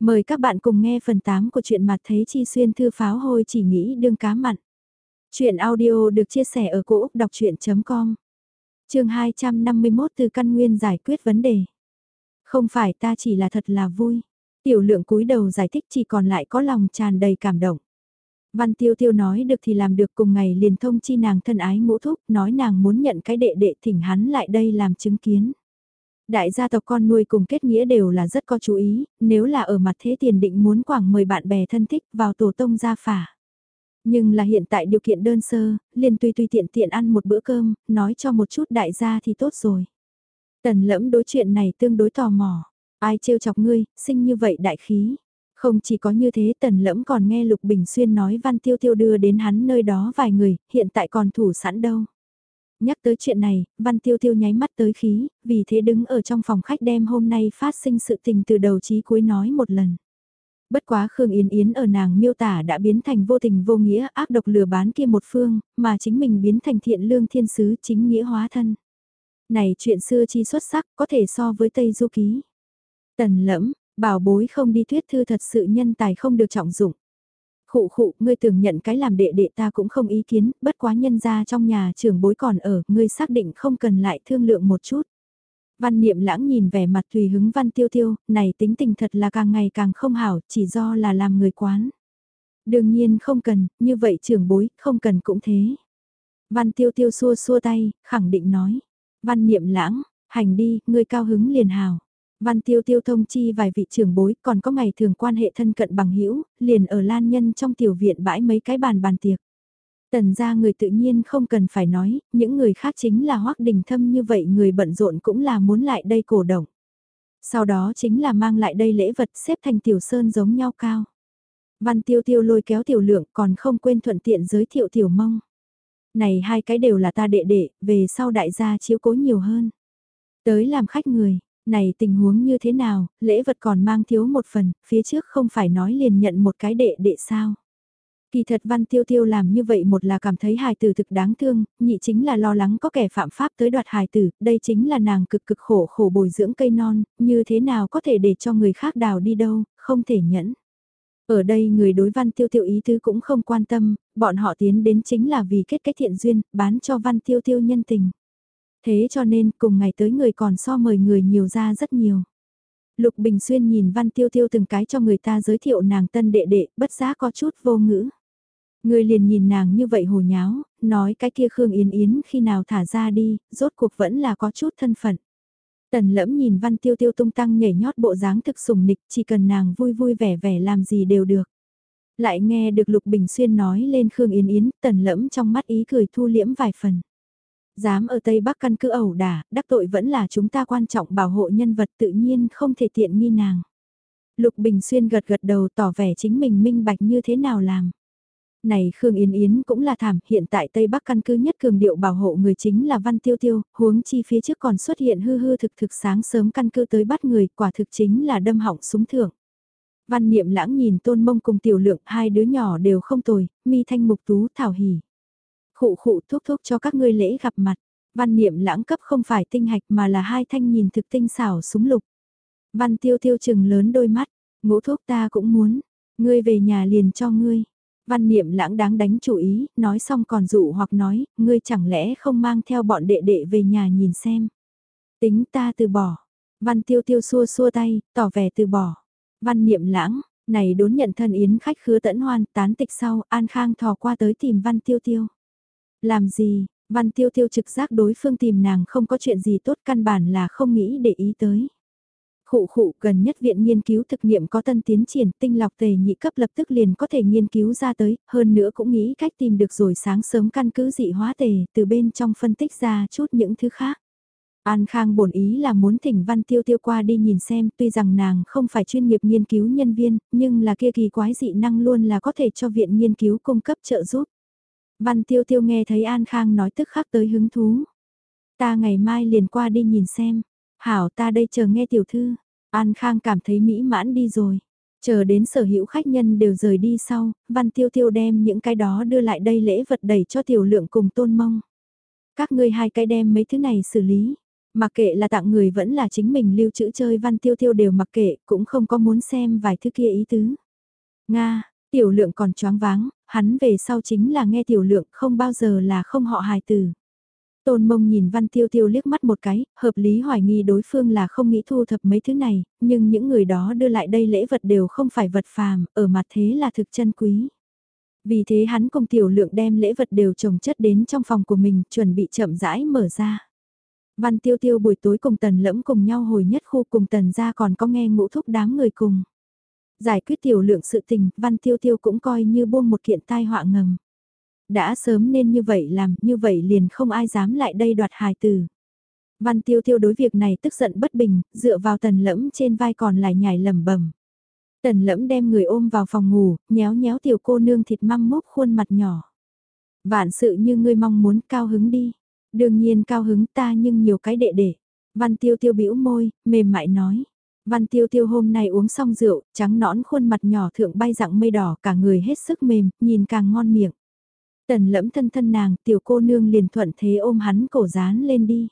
Mời các bạn cùng nghe phần 8 của truyện mặt thế chi xuyên thư pháo hôi chỉ nghĩ đương cá mặn. Chuyện audio được chia sẻ ở cỗ đọc chuyện.com Trường 251 từ căn nguyên giải quyết vấn đề. Không phải ta chỉ là thật là vui. Tiểu lượng cúi đầu giải thích chỉ còn lại có lòng tràn đầy cảm động. Văn Tiêu Tiêu nói được thì làm được cùng ngày liền thông chi nàng thân ái ngũ thúc, nói nàng muốn nhận cái đệ đệ thỉnh hắn lại đây làm chứng kiến. Đại gia tộc con nuôi cùng kết nghĩa đều là rất có chú ý, nếu là ở mặt thế tiền định muốn quảng mời bạn bè thân thích vào tổ tông gia phả. Nhưng là hiện tại điều kiện đơn sơ, liền tùy tùy tiện tiện ăn một bữa cơm, nói cho một chút đại gia thì tốt rồi. Tần lẫm đối chuyện này tương đối tò mò. Ai trêu chọc ngươi, sinh như vậy đại khí. Không chỉ có như thế tần lẫm còn nghe Lục Bình Xuyên nói Văn Tiêu Tiêu đưa đến hắn nơi đó vài người, hiện tại còn thủ sẵn đâu. Nhắc tới chuyện này, Văn Tiêu Tiêu nháy mắt tới khí, vì thế đứng ở trong phòng khách đem hôm nay phát sinh sự tình từ đầu chí cuối nói một lần. Bất quá Khương Yến Yến ở nàng miêu tả đã biến thành vô tình vô nghĩa ác độc lừa bán kia một phương, mà chính mình biến thành thiện lương thiên sứ chính nghĩa hóa thân. Này chuyện xưa chi xuất sắc có thể so với Tây Du Ký. Tần lẫm, bảo bối không đi thuyết thư thật sự nhân tài không được trọng dụng. Khụ khụ, ngươi tưởng nhận cái làm đệ đệ ta cũng không ý kiến, bất quá nhân ra trong nhà trưởng bối còn ở, ngươi xác định không cần lại thương lượng một chút. Văn niệm lãng nhìn vẻ mặt tùy hứng văn tiêu tiêu, này tính tình thật là càng ngày càng không hảo, chỉ do là làm người quán. Đương nhiên không cần, như vậy trưởng bối, không cần cũng thế. Văn tiêu tiêu xua xua tay, khẳng định nói. Văn niệm lãng, hành đi, ngươi cao hứng liền hào. Văn tiêu tiêu thông chi vài vị trưởng bối còn có ngày thường quan hệ thân cận bằng hữu liền ở lan nhân trong tiểu viện bãi mấy cái bàn bàn tiệc. Tần ra người tự nhiên không cần phải nói, những người khác chính là hoắc đình thâm như vậy người bận rộn cũng là muốn lại đây cổ động. Sau đó chính là mang lại đây lễ vật xếp thành tiểu sơn giống nhau cao. Văn tiêu tiêu lôi kéo tiểu lượng còn không quên thuận tiện giới thiệu tiểu mông. Này hai cái đều là ta đệ đệ, về sau đại gia chiếu cố nhiều hơn. Tới làm khách người, này tình huống như thế nào, lễ vật còn mang thiếu một phần, phía trước không phải nói liền nhận một cái đệ đệ sao. Kỳ thật văn tiêu tiêu làm như vậy một là cảm thấy hài tử thực đáng thương, nhị chính là lo lắng có kẻ phạm pháp tới đoạt hài tử, đây chính là nàng cực cực khổ khổ bồi dưỡng cây non, như thế nào có thể để cho người khác đào đi đâu, không thể nhẫn. Ở đây người đối văn tiêu tiêu ý tứ cũng không quan tâm, bọn họ tiến đến chính là vì kết cái thiện duyên, bán cho văn tiêu tiêu nhân tình. Thế cho nên cùng ngày tới người còn so mời người nhiều ra rất nhiều. Lục Bình Xuyên nhìn Văn Tiêu Tiêu từng cái cho người ta giới thiệu nàng tân đệ đệ, bất giác có chút vô ngữ. Người liền nhìn nàng như vậy hồ nháo, nói cái kia Khương Yến Yến khi nào thả ra đi, rốt cuộc vẫn là có chút thân phận. Tần lẫm nhìn Văn Tiêu Tiêu tung tăng nhảy nhót bộ dáng thực sùng nịch, chỉ cần nàng vui vui vẻ vẻ làm gì đều được. Lại nghe được Lục Bình Xuyên nói lên Khương Yến Yến, tần lẫm trong mắt ý cười thu liễm vài phần. Dám ở Tây Bắc căn cứ ẩu đả, đắc tội vẫn là chúng ta quan trọng bảo hộ nhân vật tự nhiên không thể tiện nghi nàng. Lục Bình Xuyên gật gật đầu tỏ vẻ chính mình minh bạch như thế nào làm. Này Khương Yến Yến cũng là thảm, hiện tại Tây Bắc căn cứ nhất cường điệu bảo hộ người chính là Văn Tiêu Tiêu, huống chi phía trước còn xuất hiện hư hư thực thực sáng sớm căn cứ tới bắt người, quả thực chính là đâm hỏng súng thưởng. Văn Niệm lãng nhìn tôn mông cùng tiểu lượng, hai đứa nhỏ đều không tồi, mi thanh mục tú thảo hỉ. Khụ khụ thúc thúc cho các ngươi lễ gặp mặt. Văn niệm lãng cấp không phải tinh hạch mà là hai thanh nhìn thực tinh xảo súng lục. Văn tiêu tiêu chừng lớn đôi mắt, ngũ thuốc ta cũng muốn, ngươi về nhà liền cho ngươi. Văn niệm lãng đáng đánh chủ ý, nói xong còn dụ hoặc nói, ngươi chẳng lẽ không mang theo bọn đệ đệ về nhà nhìn xem. Tính ta từ bỏ. Văn tiêu tiêu xua xua tay, tỏ vẻ từ bỏ. Văn niệm lãng, này đốn nhận thân yến khách khứa tẫn hoan, tán tịch sau, An Khang thò qua tới tìm văn tiêu tiêu. Làm gì, văn tiêu tiêu trực giác đối phương tìm nàng không có chuyện gì tốt căn bản là không nghĩ để ý tới. Khụ khụ gần nhất viện nghiên cứu thực nghiệm có tân tiến triển tinh lọc tề nhị cấp lập tức liền có thể nghiên cứu ra tới, hơn nữa cũng nghĩ cách tìm được rồi sáng sớm căn cứ dị hóa tề từ bên trong phân tích ra chút những thứ khác. An Khang bổn ý là muốn thỉnh Văn Tiêu Tiêu qua đi nhìn xem, tuy rằng nàng không phải chuyên nghiệp nghiên cứu nhân viên, nhưng là kia kỳ quái dị năng luôn là có thể cho viện nghiên cứu cung cấp trợ giúp. Văn tiêu tiêu nghe thấy An Khang nói tức khắc tới hứng thú. Ta ngày mai liền qua đi nhìn xem. Hảo ta đây chờ nghe tiểu thư. An Khang cảm thấy mỹ mãn đi rồi. Chờ đến sở hữu khách nhân đều rời đi sau, Văn Tiêu Tiêu đem những cái đó đưa lại đây lễ vật đẩy cho tiểu lượng cùng tôn mông. Các ngươi hai cái đem mấy thứ này xử lý. Mặc kệ là tặng người vẫn là chính mình lưu trữ chơi văn tiêu tiêu đều mặc kệ, cũng không có muốn xem vài thứ kia ý tứ. Nga, tiểu lượng còn choáng váng, hắn về sau chính là nghe tiểu lượng không bao giờ là không họ hài từ. Tôn mông nhìn văn tiêu tiêu liếc mắt một cái, hợp lý hoài nghi đối phương là không nghĩ thu thập mấy thứ này, nhưng những người đó đưa lại đây lễ vật đều không phải vật phàm, ở mặt thế là thực chân quý. Vì thế hắn cùng tiểu lượng đem lễ vật đều trồng chất đến trong phòng của mình, chuẩn bị chậm rãi mở ra. Văn tiêu tiêu buổi tối cùng tần lẫm cùng nhau hồi nhất khu cùng tần ra còn có nghe ngũ thúc đám người cùng. Giải quyết tiểu lượng sự tình, văn tiêu tiêu cũng coi như buông một kiện tai họa ngầm. Đã sớm nên như vậy làm, như vậy liền không ai dám lại đây đoạt hài từ. Văn tiêu tiêu đối việc này tức giận bất bình, dựa vào tần lẫm trên vai còn lại nhảy lầm bầm Tần lẫm đem người ôm vào phòng ngủ, nhéo nhéo tiểu cô nương thịt măng mốc khuôn mặt nhỏ. Vạn sự như ngươi mong muốn cao hứng đi. Đương nhiên cao hứng ta nhưng nhiều cái đệ đệ. Văn tiêu tiêu bĩu môi, mềm mại nói. Văn tiêu tiêu hôm nay uống xong rượu, trắng nõn khuôn mặt nhỏ thượng bay dạng mây đỏ cả người hết sức mềm, nhìn càng ngon miệng. Tần lẫm thân thân nàng, tiểu cô nương liền thuận thế ôm hắn cổ dán lên đi.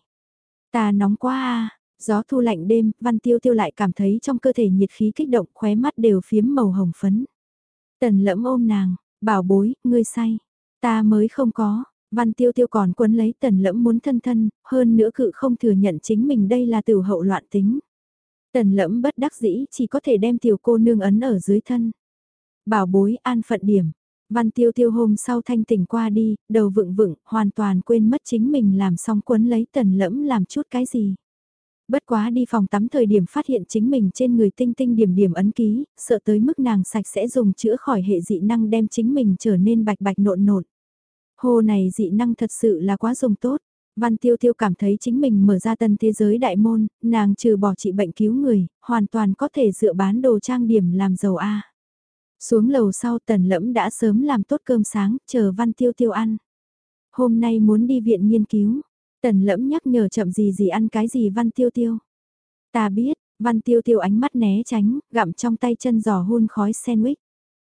Ta nóng quá à, gió thu lạnh đêm, văn tiêu tiêu lại cảm thấy trong cơ thể nhiệt khí kích động khóe mắt đều phiếm màu hồng phấn. Tần lẫm ôm nàng, bảo bối, ngươi say. Ta mới không có, văn tiêu tiêu còn quấn lấy tần lẫm muốn thân thân, hơn nữa cự không thừa nhận chính mình đây là tử hậu loạn tính. Tần lẫm bất đắc dĩ chỉ có thể đem tiểu cô nương ấn ở dưới thân. Bảo bối an phận điểm. Văn tiêu tiêu hôm sau thanh tỉnh qua đi, đầu vựng vựng, hoàn toàn quên mất chính mình làm xong quấn lấy tần lẫm làm chút cái gì. Bất quá đi phòng tắm thời điểm phát hiện chính mình trên người tinh tinh điểm điểm ấn ký, sợ tới mức nàng sạch sẽ dùng chữa khỏi hệ dị năng đem chính mình trở nên bạch bạch nộn nộn. Hồ này dị năng thật sự là quá dùng tốt. Văn Tiêu Tiêu cảm thấy chính mình mở ra tân thế giới đại môn, nàng trừ bỏ trị bệnh cứu người, hoàn toàn có thể dựa bán đồ trang điểm làm giàu A. Xuống lầu sau tần lẫm đã sớm làm tốt cơm sáng, chờ Văn Tiêu Tiêu ăn. Hôm nay muốn đi viện nghiên cứu, tần lẫm nhắc nhở chậm gì gì ăn cái gì Văn Tiêu Tiêu. Ta biết, Văn Tiêu Tiêu ánh mắt né tránh, gặm trong tay chân giò hôn khói sandwich.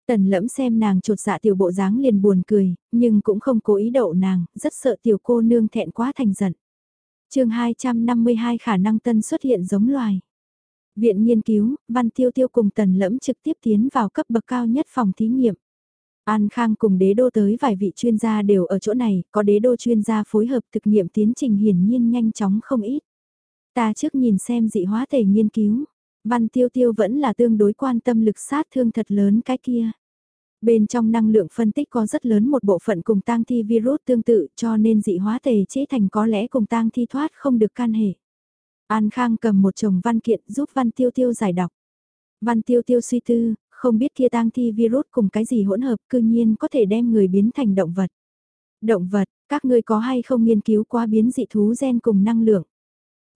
Tần lẫm xem nàng trột dạ tiểu bộ dáng liền buồn cười, nhưng cũng không cố ý đậu nàng, rất sợ tiểu cô nương thẹn quá thành giận. chương 252 khả năng tân xuất hiện giống loài. Viện nghiên cứu, Văn Tiêu Tiêu cùng Tần Lẫm trực tiếp tiến vào cấp bậc cao nhất phòng thí nghiệm. An Khang cùng đế đô tới vài vị chuyên gia đều ở chỗ này, có đế đô chuyên gia phối hợp thực nghiệm tiến trình hiển nhiên nhanh chóng không ít. Ta trước nhìn xem dị hóa thể nghiên cứu, Văn Tiêu Tiêu vẫn là tương đối quan tâm lực sát thương thật lớn cái kia. Bên trong năng lượng phân tích có rất lớn một bộ phận cùng tang thi virus tương tự cho nên dị hóa tề chế thành có lẽ cùng tang thi thoát không được can hệ. An Khang cầm một chồng văn kiện giúp Văn Tiêu Tiêu giải đọc. Văn Tiêu Tiêu suy tư, không biết kia tang thi virus cùng cái gì hỗn hợp cư nhiên có thể đem người biến thành động vật. Động vật, các ngươi có hay không nghiên cứu qua biến dị thú gen cùng năng lượng?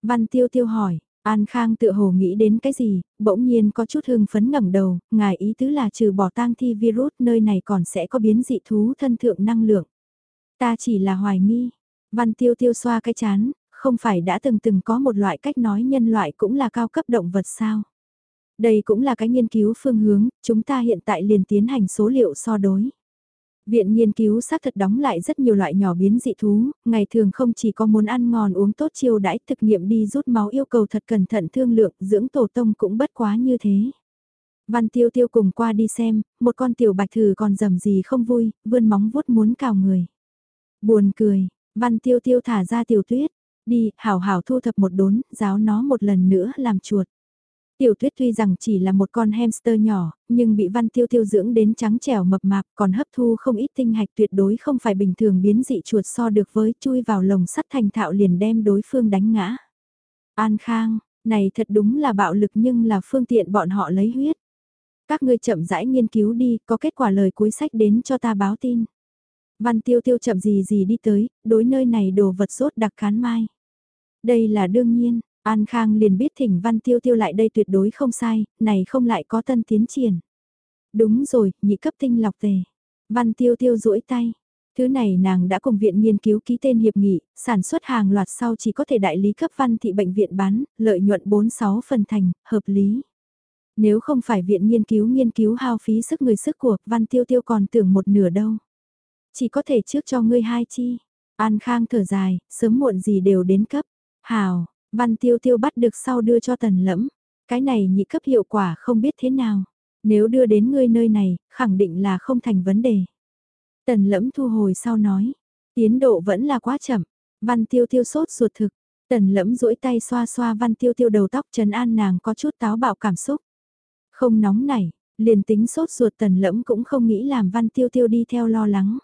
Văn Tiêu Tiêu hỏi, An Khang tự hồ nghĩ đến cái gì, bỗng nhiên có chút hưng phấn ngẩng đầu, ngài ý tứ là trừ bỏ tang thi virus nơi này còn sẽ có biến dị thú thân thượng năng lượng. Ta chỉ là hoài nghi. Văn tiêu tiêu xoa cái chán, không phải đã từng từng có một loại cách nói nhân loại cũng là cao cấp động vật sao. Đây cũng là cái nghiên cứu phương hướng, chúng ta hiện tại liền tiến hành số liệu so đối. Viện nghiên cứu xác thật đóng lại rất nhiều loại nhỏ biến dị thú, ngày thường không chỉ có muốn ăn ngon uống tốt chiêu đãi thực nghiệm đi rút máu yêu cầu thật cẩn thận thương lượng, dưỡng tổ tông cũng bất quá như thế. Văn tiêu tiêu cùng qua đi xem, một con tiểu bạch thử còn dầm gì không vui, vươn móng vuốt muốn cào người. Buồn cười, văn tiêu tiêu thả ra tiểu tuyết, đi, hảo hảo thu thập một đốn, giáo nó một lần nữa làm chuột. Tiểu tuyết tuy rằng chỉ là một con hamster nhỏ, nhưng bị văn tiêu tiêu dưỡng đến trắng trẻo mập mạp còn hấp thu không ít tinh hạch tuyệt đối không phải bình thường biến dị chuột so được với chui vào lồng sắt thành thạo liền đem đối phương đánh ngã. An Khang, này thật đúng là bạo lực nhưng là phương tiện bọn họ lấy huyết. Các ngươi chậm rãi nghiên cứu đi, có kết quả lời cuối sách đến cho ta báo tin. Văn tiêu tiêu chậm gì gì đi tới, đối nơi này đồ vật rốt đặc khán mai. Đây là đương nhiên, An Khang liền biết thỉnh Văn Tiêu Tiêu lại đây tuyệt đối không sai, này không lại có tân tiến triển. Đúng rồi, nhị cấp tinh lọc tề. Văn Tiêu Tiêu duỗi tay. Thứ này nàng đã cùng viện nghiên cứu ký tên hiệp nghị, sản xuất hàng loạt sau chỉ có thể đại lý cấp văn thị bệnh viện bán, lợi nhuận 46 phần thành, hợp lý. Nếu không phải viện nghiên cứu nghiên cứu hao phí sức người sức của, văn tiêu tiêu còn tưởng một nửa đâu. Chỉ có thể trước cho ngươi hai chi. An Khang thở dài, sớm muộn gì đều đến cấp. Hào, Văn tiêu tiêu bắt được sau đưa cho tần lẫm. Cái này nhị cấp hiệu quả không biết thế nào. Nếu đưa đến ngươi nơi này, khẳng định là không thành vấn đề. Tần lẫm thu hồi sau nói. Tiến độ vẫn là quá chậm. Văn tiêu tiêu sốt ruột thực. Tần lẫm duỗi tay xoa xoa văn tiêu tiêu đầu tóc trần an nàng có chút táo bạo cảm xúc. Không nóng nảy, liền tính sốt ruột tần lẫm cũng không nghĩ làm văn tiêu tiêu đi theo lo lắng.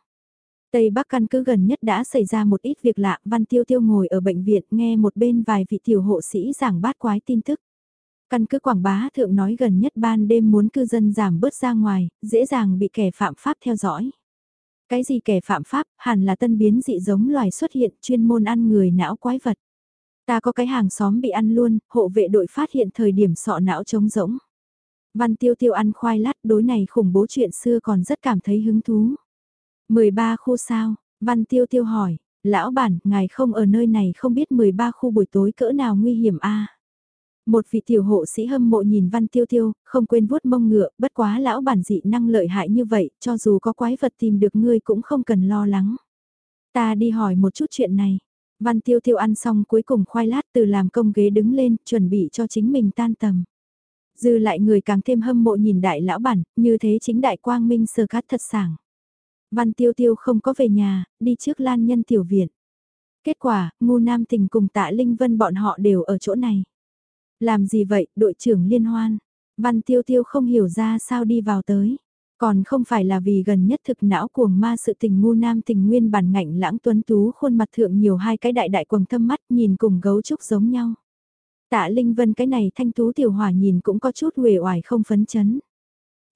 Tây Bắc căn cứ gần nhất đã xảy ra một ít việc lạ, Văn Tiêu Tiêu ngồi ở bệnh viện nghe một bên vài vị tiểu hộ sĩ giảng bát quái tin tức. Căn cứ Quảng Bá thượng nói gần nhất ban đêm muốn cư dân giảm bớt ra ngoài, dễ dàng bị kẻ phạm pháp theo dõi. Cái gì kẻ phạm pháp, hẳn là tân biến dị giống loài xuất hiện chuyên môn ăn người não quái vật. Ta có cái hàng xóm bị ăn luôn, hộ vệ đội phát hiện thời điểm sọ não trống rỗng. Văn tiêu tiêu ăn khoai lát đối này khủng bố chuyện xưa còn rất cảm thấy hứng thú. 13 khu sao, Văn tiêu tiêu hỏi, lão bản, ngài không ở nơi này không biết 13 khu buổi tối cỡ nào nguy hiểm a Một vị tiểu hộ sĩ hâm mộ nhìn văn tiêu tiêu, không quên vuốt mông ngựa, bất quá lão bản dị năng lợi hại như vậy, cho dù có quái vật tìm được ngươi cũng không cần lo lắng. Ta đi hỏi một chút chuyện này. Văn tiêu tiêu ăn xong cuối cùng khoai lát từ làm công ghế đứng lên, chuẩn bị cho chính mình tan tầm. Dư lại người càng thêm hâm mộ nhìn đại lão bản, như thế chính đại quang minh sơ cát thật sảng. Văn tiêu tiêu không có về nhà, đi trước lan nhân tiểu viện. Kết quả, ngu nam tình cùng tạ Linh Vân bọn họ đều ở chỗ này. Làm gì vậy, đội trưởng liên hoan? Văn tiêu tiêu không hiểu ra sao đi vào tới. Còn không phải là vì gần nhất thực não cuồng ma sự tình ngu nam tình nguyên bản ngạnh lãng tuấn tú khuôn mặt thượng nhiều hai cái đại đại quầng thâm mắt nhìn cùng gấu trúc giống nhau. Tạ Linh Vân cái này thanh tú tiểu hỏa nhìn cũng có chút uể oải không phấn chấn.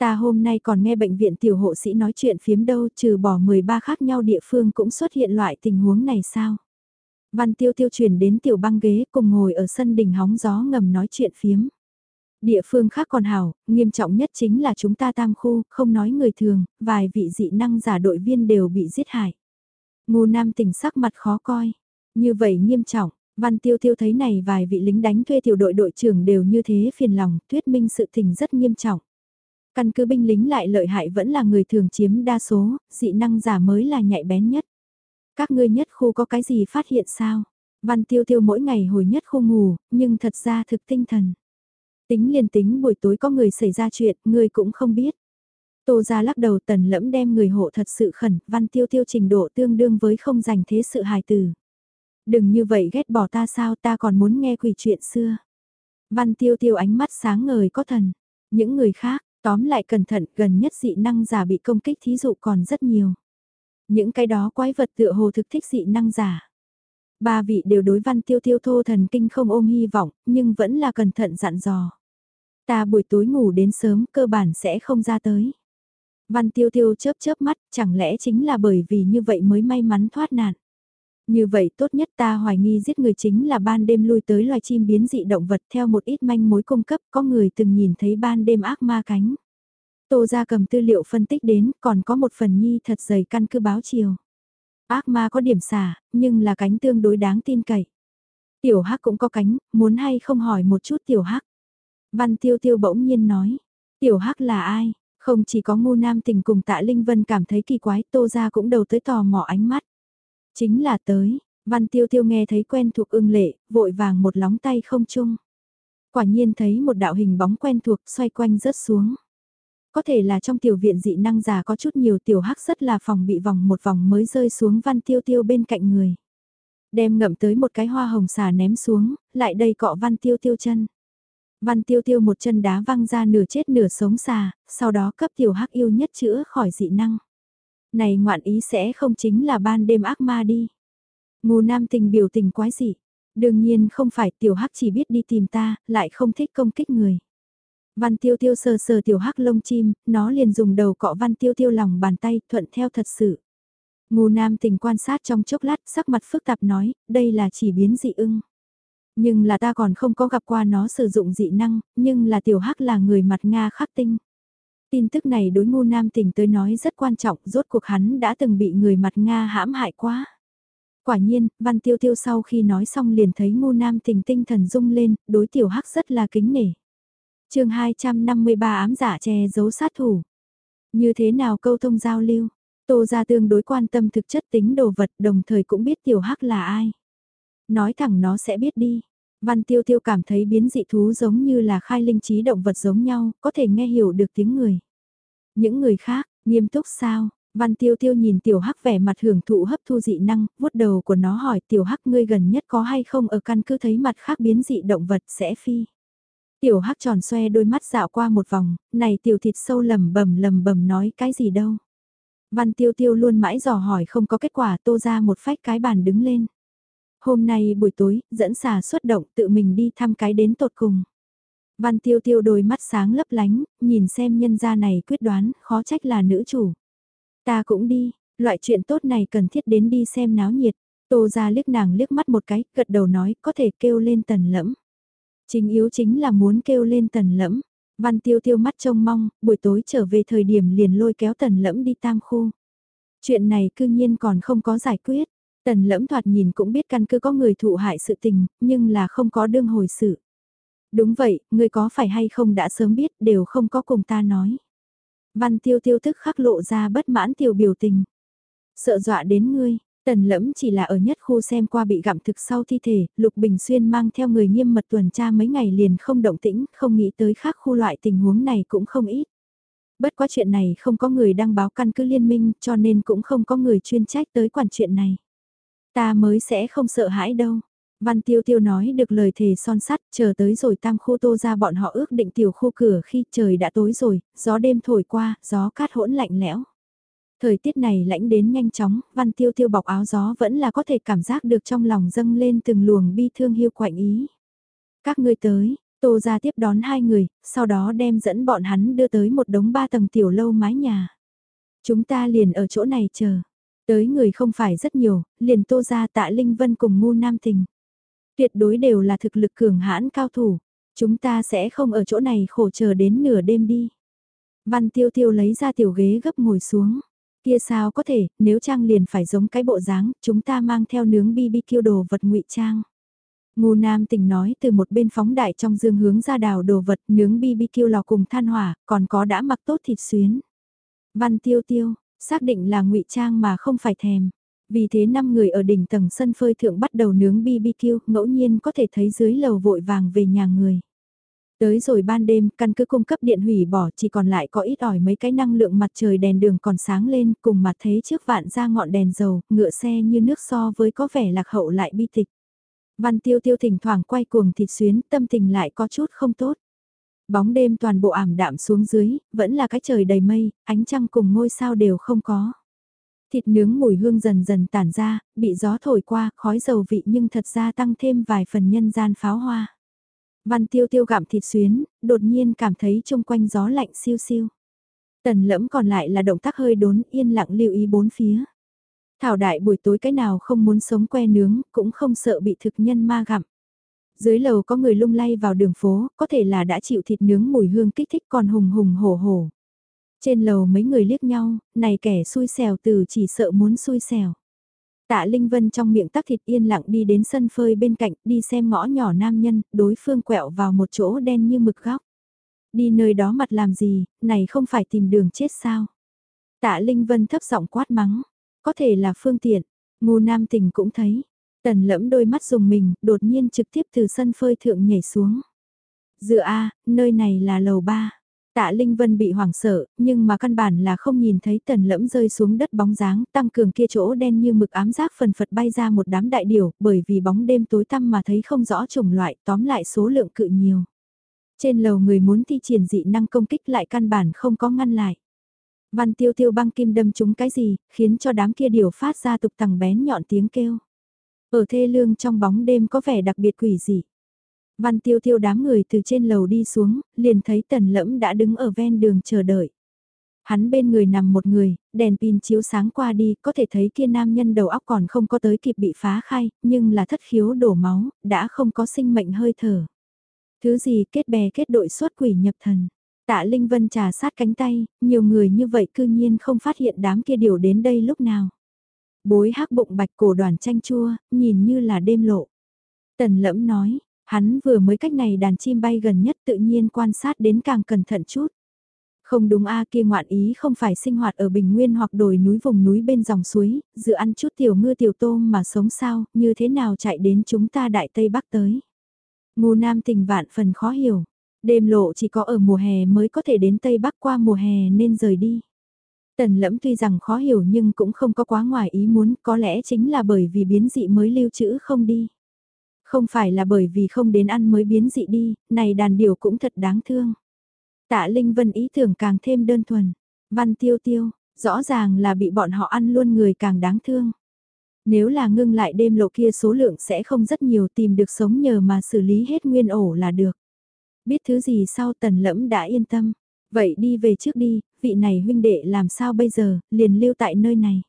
Ta hôm nay còn nghe bệnh viện tiểu hộ sĩ nói chuyện phiếm đâu trừ bỏ 13 khác nhau địa phương cũng xuất hiện loại tình huống này sao? Văn tiêu tiêu chuyển đến tiểu băng ghế cùng ngồi ở sân đỉnh hóng gió ngầm nói chuyện phiếm. Địa phương khác còn hảo, nghiêm trọng nhất chính là chúng ta tam khu, không nói người thường, vài vị dị năng giả đội viên đều bị giết hại. Ngô Nam tỉnh sắc mặt khó coi. Như vậy nghiêm trọng, Văn Tiêu Tiêu thấy này vài vị lính đánh thuê tiểu đội đội trưởng đều như thế phiền lòng, thuyết minh sự tình rất nghiêm trọng. Căn cứ binh lính lại lợi hại vẫn là người thường chiếm đa số, dị năng giả mới là nhạy bén nhất. Các ngươi nhất khu có cái gì phát hiện sao? Văn tiêu tiêu mỗi ngày hồi nhất khu ngủ, nhưng thật ra thực tinh thần. Tính liền tính buổi tối có người xảy ra chuyện, ngươi cũng không biết. Tô ra lắc đầu tần lẫm đem người hộ thật sự khẩn, văn tiêu tiêu trình độ tương đương với không dành thế sự hài tử Đừng như vậy ghét bỏ ta sao ta còn muốn nghe quỷ chuyện xưa. Văn tiêu tiêu ánh mắt sáng ngời có thần. Những người khác, Tóm lại cẩn thận, gần nhất dị năng giả bị công kích thí dụ còn rất nhiều. Những cái đó quái vật tựa hồ thực thích dị năng giả. Ba vị đều đối văn tiêu tiêu thô thần kinh không ôm hy vọng, nhưng vẫn là cẩn thận dặn dò. Ta buổi tối ngủ đến sớm cơ bản sẽ không ra tới. Văn tiêu tiêu chớp chớp mắt, chẳng lẽ chính là bởi vì như vậy mới may mắn thoát nạn. Như vậy tốt nhất ta hoài nghi giết người chính là ban đêm lui tới loài chim biến dị động vật theo một ít manh mối cung cấp có người từng nhìn thấy ban đêm ác ma cánh. Tô ra cầm tư liệu phân tích đến còn có một phần nhi thật dày căn cứ báo chiều. Ác ma có điểm xả, nhưng là cánh tương đối đáng tin cậy. Tiểu hắc cũng có cánh, muốn hay không hỏi một chút tiểu hắc. Văn tiêu tiêu bỗng nhiên nói, tiểu hắc là ai? Không chỉ có ngu nam tình cùng tạ Linh Vân cảm thấy kỳ quái tô ra cũng đầu tới tò mò ánh mắt. Chính là tới, văn tiêu tiêu nghe thấy quen thuộc ưng lệ, vội vàng một lóng tay không chung. Quả nhiên thấy một đạo hình bóng quen thuộc xoay quanh rớt xuống. Có thể là trong tiểu viện dị năng già có chút nhiều tiểu hắc rất là phòng bị vòng một vòng mới rơi xuống văn tiêu tiêu bên cạnh người. Đem ngậm tới một cái hoa hồng xà ném xuống, lại đây cọ văn tiêu tiêu chân. Văn tiêu tiêu một chân đá văng ra nửa chết nửa sống xà, sau đó cấp tiểu hắc yêu nhất chữa khỏi dị năng. Này ngoạn ý sẽ không chính là ban đêm ác ma đi. Ngô nam tình biểu tình quái dị. Đương nhiên không phải tiểu hắc chỉ biết đi tìm ta, lại không thích công kích người. Văn tiêu tiêu sờ sờ tiểu hắc lông chim, nó liền dùng đầu cọ văn tiêu tiêu lòng bàn tay, thuận theo thật sự. Ngô nam tình quan sát trong chốc lát, sắc mặt phức tạp nói, đây là chỉ biến dị ưng. Nhưng là ta còn không có gặp qua nó sử dụng dị năng, nhưng là tiểu hắc là người mặt Nga khắc tinh. Tin tức này đối ngu nam tình tới nói rất quan trọng, rốt cuộc hắn đã từng bị người mặt Nga hãm hại quá. Quả nhiên, văn tiêu tiêu sau khi nói xong liền thấy ngu nam tình tinh thần rung lên, đối tiểu hắc rất là kính nể. chương 253 ám giả che giấu sát thủ. Như thế nào câu thông giao lưu? Tô ra tương đối quan tâm thực chất tính đồ vật đồng thời cũng biết tiểu hắc là ai. Nói thẳng nó sẽ biết đi. Văn tiêu tiêu cảm thấy biến dị thú giống như là khai linh trí động vật giống nhau, có thể nghe hiểu được tiếng người. Những người khác, nghiêm túc sao? Văn tiêu tiêu nhìn tiểu hắc vẻ mặt hưởng thụ hấp thu dị năng, vuốt đầu của nó hỏi tiểu hắc ngươi gần nhất có hay không ở căn cứ thấy mặt khác biến dị động vật sẽ phi. Tiểu hắc tròn xoe đôi mắt dạo qua một vòng, này tiểu thịt sâu lầm bầm lầm bầm nói cái gì đâu. Văn tiêu tiêu luôn mãi dò hỏi không có kết quả tô ra một phách cái bàn đứng lên. Hôm nay buổi tối, dẫn xà xuất động tự mình đi thăm cái đến tột cùng. Văn tiêu tiêu đôi mắt sáng lấp lánh, nhìn xem nhân gia này quyết đoán, khó trách là nữ chủ. Ta cũng đi, loại chuyện tốt này cần thiết đến đi xem náo nhiệt. Tô ra liếc nàng liếc mắt một cái, gật đầu nói, có thể kêu lên tần lẫm. Chính yếu chính là muốn kêu lên tần lẫm. Văn tiêu tiêu mắt trông mong, buổi tối trở về thời điểm liền lôi kéo tần lẫm đi tam khu. Chuyện này cư nhiên còn không có giải quyết. Tần lẫm thoạt nhìn cũng biết căn cứ có người thụ hại sự tình, nhưng là không có đương hồi sự. Đúng vậy, người có phải hay không đã sớm biết đều không có cùng ta nói. Văn tiêu tiêu tức khắc lộ ra bất mãn tiểu biểu tình. Sợ dọa đến ngươi, tần lẫm chỉ là ở nhất khu xem qua bị gặm thực sau thi thể, Lục Bình Xuyên mang theo người nghiêm mật tuần tra mấy ngày liền không động tĩnh, không nghĩ tới khác khu loại tình huống này cũng không ít. Bất quá chuyện này không có người đăng báo căn cứ liên minh cho nên cũng không có người chuyên trách tới quản chuyện này. Ta mới sẽ không sợ hãi đâu. Văn Tiêu Tiêu nói được lời thề son sắt, chờ tới rồi tam khu tô ra bọn họ ước định tiểu khu cửa khi trời đã tối rồi, gió đêm thổi qua, gió cát hỗn lạnh lẽo. Thời tiết này lãnh đến nhanh chóng, Văn Tiêu Tiêu bọc áo gió vẫn là có thể cảm giác được trong lòng dâng lên từng luồng bi thương hiu quạnh ý. Các ngươi tới, tô ra tiếp đón hai người, sau đó đem dẫn bọn hắn đưa tới một đống ba tầng tiểu lâu mái nhà. Chúng ta liền ở chỗ này chờ. Tới người không phải rất nhiều, liền tô ra tạ Linh Vân cùng ngu nam tình. Tuyệt đối đều là thực lực cường hãn cao thủ. Chúng ta sẽ không ở chỗ này khổ chờ đến nửa đêm đi. Văn tiêu tiêu lấy ra tiểu ghế gấp ngồi xuống. Kia sao có thể, nếu trang liền phải giống cái bộ dáng, chúng ta mang theo nướng BBQ đồ vật ngụy trang. Ngô Nam tình nói từ một bên phóng đại trong dương hướng ra đào đồ vật nướng BBQ lò cùng than hỏa, còn có đã mặc tốt thịt xuyến. Văn tiêu tiêu, xác định là ngụy trang mà không phải thèm. Vì thế năm người ở đỉnh tầng sân phơi thượng bắt đầu nướng BBQ, ngẫu nhiên có thể thấy dưới lầu vội vàng về nhà người. Tới rồi ban đêm, căn cứ cung cấp điện hủy bỏ chỉ còn lại có ít ỏi mấy cái năng lượng mặt trời đèn đường còn sáng lên cùng mặt thế trước vạn ra ngọn đèn dầu, ngựa xe như nước so với có vẻ lạc hậu lại bi tịch. Văn tiêu tiêu thỉnh thoảng quay cuồng thịt xuyến, tâm tình lại có chút không tốt. Bóng đêm toàn bộ ảm đạm xuống dưới, vẫn là cái trời đầy mây, ánh trăng cùng ngôi sao đều không có. Thịt nướng mùi hương dần dần tản ra, bị gió thổi qua, khói dầu vị nhưng thật ra tăng thêm vài phần nhân gian pháo hoa. Văn tiêu tiêu gặm thịt xuyến, đột nhiên cảm thấy chung quanh gió lạnh siêu siêu. Tần lẫm còn lại là động tác hơi đốn yên lặng lưu ý bốn phía. Thảo đại buổi tối cái nào không muốn sống que nướng, cũng không sợ bị thực nhân ma gặm. Dưới lầu có người lung lay vào đường phố, có thể là đã chịu thịt nướng mùi hương kích thích còn hùng hùng hổ hổ. Trên lầu mấy người liếc nhau, này kẻ xui xẻo từ chỉ sợ muốn xui xẻo. Tạ Linh Vân trong miệng tắc thịt yên lặng đi đến sân phơi bên cạnh, đi xem ngõ nhỏ nam nhân, đối phương quẹo vào một chỗ đen như mực góc. Đi nơi đó mặt làm gì, này không phải tìm đường chết sao. Tạ Linh Vân thấp giọng quát mắng, có thể là phương tiện, ngu nam tình cũng thấy. Tần lẫm đôi mắt dùng mình, đột nhiên trực tiếp từ sân phơi thượng nhảy xuống. Dựa a nơi này là lầu ba Tạ Linh Vân bị hoảng sợ, nhưng mà căn bản là không nhìn thấy tần lẫm rơi xuống đất bóng dáng, tăng cường kia chỗ đen như mực ám giác phần phật bay ra một đám đại điểu, bởi vì bóng đêm tối tăm mà thấy không rõ chủng loại, tóm lại số lượng cự nhiều. Trên lầu người muốn thi triển dị năng công kích lại căn bản không có ngăn lại. Văn tiêu tiêu băng kim đâm chúng cái gì, khiến cho đám kia điểu phát ra tục tằng bén nhọn tiếng kêu. Ở thê lương trong bóng đêm có vẻ đặc biệt quỷ dị. Văn tiêu tiêu đám người từ trên lầu đi xuống, liền thấy tần lẫm đã đứng ở ven đường chờ đợi. Hắn bên người nằm một người, đèn pin chiếu sáng qua đi, có thể thấy kia nam nhân đầu óc còn không có tới kịp bị phá khai, nhưng là thất khiếu đổ máu, đã không có sinh mệnh hơi thở. Thứ gì kết bè kết đội xuất quỷ nhập thần. Tạ Linh Vân trà sát cánh tay, nhiều người như vậy cư nhiên không phát hiện đám kia điều đến đây lúc nào. Bối hắc bụng bạch cổ đoàn chanh chua, nhìn như là đêm lộ. Tần lẫm nói, Hắn vừa mới cách này đàn chim bay gần nhất tự nhiên quan sát đến càng cẩn thận chút. Không đúng a kia ngoạn ý không phải sinh hoạt ở bình nguyên hoặc đồi núi vùng núi bên dòng suối, dự ăn chút tiểu ngư tiểu tôm mà sống sao, như thế nào chạy đến chúng ta đại Tây Bắc tới. Ngu nam tình vạn phần khó hiểu. Đêm lộ chỉ có ở mùa hè mới có thể đến Tây Bắc qua mùa hè nên rời đi. Tần lẫm tuy rằng khó hiểu nhưng cũng không có quá ngoài ý muốn, có lẽ chính là bởi vì biến dị mới lưu trữ không đi. Không phải là bởi vì không đến ăn mới biến dị đi, này đàn điều cũng thật đáng thương. Tạ Linh Vân ý tưởng càng thêm đơn thuần. Văn tiêu tiêu, rõ ràng là bị bọn họ ăn luôn người càng đáng thương. Nếu là ngưng lại đêm lộ kia số lượng sẽ không rất nhiều tìm được sống nhờ mà xử lý hết nguyên ổ là được. Biết thứ gì sau tần lẫm đã yên tâm. Vậy đi về trước đi, vị này huynh đệ làm sao bây giờ, liền lưu tại nơi này.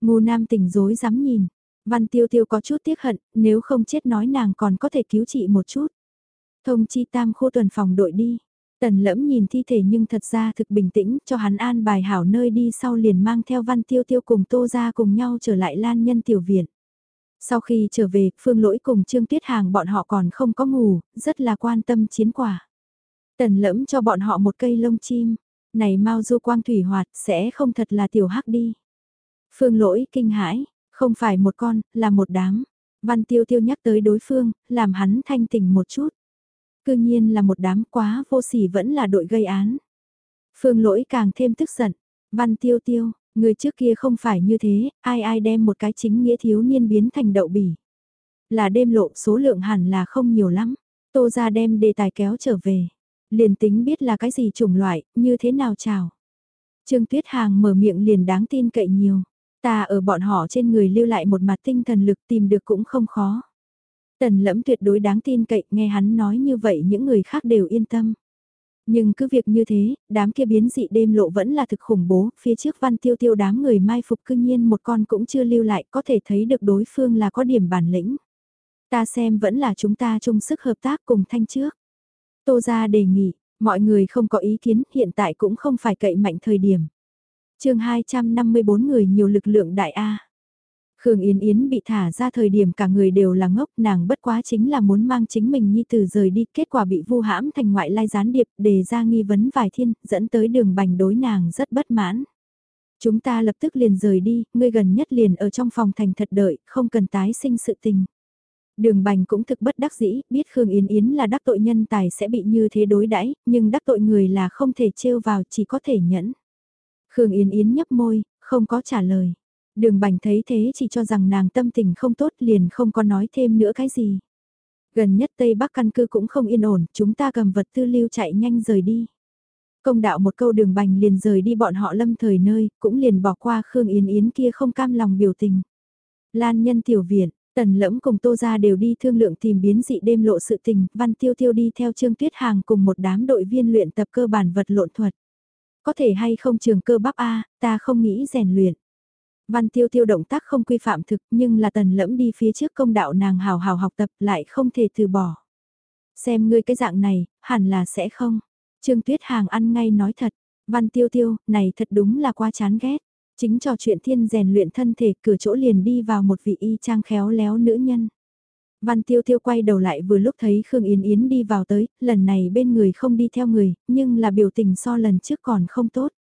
Ngô nam tỉnh dối dám nhìn. Văn tiêu tiêu có chút tiếc hận, nếu không chết nói nàng còn có thể cứu trị một chút. Thông chi tam khu tuần phòng đội đi. Tần lẫm nhìn thi thể nhưng thật ra thực bình tĩnh cho hắn an bài hảo nơi đi sau liền mang theo văn tiêu tiêu cùng tô ra cùng nhau trở lại lan nhân tiểu viện. Sau khi trở về, Phương Lỗi cùng Trương Tuyết Hàng bọn họ còn không có ngủ, rất là quan tâm chiến quả. Tần lẫm cho bọn họ một cây lông chim, này mau du quang thủy hoạt sẽ không thật là tiểu hắc đi. Phương Lỗi kinh hãi, không phải một con, là một đám. Văn Tiêu Tiêu nhắc tới đối phương, làm hắn thanh tỉnh một chút. Cư nhiên là một đám quá vô sỉ vẫn là đội gây án. Phương lỗi càng thêm tức giận. Văn tiêu tiêu, người trước kia không phải như thế, ai ai đem một cái chính nghĩa thiếu niên biến thành đậu bỉ. Là đêm lộ số lượng hẳn là không nhiều lắm. Tô ra đem đề tài kéo trở về. Liền tính biết là cái gì chủng loại, như thế nào chào. Trương Tuyết Hàng mở miệng liền đáng tin cậy nhiều. Ta ở bọn họ trên người lưu lại một mặt tinh thần lực tìm được cũng không khó. Tần lẫm tuyệt đối đáng tin cậy, nghe hắn nói như vậy những người khác đều yên tâm. Nhưng cứ việc như thế, đám kia biến dị đêm lộ vẫn là thực khủng bố, phía trước văn tiêu tiêu đám người mai phục cư nhiên một con cũng chưa lưu lại có thể thấy được đối phương là có điểm bản lĩnh. Ta xem vẫn là chúng ta chung sức hợp tác cùng thanh trước. Tô ra đề nghị, mọi người không có ý kiến, hiện tại cũng không phải cậy mạnh thời điểm. chương 254 người nhiều lực lượng đại A. Khương Yến Yến bị thả ra thời điểm cả người đều là ngốc, nàng bất quá chính là muốn mang chính mình nhi tử rời đi, kết quả bị vu hãm thành ngoại lai gián điệp, đề ra nghi vấn vài thiên, dẫn tới đường bành đối nàng rất bất mãn. Chúng ta lập tức liền rời đi, ngươi gần nhất liền ở trong phòng thành thật đợi, không cần tái sinh sự tình. Đường bành cũng thực bất đắc dĩ, biết Khương Yến Yến là đắc tội nhân tài sẽ bị như thế đối đãi nhưng đắc tội người là không thể trêu vào, chỉ có thể nhẫn. Khương Yến Yến nhấp môi, không có trả lời. Đường bành thấy thế chỉ cho rằng nàng tâm tình không tốt liền không có nói thêm nữa cái gì. Gần nhất Tây Bắc căn cư cũng không yên ổn, chúng ta cầm vật tư lưu chạy nhanh rời đi. Công đạo một câu đường bành liền rời đi bọn họ lâm thời nơi, cũng liền bỏ qua Khương Yến Yến kia không cam lòng biểu tình. Lan nhân tiểu viện, tần lẫm cùng tô ra đều đi thương lượng tìm biến dị đêm lộ sự tình, văn tiêu tiêu đi theo Trương Tuyết Hàng cùng một đám đội viên luyện tập cơ bản vật lộn thuật. Có thể hay không trường cơ bắp A, ta không nghĩ rèn luyện. Văn tiêu tiêu động tác không quy phạm thực nhưng là tần lẫm đi phía trước công đạo nàng hào hào học tập lại không thể từ bỏ. Xem ngươi cái dạng này, hẳn là sẽ không. Trương Tuyết Hàng ăn ngay nói thật, văn tiêu tiêu, này thật đúng là quá chán ghét. Chính trò chuyện thiên rèn luyện thân thể cửa chỗ liền đi vào một vị y trang khéo léo nữ nhân. Văn tiêu tiêu quay đầu lại vừa lúc thấy Khương Yến Yến đi vào tới, lần này bên người không đi theo người, nhưng là biểu tình so lần trước còn không tốt.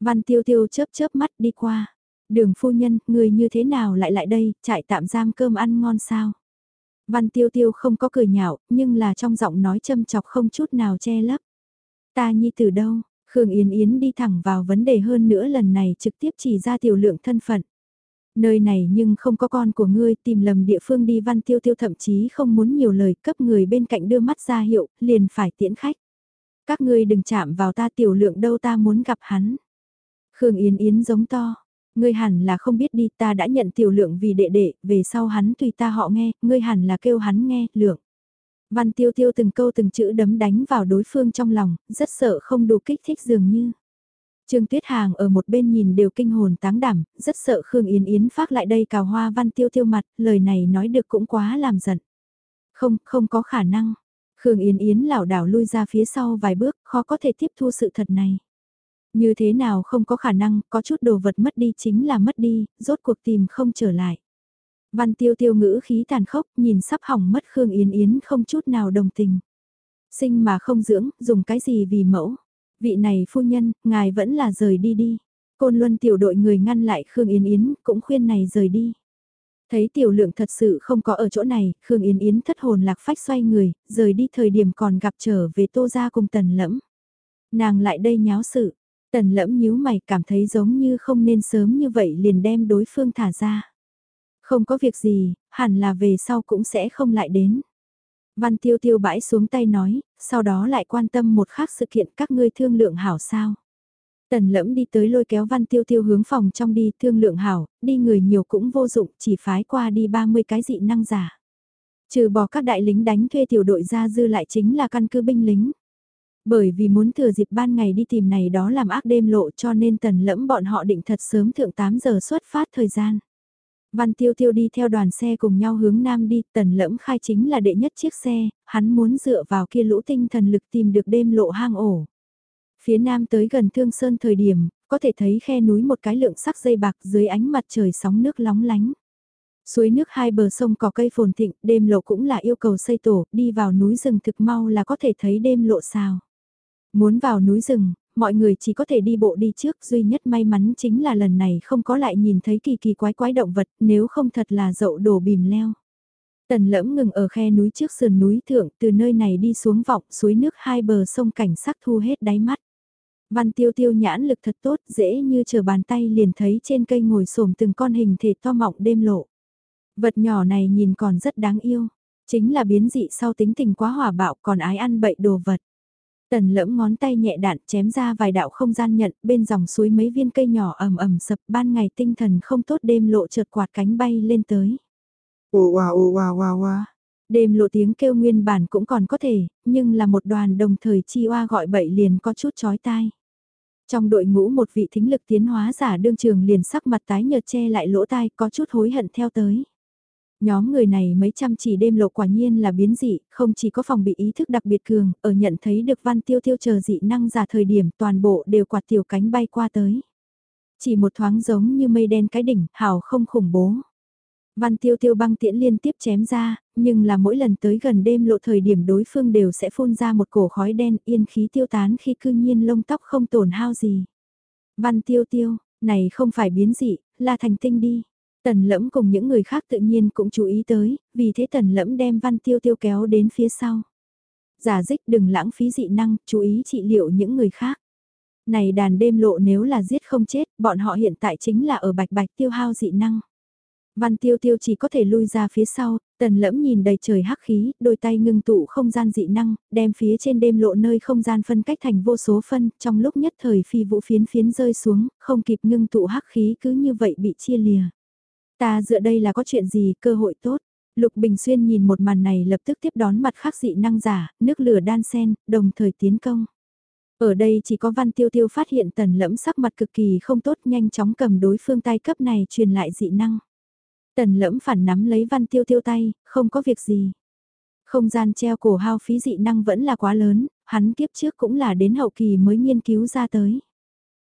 Văn tiêu tiêu chớp chớp mắt đi qua. Đường phu nhân, người như thế nào lại lại đây, trại tạm giam cơm ăn ngon sao? Văn tiêu tiêu không có cười nhạo, nhưng là trong giọng nói châm chọc không chút nào che lấp. Ta nhi từ đâu? Khương Yến Yến đi thẳng vào vấn đề hơn nữa lần này trực tiếp chỉ ra tiểu lượng thân phận. Nơi này nhưng không có con của ngươi tìm lầm địa phương đi văn tiêu tiêu thậm chí không muốn nhiều lời cấp người bên cạnh đưa mắt ra hiệu, liền phải tiễn khách. Các ngươi đừng chạm vào ta tiểu lượng đâu ta muốn gặp hắn. Khương Yến Yến giống to, ngươi hẳn là không biết đi ta đã nhận tiểu lượng vì đệ đệ, về sau hắn tùy ta họ nghe, ngươi hẳn là kêu hắn nghe, lượng. Văn tiêu tiêu từng câu từng chữ đấm đánh vào đối phương trong lòng, rất sợ không đủ kích thích dường như. Trương Tuyết Hàng ở một bên nhìn đều kinh hồn táng đảm, rất sợ Khương Yến Yến phát lại đây cào hoa văn tiêu tiêu mặt, lời này nói được cũng quá làm giận. Không, không có khả năng. Khương Yến Yến lảo đảo lui ra phía sau vài bước, khó có thể tiếp thu sự thật này. Như thế nào không có khả năng, có chút đồ vật mất đi chính là mất đi, rốt cuộc tìm không trở lại. Văn tiêu tiêu ngữ khí tàn khốc, nhìn sắp hỏng mất Khương Yến Yến không chút nào đồng tình. Sinh mà không dưỡng, dùng cái gì vì mẫu. Vị này phu nhân, ngài vẫn là rời đi đi. Côn Luân tiểu đội người ngăn lại Khương Yến Yến, cũng khuyên này rời đi. Thấy tiểu lượng thật sự không có ở chỗ này, Khương Yến Yến thất hồn lạc phách xoay người, rời đi thời điểm còn gặp trở về tô ra cùng tần lẫm. Nàng lại đây nháo sự, tần lẫm nhíu mày cảm thấy giống như không nên sớm như vậy liền đem đối phương thả ra. Không có việc gì, hẳn là về sau cũng sẽ không lại đến. Văn tiêu tiêu bãi xuống tay nói, sau đó lại quan tâm một khác sự kiện các ngươi thương lượng hảo sao. Tần lẫm đi tới lôi kéo văn tiêu tiêu hướng phòng trong đi thương lượng hảo, đi người nhiều cũng vô dụng, chỉ phái qua đi 30 cái dị năng giả. Trừ bỏ các đại lính đánh thuê tiểu đội ra dư lại chính là căn cứ binh lính. Bởi vì muốn thừa dịp ban ngày đi tìm này đó làm ác đêm lộ cho nên tần lẫm bọn họ định thật sớm thượng 8 giờ xuất phát thời gian. Văn Tiêu Tiêu đi theo đoàn xe cùng nhau hướng nam đi, tần lẫm khai chính là đệ nhất chiếc xe, hắn muốn dựa vào kia lũ tinh thần lực tìm được đêm lộ hang ổ. Phía nam tới gần Thương Sơn thời điểm, có thể thấy khe núi một cái lượng sắc dây bạc dưới ánh mặt trời sóng nước lóng lánh. Suối nước hai bờ sông có cây phồn thịnh, đêm lộ cũng là yêu cầu xây tổ, đi vào núi rừng thực mau là có thể thấy đêm lộ sao. Muốn vào núi rừng, mọi người chỉ có thể đi bộ đi trước, duy nhất may mắn chính là lần này không có lại nhìn thấy kỳ kỳ quái quái động vật, nếu không thật là dậu đổ bìm leo. Tần lẫm ngừng ở khe núi trước sườn núi thượng, từ nơi này đi xuống vọng suối nước hai bờ sông cảnh sắc thu hết đáy mắt. Văn tiêu tiêu nhãn lực thật tốt, dễ như chờ bàn tay liền thấy trên cây ngồi xổm từng con hình thể to mọng đêm lộ. Vật nhỏ này nhìn còn rất đáng yêu, chính là biến dị sau tính tình quá hỏa bạo còn ái ăn bậy đồ vật. Tần lẫm ngón tay nhẹ đạn chém ra vài đạo không gian nhận bên dòng suối mấy viên cây nhỏ ầm ầm sập ban ngày tinh thần không tốt đêm lộ trượt quạt cánh bay lên tới. Ồ wow ồ wow wow wow. Đêm lộ tiếng kêu nguyên bản cũng còn có thể, nhưng là một đoàn đồng thời chi oa gọi bậy liền có chút chói tai. Trong đội ngũ một vị thính lực tiến hóa giả đương trường liền sắc mặt tái nhợt che lại lỗ tai có chút hối hận theo tới. Nhóm người này mấy trăm chỉ đêm lộ quả nhiên là biến dị, không chỉ có phòng bị ý thức đặc biệt cường, ở nhận thấy được văn tiêu tiêu chờ dị năng giả thời điểm toàn bộ đều quạt tiểu cánh bay qua tới. Chỉ một thoáng giống như mây đen cái đỉnh, hào không khủng bố. Văn tiêu tiêu băng tiễn liên tiếp chém ra, nhưng là mỗi lần tới gần đêm lộ thời điểm đối phương đều sẽ phun ra một cổ khói đen yên khí tiêu tán khi cư nhiên lông tóc không tổn hao gì. Văn tiêu tiêu, này không phải biến dị, là thành tinh đi. Tần lẫm cùng những người khác tự nhiên cũng chú ý tới, vì thế tần lẫm đem văn tiêu tiêu kéo đến phía sau. Giả dích đừng lãng phí dị năng, chú ý trị liệu những người khác. Này đàn đêm lộ nếu là giết không chết, bọn họ hiện tại chính là ở bạch bạch tiêu hao dị năng. Văn tiêu tiêu chỉ có thể lui ra phía sau, tần lẫm nhìn đầy trời hắc khí, đôi tay ngưng tụ không gian dị năng, đem phía trên đêm lộ nơi không gian phân cách thành vô số phân, trong lúc nhất thời phi vũ phiến phiến rơi xuống, không kịp ngưng tụ hắc khí cứ như vậy bị chia lìa. Ta dựa đây là có chuyện gì, cơ hội tốt. Lục Bình Xuyên nhìn một màn này lập tức tiếp đón mặt khác dị năng giả, nước lửa đan sen, đồng thời tiến công. Ở đây chỉ có Văn Tiêu Tiêu phát hiện tần lẫm sắc mặt cực kỳ không tốt nhanh chóng cầm đối phương tay cấp này truyền lại dị năng. Tần lẫm phản nắm lấy Văn Tiêu Tiêu tay, không có việc gì. Không gian treo cổ hao phí dị năng vẫn là quá lớn, hắn kiếp trước cũng là đến hậu kỳ mới nghiên cứu ra tới.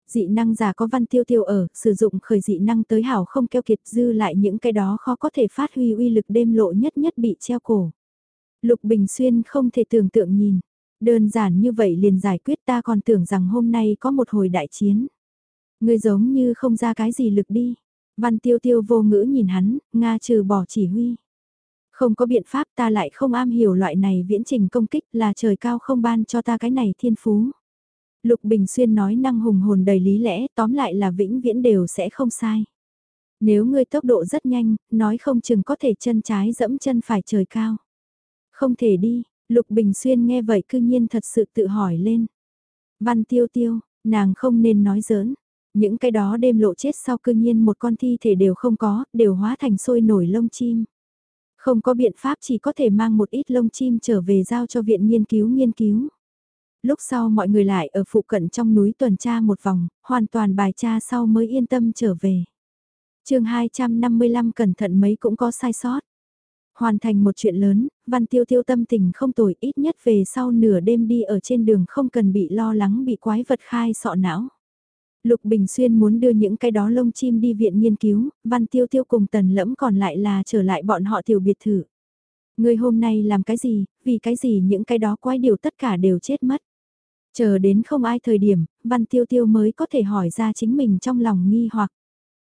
Dị năng giả có văn tiêu tiêu ở, sử dụng khởi dị năng tới hảo không keo kiệt dư lại những cái đó khó có thể phát huy uy lực đêm lộ nhất nhất bị treo cổ. Lục Bình Xuyên không thể tưởng tượng nhìn. Đơn giản như vậy liền giải quyết ta còn tưởng rằng hôm nay có một hồi đại chiến. Người giống như không ra cái gì lực đi. Văn tiêu tiêu vô ngữ nhìn hắn, Nga trừ bỏ chỉ huy. Không có biện pháp ta lại không am hiểu loại này viễn trình công kích là trời cao không ban cho ta cái này thiên phú. Lục Bình Xuyên nói năng hùng hồn đầy lý lẽ, tóm lại là vĩnh viễn đều sẽ không sai. Nếu ngươi tốc độ rất nhanh, nói không chừng có thể chân trái dẫm chân phải trời cao. Không thể đi, Lục Bình Xuyên nghe vậy cư nhiên thật sự tự hỏi lên. Văn tiêu tiêu, nàng không nên nói giỡn. Những cái đó đêm lộ chết sau cư nhiên một con thi thể đều không có, đều hóa thành sôi nổi lông chim. Không có biện pháp chỉ có thể mang một ít lông chim trở về giao cho viện nghiên cứu nghiên cứu lúc sau mọi người lại ở phụ cận trong núi tuần tra một vòng, hoàn toàn bài tra sau mới yên tâm trở về. chương 255 cẩn thận mấy cũng có sai sót. Hoàn thành một chuyện lớn, văn tiêu tiêu tâm tình không tồi ít nhất về sau nửa đêm đi ở trên đường không cần bị lo lắng bị quái vật khai sọ não. Lục Bình Xuyên muốn đưa những cái đó lông chim đi viện nghiên cứu, văn tiêu tiêu cùng tần lẫm còn lại là trở lại bọn họ tiểu biệt thự. Người hôm nay làm cái gì, vì cái gì những cái đó quái điều tất cả đều chết mất. Chờ đến không ai thời điểm, Văn Tiêu Tiêu mới có thể hỏi ra chính mình trong lòng nghi hoặc.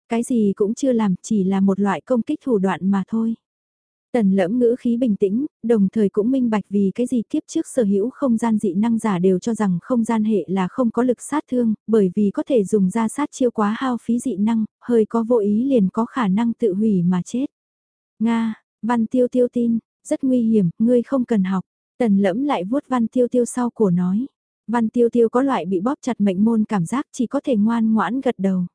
Cái gì cũng chưa làm, chỉ là một loại công kích thủ đoạn mà thôi. Tần lẫm ngữ khí bình tĩnh, đồng thời cũng minh bạch vì cái gì kiếp trước sở hữu không gian dị năng giả đều cho rằng không gian hệ là không có lực sát thương, bởi vì có thể dùng ra sát chiêu quá hao phí dị năng, hơi có vô ý liền có khả năng tự hủy mà chết. Nga, văn tiêu tiêu tin, rất nguy hiểm, ngươi không cần học. Tần lẫm lại vuốt văn tiêu tiêu sau cổ nói. Văn tiêu tiêu có loại bị bóp chặt mệnh môn cảm giác chỉ có thể ngoan ngoãn gật đầu.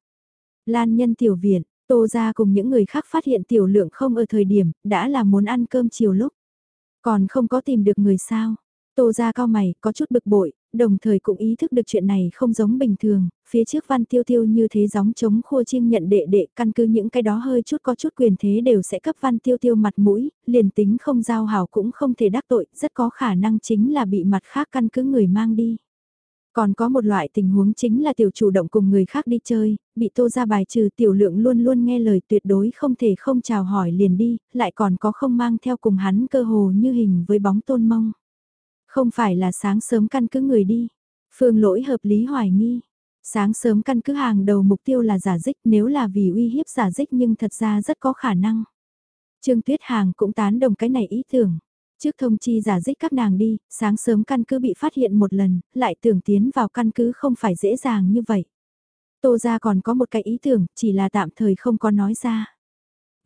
Lan nhân tiểu viện, Tô ra cùng những người khác phát hiện tiểu lượng không ở thời điểm, đã là muốn ăn cơm chiều lúc. Còn không có tìm được người sao. Tô ra cao mày, có chút bực bội, đồng thời cũng ý thức được chuyện này không giống bình thường, phía trước văn tiêu tiêu như thế gióng chống khua chiêng nhận đệ đệ, căn cứ những cái đó hơi chút có chút quyền thế đều sẽ cấp văn tiêu tiêu mặt mũi, liền tính không giao hảo cũng không thể đắc tội, rất có khả năng chính là bị mặt khác căn cứ người mang đi. Còn có một loại tình huống chính là tiểu chủ động cùng người khác đi chơi, bị tô ra bài trừ tiểu lượng luôn luôn nghe lời tuyệt đối không thể không chào hỏi liền đi, lại còn có không mang theo cùng hắn cơ hồ như hình với bóng tôn mông. Không phải là sáng sớm căn cứ người đi, phương lỗi hợp lý hoài nghi. Sáng sớm căn cứ hàng đầu mục tiêu là giả dích nếu là vì uy hiếp giả dích nhưng thật ra rất có khả năng. Trương Tuyết Hàng cũng tán đồng cái này ý tưởng. Trước thông chi giả dích các nàng đi, sáng sớm căn cứ bị phát hiện một lần, lại tưởng tiến vào căn cứ không phải dễ dàng như vậy. Tô ra còn có một cái ý tưởng, chỉ là tạm thời không có nói ra.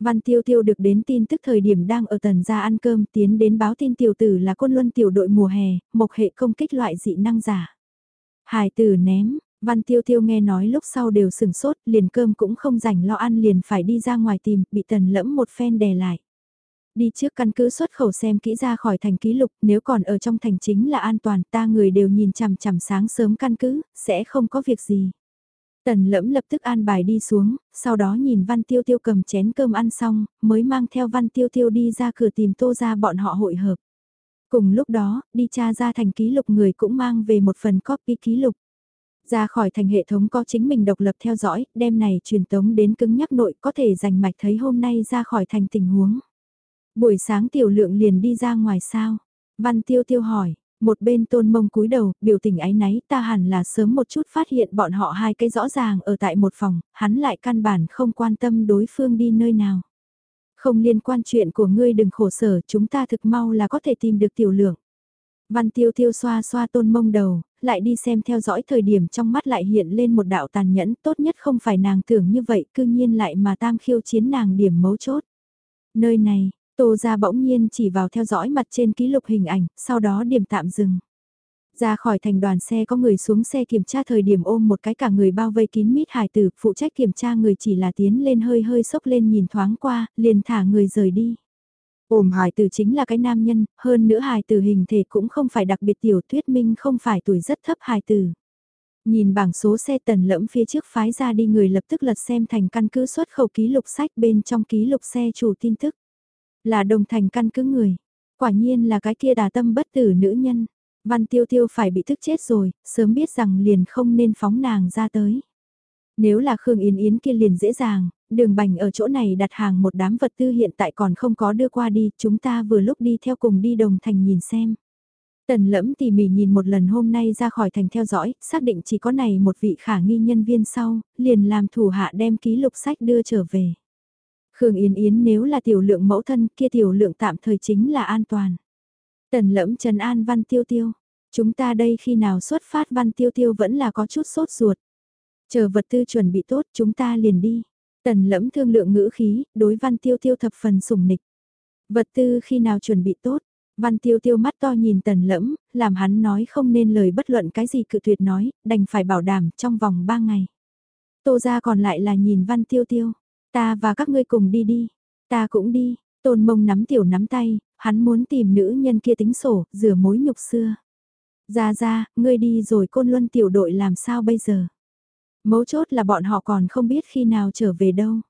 Văn Tiêu Tiêu được đến tin tức thời điểm đang ở tần gia ăn cơm tiến đến báo tin tiểu tử là quân luân tiểu đội mùa hè, một hệ công kích loại dị năng giả. Hải tử ném, Văn Tiêu Tiêu nghe nói lúc sau đều sừng sốt, liền cơm cũng không rảnh lo ăn liền phải đi ra ngoài tìm, bị tần lẫm một phen đè lại. Đi trước căn cứ xuất khẩu xem kỹ ra khỏi thành ký lục, nếu còn ở trong thành chính là an toàn, ta người đều nhìn chằm chằm sáng sớm căn cứ, sẽ không có việc gì. Tần lẫm lập tức an bài đi xuống, sau đó nhìn Văn Tiêu Tiêu cầm chén cơm ăn xong, mới mang theo Văn Tiêu Tiêu đi ra cửa tìm tô ra bọn họ hội hợp. Cùng lúc đó, đi tra ra thành ký lục người cũng mang về một phần copy ký lục. Ra khỏi thành hệ thống có chính mình độc lập theo dõi, đêm này truyền tống đến cứng nhắc nội có thể dành mạch thấy hôm nay ra khỏi thành tình huống. Buổi sáng tiểu lượng liền đi ra ngoài sao? Văn tiêu tiêu hỏi, một bên tôn mông cúi đầu, biểu tình ái náy ta hẳn là sớm một chút phát hiện bọn họ hai cái rõ ràng ở tại một phòng, hắn lại căn bản không quan tâm đối phương đi nơi nào. Không liên quan chuyện của ngươi đừng khổ sở, chúng ta thực mau là có thể tìm được tiểu lượng. Văn tiêu tiêu xoa xoa tôn mông đầu, lại đi xem theo dõi thời điểm trong mắt lại hiện lên một đạo tàn nhẫn tốt nhất không phải nàng tưởng như vậy cư nhiên lại mà tam khiêu chiến nàng điểm mấu chốt. Nơi này, Tô ra bỗng nhiên chỉ vào theo dõi mặt trên ký lục hình ảnh, sau đó điểm tạm dừng. Ra khỏi thành đoàn xe có người xuống xe kiểm tra thời điểm ôm một cái cả người bao vây kín mít hải tử, phụ trách kiểm tra người chỉ là tiến lên hơi hơi sốc lên nhìn thoáng qua, liền thả người rời đi. Ôm hải tử chính là cái nam nhân, hơn nữa hải tử hình thể cũng không phải đặc biệt tiểu thuyết minh không phải tuổi rất thấp hải tử. Nhìn bảng số xe tần lẫm phía trước phái ra đi người lập tức lật xem thành căn cứ xuất khẩu ký lục sách bên trong ký lục xe chủ tin tức. Là đồng thành căn cứ người. Quả nhiên là cái kia đà tâm bất tử nữ nhân. Văn tiêu tiêu phải bị thức chết rồi, sớm biết rằng liền không nên phóng nàng ra tới. Nếu là Khương Yến Yến kia liền dễ dàng, đường bành ở chỗ này đặt hàng một đám vật tư hiện tại còn không có đưa qua đi, chúng ta vừa lúc đi theo cùng đi đồng thành nhìn xem. Tần lẫm tỉ mỉ nhìn một lần hôm nay ra khỏi thành theo dõi, xác định chỉ có này một vị khả nghi nhân viên sau, liền làm thủ hạ đem ký lục sách đưa trở về. Khương Yến Yến nếu là tiểu lượng mẫu thân kia tiểu lượng tạm thời chính là an toàn. Tần lẫm Trần An Văn Tiêu Tiêu. Chúng ta đây khi nào xuất phát Văn Tiêu Tiêu vẫn là có chút sốt ruột. Chờ vật tư chuẩn bị tốt chúng ta liền đi. Tần lẫm thương lượng ngữ khí, đối Văn Tiêu Tiêu thập phần sủng nịch. Vật tư khi nào chuẩn bị tốt, Văn Tiêu Tiêu mắt to nhìn tần lẫm, làm hắn nói không nên lời bất luận cái gì cự tuyệt nói, đành phải bảo đảm trong vòng 3 ngày. Tô ra còn lại là nhìn Văn Tiêu Tiêu. Ta và các ngươi cùng đi đi. Ta cũng đi. Tôn mông nắm tiểu nắm tay, hắn muốn tìm nữ nhân kia tính sổ, rửa mối nhục xưa. Ra ra, ngươi đi rồi côn luân tiểu đội làm sao bây giờ? Mấu chốt là bọn họ còn không biết khi nào trở về đâu.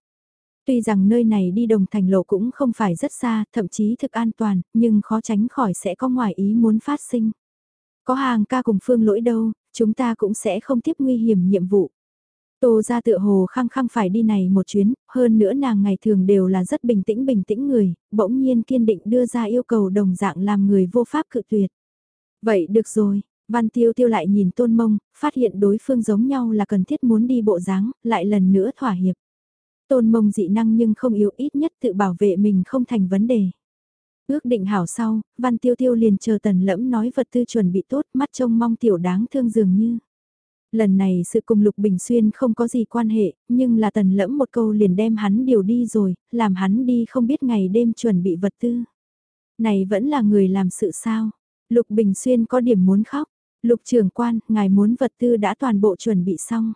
Tuy rằng nơi này đi đồng thành lộ cũng không phải rất xa, thậm chí thực an toàn, nhưng khó tránh khỏi sẽ có ngoài ý muốn phát sinh. Có hàng ca cùng phương lỗi đâu, chúng ta cũng sẽ không tiếp nguy hiểm nhiệm vụ. Tô ra tựa hồ khăng khăng phải đi này một chuyến, hơn nữa nàng ngày thường đều là rất bình tĩnh bình tĩnh người, bỗng nhiên kiên định đưa ra yêu cầu đồng dạng làm người vô pháp cự tuyệt. Vậy được rồi, Văn Tiêu Tiêu lại nhìn Tôn Mông, phát hiện đối phương giống nhau là cần thiết muốn đi bộ dáng, lại lần nữa thỏa hiệp. Tôn mông dị năng nhưng không yếu ít nhất tự bảo vệ mình không thành vấn đề. Ước định hảo sau, văn tiêu tiêu liền chờ tần lẫm nói vật tư chuẩn bị tốt mắt trông mong tiểu đáng thương dường như. Lần này sự cùng Lục Bình Xuyên không có gì quan hệ, nhưng là tần lẫm một câu liền đem hắn điều đi rồi, làm hắn đi không biết ngày đêm chuẩn bị vật tư. Này vẫn là người làm sự sao? Lục Bình Xuyên có điểm muốn khóc. Lục trưởng quan, ngài muốn vật tư đã toàn bộ chuẩn bị xong.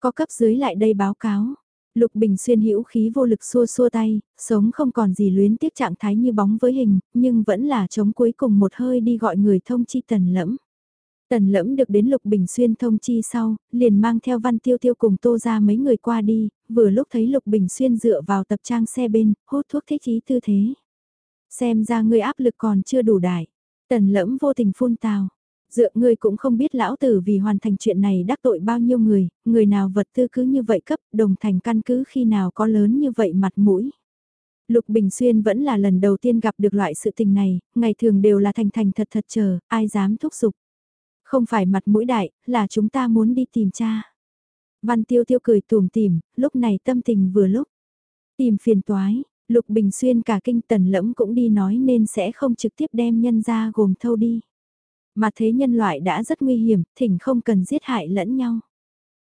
Có cấp dưới lại đây báo cáo. Lục Bình Xuyên hữu khí vô lực xua xua tay, sống không còn gì luyến tiếc trạng thái như bóng với hình, nhưng vẫn là chống cuối cùng một hơi đi gọi người thông chi tần lẫm. Tần lẫm được đến Lục Bình Xuyên thông chi sau, liền mang theo văn tiêu tiêu cùng tô ra mấy người qua đi, vừa lúc thấy Lục Bình Xuyên dựa vào tập trang xe bên, hút thuốc thích ý tư thế. Xem ra người áp lực còn chưa đủ đại. Tần lẫm vô tình phun tào. Dựa ngươi cũng không biết lão tử vì hoàn thành chuyện này đắc tội bao nhiêu người, người nào vật tư cứ như vậy cấp, đồng thành căn cứ khi nào có lớn như vậy mặt mũi. Lục Bình Xuyên vẫn là lần đầu tiên gặp được loại sự tình này, ngày thường đều là thành thành thật thật chờ, ai dám thúc giục. Không phải mặt mũi đại, là chúng ta muốn đi tìm cha. Văn Tiêu Tiêu cười tùm tìm, lúc này tâm tình vừa lúc. Tìm phiền toái, Lục Bình Xuyên cả kinh tần lẫm cũng đi nói nên sẽ không trực tiếp đem nhân ra gồm thâu đi. Mà thế nhân loại đã rất nguy hiểm, thỉnh không cần giết hại lẫn nhau.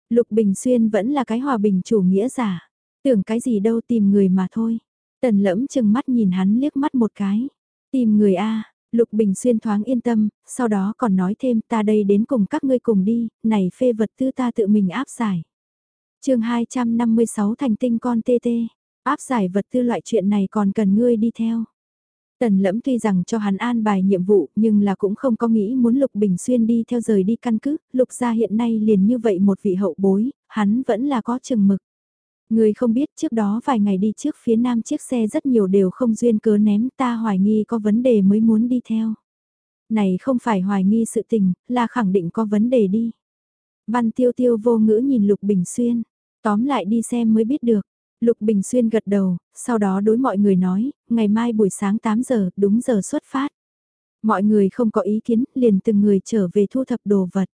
Lục Bình Xuyên vẫn là cái hòa bình chủ nghĩa giả. Tưởng cái gì đâu tìm người mà thôi. Tần lẫm chừng mắt nhìn hắn liếc mắt một cái. Tìm người A, Lục Bình Xuyên thoáng yên tâm, sau đó còn nói thêm ta đây đến cùng các ngươi cùng đi, này phê vật tư ta tự mình áp giải. chương 256 thành tinh con tê tê, áp giải vật tư loại chuyện này còn cần ngươi đi theo. Tần lẫm tuy rằng cho hắn an bài nhiệm vụ nhưng là cũng không có nghĩ muốn Lục Bình Xuyên đi theo rời đi căn cứ, Lục gia hiện nay liền như vậy một vị hậu bối, hắn vẫn là có chừng mực. Người không biết trước đó vài ngày đi trước phía nam chiếc xe rất nhiều đều không duyên cớ ném ta hoài nghi có vấn đề mới muốn đi theo. Này không phải hoài nghi sự tình, là khẳng định có vấn đề đi. Văn tiêu tiêu vô ngữ nhìn Lục Bình Xuyên, tóm lại đi xem mới biết được. Lục Bình Xuyên gật đầu, sau đó đối mọi người nói, ngày mai buổi sáng 8 giờ, đúng giờ xuất phát. Mọi người không có ý kiến, liền từng người trở về thu thập đồ vật.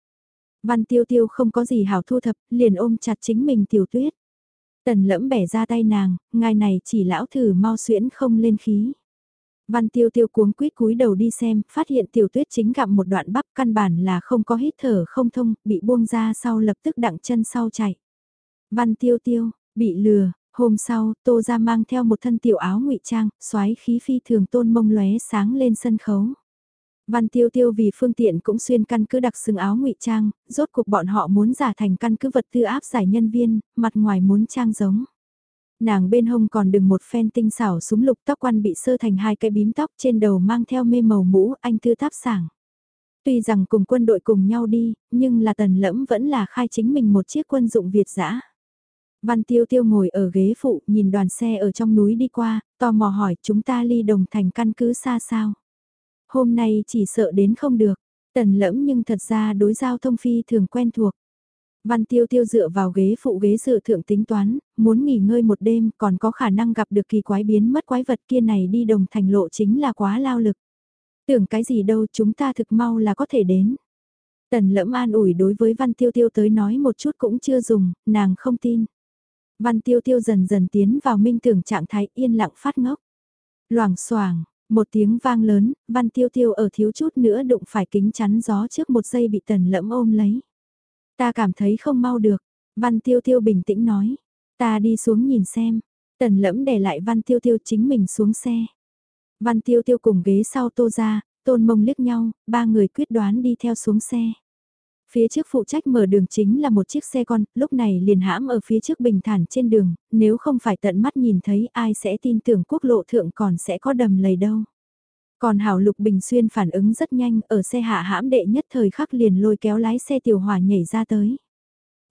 Văn tiêu tiêu không có gì hảo thu thập, liền ôm chặt chính mình tiểu tuyết. Tần lẫm bẻ ra tay nàng, ngài này chỉ lão thử mau xuyễn không lên khí. Văn tiêu tiêu cuống quýt cúi đầu đi xem, phát hiện tiểu tuyết chính gặp một đoạn bắp căn bản là không có hít thở không thông, bị buông ra sau lập tức đặng chân sau chạy. Văn tiêu tiêu, bị lừa, Hôm sau, Tô ra mang theo một thân tiểu áo ngụy trang, xoáy khí phi thường tôn mông lóe sáng lên sân khấu. Văn tiêu tiêu vì phương tiện cũng xuyên căn cứ đặc xưng áo ngụy trang, rốt cuộc bọn họ muốn giả thành căn cứ vật tư áp giải nhân viên, mặt ngoài muốn trang giống. Nàng bên hông còn đừng một phen tinh xảo súng lục tóc quan bị sơ thành hai cái bím tóc trên đầu mang theo mê màu mũ anh thư tháp sảng. Tuy rằng cùng quân đội cùng nhau đi, nhưng là tần lẫm vẫn là khai chính mình một chiếc quân dụng Việt giã. Văn Tiêu Tiêu ngồi ở ghế phụ nhìn đoàn xe ở trong núi đi qua, tò mò hỏi chúng ta ly đồng thành căn cứ xa sao. Hôm nay chỉ sợ đến không được, tần lẫm nhưng thật ra đối giao thông phi thường quen thuộc. Văn Tiêu Tiêu dựa vào ghế phụ ghế dự thượng tính toán, muốn nghỉ ngơi một đêm còn có khả năng gặp được kỳ quái biến mất quái vật kia này đi đồng thành lộ chính là quá lao lực. Tưởng cái gì đâu chúng ta thực mau là có thể đến. Tần lẫm an ủi đối với Văn Tiêu Tiêu tới nói một chút cũng chưa dùng, nàng không tin. Văn tiêu tiêu dần dần tiến vào minh tưởng trạng thái yên lặng phát ngốc. Loảng xoảng một tiếng vang lớn, văn tiêu tiêu ở thiếu chút nữa đụng phải kính chắn gió trước một giây bị tần lẫm ôm lấy. Ta cảm thấy không mau được, văn tiêu tiêu bình tĩnh nói. Ta đi xuống nhìn xem, tần lẫm để lại văn tiêu tiêu chính mình xuống xe. Văn tiêu tiêu cùng ghế sau tô ra, tôn mông liếc nhau, ba người quyết đoán đi theo xuống xe. Phía trước phụ trách mở đường chính là một chiếc xe con, lúc này liền hãm ở phía trước bình thản trên đường, nếu không phải tận mắt nhìn thấy ai sẽ tin tưởng quốc lộ thượng còn sẽ có đầm lầy đâu. Còn Hảo Lục Bình Xuyên phản ứng rất nhanh, ở xe hạ hãm đệ nhất thời khắc liền lôi kéo lái xe tiểu hỏa nhảy ra tới.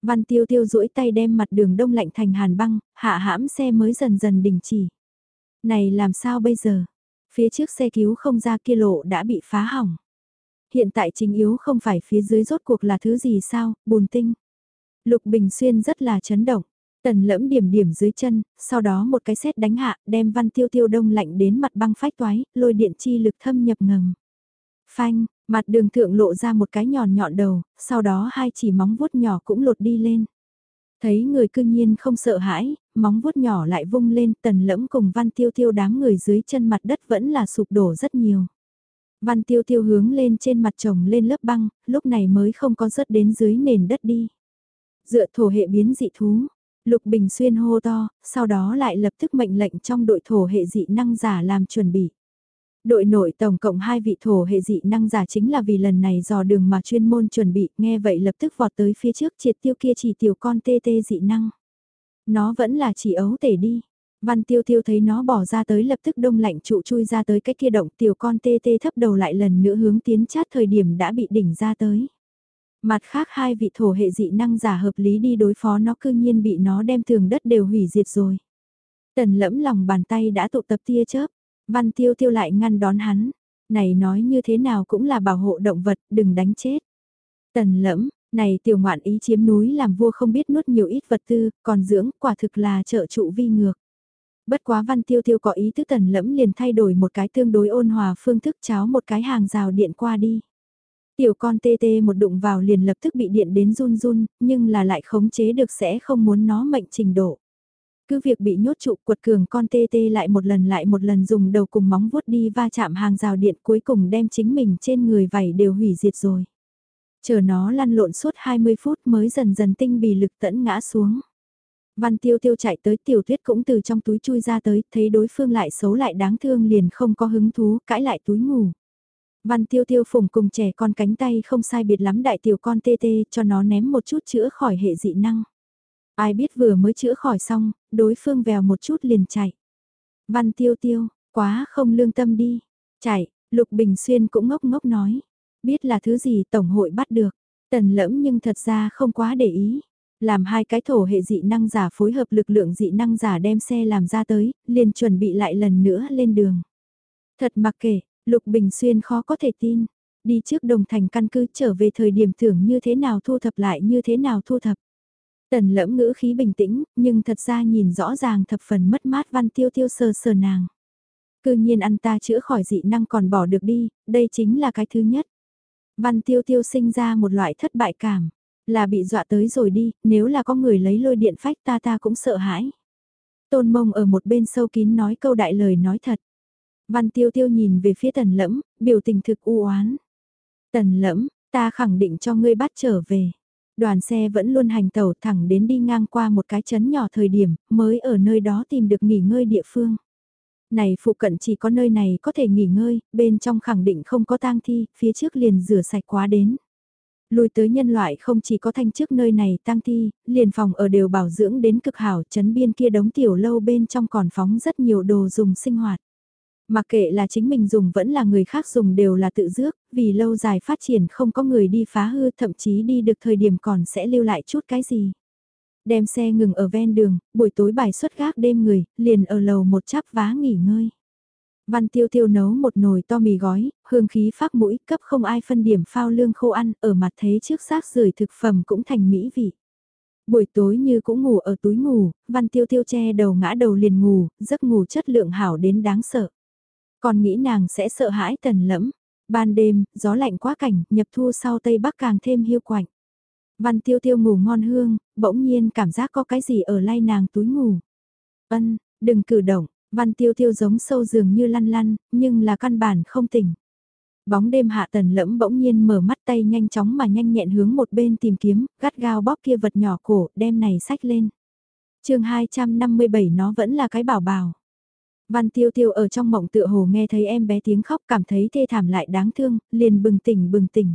Văn tiêu tiêu duỗi tay đem mặt đường đông lạnh thành hàn băng, hạ hãm xe mới dần dần đình chỉ. Này làm sao bây giờ? Phía trước xe cứu không ra kia lộ đã bị phá hỏng hiện tại chính yếu không phải phía dưới rốt cuộc là thứ gì sao, bùn tinh. Lục Bình Xuyên rất là chấn động. Tần lẫm điểm điểm dưới chân, sau đó một cái xét đánh hạ, đem văn tiêu tiêu đông lạnh đến mặt băng phách toái, lôi điện chi lực thâm nhập ngầm. Phanh, mặt đường thượng lộ ra một cái nhọn nhọn đầu, sau đó hai chỉ móng vuốt nhỏ cũng lột đi lên. Thấy người cương nhiên không sợ hãi, móng vuốt nhỏ lại vung lên tần lẫm cùng văn tiêu tiêu đám người dưới chân mặt đất vẫn là sụp đổ rất nhiều. Văn tiêu tiêu hướng lên trên mặt chồng lên lớp băng, lúc này mới không có rớt đến dưới nền đất đi. Dựa thổ hệ biến dị thú, Lục Bình Xuyên hô to, sau đó lại lập tức mệnh lệnh trong đội thổ hệ dị năng giả làm chuẩn bị. Đội nội tổng cộng hai vị thổ hệ dị năng giả chính là vì lần này dò đường mà chuyên môn chuẩn bị, nghe vậy lập tức vọt tới phía trước triệt tiêu kia chỉ tiểu con tê tê dị năng. Nó vẫn là chỉ ấu tể đi. Văn tiêu tiêu thấy nó bỏ ra tới lập tức đông lạnh trụ chui ra tới cái kia động tiểu con tê tê thấp đầu lại lần nữa hướng tiến chát thời điểm đã bị đỉnh ra tới. Mặt khác hai vị thổ hệ dị năng giả hợp lý đi đối phó nó cư nhiên bị nó đem tường đất đều hủy diệt rồi. Tần lẫm lòng bàn tay đã tụ tập tia chớp, văn tiêu tiêu lại ngăn đón hắn. Này nói như thế nào cũng là bảo hộ động vật, đừng đánh chết. Tần lẫm, này tiểu ngoạn ý chiếm núi làm vua không biết nuốt nhiều ít vật tư, còn dưỡng quả thực là trợ trụ vi ngược. Bất quá văn tiêu tiêu có ý thức tần lẫm liền thay đổi một cái tương đối ôn hòa phương thức cháo một cái hàng rào điện qua đi. Tiểu con tê tê một đụng vào liền lập tức bị điện đến run run, nhưng là lại khống chế được sẽ không muốn nó mệnh trình độ. Cứ việc bị nhốt trụ quật cường con tê tê lại một lần lại một lần dùng đầu cùng móng vuốt đi va chạm hàng rào điện cuối cùng đem chính mình trên người vảy đều hủy diệt rồi. Chờ nó lăn lộn suốt 20 phút mới dần dần tinh bì lực tẫn ngã xuống. Văn tiêu tiêu chạy tới tiểu tuyết cũng từ trong túi chui ra tới, thấy đối phương lại xấu lại đáng thương liền không có hứng thú, cãi lại túi ngủ. Văn tiêu tiêu phủng cùng trẻ con cánh tay không sai biệt lắm đại tiểu con tê tê cho nó ném một chút chữa khỏi hệ dị năng. Ai biết vừa mới chữa khỏi xong, đối phương vèo một chút liền chạy. Văn tiêu tiêu, quá không lương tâm đi. Chạy, Lục Bình Xuyên cũng ngốc ngốc nói. Biết là thứ gì Tổng hội bắt được. Tần lẫm nhưng thật ra không quá để ý. Làm hai cái thổ hệ dị năng giả phối hợp lực lượng dị năng giả đem xe làm ra tới, liền chuẩn bị lại lần nữa lên đường. Thật mặc kệ, Lục Bình Xuyên khó có thể tin. Đi trước đồng thành căn cứ trở về thời điểm thưởng như thế nào thu thập lại như thế nào thu thập. Tần lẫm ngữ khí bình tĩnh, nhưng thật ra nhìn rõ ràng thập phần mất mát văn tiêu tiêu sờ sờ nàng. Cư nhiên ăn ta chữa khỏi dị năng còn bỏ được đi, đây chính là cái thứ nhất. Văn tiêu tiêu sinh ra một loại thất bại cảm, là bị dọa tới rồi đi, nếu là có người lấy lôi điện phách ta ta cũng sợ hãi. Tôn mông ở một bên sâu kín nói câu đại lời nói thật. Văn tiêu tiêu nhìn về phía tần lẫm, biểu tình thực u oán. Tần lẫm, ta khẳng định cho ngươi bắt trở về. Đoàn xe vẫn luôn hành tàu thẳng đến đi ngang qua một cái chấn nhỏ thời điểm, mới ở nơi đó tìm được nghỉ ngơi địa phương. Này phụ cận chỉ có nơi này có thể nghỉ ngơi, bên trong khẳng định không có tang thi, phía trước liền rửa sạch quá đến. Lùi tới nhân loại không chỉ có thanh trước nơi này tang thi, liền phòng ở đều bảo dưỡng đến cực hảo, chấn biên kia đống tiểu lâu bên trong còn phóng rất nhiều đồ dùng sinh hoạt. Mặc kệ là chính mình dùng vẫn là người khác dùng đều là tự dước, vì lâu dài phát triển không có người đi phá hư thậm chí đi được thời điểm còn sẽ lưu lại chút cái gì. Đem xe ngừng ở ven đường, buổi tối bài xuất gác đêm người, liền ở lầu một chắp vá nghỉ ngơi. Văn tiêu tiêu nấu một nồi to mì gói, hương khí phát mũi cấp không ai phân điểm phao lương khô ăn, ở mặt thế trước xác rời thực phẩm cũng thành mỹ vị. Buổi tối như cũng ngủ ở túi ngủ, văn tiêu tiêu che đầu ngã đầu liền ngủ, giấc ngủ chất lượng hảo đến đáng sợ. Còn nghĩ nàng sẽ sợ hãi tần lẫm. Ban đêm, gió lạnh quá cảnh, nhập thu sau Tây Bắc càng thêm hiu quạnh. Văn tiêu tiêu ngủ ngon hương, bỗng nhiên cảm giác có cái gì ở lay nàng túi ngủ. Ân, đừng cử động, văn tiêu tiêu giống sâu giường như lăn lăn, nhưng là căn bản không tỉnh. Bóng đêm hạ tần lẫm bỗng nhiên mở mắt tay nhanh chóng mà nhanh nhẹn hướng một bên tìm kiếm, gắt gao bóp kia vật nhỏ cổ, đem này sách lên. chương 257 nó vẫn là cái bảo bảo. Văn tiêu tiêu ở trong mộng tựa hồ nghe thấy em bé tiếng khóc cảm thấy thê thảm lại đáng thương, liền bừng tỉnh bừng tỉnh.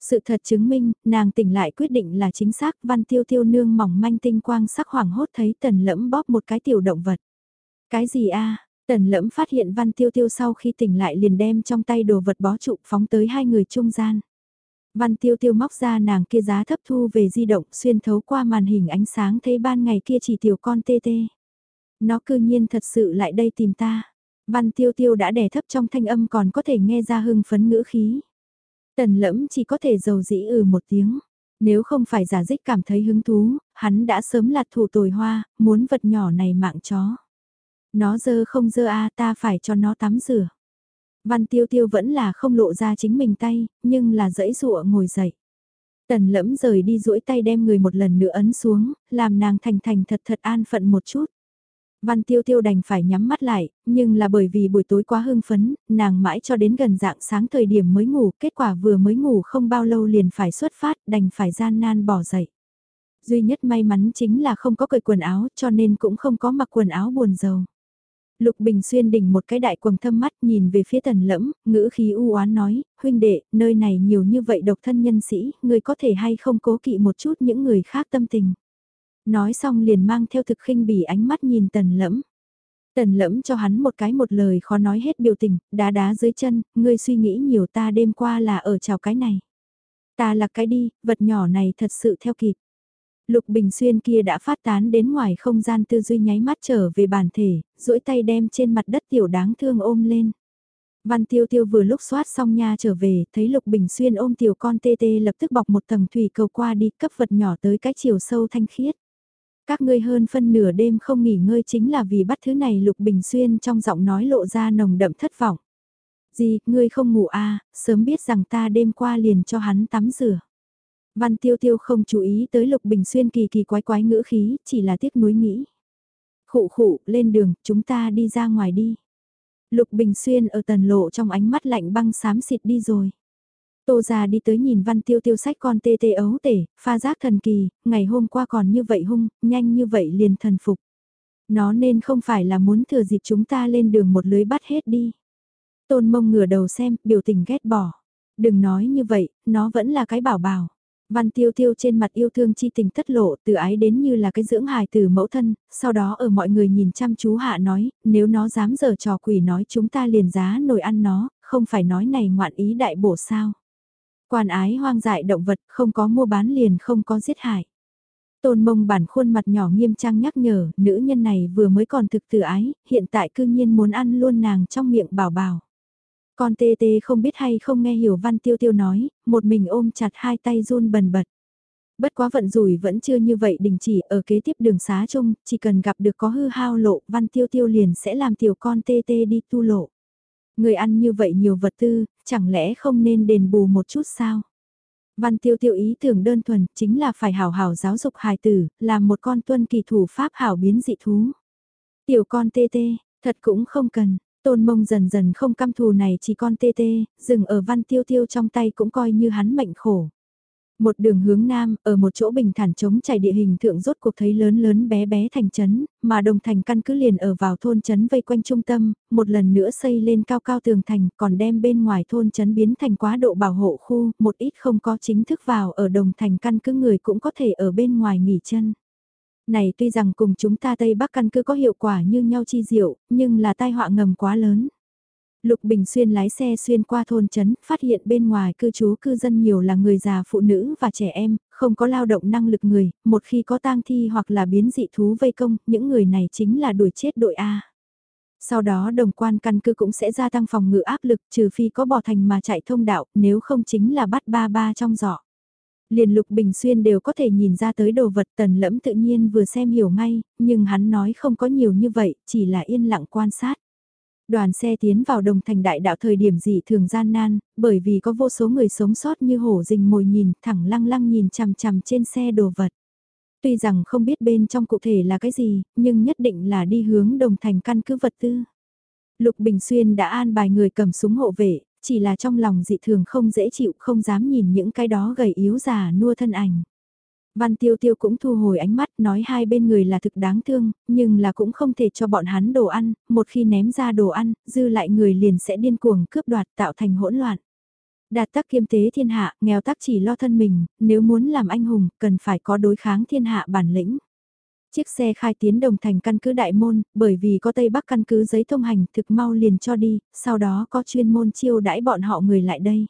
Sự thật chứng minh, nàng tỉnh lại quyết định là chính xác, văn tiêu tiêu nương mỏng manh tinh quang sắc hoảng hốt thấy tần lẫm bóp một cái tiểu động vật. Cái gì a Tần lẫm phát hiện văn tiêu tiêu sau khi tỉnh lại liền đem trong tay đồ vật bó trụ phóng tới hai người trung gian. Văn tiêu tiêu móc ra nàng kia giá thấp thu về di động xuyên thấu qua màn hình ánh sáng thấy ban ngày kia chỉ tiểu con tê tê. Nó cư nhiên thật sự lại đây tìm ta. Văn tiêu tiêu đã đè thấp trong thanh âm còn có thể nghe ra hưng phấn ngữ khí. Tần lẫm chỉ có thể dầu dĩ ừ một tiếng. Nếu không phải giả dích cảm thấy hứng thú, hắn đã sớm lạt thủ tồi hoa, muốn vật nhỏ này mạng chó. Nó dơ không dơ a ta phải cho nó tắm rửa. Văn tiêu tiêu vẫn là không lộ ra chính mình tay, nhưng là dẫy dụa ngồi dậy. Tần lẫm rời đi duỗi tay đem người một lần nữa ấn xuống, làm nàng thành thành thật thật an phận một chút. Văn tiêu tiêu đành phải nhắm mắt lại, nhưng là bởi vì buổi tối quá hưng phấn, nàng mãi cho đến gần dạng sáng thời điểm mới ngủ, kết quả vừa mới ngủ không bao lâu liền phải xuất phát, đành phải gian nan bỏ dậy. Duy nhất may mắn chính là không có cởi quần áo cho nên cũng không có mặc quần áo buồn rầu Lục Bình Xuyên đỉnh một cái đại quầng thâm mắt nhìn về phía tần lẫm, ngữ khí u oán nói, huynh đệ, nơi này nhiều như vậy độc thân nhân sĩ, người có thể hay không cố kỵ một chút những người khác tâm tình. Nói xong liền mang theo thực khinh bỉ ánh mắt nhìn tần lẫm. Tần lẫm cho hắn một cái một lời khó nói hết biểu tình, đá đá dưới chân, ngươi suy nghĩ nhiều ta đêm qua là ở chào cái này. Ta là cái đi, vật nhỏ này thật sự theo kịp. Lục Bình Xuyên kia đã phát tán đến ngoài không gian tư duy nháy mắt trở về bản thể, duỗi tay đem trên mặt đất tiểu đáng thương ôm lên. Văn Tiêu Tiêu vừa lúc soát xong nha trở về, thấy Lục Bình Xuyên ôm tiểu con tê tê lập tức bọc một tầng thủy cầu qua đi cấp vật nhỏ tới cái chiều sâu thanh khiết. Các ngươi hơn phân nửa đêm không nghỉ ngơi chính là vì bắt thứ này Lục Bình Xuyên trong giọng nói lộ ra nồng đậm thất vọng. Gì, ngươi không ngủ à, sớm biết rằng ta đêm qua liền cho hắn tắm rửa. Văn Tiêu Tiêu không chú ý tới Lục Bình Xuyên kỳ kỳ quái quái ngữ khí, chỉ là tiếc nuối nghĩ. Khụ khụ, lên đường, chúng ta đi ra ngoài đi. Lục Bình Xuyên ở tần lộ trong ánh mắt lạnh băng xám xịt đi rồi. Tô già đi tới nhìn văn tiêu tiêu sách con tê tê ấu tể, pha giác thần kỳ, ngày hôm qua còn như vậy hung, nhanh như vậy liền thần phục. Nó nên không phải là muốn thừa dịp chúng ta lên đường một lưới bắt hết đi. Tôn mông ngửa đầu xem, biểu tình ghét bỏ. Đừng nói như vậy, nó vẫn là cái bảo bảo. Văn tiêu tiêu trên mặt yêu thương chi tình tất lộ từ ái đến như là cái dưỡng hài từ mẫu thân, sau đó ở mọi người nhìn chăm chú hạ nói, nếu nó dám giờ trò quỷ nói chúng ta liền giá nồi ăn nó, không phải nói này ngoạn ý đại bổ sao. Quan ái hoang dại động vật không có mua bán liền không có giết hại. Tôn mông bản khuôn mặt nhỏ nghiêm trang nhắc nhở, nữ nhân này vừa mới còn thực từ ái, hiện tại cư nhiên muốn ăn luôn nàng trong miệng bảo bảo. Con tê tê không biết hay không nghe hiểu văn tiêu tiêu nói, một mình ôm chặt hai tay run bần bật. Bất quá vận rủi vẫn chưa như vậy đình chỉ ở kế tiếp đường xá chung, chỉ cần gặp được có hư hao lộ, văn tiêu tiêu liền sẽ làm tiểu con tê tê đi tu lộ. Người ăn như vậy nhiều vật tư, chẳng lẽ không nên đền bù một chút sao? Văn tiêu tiêu ý tưởng đơn thuần chính là phải hảo hảo giáo dục hài tử, làm một con tuân kỳ thủ pháp hảo biến dị thú. Tiểu con tê tê, thật cũng không cần, tôn mông dần dần không căm thù này chỉ con tê tê, dừng ở văn tiêu tiêu trong tay cũng coi như hắn mệnh khổ. Một đường hướng nam, ở một chỗ bình thản trống trải địa hình thượng rốt cuộc thấy lớn lớn bé bé thành trấn, mà đồng thành căn cứ liền ở vào thôn trấn vây quanh trung tâm, một lần nữa xây lên cao cao tường thành, còn đem bên ngoài thôn trấn biến thành quá độ bảo hộ khu, một ít không có chính thức vào ở đồng thành căn cứ người cũng có thể ở bên ngoài nghỉ chân. Này tuy rằng cùng chúng ta Tây Bắc căn cứ có hiệu quả như nhau chi diệu, nhưng là tai họa ngầm quá lớn. Lục Bình Xuyên lái xe xuyên qua thôn trấn, phát hiện bên ngoài cư trú cư dân nhiều là người già phụ nữ và trẻ em, không có lao động năng lực người, một khi có tang thi hoặc là biến dị thú vây công, những người này chính là đuổi chết đội A. Sau đó đồng quan căn cứ cũng sẽ gia tăng phòng ngự áp lực trừ phi có bỏ thành mà chạy thông đạo, nếu không chính là bắt ba ba trong giỏ. Liền Lục Bình Xuyên đều có thể nhìn ra tới đồ vật tần lẫm tự nhiên vừa xem hiểu ngay, nhưng hắn nói không có nhiều như vậy, chỉ là yên lặng quan sát. Đoàn xe tiến vào đồng thành đại đạo thời điểm dị thường gian nan, bởi vì có vô số người sống sót như hổ rình mồi nhìn, thẳng lăng lăng nhìn chằm chằm trên xe đồ vật. Tuy rằng không biết bên trong cụ thể là cái gì, nhưng nhất định là đi hướng đồng thành căn cứ vật tư. Lục Bình Xuyên đã an bài người cầm súng hộ vệ, chỉ là trong lòng dị thường không dễ chịu không dám nhìn những cái đó gầy yếu già nua thân ảnh. Văn Tiêu Tiêu cũng thu hồi ánh mắt nói hai bên người là thực đáng thương, nhưng là cũng không thể cho bọn hắn đồ ăn, một khi ném ra đồ ăn, dư lại người liền sẽ điên cuồng cướp đoạt tạo thành hỗn loạn. Đạt tác kiêm tế thiên hạ, nghèo tác chỉ lo thân mình, nếu muốn làm anh hùng, cần phải có đối kháng thiên hạ bản lĩnh. Chiếc xe khai tiến đồng thành căn cứ đại môn, bởi vì có Tây Bắc căn cứ giấy thông hành thực mau liền cho đi, sau đó có chuyên môn chiêu đãi bọn họ người lại đây.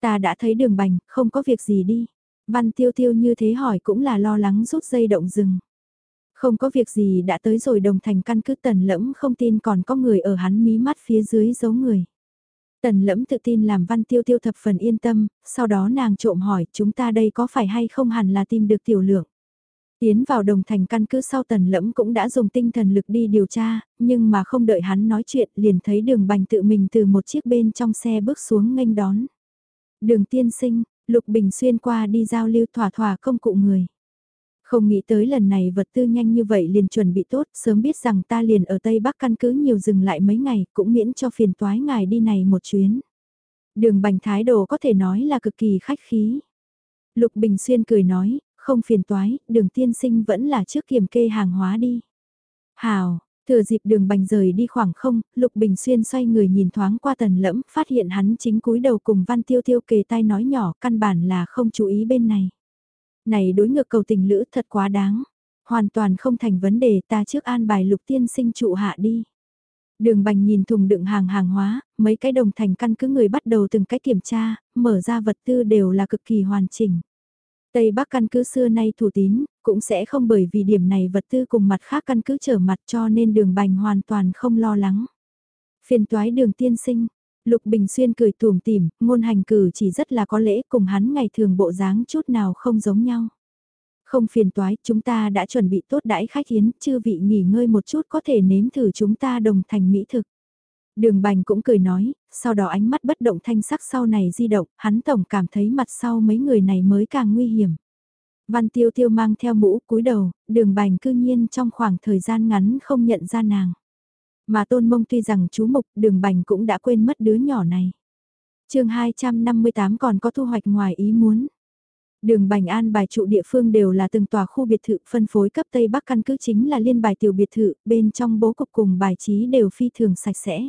Ta đã thấy đường bành, không có việc gì đi. Văn tiêu tiêu như thế hỏi cũng là lo lắng rút dây động rừng. Không có việc gì đã tới rồi đồng thành căn cứ tần lẫm không tin còn có người ở hắn mí mắt phía dưới giấu người. Tần lẫm tự tin làm văn tiêu tiêu thập phần yên tâm, sau đó nàng trộm hỏi chúng ta đây có phải hay không hẳn là tìm được tiểu lượng. Tiến vào đồng thành căn cứ sau tần lẫm cũng đã dùng tinh thần lực đi điều tra, nhưng mà không đợi hắn nói chuyện liền thấy đường bành tự mình từ một chiếc bên trong xe bước xuống nghênh đón. Đường tiên sinh, Lục Bình xuyên qua đi giao lưu thỏa thỏa công cụ người. Không nghĩ tới lần này vật tư nhanh như vậy liền chuẩn bị tốt, sớm biết rằng ta liền ở Tây Bắc căn cứ nhiều dừng lại mấy ngày, cũng miễn cho phiền toái ngài đi này một chuyến. Đường bành thái độ có thể nói là cực kỳ khách khí. Lục Bình Xuyên cười nói, không phiền toái, đường tiên sinh vẫn là trước kiểm kê hàng hóa đi. Hào, thừa dịp đường bành rời đi khoảng không, Lục Bình Xuyên xoay người nhìn thoáng qua tần lẫm, phát hiện hắn chính cúi đầu cùng Văn Tiêu Tiêu kề tai nói nhỏ, căn bản là không chú ý bên này. Này đối ngược cầu tình lữ thật quá đáng. Hoàn toàn không thành vấn đề ta trước an bài lục tiên sinh trụ hạ đi. Đường bành nhìn thùng đựng hàng hàng hóa, mấy cái đồng thành căn cứ người bắt đầu từng cái kiểm tra, mở ra vật tư đều là cực kỳ hoàn chỉnh. Tây Bắc căn cứ xưa nay thủ tín, cũng sẽ không bởi vì điểm này vật tư cùng mặt khác căn cứ trở mặt cho nên đường bành hoàn toàn không lo lắng. Phiền toái đường tiên sinh, Lục Bình Xuyên cười tùm tìm, ngôn hành cử chỉ rất là có lễ cùng hắn ngày thường bộ dáng chút nào không giống nhau. Không phiền toái, chúng ta đã chuẩn bị tốt đãi khách hiến, chư vị nghỉ ngơi một chút có thể nếm thử chúng ta đồng thành mỹ thực. Đường bành cũng cười nói, sau đó ánh mắt bất động thanh sắc sau này di động, hắn tổng cảm thấy mặt sau mấy người này mới càng nguy hiểm. Văn tiêu tiêu mang theo mũ cúi đầu, đường bành cư nhiên trong khoảng thời gian ngắn không nhận ra nàng. Mà tôn mông tuy rằng chú mục đường bành cũng đã quên mất đứa nhỏ này. chương 258 còn có thu hoạch ngoài ý muốn. Đường Bành An bài trụ địa phương đều là từng tòa khu biệt thự phân phối cấp Tây Bắc căn cứ chính là liên bài tiểu biệt thự, bên trong bố cục cùng bài trí đều phi thường sạch sẽ.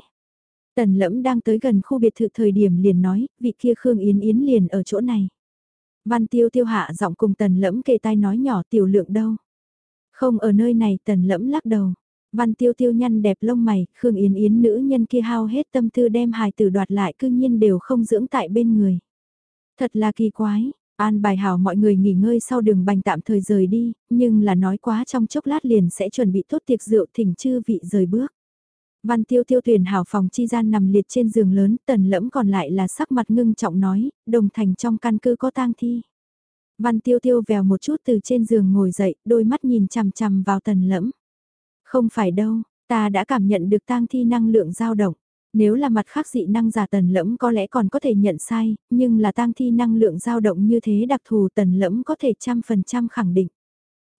Tần lẫm đang tới gần khu biệt thự thời điểm liền nói, vị kia Khương Yến Yến liền ở chỗ này. Văn tiêu tiêu hạ giọng cùng tần lẫm kề tai nói nhỏ tiểu lượng đâu. Không ở nơi này tần lẫm lắc đầu. Văn tiêu tiêu nhăn đẹp lông mày, Khương Yến Yến nữ nhân kia hao hết tâm tư đem hài tử đoạt lại cư nhiên đều không dưỡng tại bên người. Thật là kỳ quái, an bài hảo mọi người nghỉ ngơi sau đường bành tạm thời rời đi, nhưng là nói quá trong chốc lát liền sẽ chuẩn bị tốt tiệc rượu thỉnh chư vị rời bước. Văn tiêu tiêu tuyển hảo phòng chi gian nằm liệt trên giường lớn, tần lẫm còn lại là sắc mặt ngưng trọng nói, đồng thành trong căn cứ có tang thi. Văn tiêu tiêu vèo một chút từ trên giường ngồi dậy, đôi mắt nhìn chằm chằm vào tần lẫm. Không phải đâu, ta đã cảm nhận được tang thi năng lượng dao động. Nếu là mặt khác dị năng giả tần lẫm có lẽ còn có thể nhận sai, nhưng là tang thi năng lượng dao động như thế đặc thù tần lẫm có thể trăm phần trăm khẳng định.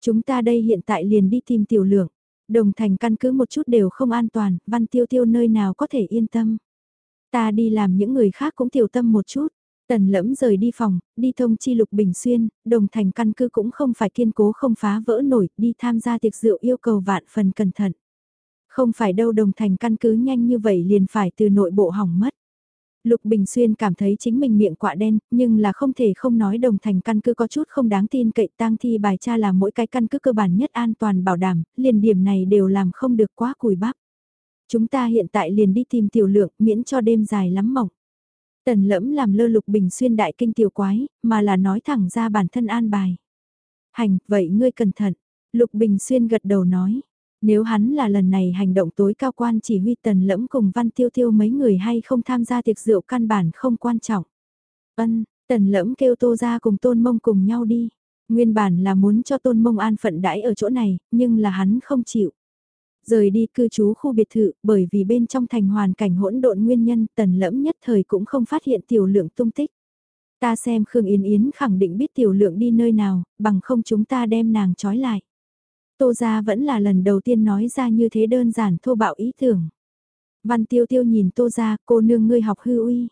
Chúng ta đây hiện tại liền đi tìm tiểu lượng, đồng thành căn cứ một chút đều không an toàn, văn tiêu tiêu nơi nào có thể yên tâm. Ta đi làm những người khác cũng tiểu tâm một chút. Tần lẫm rời đi phòng, đi thông chi lục bình xuyên, đồng thành căn cứ cũng không phải kiên cố không phá vỡ nổi, đi tham gia tiệc rượu yêu cầu vạn phần cẩn thận. Không phải đâu đồng thành căn cứ nhanh như vậy liền phải từ nội bộ hỏng mất. Lục Bình Xuyên cảm thấy chính mình miệng quạ đen, nhưng là không thể không nói đồng thành căn cứ có chút không đáng tin cậy tang thi bài tra là mỗi cái căn cứ cơ bản nhất an toàn bảo đảm, liền điểm này đều làm không được quá cùi bắp. Chúng ta hiện tại liền đi tìm tiểu lượng miễn cho đêm dài lắm mỏng. Tần lẫm làm lơ Lục Bình Xuyên đại kinh tiểu quái, mà là nói thẳng ra bản thân an bài. Hành, vậy ngươi cẩn thận. Lục Bình Xuyên gật đầu nói. Nếu hắn là lần này hành động tối cao quan chỉ huy tần lẫm cùng văn tiêu tiêu mấy người hay không tham gia tiệc rượu căn bản không quan trọng. Ân, tần lẫm kêu tô ra cùng tôn mông cùng nhau đi. Nguyên bản là muốn cho tôn mông an phận đãi ở chỗ này, nhưng là hắn không chịu. Rời đi cư trú khu biệt thự, bởi vì bên trong thành hoàn cảnh hỗn độn nguyên nhân, tần lẫm nhất thời cũng không phát hiện tiểu lượng tung tích. Ta xem Khương Yến Yến khẳng định biết tiểu lượng đi nơi nào, bằng không chúng ta đem nàng trói lại. Tô Gia vẫn là lần đầu tiên nói ra như thế đơn giản thô bạo ý tưởng. Văn Tiêu Tiêu nhìn Tô Gia, cô nương ngươi học hư uy.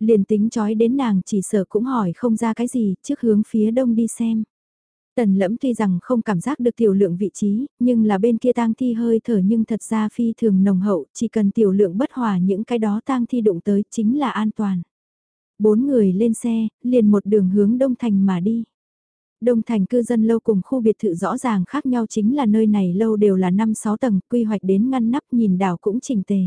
Liền tính chói đến nàng chỉ sợ cũng hỏi không ra cái gì, trước hướng phía đông đi xem. Tần lẫm tuy rằng không cảm giác được tiểu lượng vị trí, nhưng là bên kia tang thi hơi thở nhưng thật ra phi thường nồng hậu, chỉ cần tiểu lượng bất hòa những cái đó tang thi đụng tới chính là an toàn. Bốn người lên xe, liền một đường hướng đông thành mà đi. Đông thành cư dân lâu cùng khu biệt thự rõ ràng khác nhau chính là nơi này lâu đều là 5-6 tầng, quy hoạch đến ngăn nắp nhìn đảo cũng chỉnh tề.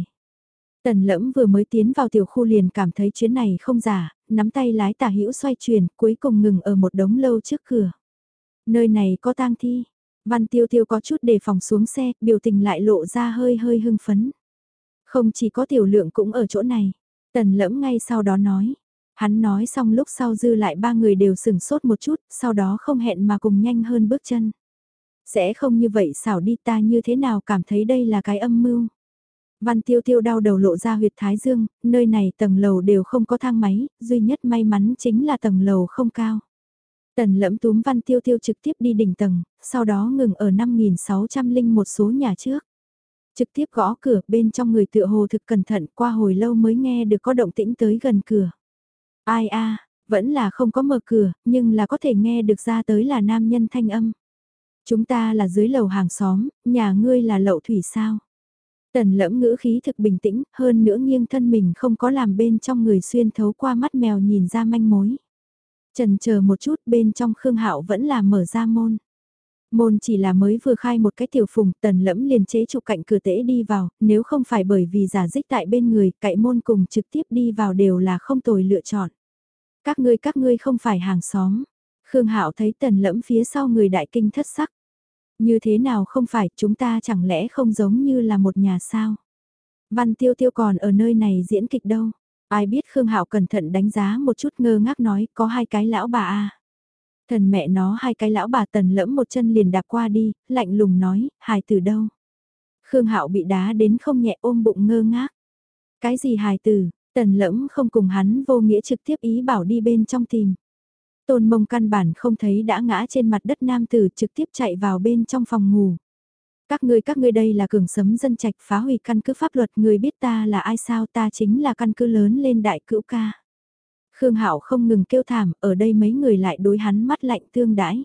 Tần lẫm vừa mới tiến vào tiểu khu liền cảm thấy chuyến này không giả, nắm tay lái tả hữu xoay chuyển, cuối cùng ngừng ở một đống lâu trước cửa. Nơi này có tang thi. Văn tiêu tiêu có chút đề phòng xuống xe, biểu tình lại lộ ra hơi hơi hưng phấn. Không chỉ có tiểu lượng cũng ở chỗ này. Tần lẫm ngay sau đó nói. Hắn nói xong lúc sau dư lại ba người đều sừng sốt một chút, sau đó không hẹn mà cùng nhanh hơn bước chân. Sẽ không như vậy xảo đi ta như thế nào cảm thấy đây là cái âm mưu. Văn tiêu tiêu đau đầu lộ ra huyệt thái dương, nơi này tầng lầu đều không có thang máy, duy nhất may mắn chính là tầng lầu không cao. Tần lẫm túm văn tiêu tiêu trực tiếp đi đỉnh tầng, sau đó ngừng ở 5.600 linh một số nhà trước. Trực tiếp gõ cửa bên trong người tựa hồ thực cẩn thận qua hồi lâu mới nghe được có động tĩnh tới gần cửa. Ai a vẫn là không có mở cửa, nhưng là có thể nghe được ra tới là nam nhân thanh âm. Chúng ta là dưới lầu hàng xóm, nhà ngươi là lậu thủy sao? Tần lẫm ngữ khí thực bình tĩnh, hơn nữa nghiêng thân mình không có làm bên trong người xuyên thấu qua mắt mèo nhìn ra manh mối. Trần chờ một chút bên trong Khương Hạo vẫn là mở ra môn. Môn chỉ là mới vừa khai một cái tiểu phùng, tần lẫm liền chế trụ cạnh cửa tễ đi vào, nếu không phải bởi vì giả dích tại bên người, cậy môn cùng trực tiếp đi vào đều là không tồi lựa chọn. Các ngươi các ngươi không phải hàng xóm. Khương Hạo thấy tần lẫm phía sau người đại kinh thất sắc. Như thế nào không phải chúng ta chẳng lẽ không giống như là một nhà sao? Văn tiêu tiêu còn ở nơi này diễn kịch đâu? Ai biết Khương Hạo cẩn thận đánh giá một chút ngơ ngác nói có hai cái lão bà à. Thần mẹ nó hai cái lão bà tần lẫm một chân liền đạp qua đi, lạnh lùng nói, hài từ đâu? Khương Hạo bị đá đến không nhẹ ôm bụng ngơ ngác. Cái gì hài từ, tần lẫm không cùng hắn vô nghĩa trực tiếp ý bảo đi bên trong tìm. Tôn mông căn bản không thấy đã ngã trên mặt đất nam tử trực tiếp chạy vào bên trong phòng ngủ. Các ngươi các ngươi đây là cường sấm dân trạch phá hủy căn cứ pháp luật người biết ta là ai sao ta chính là căn cứ lớn lên đại cữu ca. Khương Hạo không ngừng kêu thảm, ở đây mấy người lại đối hắn mắt lạnh tương đãi.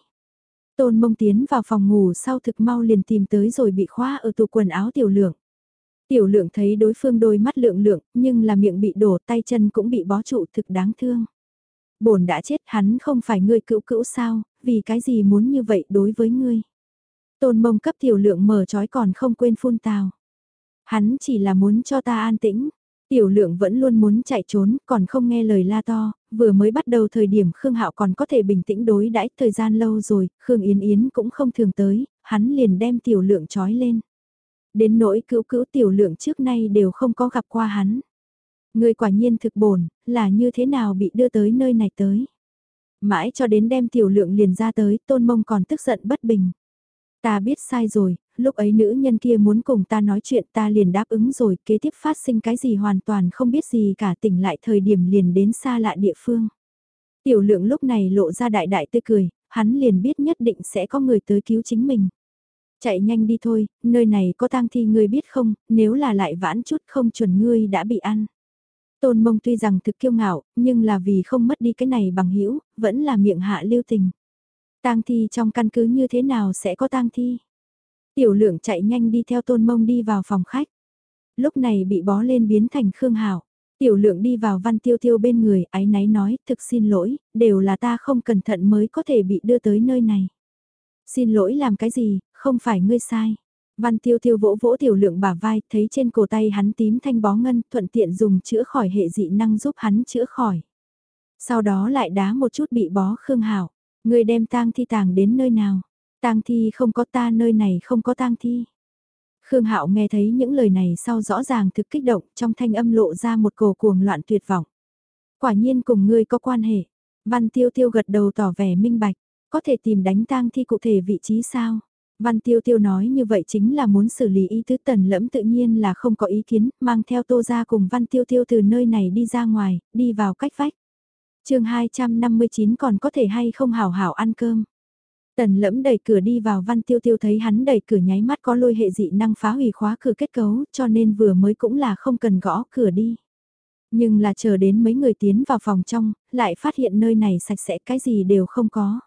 Tôn mông tiến vào phòng ngủ sau thực mau liền tìm tới rồi bị khóa ở tủ quần áo tiểu lượng. Tiểu lượng thấy đối phương đôi mắt lượng lượng, nhưng là miệng bị đổ tay chân cũng bị bó trụ thực đáng thương. Bổn đã chết hắn không phải ngươi cữu cữu sao, vì cái gì muốn như vậy đối với ngươi. Tôn mông cấp tiểu lượng mở trói còn không quên phun tào. Hắn chỉ là muốn cho ta an tĩnh. Tiểu lượng vẫn luôn muốn chạy trốn, còn không nghe lời la to, vừa mới bắt đầu thời điểm Khương Hạo còn có thể bình tĩnh đối đãi thời gian lâu rồi, Khương Yến Yến cũng không thường tới, hắn liền đem tiểu lượng trói lên. Đến nỗi cữu cữu tiểu lượng trước nay đều không có gặp qua hắn. Người quả nhiên thực bổn, là như thế nào bị đưa tới nơi này tới. Mãi cho đến đem tiểu lượng liền ra tới, tôn mông còn tức giận bất bình. Ta biết sai rồi, lúc ấy nữ nhân kia muốn cùng ta nói chuyện ta liền đáp ứng rồi, kế tiếp phát sinh cái gì hoàn toàn không biết gì cả tỉnh lại thời điểm liền đến xa lạ địa phương. Tiểu lượng lúc này lộ ra đại đại tươi cười, hắn liền biết nhất định sẽ có người tới cứu chính mình. Chạy nhanh đi thôi, nơi này có tang thi ngươi biết không, nếu là lại vãn chút không chuẩn ngươi đã bị ăn. Tôn mông tuy rằng thực kiêu ngạo, nhưng là vì không mất đi cái này bằng hữu vẫn là miệng hạ lưu tình. tang thi trong căn cứ như thế nào sẽ có tang thi? Tiểu lượng chạy nhanh đi theo tôn mông đi vào phòng khách. Lúc này bị bó lên biến thành Khương Hảo. Tiểu lượng đi vào văn tiêu tiêu bên người, ái náy nói, thực xin lỗi, đều là ta không cẩn thận mới có thể bị đưa tới nơi này. Xin lỗi làm cái gì, không phải ngươi sai. Văn tiêu tiêu vỗ vỗ tiểu lượng bả vai, thấy trên cổ tay hắn tím thanh bó ngân, thuận tiện dùng chữa khỏi hệ dị năng giúp hắn chữa khỏi. Sau đó lại đá một chút bị bó Khương Hảo. Người đem tang thi tàng đến nơi nào? Tang thi không có ta nơi này không có tang thi. Khương Hạo nghe thấy những lời này sau rõ ràng thực kích động, trong thanh âm lộ ra một cổ cuồng loạn tuyệt vọng. Quả nhiên cùng ngươi có quan hệ. Văn Tiêu Tiêu gật đầu tỏ vẻ minh bạch, có thể tìm đánh tang thi cụ thể vị trí sao? Văn Tiêu Tiêu nói như vậy chính là muốn xử lý ý tứ tần lẫm tự nhiên là không có ý kiến, mang theo tô ra cùng Văn Tiêu Tiêu từ nơi này đi ra ngoài, đi vào cách vách. chương 259 còn có thể hay không hảo hảo ăn cơm. Tần lẫm đẩy cửa đi vào văn tiêu tiêu thấy hắn đẩy cửa nháy mắt có lôi hệ dị năng phá hủy khóa cửa kết cấu cho nên vừa mới cũng là không cần gõ cửa đi. Nhưng là chờ đến mấy người tiến vào phòng trong, lại phát hiện nơi này sạch sẽ cái gì đều không có.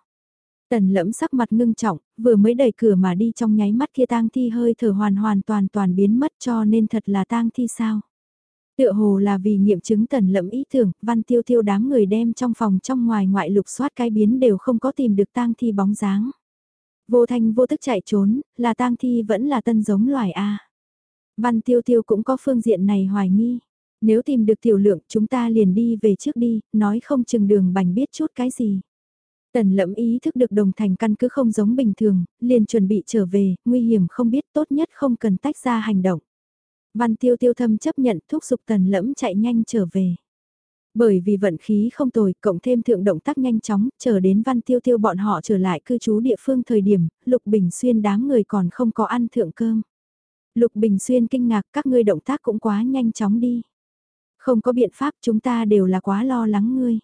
Tần lẫm sắc mặt ngưng trọng, vừa mới đẩy cửa mà đi trong nháy mắt kia tang thi hơi thở hoàn hoàn toàn toàn biến mất cho nên thật là tang thi sao. Tựa hồ là vì nghiệm chứng tần lẫm ý tưởng, văn tiêu tiêu đám người đem trong phòng trong ngoài ngoại lục soát cái biến đều không có tìm được tang thi bóng dáng. Vô thanh vô tức chạy trốn, là tang thi vẫn là tân giống loài A. Văn tiêu tiêu cũng có phương diện này hoài nghi. Nếu tìm được tiểu lượng chúng ta liền đi về trước đi, nói không chừng đường bành biết chút cái gì. Tần lẫm ý thức được đồng thành căn cứ không giống bình thường, liền chuẩn bị trở về, nguy hiểm không biết tốt nhất không cần tách ra hành động. Văn tiêu tiêu thâm chấp nhận thúc giục tần lẫm chạy nhanh trở về. Bởi vì vận khí không tồi, cộng thêm thượng động tác nhanh chóng, chờ đến văn tiêu tiêu bọn họ trở lại cư trú địa phương thời điểm, Lục Bình Xuyên đám người còn không có ăn thượng cơm. Lục Bình Xuyên kinh ngạc các ngươi động tác cũng quá nhanh chóng đi. Không có biện pháp chúng ta đều là quá lo lắng ngươi.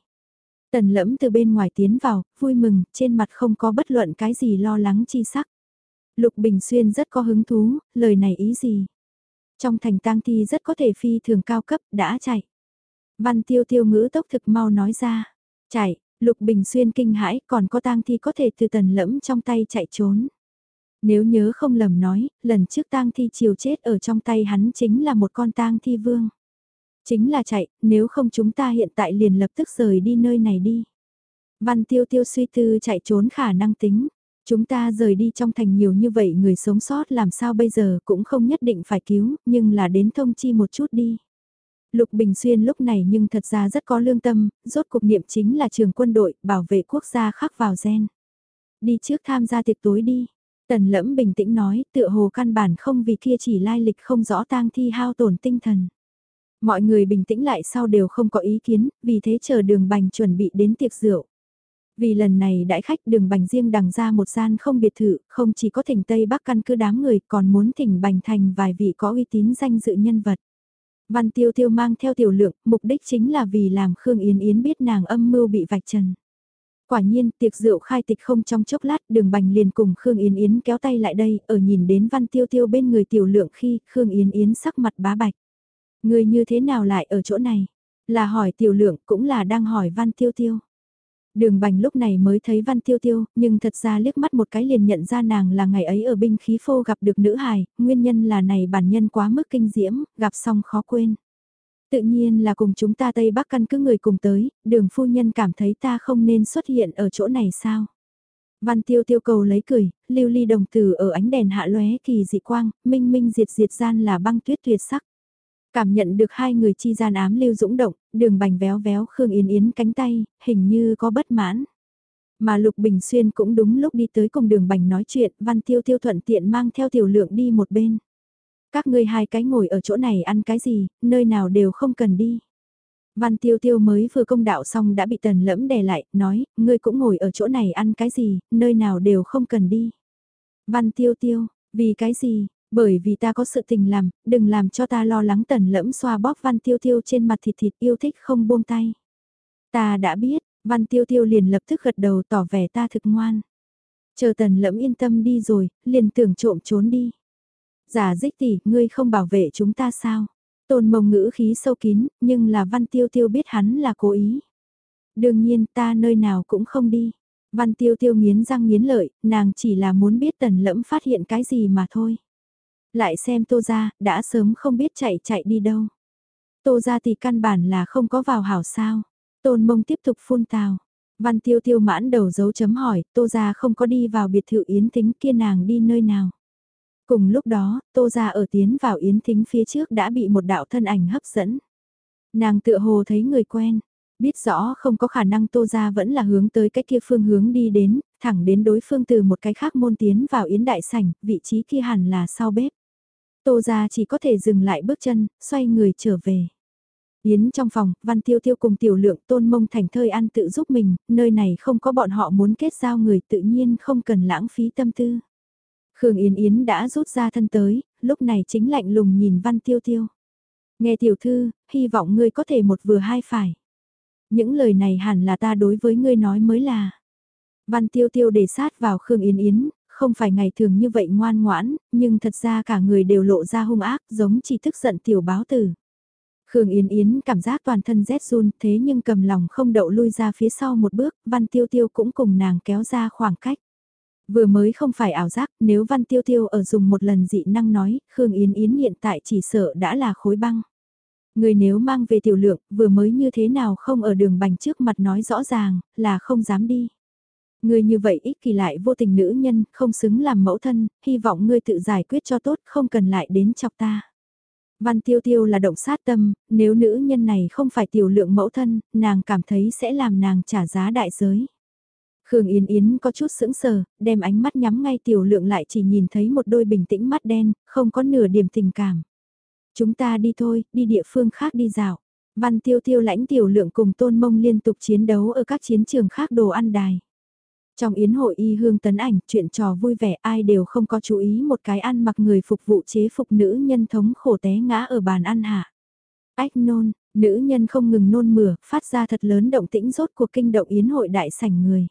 Tần lẫm từ bên ngoài tiến vào, vui mừng, trên mặt không có bất luận cái gì lo lắng chi sắc. Lục Bình Xuyên rất có hứng thú, lời này ý gì? Trong thành tang thi rất có thể phi thường cao cấp, đã chạy. Văn tiêu tiêu ngữ tốc thực mau nói ra. Chạy, Lục Bình Xuyên kinh hãi còn có tang thi có thể từ tần lẫm trong tay chạy trốn. Nếu nhớ không lầm nói, lần trước tang thi chiều chết ở trong tay hắn chính là một con tang thi vương. Chính là chạy, nếu không chúng ta hiện tại liền lập tức rời đi nơi này đi. Văn tiêu tiêu suy tư chạy trốn khả năng tính. Chúng ta rời đi trong thành nhiều như vậy người sống sót làm sao bây giờ cũng không nhất định phải cứu, nhưng là đến thông chi một chút đi. Lục Bình Xuyên lúc này nhưng thật ra rất có lương tâm, rốt cuộc niệm chính là trường quân đội, bảo vệ quốc gia khắc vào gen. Đi trước tham gia tiệc tối đi. Tần lẫm bình tĩnh nói, tựa hồ căn bản không vì kia chỉ lai lịch không rõ tang thi hao tổn tinh thần. Mọi người bình tĩnh lại sau đều không có ý kiến, vì thế chờ đường bành chuẩn bị đến tiệc rượu. Vì lần này đãi khách đường bành riêng đằng ra một gian không biệt thự, không chỉ có thỉnh Tây Bắc căn cứ đám người còn muốn thỉnh bành thành vài vị có uy tín danh dự nhân vật. Văn Tiêu Tiêu mang theo tiểu lượng, mục đích chính là vì làm Khương Yến Yến biết nàng âm mưu bị vạch trần. Quả nhiên, tiệc rượu khai tịch không trong chốc lát, đường bành liền cùng Khương Yến Yến kéo tay lại đây, ở nhìn đến Văn Tiêu Tiêu bên người tiểu lượng khi Khương Yến Yến sắc mặt bá bạch. Người như thế nào lại ở chỗ này? Là hỏi tiểu lượng cũng là đang hỏi Văn Tiêu Tiêu. Đường bành lúc này mới thấy Văn Tiêu Tiêu, nhưng thật ra liếc mắt một cái liền nhận ra nàng là ngày ấy ở binh khí phô gặp được nữ hài, nguyên nhân là này bản nhân quá mức kinh diễm, gặp xong khó quên. Tự nhiên là cùng chúng ta Tây Bắc căn cứ người cùng tới, đường phu nhân cảm thấy ta không nên xuất hiện ở chỗ này sao. Văn tiêu tiêu cầu lấy cười, lưu ly đồng tử ở ánh đèn hạ lóe kỳ dị quang, minh minh diệt diệt gian là băng tuyết tuyệt sắc. Cảm nhận được hai người chi gian ám lưu dũng động, đường bành véo véo Khương Yến Yến cánh tay, hình như có bất mãn. Mà Lục Bình Xuyên cũng đúng lúc đi tới cùng đường bành nói chuyện, Văn Tiêu Tiêu thuận tiện mang theo tiểu lượng đi một bên. Các ngươi hai cái ngồi ở chỗ này ăn cái gì, nơi nào đều không cần đi. Văn Tiêu Tiêu mới vừa công đạo xong đã bị tần lẫm đè lại, nói, ngươi cũng ngồi ở chỗ này ăn cái gì, nơi nào đều không cần đi. Văn Tiêu Tiêu, vì cái gì, bởi vì ta có sự tình làm, đừng làm cho ta lo lắng tần lẫm xoa bóp văn tiêu tiêu trên mặt thịt thịt yêu thích không buông tay. Ta đã biết, văn tiêu tiêu liền lập tức gật đầu tỏ vẻ ta thực ngoan. Chờ tần lẫm yên tâm đi rồi, liền tưởng trộm trốn đi. Giả dích tỷ, ngươi không bảo vệ chúng ta sao? Tôn mông ngữ khí sâu kín, nhưng là văn tiêu tiêu biết hắn là cố ý. Đương nhiên ta nơi nào cũng không đi. Văn tiêu tiêu nghiến răng nghiến lợi, nàng chỉ là muốn biết tần lẫm phát hiện cái gì mà thôi. Lại xem tô ra, đã sớm không biết chạy chạy đi đâu. Tô ra thì căn bản là không có vào hảo sao. Tôn mông tiếp tục phun tào. Văn tiêu tiêu mãn đầu dấu chấm hỏi, tô ra không có đi vào biệt thự yến thính kia nàng đi nơi nào. Cùng lúc đó, tô ra ở tiến vào yến thính phía trước đã bị một đạo thân ảnh hấp dẫn. Nàng tựa hồ thấy người quen, biết rõ không có khả năng tô ra vẫn là hướng tới cái kia phương hướng đi đến, thẳng đến đối phương từ một cái khác môn tiến vào yến đại sảnh, vị trí kia hẳn là sau bếp. Tô ra chỉ có thể dừng lại bước chân, xoay người trở về. Yến trong phòng, Văn Tiêu Tiêu cùng tiểu lượng tôn mông thành thơi ăn tự giúp mình, nơi này không có bọn họ muốn kết giao người tự nhiên không cần lãng phí tâm tư. Khương Yến Yến đã rút ra thân tới, lúc này chính lạnh lùng nhìn Văn Tiêu Tiêu. Nghe tiểu thư, hy vọng ngươi có thể một vừa hai phải. Những lời này hẳn là ta đối với ngươi nói mới là. Văn Tiêu Tiêu để sát vào Khương Yến Yến, không phải ngày thường như vậy ngoan ngoãn, nhưng thật ra cả người đều lộ ra hung ác giống chỉ thức giận tiểu báo tử. Khương Yến Yến cảm giác toàn thân rét run thế nhưng cầm lòng không đậu lui ra phía sau một bước, Văn Tiêu Tiêu cũng cùng nàng kéo ra khoảng cách. Vừa mới không phải ảo giác, nếu Văn Tiêu Tiêu ở dùng một lần dị năng nói, Khương Yến Yến hiện tại chỉ sợ đã là khối băng. Người nếu mang về tiểu lượng, vừa mới như thế nào không ở đường bành trước mặt nói rõ ràng, là không dám đi. Ngươi như vậy ích kỳ lại vô tình nữ nhân, không xứng làm mẫu thân, hy vọng ngươi tự giải quyết cho tốt, không cần lại đến chọc ta. Văn tiêu tiêu là động sát tâm, nếu nữ nhân này không phải tiểu lượng mẫu thân, nàng cảm thấy sẽ làm nàng trả giá đại giới. Khương Yến Yến có chút sững sờ, đem ánh mắt nhắm ngay tiểu lượng lại chỉ nhìn thấy một đôi bình tĩnh mắt đen, không có nửa điểm tình cảm. Chúng ta đi thôi, đi địa phương khác đi dạo. Văn tiêu tiêu lãnh tiểu lượng cùng tôn mông liên tục chiến đấu ở các chiến trường khác đồ ăn đài. Trong yến hội y hương tấn ảnh, chuyện trò vui vẻ ai đều không có chú ý một cái ăn mặc người phục vụ chế phục nữ nhân thống khổ té ngã ở bàn ăn hạ. Ách nôn, nữ nhân không ngừng nôn mửa, phát ra thật lớn động tĩnh rốt cuộc kinh động yến hội đại sảnh người.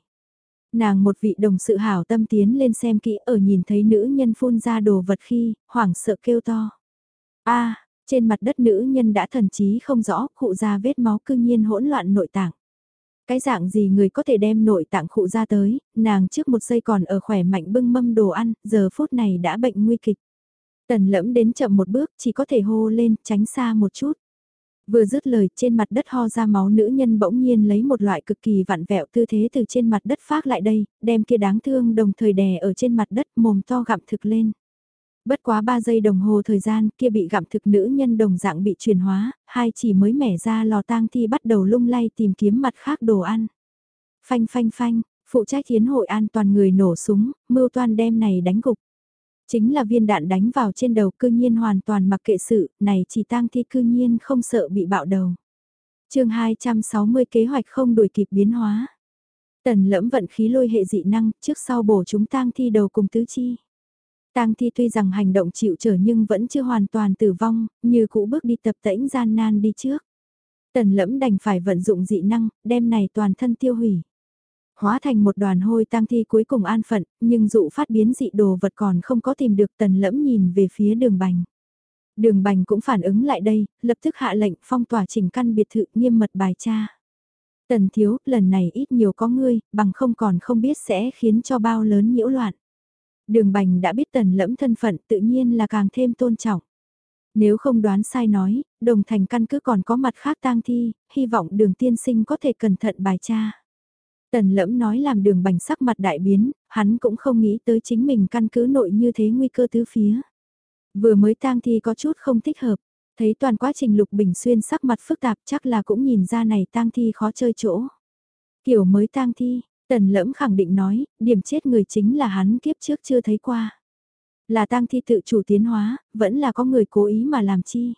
Nàng một vị đồng sự hảo tâm tiến lên xem kỹ ở nhìn thấy nữ nhân phun ra đồ vật khi, hoảng sợ kêu to. a trên mặt đất nữ nhân đã thần trí không rõ, cụ ra vết máu cư nhiên hỗn loạn nội tạng. Cái dạng gì người có thể đem nội tạng khụ ra tới, nàng trước một giây còn ở khỏe mạnh bưng mâm đồ ăn, giờ phút này đã bệnh nguy kịch. Tần lẫm đến chậm một bước chỉ có thể hô lên tránh xa một chút. Vừa dứt lời trên mặt đất ho ra máu nữ nhân bỗng nhiên lấy một loại cực kỳ vặn vẹo tư thế từ trên mặt đất phát lại đây, đem kia đáng thương đồng thời đè ở trên mặt đất mồm to gặm thực lên. Bất quá 3 giây đồng hồ thời gian kia bị gặm thực nữ nhân đồng dạng bị chuyển hóa, hai chỉ mới mẻ ra lò tang thi bắt đầu lung lay tìm kiếm mặt khác đồ ăn. Phanh phanh phanh, phụ trách hiến hội an toàn người nổ súng, mưu toan đem này đánh gục. Chính là viên đạn đánh vào trên đầu cư nhiên hoàn toàn mặc kệ sự, này chỉ tang thi cư nhiên không sợ bị bạo đầu. chương 260 kế hoạch không đuổi kịp biến hóa. Tần lẫm vận khí lôi hệ dị năng, trước sau bổ chúng tang thi đầu cùng tứ chi. Tang thi tuy rằng hành động chịu trở nhưng vẫn chưa hoàn toàn tử vong, như cũ bước đi tập tễnh gian nan đi trước. Tần lẫm đành phải vận dụng dị năng, đem này toàn thân tiêu hủy. Hóa thành một đoàn hôi tang thi cuối cùng an phận, nhưng dụ phát biến dị đồ vật còn không có tìm được tần lẫm nhìn về phía đường bành. Đường bành cũng phản ứng lại đây, lập tức hạ lệnh phong tỏa chỉnh căn biệt thự nghiêm mật bài tra. Tần thiếu, lần này ít nhiều có ngươi, bằng không còn không biết sẽ khiến cho bao lớn nhiễu loạn. Đường bành đã biết tần lẫm thân phận tự nhiên là càng thêm tôn trọng. Nếu không đoán sai nói, đồng thành căn cứ còn có mặt khác tang thi, hy vọng đường tiên sinh có thể cẩn thận bài tra. Tần lẫm nói làm đường bành sắc mặt đại biến, hắn cũng không nghĩ tới chính mình căn cứ nội như thế nguy cơ tứ phía. Vừa mới tang thi có chút không thích hợp, thấy toàn quá trình lục bình xuyên sắc mặt phức tạp chắc là cũng nhìn ra này tang thi khó chơi chỗ. Kiểu mới tang thi, Tần lẫm khẳng định nói, điểm chết người chính là hắn kiếp trước chưa thấy qua. Là tang thi tự chủ tiến hóa, vẫn là có người cố ý mà làm chi.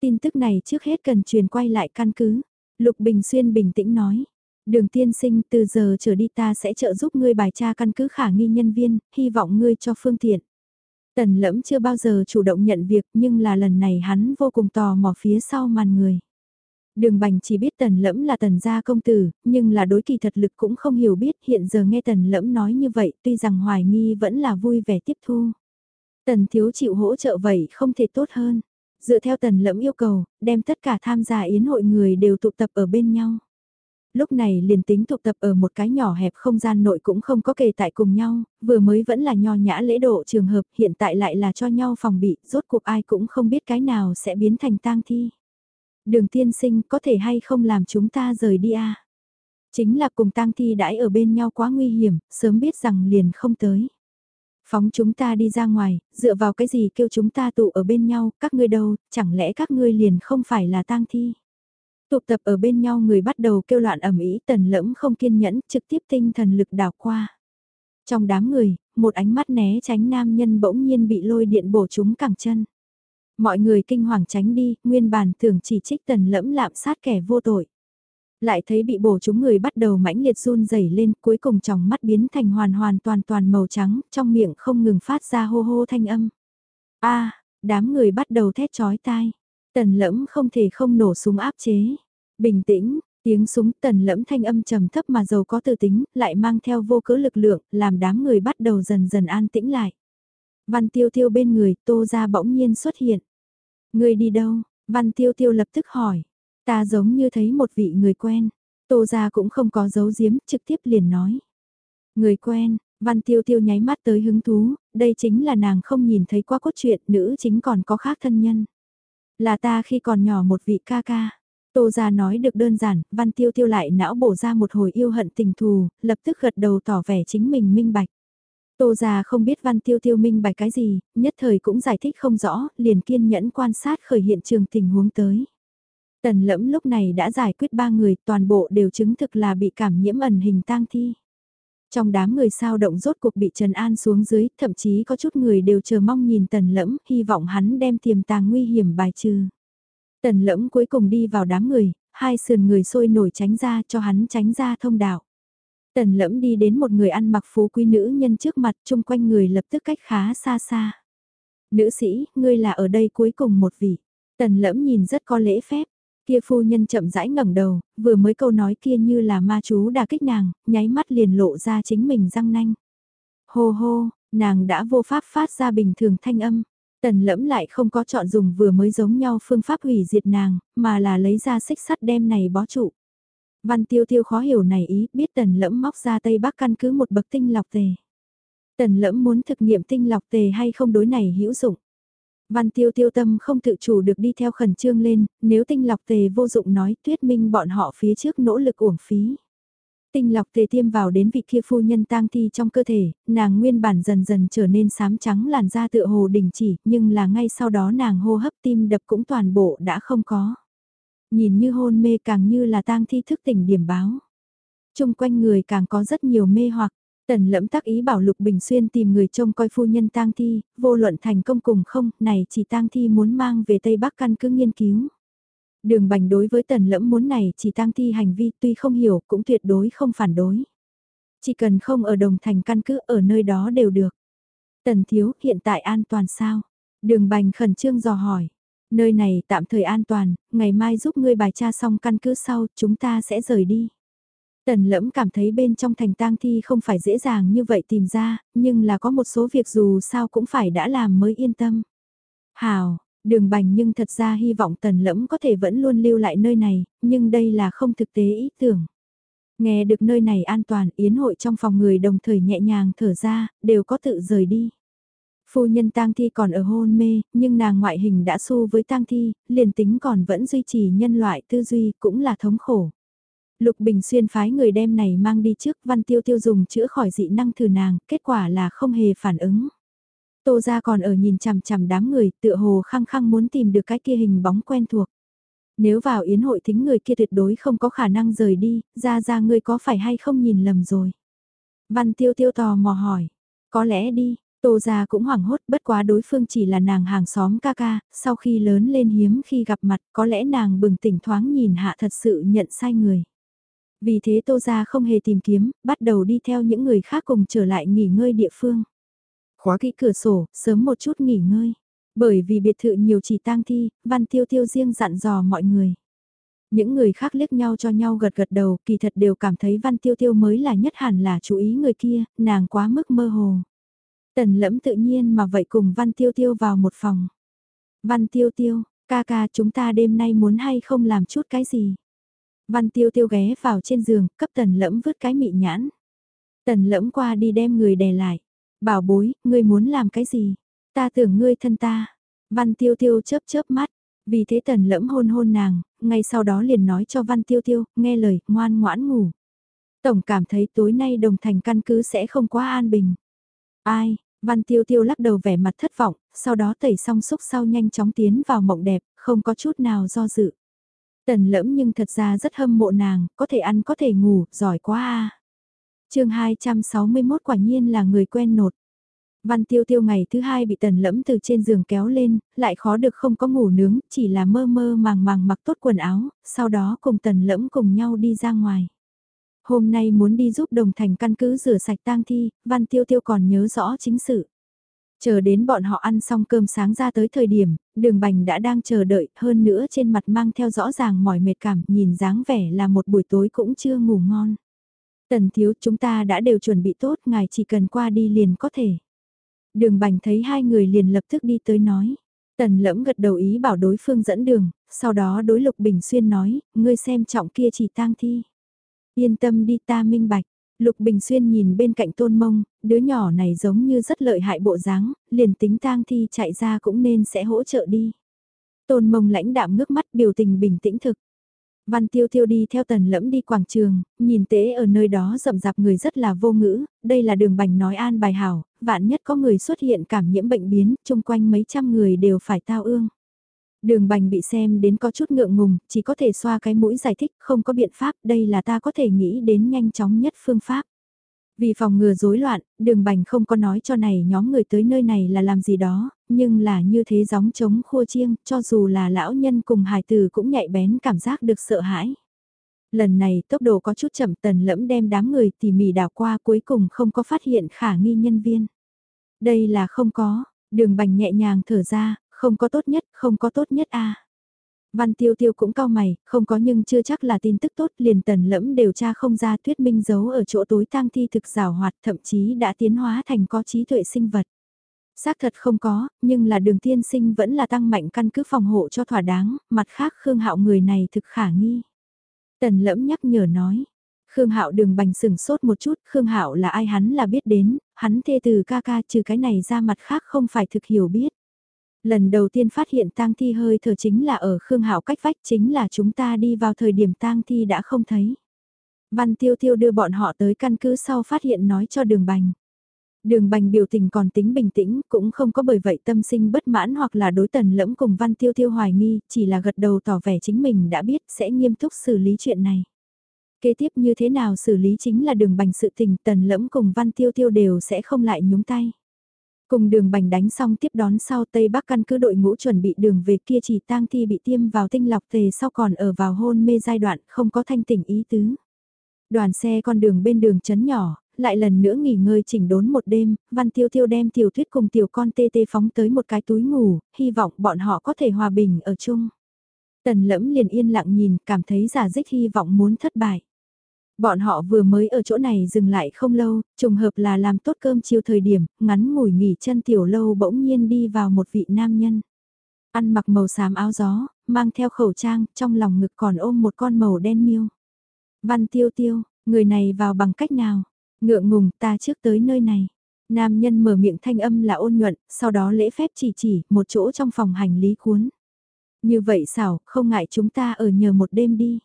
Tin tức này trước hết cần truyền quay lại căn cứ. Lục Bình Xuyên bình tĩnh nói. Đường tiên sinh từ giờ trở đi ta sẽ trợ giúp ngươi bài tra căn cứ khả nghi nhân viên, hy vọng ngươi cho phương tiện. Tần lẫm chưa bao giờ chủ động nhận việc nhưng là lần này hắn vô cùng tò mò phía sau màn người. Đường bành chỉ biết tần lẫm là tần gia công tử, nhưng là đối kỳ thật lực cũng không hiểu biết hiện giờ nghe tần lẫm nói như vậy tuy rằng hoài nghi vẫn là vui vẻ tiếp thu. Tần thiếu chịu hỗ trợ vậy không thể tốt hơn. Dựa theo tần lẫm yêu cầu, đem tất cả tham gia yến hội người đều tụ tập ở bên nhau. Lúc này liền tính tụ tập ở một cái nhỏ hẹp không gian nội cũng không có kề tại cùng nhau, vừa mới vẫn là nho nhã lễ độ trường hợp hiện tại lại là cho nhau phòng bị, rốt cuộc ai cũng không biết cái nào sẽ biến thành tang thi. Đường tiên sinh có thể hay không làm chúng ta rời đi à? Chính là cùng tang thi đãi ở bên nhau quá nguy hiểm, sớm biết rằng liền không tới. Phóng chúng ta đi ra ngoài, dựa vào cái gì kêu chúng ta tụ ở bên nhau, các ngươi đâu, chẳng lẽ các ngươi liền không phải là tang thi? Tụ tập ở bên nhau người bắt đầu kêu loạn ẩm ý tần lẫm không kiên nhẫn trực tiếp tinh thần lực đảo qua. Trong đám người, một ánh mắt né tránh nam nhân bỗng nhiên bị lôi điện bổ chúng cẳng chân. Mọi người kinh hoàng tránh đi, nguyên bản tưởng chỉ trích tần lẫm lạm sát kẻ vô tội. Lại thấy bị bổ chúng người bắt đầu mãnh liệt run rẩy lên, cuối cùng trong mắt biến thành hoàn hoàn toàn toàn màu trắng, trong miệng không ngừng phát ra hô hô thanh âm. a đám người bắt đầu thét chói tai. Tần lẫm không thể không nổ súng áp chế. Bình tĩnh, tiếng súng tần lẫm thanh âm trầm thấp mà giàu có tự tính, lại mang theo vô cớ lực lượng, làm đám người bắt đầu dần dần an tĩnh lại. Văn tiêu tiêu bên người, tô ra bỗng nhiên xuất hiện. Người đi đâu? Văn tiêu tiêu lập tức hỏi. Ta giống như thấy một vị người quen. Tô ra cũng không có giấu giếm, trực tiếp liền nói. Người quen, văn tiêu tiêu nháy mắt tới hứng thú, đây chính là nàng không nhìn thấy qua cốt truyện, nữ chính còn có khác thân nhân. Là ta khi còn nhỏ một vị ca ca. Tô ra nói được đơn giản, văn tiêu tiêu lại não bổ ra một hồi yêu hận tình thù, lập tức gật đầu tỏ vẻ chính mình minh bạch. Tô già không biết văn tiêu tiêu minh bài cái gì, nhất thời cũng giải thích không rõ, liền kiên nhẫn quan sát khởi hiện trường tình huống tới. Tần lẫm lúc này đã giải quyết ba người, toàn bộ đều chứng thực là bị cảm nhiễm ẩn hình tang thi. Trong đám người sao động rốt cuộc bị trần an xuống dưới, thậm chí có chút người đều chờ mong nhìn tần lẫm, hy vọng hắn đem tiềm tàng nguy hiểm bài trừ. Tần lẫm cuối cùng đi vào đám người, hai sườn người sôi nổi tránh ra cho hắn tránh ra thông đạo. Tần lẫm đi đến một người ăn mặc phú quý nữ nhân trước mặt chung quanh người lập tức cách khá xa xa. Nữ sĩ, ngươi là ở đây cuối cùng một vị. Tần lẫm nhìn rất có lễ phép. Kia phu nhân chậm rãi ngẩng đầu, vừa mới câu nói kia như là ma chú đả kích nàng, nháy mắt liền lộ ra chính mình răng nanh. Hô hô, nàng đã vô pháp phát ra bình thường thanh âm. Tần lẫm lại không có chọn dùng vừa mới giống nhau phương pháp hủy diệt nàng, mà là lấy ra xích sắt đem này bó trụ. Văn tiêu tiêu khó hiểu này ý, biết tần lẫm móc ra tây bắc căn cứ một bậc tinh lọc tề. Tần lẫm muốn thực nghiệm tinh lọc tề hay không đối này hữu dụng. Văn tiêu tiêu tâm không tự chủ được đi theo khẩn trương lên, nếu tinh lọc tề vô dụng nói tuyết minh bọn họ phía trước nỗ lực uổng phí. Tinh lọc tề tiêm vào đến vị kia phu nhân tang thi trong cơ thể, nàng nguyên bản dần dần trở nên xám trắng làn da tựa hồ đình chỉ, nhưng là ngay sau đó nàng hô hấp tim đập cũng toàn bộ đã không có. Nhìn như hôn mê càng như là tang thi thức tỉnh điểm báo. Trung quanh người càng có rất nhiều mê hoặc, Tần lẫm tác ý bảo Lục Bình Xuyên tìm người trông coi phu nhân tang thi, vô luận thành công cùng không, này chỉ tang thi muốn mang về Tây Bắc căn cứ nghiên cứu. Đường bành đối với tần lẫm muốn này chỉ tang thi hành vi tuy không hiểu cũng tuyệt đối không phản đối. Chỉ cần không ở đồng thành căn cứ ở nơi đó đều được. Tần thiếu hiện tại an toàn sao? Đường bành khẩn trương dò hỏi. Nơi này tạm thời an toàn, ngày mai giúp ngươi bài tra xong căn cứ sau, chúng ta sẽ rời đi. Tần lẫm cảm thấy bên trong thành tang thi không phải dễ dàng như vậy tìm ra, nhưng là có một số việc dù sao cũng phải đã làm mới yên tâm. Hào, đường bành nhưng thật ra hy vọng tần lẫm có thể vẫn luôn lưu lại nơi này, nhưng đây là không thực tế ý tưởng. Nghe được nơi này an toàn, yến hội trong phòng người đồng thời nhẹ nhàng thở ra, đều có tự rời đi. Phu nhân tang thi còn ở hôn mê, nhưng nàng ngoại hình đã xu với tang thi, liền tính còn vẫn duy trì nhân loại tư duy cũng là thống khổ. Lục Bình Xuyên phái người đem này mang đi trước văn tiêu tiêu dùng chữa khỏi dị năng thử nàng, kết quả là không hề phản ứng. Tô ra còn ở nhìn chằm chằm đám người tựa hồ khăng khăng muốn tìm được cái kia hình bóng quen thuộc. Nếu vào yến hội thính người kia tuyệt đối không có khả năng rời đi, ra ra ngươi có phải hay không nhìn lầm rồi. Văn tiêu tiêu tò mò hỏi, có lẽ đi, Tô gia cũng hoảng hốt bất quá đối phương chỉ là nàng hàng xóm ca ca, sau khi lớn lên hiếm khi gặp mặt có lẽ nàng bừng tỉnh thoáng nhìn hạ thật sự nhận sai người. Vì thế Tô Gia không hề tìm kiếm, bắt đầu đi theo những người khác cùng trở lại nghỉ ngơi địa phương. Khóa kỹ cửa sổ, sớm một chút nghỉ ngơi. Bởi vì biệt thự nhiều chỉ tang thi, Văn Tiêu Tiêu riêng dặn dò mọi người. Những người khác liếc nhau cho nhau gật gật đầu, kỳ thật đều cảm thấy Văn Tiêu Tiêu mới là nhất hẳn là chú ý người kia, nàng quá mức mơ hồ. Tần lẫm tự nhiên mà vậy cùng Văn Tiêu Tiêu vào một phòng. Văn Tiêu Tiêu, ca ca chúng ta đêm nay muốn hay không làm chút cái gì? Văn tiêu tiêu ghé vào trên giường, cấp tần lẫm vứt cái mị nhãn. Tần lẫm qua đi đem người đè lại. Bảo bối, ngươi muốn làm cái gì? Ta tưởng ngươi thân ta. Văn tiêu tiêu chớp chớp mắt. Vì thế tần lẫm hôn hôn nàng, ngay sau đó liền nói cho văn tiêu tiêu, nghe lời, ngoan ngoãn ngủ. Tổng cảm thấy tối nay đồng thành căn cứ sẽ không quá an bình. Ai, văn tiêu tiêu lắc đầu vẻ mặt thất vọng, sau đó tẩy xong xúc sau nhanh chóng tiến vào mộng đẹp, không có chút nào do dự. Tần lẫm nhưng thật ra rất hâm mộ nàng, có thể ăn có thể ngủ, giỏi quá a. Trường 261 quả nhiên là người quen nột. Văn tiêu tiêu ngày thứ hai bị tần lẫm từ trên giường kéo lên, lại khó được không có ngủ nướng, chỉ là mơ mơ màng màng mặc tốt quần áo, sau đó cùng tần lẫm cùng nhau đi ra ngoài. Hôm nay muốn đi giúp đồng thành căn cứ rửa sạch tang thi, văn tiêu tiêu còn nhớ rõ chính sự. Chờ đến bọn họ ăn xong cơm sáng ra tới thời điểm, đường bành đã đang chờ đợi, hơn nữa trên mặt mang theo rõ ràng mỏi mệt cảm, nhìn dáng vẻ là một buổi tối cũng chưa ngủ ngon. Tần thiếu chúng ta đã đều chuẩn bị tốt, ngài chỉ cần qua đi liền có thể. Đường bành thấy hai người liền lập tức đi tới nói. Tần lẫm gật đầu ý bảo đối phương dẫn đường, sau đó đối lục bình xuyên nói, ngươi xem trọng kia chỉ tang thi. Yên tâm đi ta minh bạch, Lục Bình Xuyên nhìn bên cạnh tôn mông, đứa nhỏ này giống như rất lợi hại bộ dáng, liền tính tang thi chạy ra cũng nên sẽ hỗ trợ đi. Tôn mông lãnh đạm ngước mắt biểu tình bình tĩnh thực. Văn tiêu tiêu đi theo tần lẫm đi quảng trường, nhìn tế ở nơi đó rậm rạp người rất là vô ngữ, đây là đường bành nói an bài hảo, vạn nhất có người xuất hiện cảm nhiễm bệnh biến, chung quanh mấy trăm người đều phải tao ương. Đường bành bị xem đến có chút ngượng ngùng, chỉ có thể xoa cái mũi giải thích, không có biện pháp, đây là ta có thể nghĩ đến nhanh chóng nhất phương pháp. Vì phòng ngừa rối loạn, đường bành không có nói cho này nhóm người tới nơi này là làm gì đó, nhưng là như thế gióng trống khua chiêng, cho dù là lão nhân cùng hài tử cũng nhạy bén cảm giác được sợ hãi. Lần này tốc độ có chút chậm tần lẫm đem đám người tỉ mỉ đảo qua cuối cùng không có phát hiện khả nghi nhân viên. Đây là không có, đường bành nhẹ nhàng thở ra, không có tốt nhất, không có tốt nhất a Văn tiêu tiêu cũng cao mày, không có nhưng chưa chắc là tin tức tốt, liền tần lẫm điều tra không ra thuyết minh giấu ở chỗ tối tang thi thực rào hoạt thậm chí đã tiến hóa thành có trí tuệ sinh vật. Xác thật không có, nhưng là đường tiên sinh vẫn là tăng mạnh căn cứ phòng hộ cho thỏa đáng, mặt khác Khương Hạo người này thực khả nghi. Tần lẫm nhắc nhở nói, Khương Hạo đường bành sừng sốt một chút, Khương Hạo là ai hắn là biết đến, hắn thê từ ca ca trừ cái này ra mặt khác không phải thực hiểu biết. Lần đầu tiên phát hiện tang thi hơi thở chính là ở Khương Hạo cách vách chính là chúng ta đi vào thời điểm tang thi đã không thấy. Văn Tiêu Tiêu đưa bọn họ tới căn cứ sau phát hiện nói cho đường bành. Đường bành biểu tình còn tính bình tĩnh, cũng không có bởi vậy tâm sinh bất mãn hoặc là đối tần lẫm cùng Văn Tiêu Tiêu hoài nghi, chỉ là gật đầu tỏ vẻ chính mình đã biết sẽ nghiêm túc xử lý chuyện này. Kế tiếp như thế nào xử lý chính là đường bành sự tình tần lẫm cùng Văn Tiêu Tiêu đều sẽ không lại nhúng tay. Cùng đường bành đánh xong tiếp đón sau Tây Bắc căn cứ đội ngũ chuẩn bị đường về kia chỉ tang thi bị tiêm vào tinh lọc tề sau còn ở vào hôn mê giai đoạn không có thanh tỉnh ý tứ. Đoàn xe con đường bên đường chấn nhỏ, lại lần nữa nghỉ ngơi chỉnh đốn một đêm, Văn Tiêu Tiêu đem tiểu thuyết cùng tiểu con tê tê phóng tới một cái túi ngủ, hy vọng bọn họ có thể hòa bình ở chung. Tần lẫm liền yên lặng nhìn, cảm thấy giả dích hy vọng muốn thất bại. Bọn họ vừa mới ở chỗ này dừng lại không lâu, trùng hợp là làm tốt cơm chiều thời điểm, ngắn ngủi nghỉ chân tiểu lâu bỗng nhiên đi vào một vị nam nhân. Ăn mặc màu xám áo gió, mang theo khẩu trang, trong lòng ngực còn ôm một con màu đen miêu. Văn tiêu tiêu, người này vào bằng cách nào? Ngượng ngùng ta trước tới nơi này. Nam nhân mở miệng thanh âm là ôn nhuận, sau đó lễ phép chỉ chỉ, một chỗ trong phòng hành lý cuốn. Như vậy xảo, không ngại chúng ta ở nhờ một đêm đi.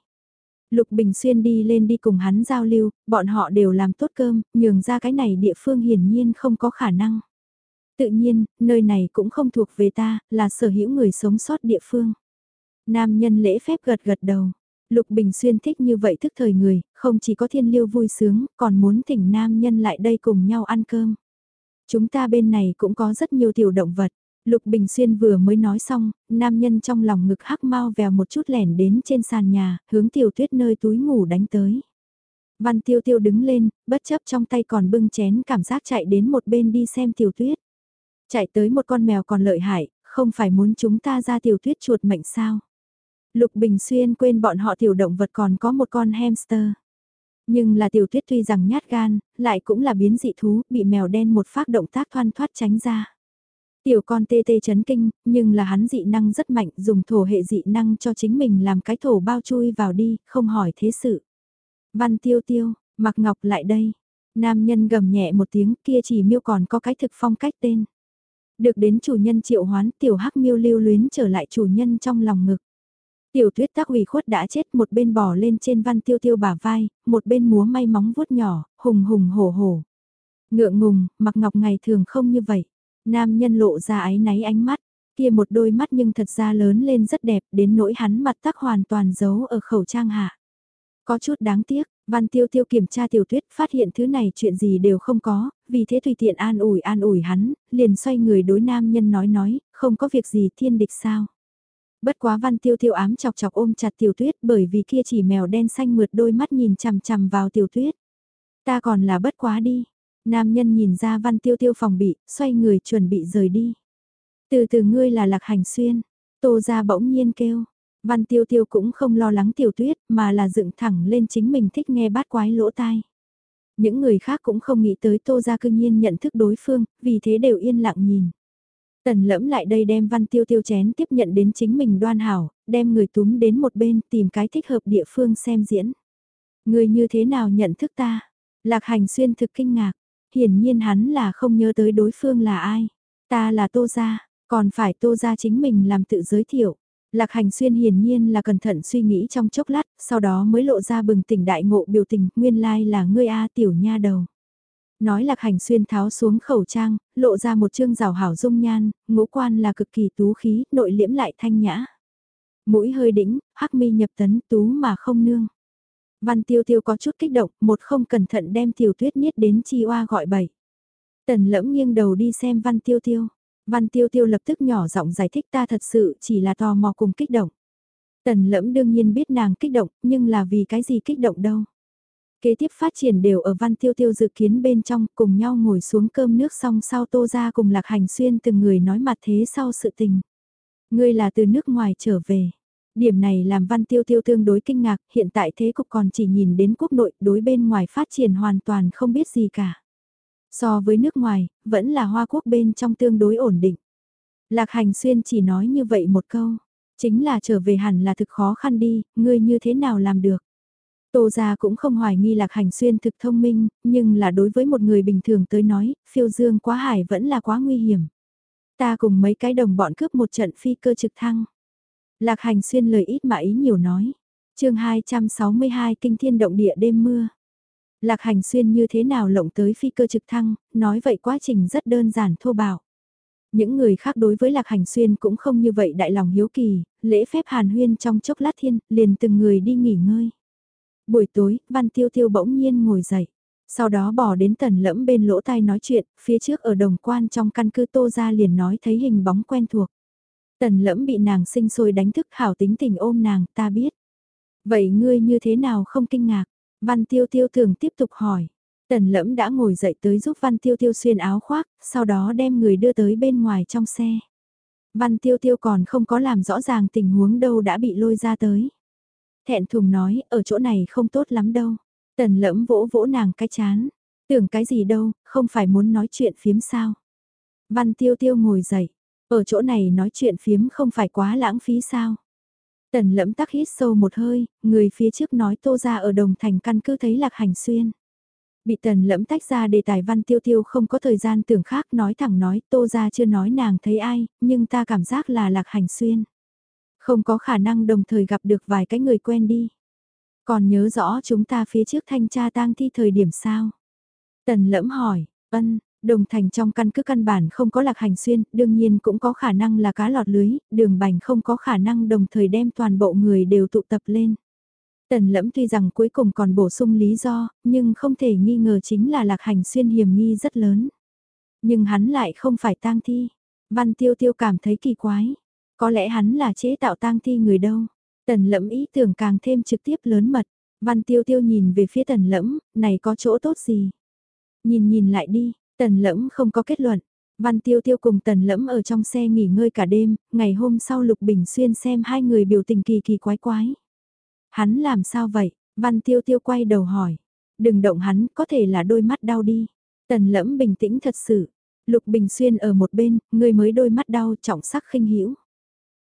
Lục Bình Xuyên đi lên đi cùng hắn giao lưu, bọn họ đều làm tốt cơm, nhường ra cái này địa phương hiển nhiên không có khả năng. Tự nhiên, nơi này cũng không thuộc về ta, là sở hữu người sống sót địa phương. Nam nhân lễ phép gật gật đầu. Lục Bình Xuyên thích như vậy thức thời người, không chỉ có thiên liêu vui sướng, còn muốn thỉnh nam nhân lại đây cùng nhau ăn cơm. Chúng ta bên này cũng có rất nhiều tiểu động vật. Lục Bình Xuyên vừa mới nói xong, nam nhân trong lòng ngực hắc mau vèo một chút lẻn đến trên sàn nhà, hướng tiểu tuyết nơi túi ngủ đánh tới. Văn tiêu tiêu đứng lên, bất chấp trong tay còn bưng chén cảm giác chạy đến một bên đi xem tiểu tuyết. Chạy tới một con mèo còn lợi hại, không phải muốn chúng ta ra tiểu tuyết chuột mệnh sao. Lục Bình Xuyên quên bọn họ tiểu động vật còn có một con hamster. Nhưng là tiểu tuyết tuy rằng nhát gan, lại cũng là biến dị thú, bị mèo đen một phát động tác thoăn thoát tránh ra. Tiểu con tê tê chấn kinh, nhưng là hắn dị năng rất mạnh, dùng thổ hệ dị năng cho chính mình làm cái thổ bao chui vào đi, không hỏi thế sự. Văn tiêu tiêu, mặc ngọc lại đây. Nam nhân gầm nhẹ một tiếng kia chỉ miêu còn có cái thực phong cách tên. Được đến chủ nhân triệu hoán tiểu hắc miêu lưu luyến trở lại chủ nhân trong lòng ngực. Tiểu tuyết tác ủy khuất đã chết một bên bò lên trên văn tiêu tiêu bả vai, một bên múa may móng vuốt nhỏ, hùng hùng hổ hổ. Ngượng ngùng, mặc ngọc ngày thường không như vậy. Nam nhân lộ ra ái náy ánh mắt, kia một đôi mắt nhưng thật ra lớn lên rất đẹp đến nỗi hắn mặt tắc hoàn toàn giấu ở khẩu trang hạ. Có chút đáng tiếc, Văn Tiêu Tiêu kiểm tra tiểu tuyết phát hiện thứ này chuyện gì đều không có, vì thế tùy tiện an ủi an ủi hắn, liền xoay người đối nam nhân nói nói, không có việc gì thiên địch sao. Bất quá Văn Tiêu Tiêu ám chọc chọc ôm chặt tiểu tuyết bởi vì kia chỉ mèo đen xanh mượt đôi mắt nhìn chằm chằm vào tiểu tuyết. Ta còn là bất quá đi, Nam nhân nhìn ra văn tiêu tiêu phòng bị, xoay người chuẩn bị rời đi. Từ từ ngươi là lạc hành xuyên, tô ra bỗng nhiên kêu. Văn tiêu tiêu cũng không lo lắng tiểu tuyết mà là dựng thẳng lên chính mình thích nghe bát quái lỗ tai. Những người khác cũng không nghĩ tới tô ra cương nhiên nhận thức đối phương, vì thế đều yên lặng nhìn. Tần lẫm lại đây đem văn tiêu tiêu chén tiếp nhận đến chính mình đoan hảo, đem người túm đến một bên tìm cái thích hợp địa phương xem diễn. Người như thế nào nhận thức ta? Lạc hành xuyên thực kinh ngạc, Hiển nhiên hắn là không nhớ tới đối phương là ai. Ta là Tô Gia, còn phải Tô Gia chính mình làm tự giới thiệu. Lạc hành xuyên hiển nhiên là cẩn thận suy nghĩ trong chốc lát, sau đó mới lộ ra bừng tỉnh đại ngộ biểu tình, nguyên lai là ngươi A tiểu nha đầu. Nói lạc hành xuyên tháo xuống khẩu trang, lộ ra một chương rào hảo dung nhan, ngũ quan là cực kỳ tú khí, nội liễm lại thanh nhã. Mũi hơi đĩnh, hắc mi nhập tấn tú mà không nương. Văn tiêu tiêu có chút kích động, một không cẩn thận đem tiểu tuyết niết đến chi oa gọi bậy. Tần lẫm nghiêng đầu đi xem văn tiêu tiêu. Văn tiêu tiêu lập tức nhỏ giọng giải thích ta thật sự chỉ là tò mò cùng kích động. Tần lẫm đương nhiên biết nàng kích động, nhưng là vì cái gì kích động đâu. Kế tiếp phát triển đều ở văn tiêu tiêu dự kiến bên trong, cùng nhau ngồi xuống cơm nước xong sau tô ra cùng lạc hành xuyên từng người nói mặt thế sau sự tình. Ngươi là từ nước ngoài trở về. Điểm này làm văn tiêu tiêu tương đối kinh ngạc, hiện tại thế cục còn chỉ nhìn đến quốc nội, đối bên ngoài phát triển hoàn toàn không biết gì cả. So với nước ngoài, vẫn là hoa quốc bên trong tương đối ổn định. Lạc hành xuyên chỉ nói như vậy một câu, chính là trở về hẳn là thực khó khăn đi, ngươi như thế nào làm được. Tô gia cũng không hoài nghi lạc hành xuyên thực thông minh, nhưng là đối với một người bình thường tới nói, phiêu dương quá hải vẫn là quá nguy hiểm. Ta cùng mấy cái đồng bọn cướp một trận phi cơ trực thăng. Lạc hành xuyên lời ít mà ý nhiều nói. chương 262 Kinh Thiên Động Địa đêm mưa. Lạc hành xuyên như thế nào lộng tới phi cơ trực thăng, nói vậy quá trình rất đơn giản thô bạo. Những người khác đối với lạc hành xuyên cũng không như vậy đại lòng hiếu kỳ, lễ phép hàn huyên trong chốc lát thiên, liền từng người đi nghỉ ngơi. Buổi tối, Văn Tiêu Tiêu bỗng nhiên ngồi dậy. Sau đó bỏ đến tần lẫm bên lỗ tai nói chuyện, phía trước ở đồng quan trong căn cứ tô ra liền nói thấy hình bóng quen thuộc. Tần lẫm bị nàng sinh sôi đánh thức hảo tính tình ôm nàng, ta biết. Vậy ngươi như thế nào không kinh ngạc? Văn tiêu tiêu thường tiếp tục hỏi. Tần lẫm đã ngồi dậy tới giúp văn tiêu tiêu xuyên áo khoác, sau đó đem người đưa tới bên ngoài trong xe. Văn tiêu tiêu còn không có làm rõ ràng tình huống đâu đã bị lôi ra tới. Thẹn thùng nói, ở chỗ này không tốt lắm đâu. Tần lẫm vỗ vỗ nàng cái chán. Tưởng cái gì đâu, không phải muốn nói chuyện phiếm sao. Văn tiêu tiêu ngồi dậy. Ở chỗ này nói chuyện phiếm không phải quá lãng phí sao. Tần lẫm tắc hít sâu một hơi, người phía trước nói tô ra ở đồng thành căn cứ thấy lạc hành xuyên. Bị tần lẫm tách ra đề tài văn tiêu tiêu không có thời gian tưởng khác nói thẳng nói tô ra chưa nói nàng thấy ai, nhưng ta cảm giác là lạc hành xuyên. Không có khả năng đồng thời gặp được vài cái người quen đi. Còn nhớ rõ chúng ta phía trước thanh tra tang thi thời điểm sao? Tần lẫm hỏi, ân, đồng thành trong căn cứ căn bản không có lạc hành xuyên, đương nhiên cũng có khả năng là cá lọt lưới, đường bành không có khả năng đồng thời đem toàn bộ người đều tụ tập lên. Tần lẫm tuy rằng cuối cùng còn bổ sung lý do, nhưng không thể nghi ngờ chính là lạc hành xuyên hiểm nghi rất lớn. Nhưng hắn lại không phải tang thi. Văn tiêu tiêu cảm thấy kỳ quái. Có lẽ hắn là chế tạo tang thi người đâu. Tần lẫm ý tưởng càng thêm trực tiếp lớn mật. Văn tiêu tiêu nhìn về phía tần lẫm, này có chỗ tốt gì? Nhìn nhìn lại đi, tần lẫm không có kết luận. Văn tiêu tiêu cùng tần lẫm ở trong xe nghỉ ngơi cả đêm, ngày hôm sau Lục Bình Xuyên xem hai người biểu tình kỳ kỳ quái quái. Hắn làm sao vậy? Văn tiêu tiêu quay đầu hỏi. Đừng động hắn, có thể là đôi mắt đau đi. Tần lẫm bình tĩnh thật sự. Lục Bình Xuyên ở một bên, người mới đôi mắt đau trọng sắc khinh hữu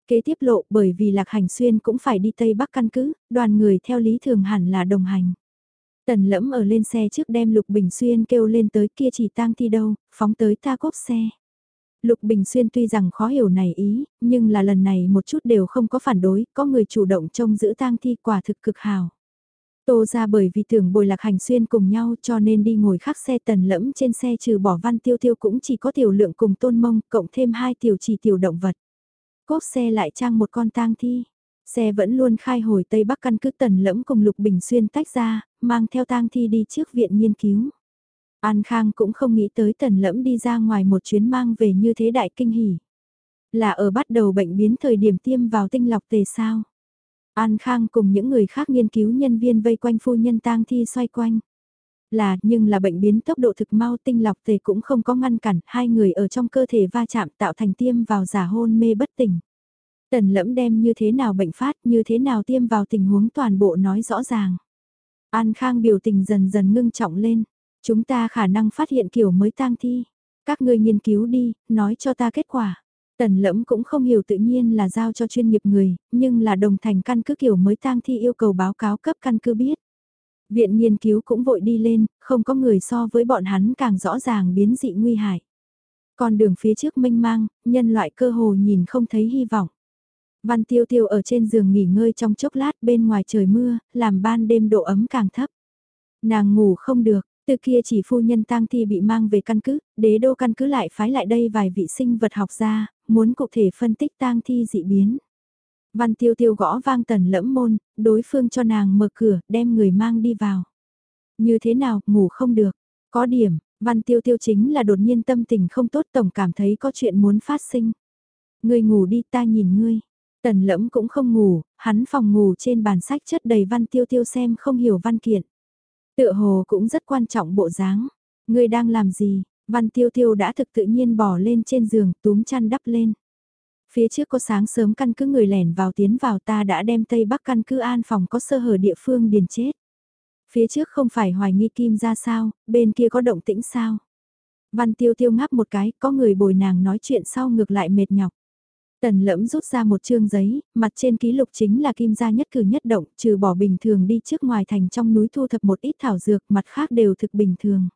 Kế tiếp lộ bởi vì Lạc Hành Xuyên cũng phải đi Tây Bắc căn cứ, đoàn người theo lý thường hẳn là đồng hành. Tần lẫm ở lên xe trước đem Lục Bình Xuyên kêu lên tới kia chỉ tang thi đâu, phóng tới ta cốp xe. Lục Bình Xuyên tuy rằng khó hiểu này ý, nhưng là lần này một chút đều không có phản đối, có người chủ động trông giữ tang thi quả thực cực hào. Tô ra bởi vì tưởng bồi lạc hành xuyên cùng nhau cho nên đi ngồi khác xe tần lẫm trên xe trừ bỏ văn tiêu tiêu cũng chỉ có tiểu lượng cùng tôn mông cộng thêm hai tiểu chỉ tiểu động vật. Cốp xe lại trang một con tang thi. Xe vẫn luôn khai hồi Tây Bắc căn cứ tần lẫm cùng Lục Bình Xuyên tách ra, mang theo tang thi đi trước viện nghiên cứu. An Khang cũng không nghĩ tới tần lẫm đi ra ngoài một chuyến mang về như thế đại kinh hỉ. Là ở bắt đầu bệnh biến thời điểm tiêm vào tinh lọc tề sao. An Khang cùng những người khác nghiên cứu nhân viên vây quanh phu nhân tang thi xoay quanh. Là, nhưng là bệnh biến tốc độ thực mau tinh lọc tề cũng không có ngăn cản, hai người ở trong cơ thể va chạm tạo thành tiêm vào giả hôn mê bất tỉnh. Tần lẫm đem như thế nào bệnh phát, như thế nào tiêm vào tình huống toàn bộ nói rõ ràng. An Khang biểu tình dần dần ngưng trọng lên. Chúng ta khả năng phát hiện kiểu mới tang thi. Các ngươi nghiên cứu đi, nói cho ta kết quả. Tần lẫm cũng không hiểu tự nhiên là giao cho chuyên nghiệp người, nhưng là đồng thành căn cứ kiểu mới tang thi yêu cầu báo cáo cấp căn cứ biết. Viện nghiên cứu cũng vội đi lên, không có người so với bọn hắn càng rõ ràng biến dị nguy hại. Còn đường phía trước mênh mang, nhân loại cơ hồ nhìn không thấy hy vọng. Văn tiêu tiêu ở trên giường nghỉ ngơi trong chốc lát bên ngoài trời mưa, làm ban đêm độ ấm càng thấp. Nàng ngủ không được, từ kia chỉ phu nhân tang thi bị mang về căn cứ, đế đô căn cứ lại phái lại đây vài vị sinh vật học gia, muốn cụ thể phân tích tang thi dị biến. Văn tiêu tiêu gõ vang tần lẫm môn, đối phương cho nàng mở cửa, đem người mang đi vào. Như thế nào, ngủ không được. Có điểm, văn tiêu tiêu chính là đột nhiên tâm tình không tốt tổng cảm thấy có chuyện muốn phát sinh. Ngươi ngủ đi ta nhìn ngươi. Tần lẫm cũng không ngủ, hắn phòng ngủ trên bàn sách chất đầy văn tiêu tiêu xem không hiểu văn kiện. Tựa hồ cũng rất quan trọng bộ dáng. Ngươi đang làm gì? Văn tiêu tiêu đã thực tự nhiên bỏ lên trên giường túm chăn đắp lên. Phía trước có sáng sớm căn cứ người lẻn vào tiến vào ta đã đem Tây Bắc căn cứ an phòng có sơ hở địa phương điền chết. Phía trước không phải hoài nghi kim ra sao, bên kia có động tĩnh sao. Văn tiêu tiêu ngáp một cái, có người bồi nàng nói chuyện sau ngược lại mệt nhọc. Tần lẫm rút ra một chương giấy, mặt trên ký lục chính là kim gia nhất cử nhất động, trừ bỏ bình thường đi trước ngoài thành trong núi thu thập một ít thảo dược, mặt khác đều thực bình thường.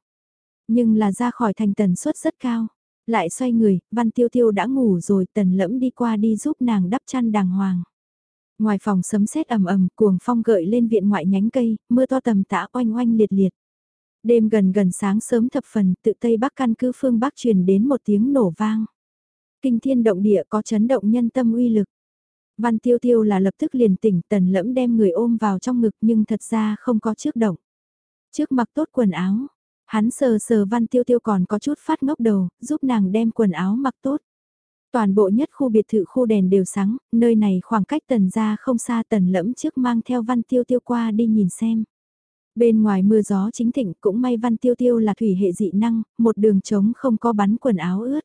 Nhưng là ra khỏi thành tần suất rất cao. Lại xoay người, văn tiêu tiêu đã ngủ rồi, tần lẫm đi qua đi giúp nàng đắp chăn đàng hoàng. Ngoài phòng sấm sét ầm ầm, cuồng phong gợi lên viện ngoại nhánh cây, mưa to tầm tã oanh oanh liệt liệt. Đêm gần gần sáng sớm thập phần, tự Tây Bắc căn cứ phương Bắc truyền đến một tiếng nổ vang. Kinh thiên động địa có chấn động nhân tâm uy lực. Văn tiêu tiêu là lập tức liền tỉnh tần lẫm đem người ôm vào trong ngực nhưng thật ra không có trước động. Trước mặc tốt quần áo, hắn sờ sờ văn tiêu tiêu còn có chút phát ngốc đầu, giúp nàng đem quần áo mặc tốt. Toàn bộ nhất khu biệt thự khu đèn đều sáng, nơi này khoảng cách tần ra không xa tần lẫm trước mang theo văn tiêu tiêu qua đi nhìn xem. Bên ngoài mưa gió chính thịnh cũng may văn tiêu tiêu là thủy hệ dị năng, một đường trống không có bắn quần áo ướt.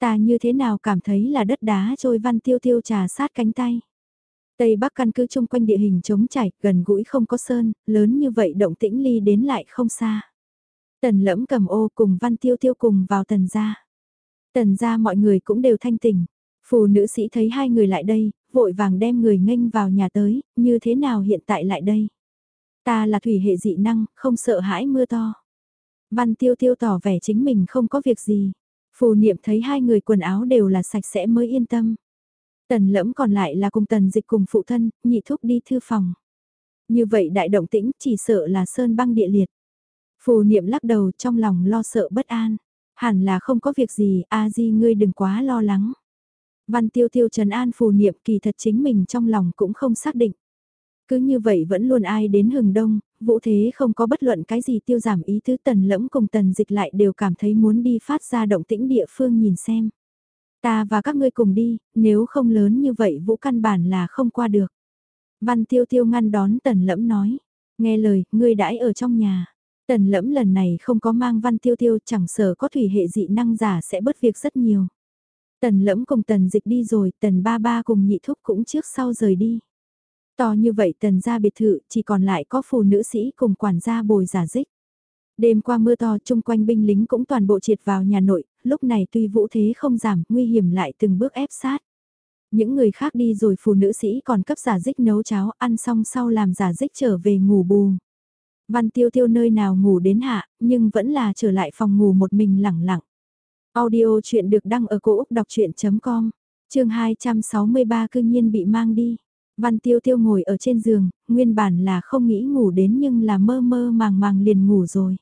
Ta như thế nào cảm thấy là đất đá trôi văn tiêu tiêu trà sát cánh tay. Tây Bắc căn cứ chung quanh địa hình trống trải gần gũi không có sơn, lớn như vậy động tĩnh ly đến lại không xa. Tần lẫm cầm ô cùng văn tiêu tiêu cùng vào tần gia. Tần gia mọi người cũng đều thanh tỉnh. Phù nữ sĩ thấy hai người lại đây, vội vàng đem người nghênh vào nhà tới, như thế nào hiện tại lại đây. Ta là thủy hệ dị năng, không sợ hãi mưa to. Văn tiêu tiêu tỏ vẻ chính mình không có việc gì. Phù niệm thấy hai người quần áo đều là sạch sẽ mới yên tâm. Tần lẫm còn lại là cùng tần dịch cùng phụ thân, nhị thúc đi thư phòng. Như vậy đại động tĩnh chỉ sợ là sơn băng địa liệt. Phù niệm lắc đầu trong lòng lo sợ bất an. Hẳn là không có việc gì, a di ngươi đừng quá lo lắng. Văn tiêu tiêu trần an phù niệm kỳ thật chính mình trong lòng cũng không xác định. Cứ như vậy vẫn luôn ai đến hừng đông, vũ thế không có bất luận cái gì tiêu giảm ý tứ tần lẫm cùng tần dịch lại đều cảm thấy muốn đi phát ra động tĩnh địa phương nhìn xem. Ta và các ngươi cùng đi, nếu không lớn như vậy vũ căn bản là không qua được. Văn tiêu tiêu ngăn đón tần lẫm nói, nghe lời, ngươi đãi ở trong nhà. Tần lẫm lần này không có mang văn tiêu tiêu chẳng sợ có thủy hệ dị năng giả sẽ bớt việc rất nhiều. Tần lẫm cùng tần dịch đi rồi, tần ba ba cùng nhị thúc cũng trước sau rời đi. To như vậy tần gia biệt thự chỉ còn lại có phù nữ sĩ cùng quản gia bồi giả dích. Đêm qua mưa to chung quanh binh lính cũng toàn bộ triệt vào nhà nội, lúc này tuy vũ thế không giảm, nguy hiểm lại từng bước ép sát. Những người khác đi rồi phù nữ sĩ còn cấp giả dích nấu cháo ăn xong sau làm giả dích trở về ngủ bù. Văn tiêu tiêu nơi nào ngủ đến hạ, nhưng vẫn là trở lại phòng ngủ một mình lẳng lặng. Audio chuyện được đăng ở cổ Úc đọc chuyện.com, chương 263 cương nhiên bị mang đi. Văn tiêu tiêu ngồi ở trên giường, nguyên bản là không nghĩ ngủ đến nhưng là mơ mơ màng màng liền ngủ rồi.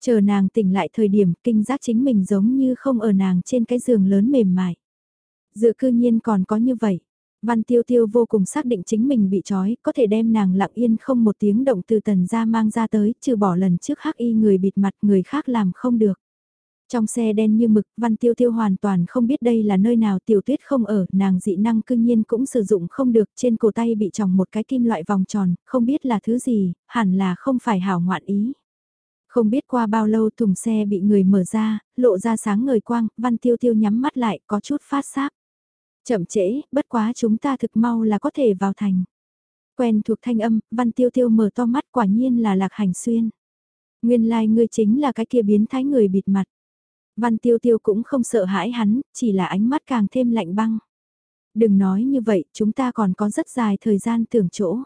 Chờ nàng tỉnh lại thời điểm kinh giác chính mình giống như không ở nàng trên cái giường lớn mềm mại. Dự cư nhiên còn có như vậy. Văn tiêu tiêu vô cùng xác định chính mình bị trói, có thể đem nàng lặng yên không một tiếng động từ tần ra mang ra tới, trừ bỏ lần trước hắc y người bịt mặt người khác làm không được. Trong xe đen như mực, Văn Tiêu Tiêu hoàn toàn không biết đây là nơi nào tiểu tuyết không ở, nàng dị năng cương nhiên cũng sử dụng không được, trên cổ tay bị tròng một cái kim loại vòng tròn, không biết là thứ gì, hẳn là không phải hảo ngoạn ý. Không biết qua bao lâu thùng xe bị người mở ra, lộ ra sáng ngời quang, Văn Tiêu Tiêu nhắm mắt lại, có chút phát sáp. Chậm trễ, bất quá chúng ta thực mau là có thể vào thành. Quen thuộc thanh âm, Văn Tiêu Tiêu mở to mắt quả nhiên là Lạc Hành Xuyên. Nguyên lai like ngươi chính là cái kia biến thái người bịt mặt. Văn tiêu tiêu cũng không sợ hãi hắn, chỉ là ánh mắt càng thêm lạnh băng. Đừng nói như vậy, chúng ta còn có rất dài thời gian tưởng chỗ.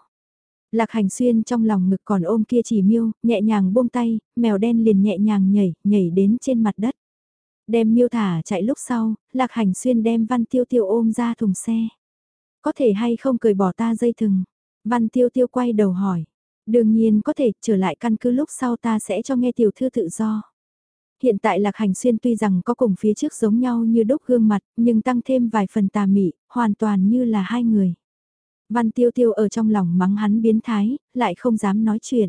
Lạc hành xuyên trong lòng ngực còn ôm kia chỉ miêu, nhẹ nhàng buông tay, mèo đen liền nhẹ nhàng nhảy, nhảy đến trên mặt đất. Đem miêu thả chạy lúc sau, lạc hành xuyên đem văn tiêu tiêu ôm ra thùng xe. Có thể hay không cười bỏ ta dây thừng. Văn tiêu tiêu quay đầu hỏi. Đương nhiên có thể trở lại căn cứ lúc sau ta sẽ cho nghe tiểu thư tự do. Hiện tại Lạc Hành Xuyên tuy rằng có cùng phía trước giống nhau như đúc gương mặt, nhưng tăng thêm vài phần tà mị, hoàn toàn như là hai người. Văn Tiêu Tiêu ở trong lòng mắng hắn biến thái, lại không dám nói chuyện.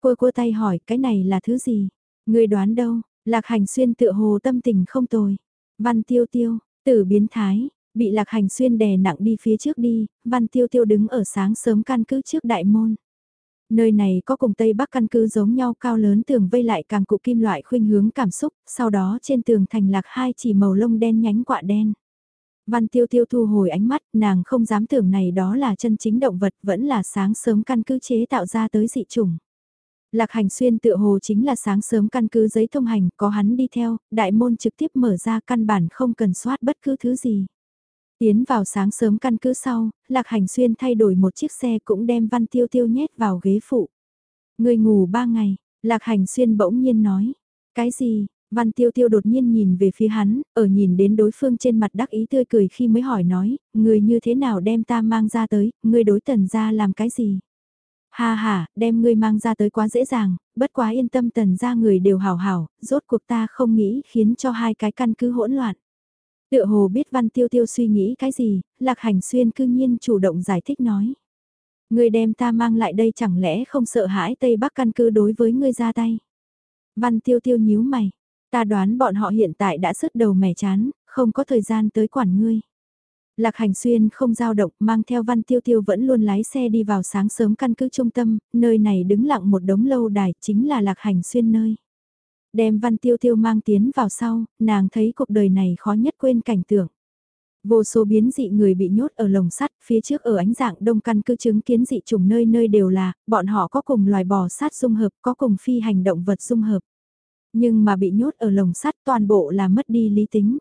Cô cô tay hỏi cái này là thứ gì? Người đoán đâu? Lạc Hành Xuyên tựa hồ tâm tình không tồi. Văn Tiêu Tiêu, tử biến thái, Bị lạc hành xuyên đè nặng đi phía trước đi, văn tiêu tiêu đứng ở sáng sớm căn cứ trước đại môn. Nơi này có cùng Tây Bắc căn cứ giống nhau cao lớn tường vây lại càng cụ kim loại khuynh hướng cảm xúc, sau đó trên tường thành lạc hai chỉ màu lông đen nhánh quạ đen. Văn tiêu tiêu thu hồi ánh mắt, nàng không dám tưởng này đó là chân chính động vật vẫn là sáng sớm căn cứ chế tạo ra tới dị chủng. Lạc hành xuyên tựa hồ chính là sáng sớm căn cứ giấy thông hành, có hắn đi theo, đại môn trực tiếp mở ra căn bản không cần soát bất cứ thứ gì. Tiến vào sáng sớm căn cứ sau, Lạc Hành Xuyên thay đổi một chiếc xe cũng đem Văn Tiêu Tiêu nhét vào ghế phụ. Người ngủ ba ngày, Lạc Hành Xuyên bỗng nhiên nói. Cái gì? Văn Tiêu Tiêu đột nhiên nhìn về phía hắn, ở nhìn đến đối phương trên mặt đắc ý tươi cười khi mới hỏi nói, người như thế nào đem ta mang ra tới, người đối tần ra làm cái gì? Ha ha, đem ngươi mang ra tới quá dễ dàng, bất quá yên tâm tần ra người đều hảo hảo, rốt cuộc ta không nghĩ khiến cho hai cái căn cứ hỗn loạn. Tựa hồ biết Văn Tiêu Tiêu suy nghĩ cái gì, Lạc Hành Xuyên cư nhiên chủ động giải thích nói. Ngươi đem ta mang lại đây chẳng lẽ không sợ hãi Tây Bắc căn cứ đối với ngươi ra tay. Văn Tiêu Tiêu nhíu mày, ta đoán bọn họ hiện tại đã sứt đầu mẻ chán, không có thời gian tới quản ngươi. Lạc Hành Xuyên không giao động mang theo Văn Tiêu Tiêu vẫn luôn lái xe đi vào sáng sớm căn cứ trung tâm, nơi này đứng lặng một đống lâu đài chính là Lạc Hành Xuyên nơi. Đem Văn Tiêu Tiêu mang tiến vào sau, nàng thấy cuộc đời này khó nhất quên cảnh tượng. Vô số biến dị người bị nhốt ở lồng sắt, phía trước ở ánh dạng đông căn cứ chứng kiến dị trùng nơi nơi đều là, bọn họ có cùng loài bò sát dung hợp, có cùng phi hành động vật dung hợp. Nhưng mà bị nhốt ở lồng sắt toàn bộ là mất đi lý tính.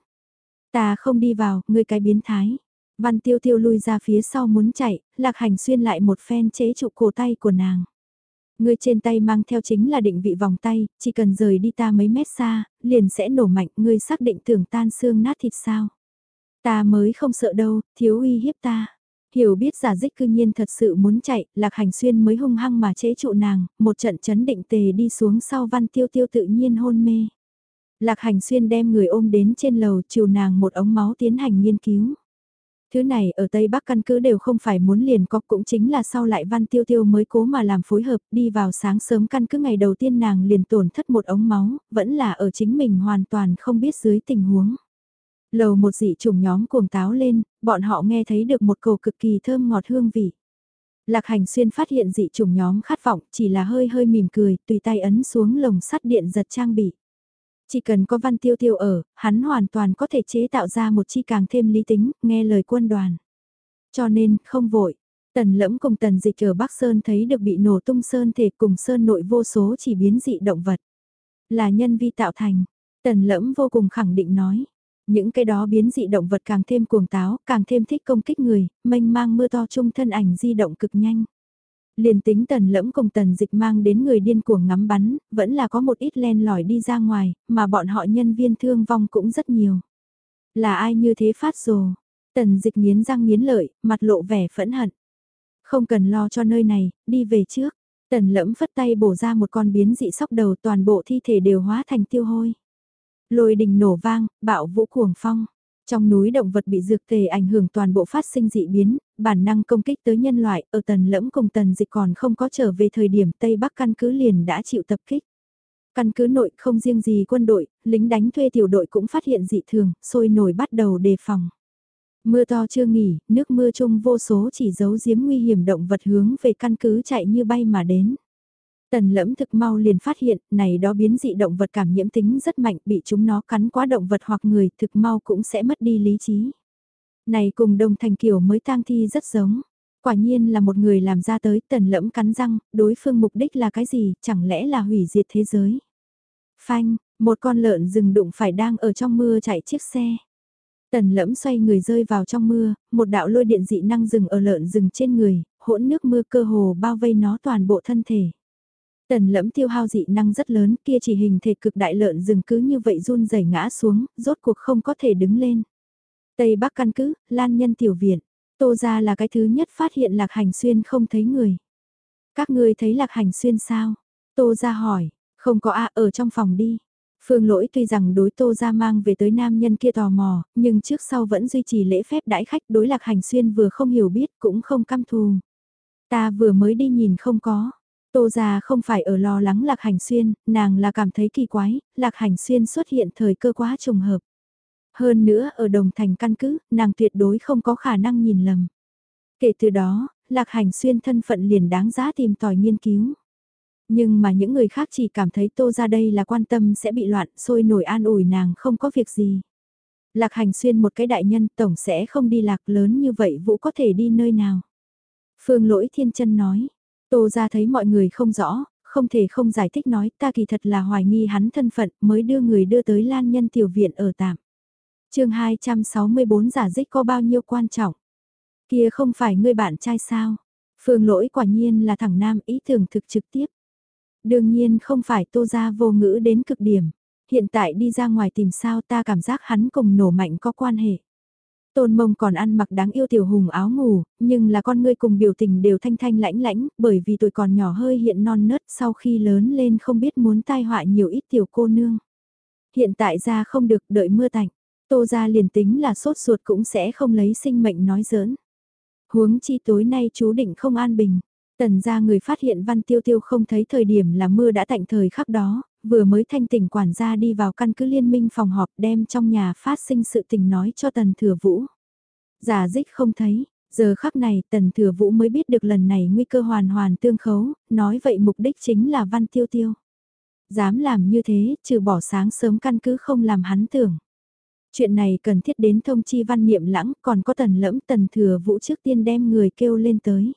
Ta không đi vào, ngươi cái biến thái. Văn tiêu tiêu lui ra phía sau muốn chạy, lạc hành xuyên lại một phen chế trụ cổ tay của nàng. Ngươi trên tay mang theo chính là định vị vòng tay, chỉ cần rời đi ta mấy mét xa, liền sẽ nổ mạnh, ngươi xác định tưởng tan xương nát thịt sao. Ta mới không sợ đâu, thiếu uy hiếp ta. Hiểu biết giả dích cư nhiên thật sự muốn chạy, lạc hành xuyên mới hung hăng mà chế trụ nàng, một trận chấn định tề đi xuống sau văn tiêu tiêu tự nhiên hôn mê. Lạc hành xuyên đem người ôm đến trên lầu chiều nàng một ống máu tiến hành nghiên cứu. Thứ này ở Tây Bắc căn cứ đều không phải muốn liền có cũng chính là sau lại văn tiêu tiêu mới cố mà làm phối hợp đi vào sáng sớm căn cứ ngày đầu tiên nàng liền tổn thất một ống máu, vẫn là ở chính mình hoàn toàn không biết dưới tình huống. Lầu một dị trùng nhóm cuồng táo lên, bọn họ nghe thấy được một cầu cực kỳ thơm ngọt hương vị. Lạc hành xuyên phát hiện dị trùng nhóm khát vọng chỉ là hơi hơi mỉm cười, tùy tay ấn xuống lồng sắt điện giật trang bị. Chỉ cần có văn tiêu tiêu ở, hắn hoàn toàn có thể chế tạo ra một chi càng thêm lý tính, nghe lời quân đoàn. Cho nên, không vội. Tần lẫm cùng tần dịch ở Bắc Sơn thấy được bị nổ tung sơn thể cùng sơn nội vô số chỉ biến dị động vật. Là nhân vi tạo thành. Tần lẫm vô cùng khẳng định nói. Những cái đó biến dị động vật càng thêm cuồng táo, càng thêm thích công kích người, mênh mang mưa to chung thân ảnh di động cực nhanh. Liền tính tần lẫm cùng tần dịch mang đến người điên cuồng ngắm bắn, vẫn là có một ít len lỏi đi ra ngoài, mà bọn họ nhân viên thương vong cũng rất nhiều. Là ai như thế phát rồ? Tần dịch nghiến răng nghiến lợi, mặt lộ vẻ phẫn hận. Không cần lo cho nơi này, đi về trước. Tần lẫm phất tay bổ ra một con biến dị sóc đầu toàn bộ thi thể đều hóa thành tiêu hôi. Lôi đình nổ vang, bạo vũ cuồng phong. Trong núi động vật bị dược tề ảnh hưởng toàn bộ phát sinh dị biến, bản năng công kích tới nhân loại ở tần lẫm cùng tần dịch còn không có trở về thời điểm Tây Bắc căn cứ liền đã chịu tập kích. Căn cứ nội không riêng gì quân đội, lính đánh thuê tiểu đội cũng phát hiện dị thường, sôi nổi bắt đầu đề phòng. Mưa to chưa nghỉ, nước mưa chung vô số chỉ giấu giếm nguy hiểm động vật hướng về căn cứ chạy như bay mà đến. Tần lẫm thực mau liền phát hiện, này đó biến dị động vật cảm nhiễm tính rất mạnh, bị chúng nó cắn quá động vật hoặc người, thực mau cũng sẽ mất đi lý trí. Này cùng đồng thành kiểu mới tang thi rất giống. Quả nhiên là một người làm ra tới tần lẫm cắn răng, đối phương mục đích là cái gì, chẳng lẽ là hủy diệt thế giới. Phanh, một con lợn rừng đụng phải đang ở trong mưa chạy chiếc xe. Tần lẫm xoay người rơi vào trong mưa, một đạo lôi điện dị năng rừng ở lợn rừng trên người, hỗn nước mưa cơ hồ bao vây nó toàn bộ thân thể. Tần lẫm tiêu hao dị năng rất lớn kia chỉ hình thể cực đại lợn rừng cứ như vậy run rẩy ngã xuống, rốt cuộc không có thể đứng lên. Tây Bắc căn cứ, Lan Nhân Tiểu Viện, Tô gia là cái thứ nhất phát hiện Lạc Hành Xuyên không thấy người. Các ngươi thấy Lạc Hành Xuyên sao? Tô gia hỏi, không có A ở trong phòng đi. Phương lỗi tuy rằng đối tô gia mang về tới nam nhân kia tò mò, nhưng trước sau vẫn duy trì lễ phép đãi khách đối lạc hành xuyên vừa không hiểu biết cũng không căm thù. Ta vừa mới đi nhìn không có, Tô gia không phải ở lo lắng Lạc Hành Xuyên, nàng là cảm thấy kỳ quái, Lạc Hành Xuyên xuất hiện thời cơ quá trùng hợp. Hơn nữa ở đồng thành căn cứ, nàng tuyệt đối không có khả năng nhìn lầm. Kể từ đó, Lạc Hành Xuyên thân phận liền đáng giá tìm tòi nghiên cứu. Nhưng mà những người khác chỉ cảm thấy tô ra đây là quan tâm sẽ bị loạn, sôi nổi an ủi nàng không có việc gì. Lạc Hành Xuyên một cái đại nhân tổng sẽ không đi lạc lớn như vậy Vũ có thể đi nơi nào. Phương Lỗi Thiên chân nói, tô ra thấy mọi người không rõ, không thể không giải thích nói ta kỳ thật là hoài nghi hắn thân phận mới đưa người đưa tới Lan Nhân Tiểu Viện ở tạm. chương 264 giả dích có bao nhiêu quan trọng. Kia không phải ngươi bạn trai sao? Phương lỗi quả nhiên là thằng nam ý tưởng thực trực tiếp. Đương nhiên không phải tô ra vô ngữ đến cực điểm. Hiện tại đi ra ngoài tìm sao ta cảm giác hắn cùng nổ mạnh có quan hệ. Tôn mông còn ăn mặc đáng yêu tiểu hùng áo ngủ, nhưng là con ngươi cùng biểu tình đều thanh thanh lãnh lãnh, bởi vì tuổi còn nhỏ hơi hiện non nớt sau khi lớn lên không biết muốn tai họa nhiều ít tiểu cô nương. Hiện tại ra không được đợi mưa tạnh, tô ra liền tính là sốt ruột cũng sẽ không lấy sinh mệnh nói giỡn. Huống chi tối nay chú định không an bình. Tần ra người phát hiện văn tiêu tiêu không thấy thời điểm là mưa đã tạnh thời khắc đó, vừa mới thanh tỉnh quản gia đi vào căn cứ liên minh phòng họp đem trong nhà phát sinh sự tình nói cho tần thừa vũ. Giả dích không thấy, giờ khắc này tần thừa vũ mới biết được lần này nguy cơ hoàn hoàn tương khấu, nói vậy mục đích chính là văn tiêu tiêu. Dám làm như thế, trừ bỏ sáng sớm căn cứ không làm hắn tưởng. Chuyện này cần thiết đến thông chi văn niệm lãng, còn có tần lẫm tần thừa vũ trước tiên đem người kêu lên tới.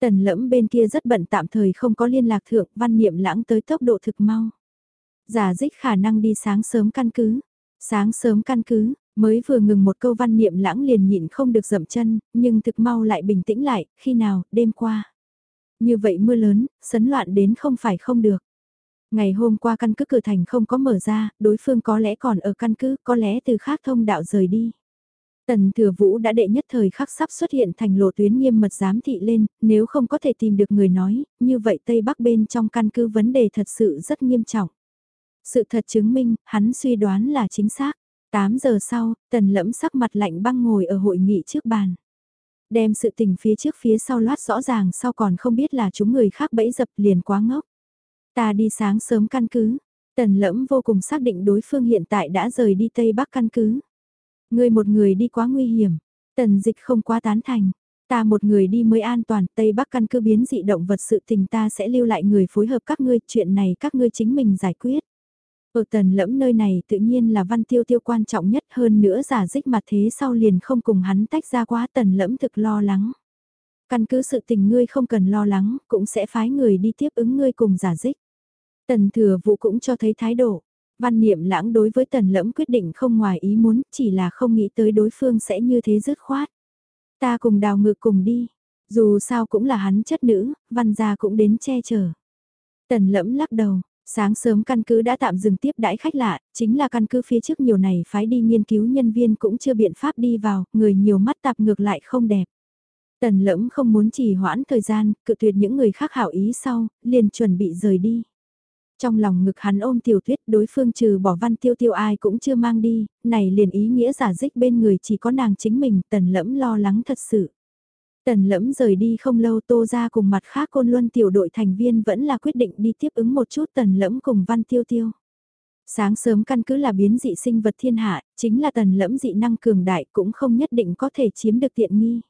Tần lẫm bên kia rất bận tạm thời không có liên lạc thượng, văn niệm lãng tới tốc độ thực mau. Giả dích khả năng đi sáng sớm căn cứ. Sáng sớm căn cứ, mới vừa ngừng một câu văn niệm lãng liền nhịn không được dậm chân, nhưng thực mau lại bình tĩnh lại, khi nào, đêm qua. Như vậy mưa lớn, sấn loạn đến không phải không được. Ngày hôm qua căn cứ cửa thành không có mở ra, đối phương có lẽ còn ở căn cứ, có lẽ từ khác thông đạo rời đi. Tần Thừa Vũ đã đệ nhất thời khắc sắp xuất hiện thành lộ tuyến nghiêm mật giám thị lên, nếu không có thể tìm được người nói, như vậy Tây Bắc bên trong căn cứ vấn đề thật sự rất nghiêm trọng. Sự thật chứng minh, hắn suy đoán là chính xác. 8 giờ sau, tần lẫm sắc mặt lạnh băng ngồi ở hội nghị trước bàn. Đem sự tình phía trước phía sau loát rõ ràng sau còn không biết là chúng người khác bẫy dập liền quá ngốc. Ta đi sáng sớm căn cứ. Tần lẫm vô cùng xác định đối phương hiện tại đã rời đi Tây Bắc căn cứ. Người một người đi quá nguy hiểm. Tần dịch không quá tán thành. Ta một người đi mới an toàn, Tây Bắc căn cứ biến dị động vật sự tình ta sẽ lưu lại người phối hợp các ngươi, chuyện này các ngươi chính mình giải quyết. Ở tần lẫm nơi này tự nhiên là văn tiêu tiêu quan trọng nhất hơn nữa giả dích mặt thế sau liền không cùng hắn tách ra quá tần lẫm thực lo lắng. Căn cứ sự tình ngươi không cần lo lắng, cũng sẽ phái người đi tiếp ứng ngươi cùng giả dích. Tần thừa vụ cũng cho thấy thái độ. Văn niệm lãng đối với tần lẫm quyết định không ngoài ý muốn, chỉ là không nghĩ tới đối phương sẽ như thế dứt khoát. Ta cùng đào ngược cùng đi. Dù sao cũng là hắn chất nữ, văn gia cũng đến che chở. Tần lẫm lắc đầu, sáng sớm căn cứ đã tạm dừng tiếp đãi khách lạ, chính là căn cứ phía trước nhiều này phái đi nghiên cứu nhân viên cũng chưa biện pháp đi vào, người nhiều mắt tạp ngược lại không đẹp. Tần lẫm không muốn trì hoãn thời gian, cự tuyệt những người khác hảo ý sau, liền chuẩn bị rời đi. Trong lòng ngực hắn ôm tiểu tuyết đối phương trừ bỏ văn tiêu tiêu ai cũng chưa mang đi, này liền ý nghĩa giả dích bên người chỉ có nàng chính mình, tần lẫm lo lắng thật sự. Tần lẫm rời đi không lâu tô ra cùng mặt khác côn luân tiểu đội thành viên vẫn là quyết định đi tiếp ứng một chút tần lẫm cùng văn tiêu tiêu. Sáng sớm căn cứ là biến dị sinh vật thiên hạ, chính là tần lẫm dị năng cường đại cũng không nhất định có thể chiếm được tiện nghi.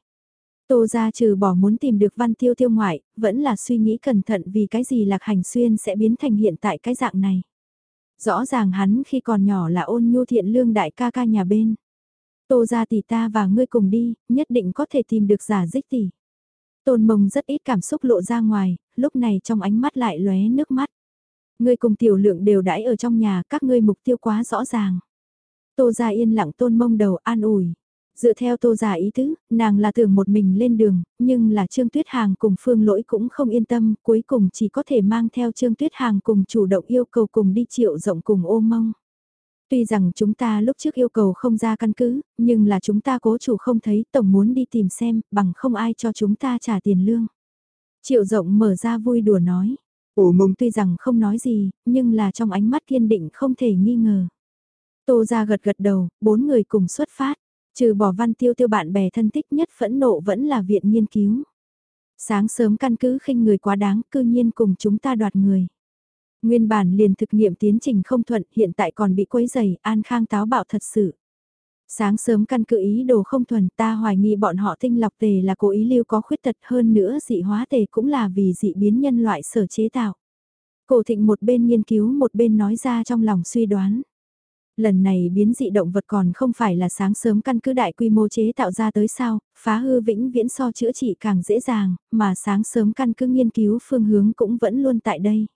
Tô ra trừ bỏ muốn tìm được văn tiêu tiêu ngoại, vẫn là suy nghĩ cẩn thận vì cái gì lạc hành xuyên sẽ biến thành hiện tại cái dạng này. Rõ ràng hắn khi còn nhỏ là ôn nhu thiện lương đại ca ca nhà bên. Tô ra tỷ ta và ngươi cùng đi, nhất định có thể tìm được giả dích tỷ. Tôn mông rất ít cảm xúc lộ ra ngoài, lúc này trong ánh mắt lại lóe nước mắt. Ngươi cùng tiểu lượng đều đãi ở trong nhà, các ngươi mục tiêu quá rõ ràng. Tô ra yên lặng tôn mông đầu an ủi. Dựa theo tô giả ý tứ, nàng là tưởng một mình lên đường, nhưng là Trương Tuyết Hàng cùng Phương Lỗi cũng không yên tâm, cuối cùng chỉ có thể mang theo Trương Tuyết Hàng cùng chủ động yêu cầu cùng đi triệu rộng cùng ôm mông. Tuy rằng chúng ta lúc trước yêu cầu không ra căn cứ, nhưng là chúng ta cố chủ không thấy tổng muốn đi tìm xem, bằng không ai cho chúng ta trả tiền lương. Triệu rộng mở ra vui đùa nói. Ổ mông tuy rằng không nói gì, nhưng là trong ánh mắt kiên định không thể nghi ngờ. Tô ra gật gật đầu, bốn người cùng xuất phát. Trừ bỏ văn tiêu tiêu bạn bè thân thích nhất phẫn nộ vẫn là viện nghiên cứu. Sáng sớm căn cứ khinh người quá đáng, cư nhiên cùng chúng ta đoạt người. Nguyên bản liền thực nghiệm tiến trình không thuận, hiện tại còn bị quấy dày, an khang táo bạo thật sự. Sáng sớm căn cứ ý đồ không thuần ta hoài nghi bọn họ tinh lọc tề là cố ý lưu có khuyết tật hơn nữa dị hóa tề cũng là vì dị biến nhân loại sở chế tạo. Cổ thịnh một bên nghiên cứu một bên nói ra trong lòng suy đoán. Lần này biến dị động vật còn không phải là sáng sớm căn cứ đại quy mô chế tạo ra tới sao, phá hư vĩnh viễn so chữa trị càng dễ dàng, mà sáng sớm căn cứ nghiên cứu phương hướng cũng vẫn luôn tại đây.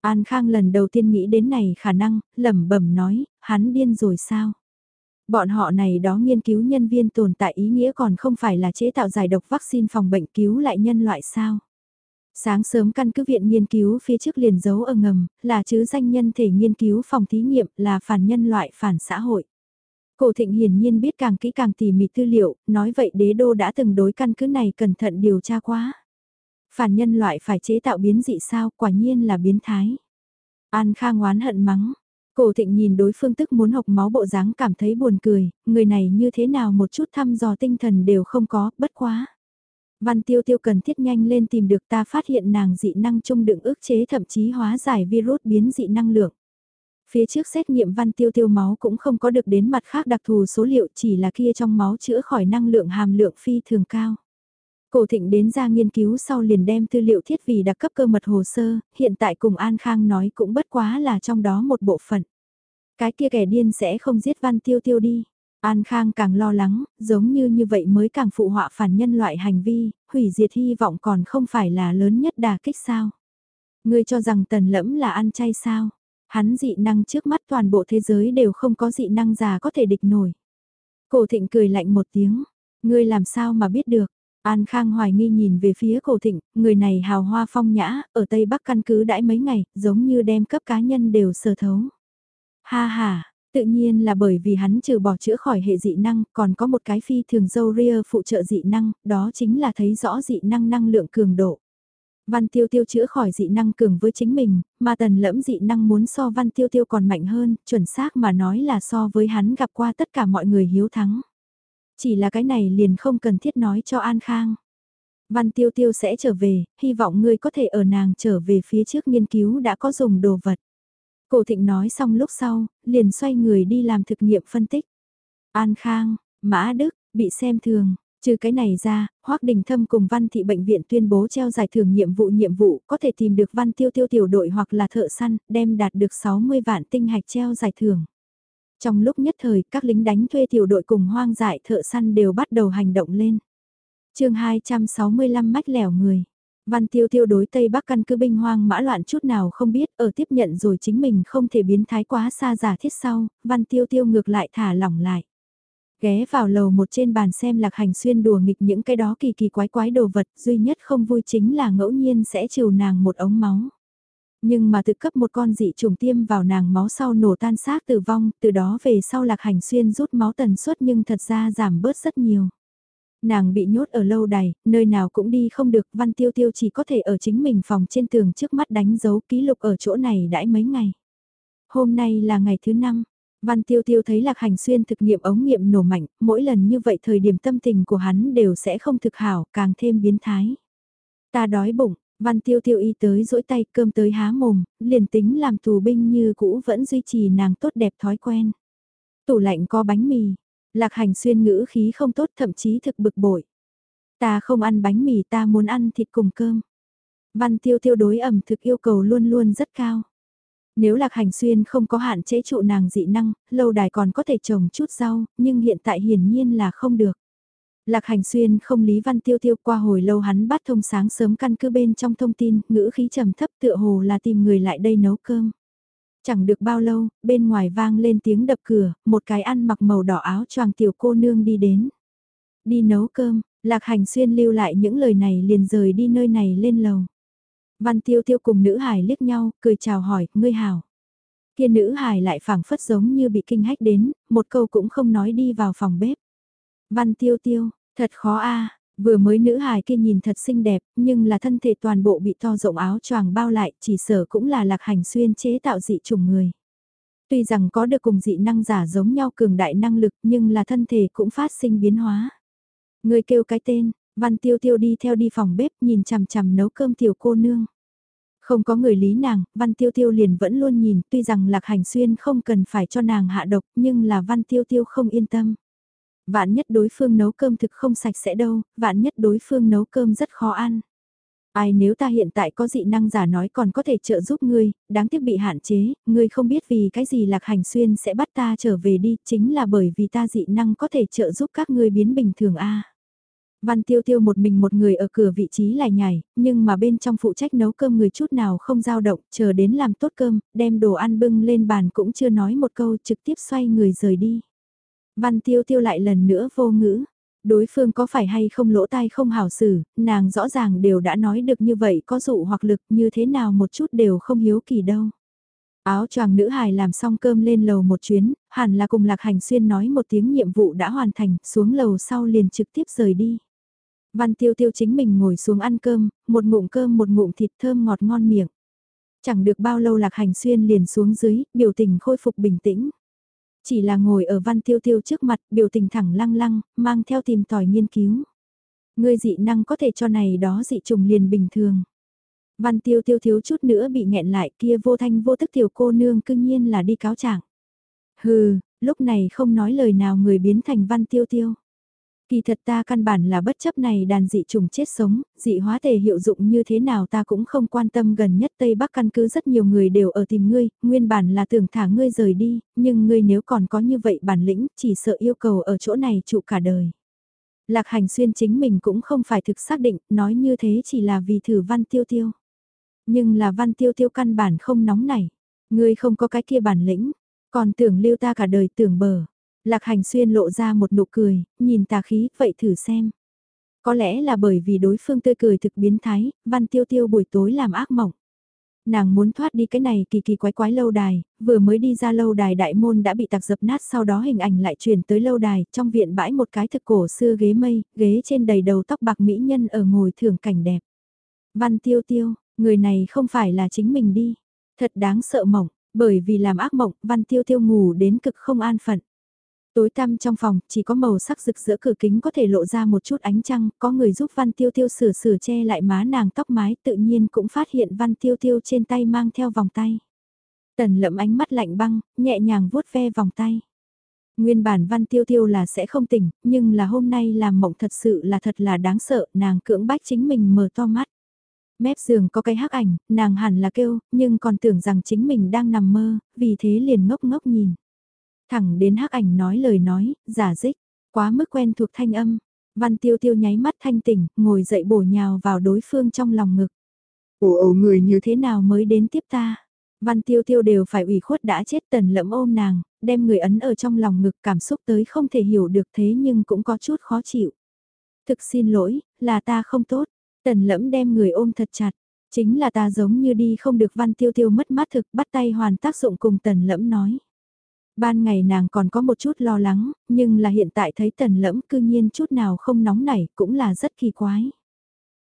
An Khang lần đầu tiên nghĩ đến này khả năng, lẩm bẩm nói, hắn điên rồi sao? Bọn họ này đó nghiên cứu nhân viên tồn tại ý nghĩa còn không phải là chế tạo giải độc vaccine phòng bệnh cứu lại nhân loại sao? Sáng sớm căn cứ viện nghiên cứu phía trước liền giấu ở ngầm, là chứ danh nhân thể nghiên cứu phòng thí nghiệm là phản nhân loại phản xã hội. Cổ thịnh hiển nhiên biết càng kỹ càng tỉ mỉ tư liệu, nói vậy đế đô đã từng đối căn cứ này cẩn thận điều tra quá. Phản nhân loại phải chế tạo biến dị sao, quả nhiên là biến thái. An Khang oán hận mắng. Cổ thịnh nhìn đối phương tức muốn học máu bộ dáng cảm thấy buồn cười, người này như thế nào một chút thăm dò tinh thần đều không có, bất quá. Văn tiêu tiêu cần thiết nhanh lên tìm được ta phát hiện nàng dị năng trung đựng ức chế thậm chí hóa giải virus biến dị năng lượng. Phía trước xét nghiệm văn tiêu tiêu máu cũng không có được đến mặt khác đặc thù số liệu chỉ là kia trong máu chữa khỏi năng lượng hàm lượng phi thường cao. Cổ thịnh đến ra nghiên cứu sau liền đem tư liệu thiết vì đặc cấp cơ mật hồ sơ, hiện tại cùng An Khang nói cũng bất quá là trong đó một bộ phận. Cái kia kẻ điên sẽ không giết văn tiêu tiêu đi. An Khang càng lo lắng, giống như như vậy mới càng phụ họa phản nhân loại hành vi, hủy diệt hy vọng còn không phải là lớn nhất đà kích sao. Ngươi cho rằng tần lẫm là ăn chay sao. Hắn dị năng trước mắt toàn bộ thế giới đều không có dị năng già có thể địch nổi. Cổ thịnh cười lạnh một tiếng. Ngươi làm sao mà biết được. An Khang hoài nghi nhìn về phía cổ thịnh, người này hào hoa phong nhã, ở Tây Bắc căn cứ đãi mấy ngày, giống như đem cấp cá nhân đều sờ thấu. Ha ha, tự nhiên là bởi vì hắn trừ bỏ chữa khỏi hệ dị năng, còn có một cái phi thường dâu ria phụ trợ dị năng, đó chính là thấy rõ dị năng năng lượng cường độ. Văn tiêu tiêu chữa khỏi dị năng cường với chính mình, mà tần lẫm dị năng muốn so văn tiêu tiêu còn mạnh hơn, chuẩn xác mà nói là so với hắn gặp qua tất cả mọi người hiếu thắng. Chỉ là cái này liền không cần thiết nói cho An Khang. Văn tiêu tiêu sẽ trở về, hy vọng ngươi có thể ở nàng trở về phía trước nghiên cứu đã có dùng đồ vật. Cổ thịnh nói xong lúc sau, liền xoay người đi làm thực nghiệm phân tích. An Khang, Mã Đức, bị xem thường, Trừ cái này ra, Hoắc Đình Thâm cùng Văn Thị Bệnh viện tuyên bố treo giải thưởng nhiệm vụ nhiệm vụ có thể tìm được Văn Tiêu Tiêu tiểu đội hoặc là thợ săn, đem đạt được 60 vạn tinh hạch treo giải thưởng. Trong lúc nhất thời, các lính đánh thuê tiểu đội cùng hoang dại thợ săn đều bắt đầu hành động lên. chương 265 mách lẻo người. Văn tiêu tiêu đối Tây Bắc căn cứ binh hoang mã loạn chút nào không biết, ở tiếp nhận rồi chính mình không thể biến thái quá xa giả thiết sau, văn tiêu tiêu ngược lại thả lỏng lại. Ghé vào lầu một trên bàn xem lạc hành xuyên đùa nghịch những cái đó kỳ kỳ quái quái đồ vật, duy nhất không vui chính là ngẫu nhiên sẽ chiều nàng một ống máu. Nhưng mà tự cấp một con dị trùng tiêm vào nàng máu sau nổ tan xác tử vong, từ đó về sau lạc hành xuyên rút máu tần suất nhưng thật ra giảm bớt rất nhiều. Nàng bị nhốt ở lâu đài, nơi nào cũng đi không được, văn tiêu tiêu chỉ có thể ở chính mình phòng trên tường trước mắt đánh dấu ký lục ở chỗ này đãi mấy ngày. Hôm nay là ngày thứ năm, Văn Tiêu Tiêu thấy Lạc Hành Xuyên thực nghiệm ống nghiệm nổ mạnh, mỗi lần như vậy thời điểm tâm tình của hắn đều sẽ không thực hảo, càng thêm biến thái. Ta đói bụng, Văn Tiêu Tiêu y tới rỗi tay cơm tới há mồm, liền tính làm tù binh như cũ vẫn duy trì nàng tốt đẹp thói quen. Tủ lạnh có bánh mì, Lạc Hành Xuyên ngữ khí không tốt thậm chí thực bực bội. Ta không ăn bánh mì ta muốn ăn thịt cùng cơm. Văn Tiêu Tiêu đối ẩm thực yêu cầu luôn luôn rất cao. Nếu lạc hành xuyên không có hạn chế trụ nàng dị năng, lâu đài còn có thể trồng chút rau, nhưng hiện tại hiển nhiên là không được. Lạc hành xuyên không lý văn tiêu tiêu qua hồi lâu hắn bắt thông sáng sớm căn cứ bên trong thông tin, ngữ khí trầm thấp tựa hồ là tìm người lại đây nấu cơm. Chẳng được bao lâu, bên ngoài vang lên tiếng đập cửa, một cái ăn mặc màu đỏ áo choàng tiểu cô nương đi đến. Đi nấu cơm, lạc hành xuyên lưu lại những lời này liền rời đi nơi này lên lầu. Văn tiêu tiêu cùng nữ hải liếc nhau, cười chào hỏi, ngươi hảo. Kia nữ hải lại phảng phất giống như bị kinh hách đến, một câu cũng không nói đi vào phòng bếp. Văn tiêu tiêu, thật khó a vừa mới nữ hài kia nhìn thật xinh đẹp, nhưng là thân thể toàn bộ bị to rộng áo choàng bao lại, chỉ sở cũng là lạc hành xuyên chế tạo dị chủng người. Tuy rằng có được cùng dị năng giả giống nhau cường đại năng lực nhưng là thân thể cũng phát sinh biến hóa. Người kêu cái tên, Văn tiêu tiêu đi theo đi phòng bếp nhìn chằm chằm nấu cơm tiểu cô nương. Không có người lý nàng, Văn Tiêu Tiêu liền vẫn luôn nhìn, tuy rằng Lạc Hành Xuyên không cần phải cho nàng hạ độc, nhưng là Văn Tiêu Tiêu không yên tâm. Vạn nhất đối phương nấu cơm thực không sạch sẽ đâu, vạn nhất đối phương nấu cơm rất khó ăn. Ai nếu ta hiện tại có dị năng giả nói còn có thể trợ giúp ngươi, đáng tiếc bị hạn chế, ngươi không biết vì cái gì lạc hành xuyên sẽ bắt ta trở về đi, chính là bởi vì ta dị năng có thể trợ giúp các ngươi biến bình thường a. Văn tiêu tiêu một mình một người ở cửa vị trí lại nhảy, nhưng mà bên trong phụ trách nấu cơm người chút nào không dao động, chờ đến làm tốt cơm, đem đồ ăn bưng lên bàn cũng chưa nói một câu trực tiếp xoay người rời đi. Văn tiêu tiêu lại lần nữa vô ngữ, đối phương có phải hay không lỗ tai không hảo xử, nàng rõ ràng đều đã nói được như vậy có dụ hoặc lực như thế nào một chút đều không hiếu kỳ đâu. Áo choàng nữ hài làm xong cơm lên lầu một chuyến, hẳn là cùng lạc hành xuyên nói một tiếng nhiệm vụ đã hoàn thành, xuống lầu sau liền trực tiếp rời đi. Văn tiêu tiêu chính mình ngồi xuống ăn cơm, một ngụm cơm một ngụm thịt thơm ngọt ngon miệng. Chẳng được bao lâu lạc hành xuyên liền xuống dưới, biểu tình khôi phục bình tĩnh. Chỉ là ngồi ở văn tiêu tiêu trước mặt, biểu tình thẳng lăng lăng, mang theo tìm tòi nghiên cứu. Ngươi dị năng có thể cho này đó dị trùng liền bình thường. Văn tiêu tiêu thiếu chút nữa bị nghẹn lại kia vô thanh vô tức tiểu cô nương cương nhiên là đi cáo trạng. Hừ, lúc này không nói lời nào người biến thành văn tiêu tiêu. Kỳ thật ta căn bản là bất chấp này đàn dị trùng chết sống, dị hóa thể hiệu dụng như thế nào ta cũng không quan tâm gần nhất Tây Bắc căn cứ rất nhiều người đều ở tìm ngươi, nguyên bản là tưởng thả ngươi rời đi, nhưng ngươi nếu còn có như vậy bản lĩnh chỉ sợ yêu cầu ở chỗ này trụ cả đời. Lạc hành xuyên chính mình cũng không phải thực xác định, nói như thế chỉ là vì thử văn tiêu tiêu. Nhưng là văn tiêu tiêu căn bản không nóng nảy, ngươi không có cái kia bản lĩnh, còn tưởng lưu ta cả đời tưởng bờ. Lạc hành xuyên lộ ra một nụ cười, nhìn tà khí, vậy thử xem. Có lẽ là bởi vì đối phương tươi cười thực biến thái, văn tiêu tiêu buổi tối làm ác mộng. Nàng muốn thoát đi cái này kỳ kỳ quái quái lâu đài, vừa mới đi ra lâu đài đại môn đã bị tạc dập nát sau đó hình ảnh lại chuyển tới lâu đài, trong viện bãi một cái thực cổ xưa ghế mây, ghế trên đầy đầu tóc bạc mỹ nhân ở ngồi thưởng cảnh đẹp. Văn tiêu tiêu, người này không phải là chính mình đi, thật đáng sợ mộng, bởi vì làm ác mộng, văn tiêu tiêu ngủ đến cực không an phận. Tối tăm trong phòng, chỉ có màu sắc rực rỡ cửa kính có thể lộ ra một chút ánh trăng, có người giúp Văn Tiêu Tiêu sửa sửa che lại má nàng tóc mái tự nhiên cũng phát hiện Văn Tiêu Tiêu trên tay mang theo vòng tay. Tần lẫm ánh mắt lạnh băng, nhẹ nhàng vuốt ve vòng tay. Nguyên bản Văn Tiêu Tiêu là sẽ không tỉnh, nhưng là hôm nay làm mộng thật sự là thật là đáng sợ, nàng cưỡng bách chính mình mở to mắt. Mép giường có cái hắc ảnh, nàng hẳn là kêu, nhưng còn tưởng rằng chính mình đang nằm mơ, vì thế liền ngốc ngốc nhìn. Thẳng đến hắc ảnh nói lời nói, giả dích, quá mức quen thuộc thanh âm. Văn tiêu tiêu nháy mắt thanh tỉnh, ngồi dậy bổ nhào vào đối phương trong lòng ngực. Ồ ồ người như thế nào mới đến tiếp ta? Văn tiêu tiêu đều phải ủy khuất đã chết tần lẫm ôm nàng, đem người ấn ở trong lòng ngực cảm xúc tới không thể hiểu được thế nhưng cũng có chút khó chịu. Thực xin lỗi, là ta không tốt. Tần lẫm đem người ôm thật chặt. Chính là ta giống như đi không được văn tiêu tiêu mất mát thực bắt tay hoàn tác dụng cùng tần lẫm nói. Ban ngày nàng còn có một chút lo lắng, nhưng là hiện tại thấy tần lẫm cư nhiên chút nào không nóng nảy cũng là rất kỳ quái.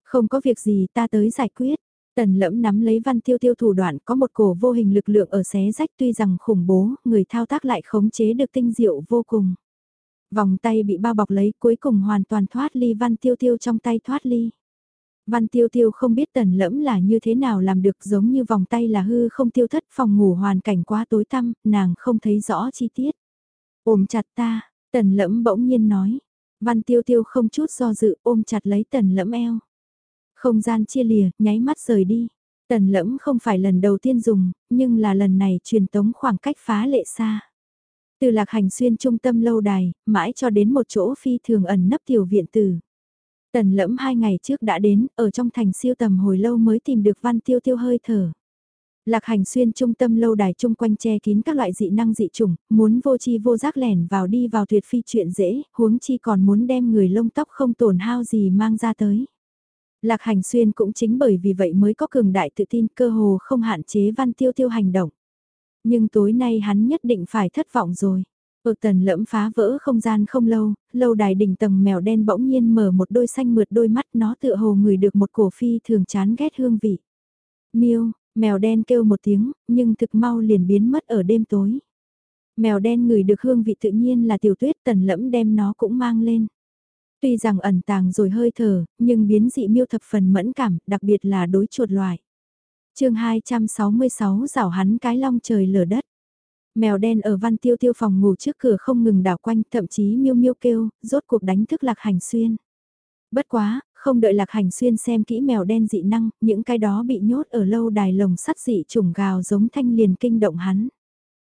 Không có việc gì ta tới giải quyết. Tần lẫm nắm lấy văn tiêu tiêu thủ đoạn có một cổ vô hình lực lượng ở xé rách tuy rằng khủng bố, người thao tác lại khống chế được tinh diệu vô cùng. Vòng tay bị bao bọc lấy cuối cùng hoàn toàn thoát ly văn tiêu tiêu trong tay thoát ly. Văn tiêu tiêu không biết tần lẫm là như thế nào làm được giống như vòng tay là hư không tiêu thất phòng ngủ hoàn cảnh quá tối tăm, nàng không thấy rõ chi tiết. Ôm chặt ta, tần lẫm bỗng nhiên nói. Văn tiêu tiêu không chút do dự ôm chặt lấy tần lẫm eo. Không gian chia lìa, nháy mắt rời đi. Tần lẫm không phải lần đầu tiên dùng, nhưng là lần này truyền tống khoảng cách phá lệ xa. Từ lạc hành xuyên trung tâm lâu đài, mãi cho đến một chỗ phi thường ẩn nấp tiểu viện tử. Tần lẫm hai ngày trước đã đến, ở trong thành siêu tầm hồi lâu mới tìm được văn tiêu tiêu hơi thở. Lạc hành xuyên trung tâm lâu đài chung quanh che kín các loại dị năng dị trùng muốn vô chi vô giác lẻn vào đi vào tuyệt phi chuyện dễ, huống chi còn muốn đem người lông tóc không tổn hao gì mang ra tới. Lạc hành xuyên cũng chính bởi vì vậy mới có cường đại tự tin cơ hồ không hạn chế văn tiêu tiêu hành động. Nhưng tối nay hắn nhất định phải thất vọng rồi. Ở tần lẫm phá vỡ không gian không lâu, lâu đài đỉnh tầng mèo đen bỗng nhiên mở một đôi xanh mượt đôi mắt nó tựa hồ người được một cổ phi thường chán ghét hương vị. Miêu, mèo đen kêu một tiếng, nhưng thực mau liền biến mất ở đêm tối. Mèo đen ngửi được hương vị tự nhiên là tiểu tuyết tần lẫm đem nó cũng mang lên. Tuy rằng ẩn tàng rồi hơi thở, nhưng biến dị miêu thập phần mẫn cảm, đặc biệt là đối chuột loài. chương 266 rảo hắn cái long trời lở đất. Mèo đen ở văn tiêu tiêu phòng ngủ trước cửa không ngừng đảo quanh, thậm chí miêu miêu kêu, rốt cuộc đánh thức lạc hành xuyên. Bất quá, không đợi lạc hành xuyên xem kỹ mèo đen dị năng, những cái đó bị nhốt ở lâu đài lồng sắt dị trùng gào giống thanh liền kinh động hắn.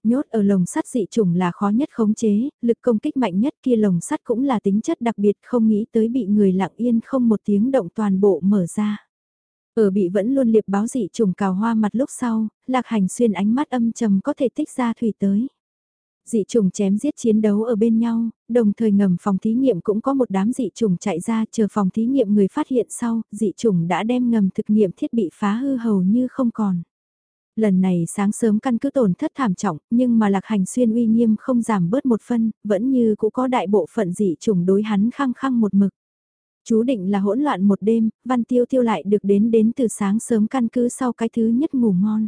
Nhốt ở lồng sắt dị trùng là khó nhất khống chế, lực công kích mạnh nhất kia lồng sắt cũng là tính chất đặc biệt không nghĩ tới bị người lặng yên không một tiếng động toàn bộ mở ra. Ở bị vẫn luôn liệp báo dị trùng cào hoa mặt lúc sau, lạc hành xuyên ánh mắt âm trầm có thể tích ra thủy tới. Dị trùng chém giết chiến đấu ở bên nhau, đồng thời ngầm phòng thí nghiệm cũng có một đám dị trùng chạy ra chờ phòng thí nghiệm người phát hiện sau, dị trùng đã đem ngầm thực nghiệm thiết bị phá hư hầu như không còn. Lần này sáng sớm căn cứ tổn thất thảm trọng, nhưng mà lạc hành xuyên uy nghiêm không giảm bớt một phân, vẫn như cũ có đại bộ phận dị trùng đối hắn khăng khăng một mực. Chú định là hỗn loạn một đêm, văn tiêu tiêu lại được đến đến từ sáng sớm căn cứ sau cái thứ nhất ngủ ngon.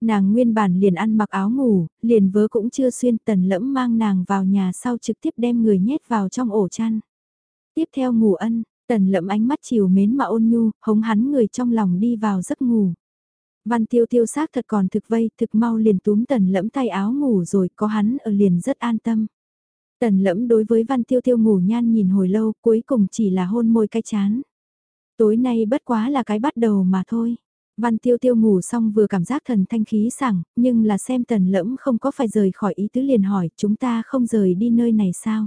Nàng nguyên bản liền ăn mặc áo ngủ, liền vớ cũng chưa xuyên tần lẫm mang nàng vào nhà sau trực tiếp đem người nhét vào trong ổ chăn. Tiếp theo ngủ ân, tần lẫm ánh mắt chiều mến mà ôn nhu, hống hắn người trong lòng đi vào giấc ngủ. Văn tiêu tiêu xác thật còn thực vây, thực mau liền túm tần lẫm tay áo ngủ rồi có hắn ở liền rất an tâm. Tần lẫm đối với văn tiêu tiêu ngủ nhan nhìn hồi lâu cuối cùng chỉ là hôn môi cái chán. Tối nay bất quá là cái bắt đầu mà thôi. Văn tiêu tiêu ngủ xong vừa cảm giác thần thanh khí sảng, nhưng là xem tần lẫm không có phải rời khỏi ý tứ liền hỏi chúng ta không rời đi nơi này sao.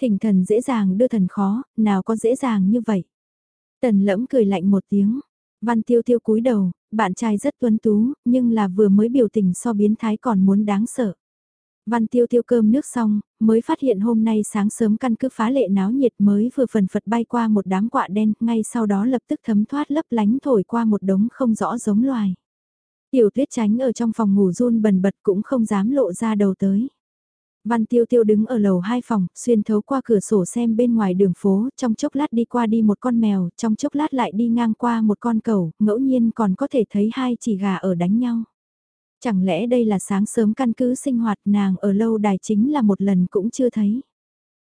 Thỉnh thần dễ dàng đưa thần khó, nào có dễ dàng như vậy. Tần lẫm cười lạnh một tiếng, văn tiêu tiêu cúi đầu, bạn trai rất tuấn tú, nhưng là vừa mới biểu tình so biến thái còn muốn đáng sợ. Văn tiêu tiêu cơm nước xong, mới phát hiện hôm nay sáng sớm căn cứ phá lệ náo nhiệt mới vừa phần phật bay qua một đám quạ đen, ngay sau đó lập tức thấm thoát lấp lánh thổi qua một đống không rõ giống loài. Tiểu tuyết tránh ở trong phòng ngủ run bần bật cũng không dám lộ ra đầu tới. Văn tiêu tiêu đứng ở lầu hai phòng, xuyên thấu qua cửa sổ xem bên ngoài đường phố, trong chốc lát đi qua đi một con mèo, trong chốc lát lại đi ngang qua một con cẩu, ngẫu nhiên còn có thể thấy hai chỉ gà ở đánh nhau. Chẳng lẽ đây là sáng sớm căn cứ sinh hoạt nàng ở lâu đài chính là một lần cũng chưa thấy.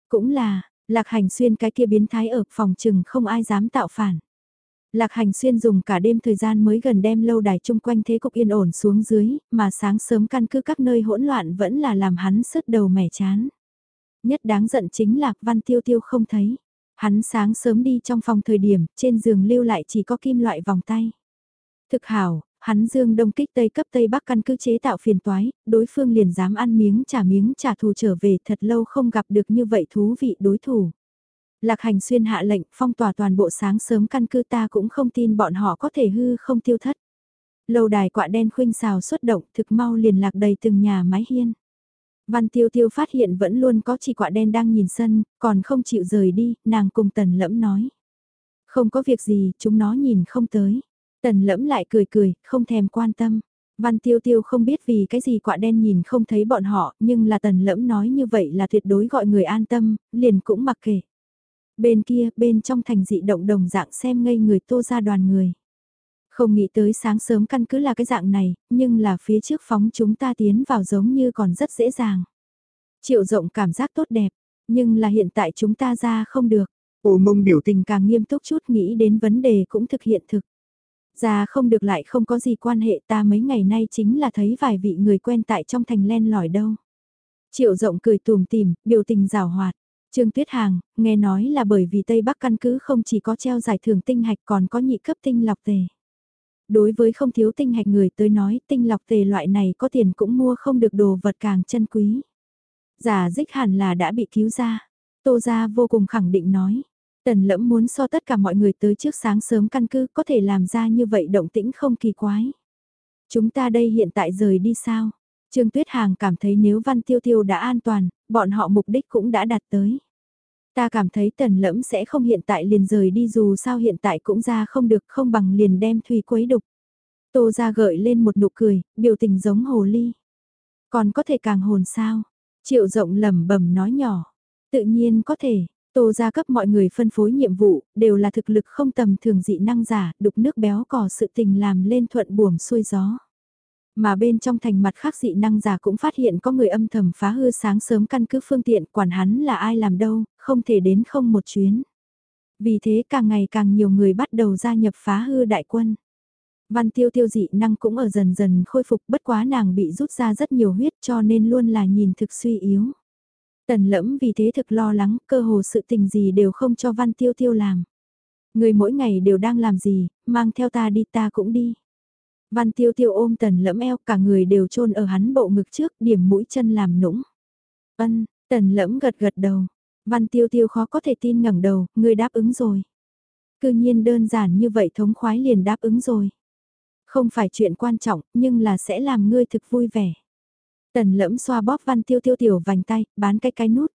Cũng là, lạc hành xuyên cái kia biến thái ở phòng trừng không ai dám tạo phản. Lạc hành xuyên dùng cả đêm thời gian mới gần đem lâu đài chung quanh thế cục yên ổn xuống dưới, mà sáng sớm căn cứ các nơi hỗn loạn vẫn là làm hắn sứt đầu mẻ chán. Nhất đáng giận chính là văn tiêu tiêu không thấy. Hắn sáng sớm đi trong phòng thời điểm, trên giường lưu lại chỉ có kim loại vòng tay. Thực hảo, hắn dương đông kích tây cấp tây bắc căn cứ chế tạo phiền toái, đối phương liền dám ăn miếng trả miếng trả thù trở về thật lâu không gặp được như vậy thú vị đối thủ. Lạc hành xuyên hạ lệnh phong tỏa toàn bộ sáng sớm căn cứ ta cũng không tin bọn họ có thể hư không tiêu thất. lâu đài quạ đen khuynh xào xuất động thực mau liền lạc đầy từng nhà mái hiên. Văn tiêu tiêu phát hiện vẫn luôn có chỉ quạ đen đang nhìn sân, còn không chịu rời đi, nàng cùng tần lẫm nói. Không có việc gì, chúng nó nhìn không tới. Tần lẫm lại cười cười, không thèm quan tâm. Văn tiêu tiêu không biết vì cái gì quạ đen nhìn không thấy bọn họ, nhưng là tần lẫm nói như vậy là tuyệt đối gọi người an tâm, liền cũng mặc kệ. Bên kia, bên trong thành dị động đồng dạng xem ngây người tô ra đoàn người. Không nghĩ tới sáng sớm căn cứ là cái dạng này, nhưng là phía trước phóng chúng ta tiến vào giống như còn rất dễ dàng. Triệu rộng cảm giác tốt đẹp, nhưng là hiện tại chúng ta ra không được. Ồ mông biểu tình càng nghiêm túc chút nghĩ đến vấn đề cũng thực hiện thực. Ra không được lại không có gì quan hệ ta mấy ngày nay chính là thấy vài vị người quen tại trong thành len lỏi đâu. Triệu rộng cười tùm tìm, biểu tình rào hoạt. Trương Tuyết Hàng, nghe nói là bởi vì Tây Bắc căn cứ không chỉ có treo giải thưởng tinh hạch còn có nhị cấp tinh lọc tề. Đối với không thiếu tinh hạch người tới nói tinh lọc tề loại này có tiền cũng mua không được đồ vật càng chân quý. Giả dích hẳn là đã bị cứu ra. Tô Gia vô cùng khẳng định nói. Tần lẫm muốn so tất cả mọi người tới trước sáng sớm căn cứ có thể làm ra như vậy động tĩnh không kỳ quái. Chúng ta đây hiện tại rời đi sao? Trương Tuyết Hàng cảm thấy nếu Văn Tiêu Tiêu đã an toàn, bọn họ mục đích cũng đã đạt tới. Ta cảm thấy tần lẫm sẽ không hiện tại liền rời đi dù sao hiện tại cũng ra không được không bằng liền đem thủy quấy đục. Tô ra gợi lên một nụ cười, biểu tình giống hồ ly. Còn có thể càng hồn sao? Triệu rộng lẩm bẩm nói nhỏ. Tự nhiên có thể, Tô gia cấp mọi người phân phối nhiệm vụ, đều là thực lực không tầm thường dị năng giả, đục nước béo cò sự tình làm lên thuận buồm xuôi gió. Mà bên trong thành mặt khác dị năng giả cũng phát hiện có người âm thầm phá hư sáng sớm căn cứ phương tiện quản hắn là ai làm đâu, không thể đến không một chuyến. Vì thế càng ngày càng nhiều người bắt đầu gia nhập phá hư đại quân. Văn tiêu tiêu dị năng cũng ở dần dần khôi phục bất quá nàng bị rút ra rất nhiều huyết cho nên luôn là nhìn thực suy yếu. Tần lẫm vì thế thực lo lắng, cơ hồ sự tình gì đều không cho văn tiêu tiêu làm. Người mỗi ngày đều đang làm gì, mang theo ta đi ta cũng đi. Văn tiêu tiêu ôm tần lẫm eo cả người đều trôn ở hắn bộ ngực trước điểm mũi chân làm nũng. Ân, tần lẫm gật gật đầu. Văn tiêu tiêu khó có thể tin ngẩng đầu, người đáp ứng rồi. Cư nhiên đơn giản như vậy thống khoái liền đáp ứng rồi. Không phải chuyện quan trọng, nhưng là sẽ làm ngươi thực vui vẻ. Tần lẫm xoa bóp văn tiêu tiêu tiểu vành tay, bán cái cái nút.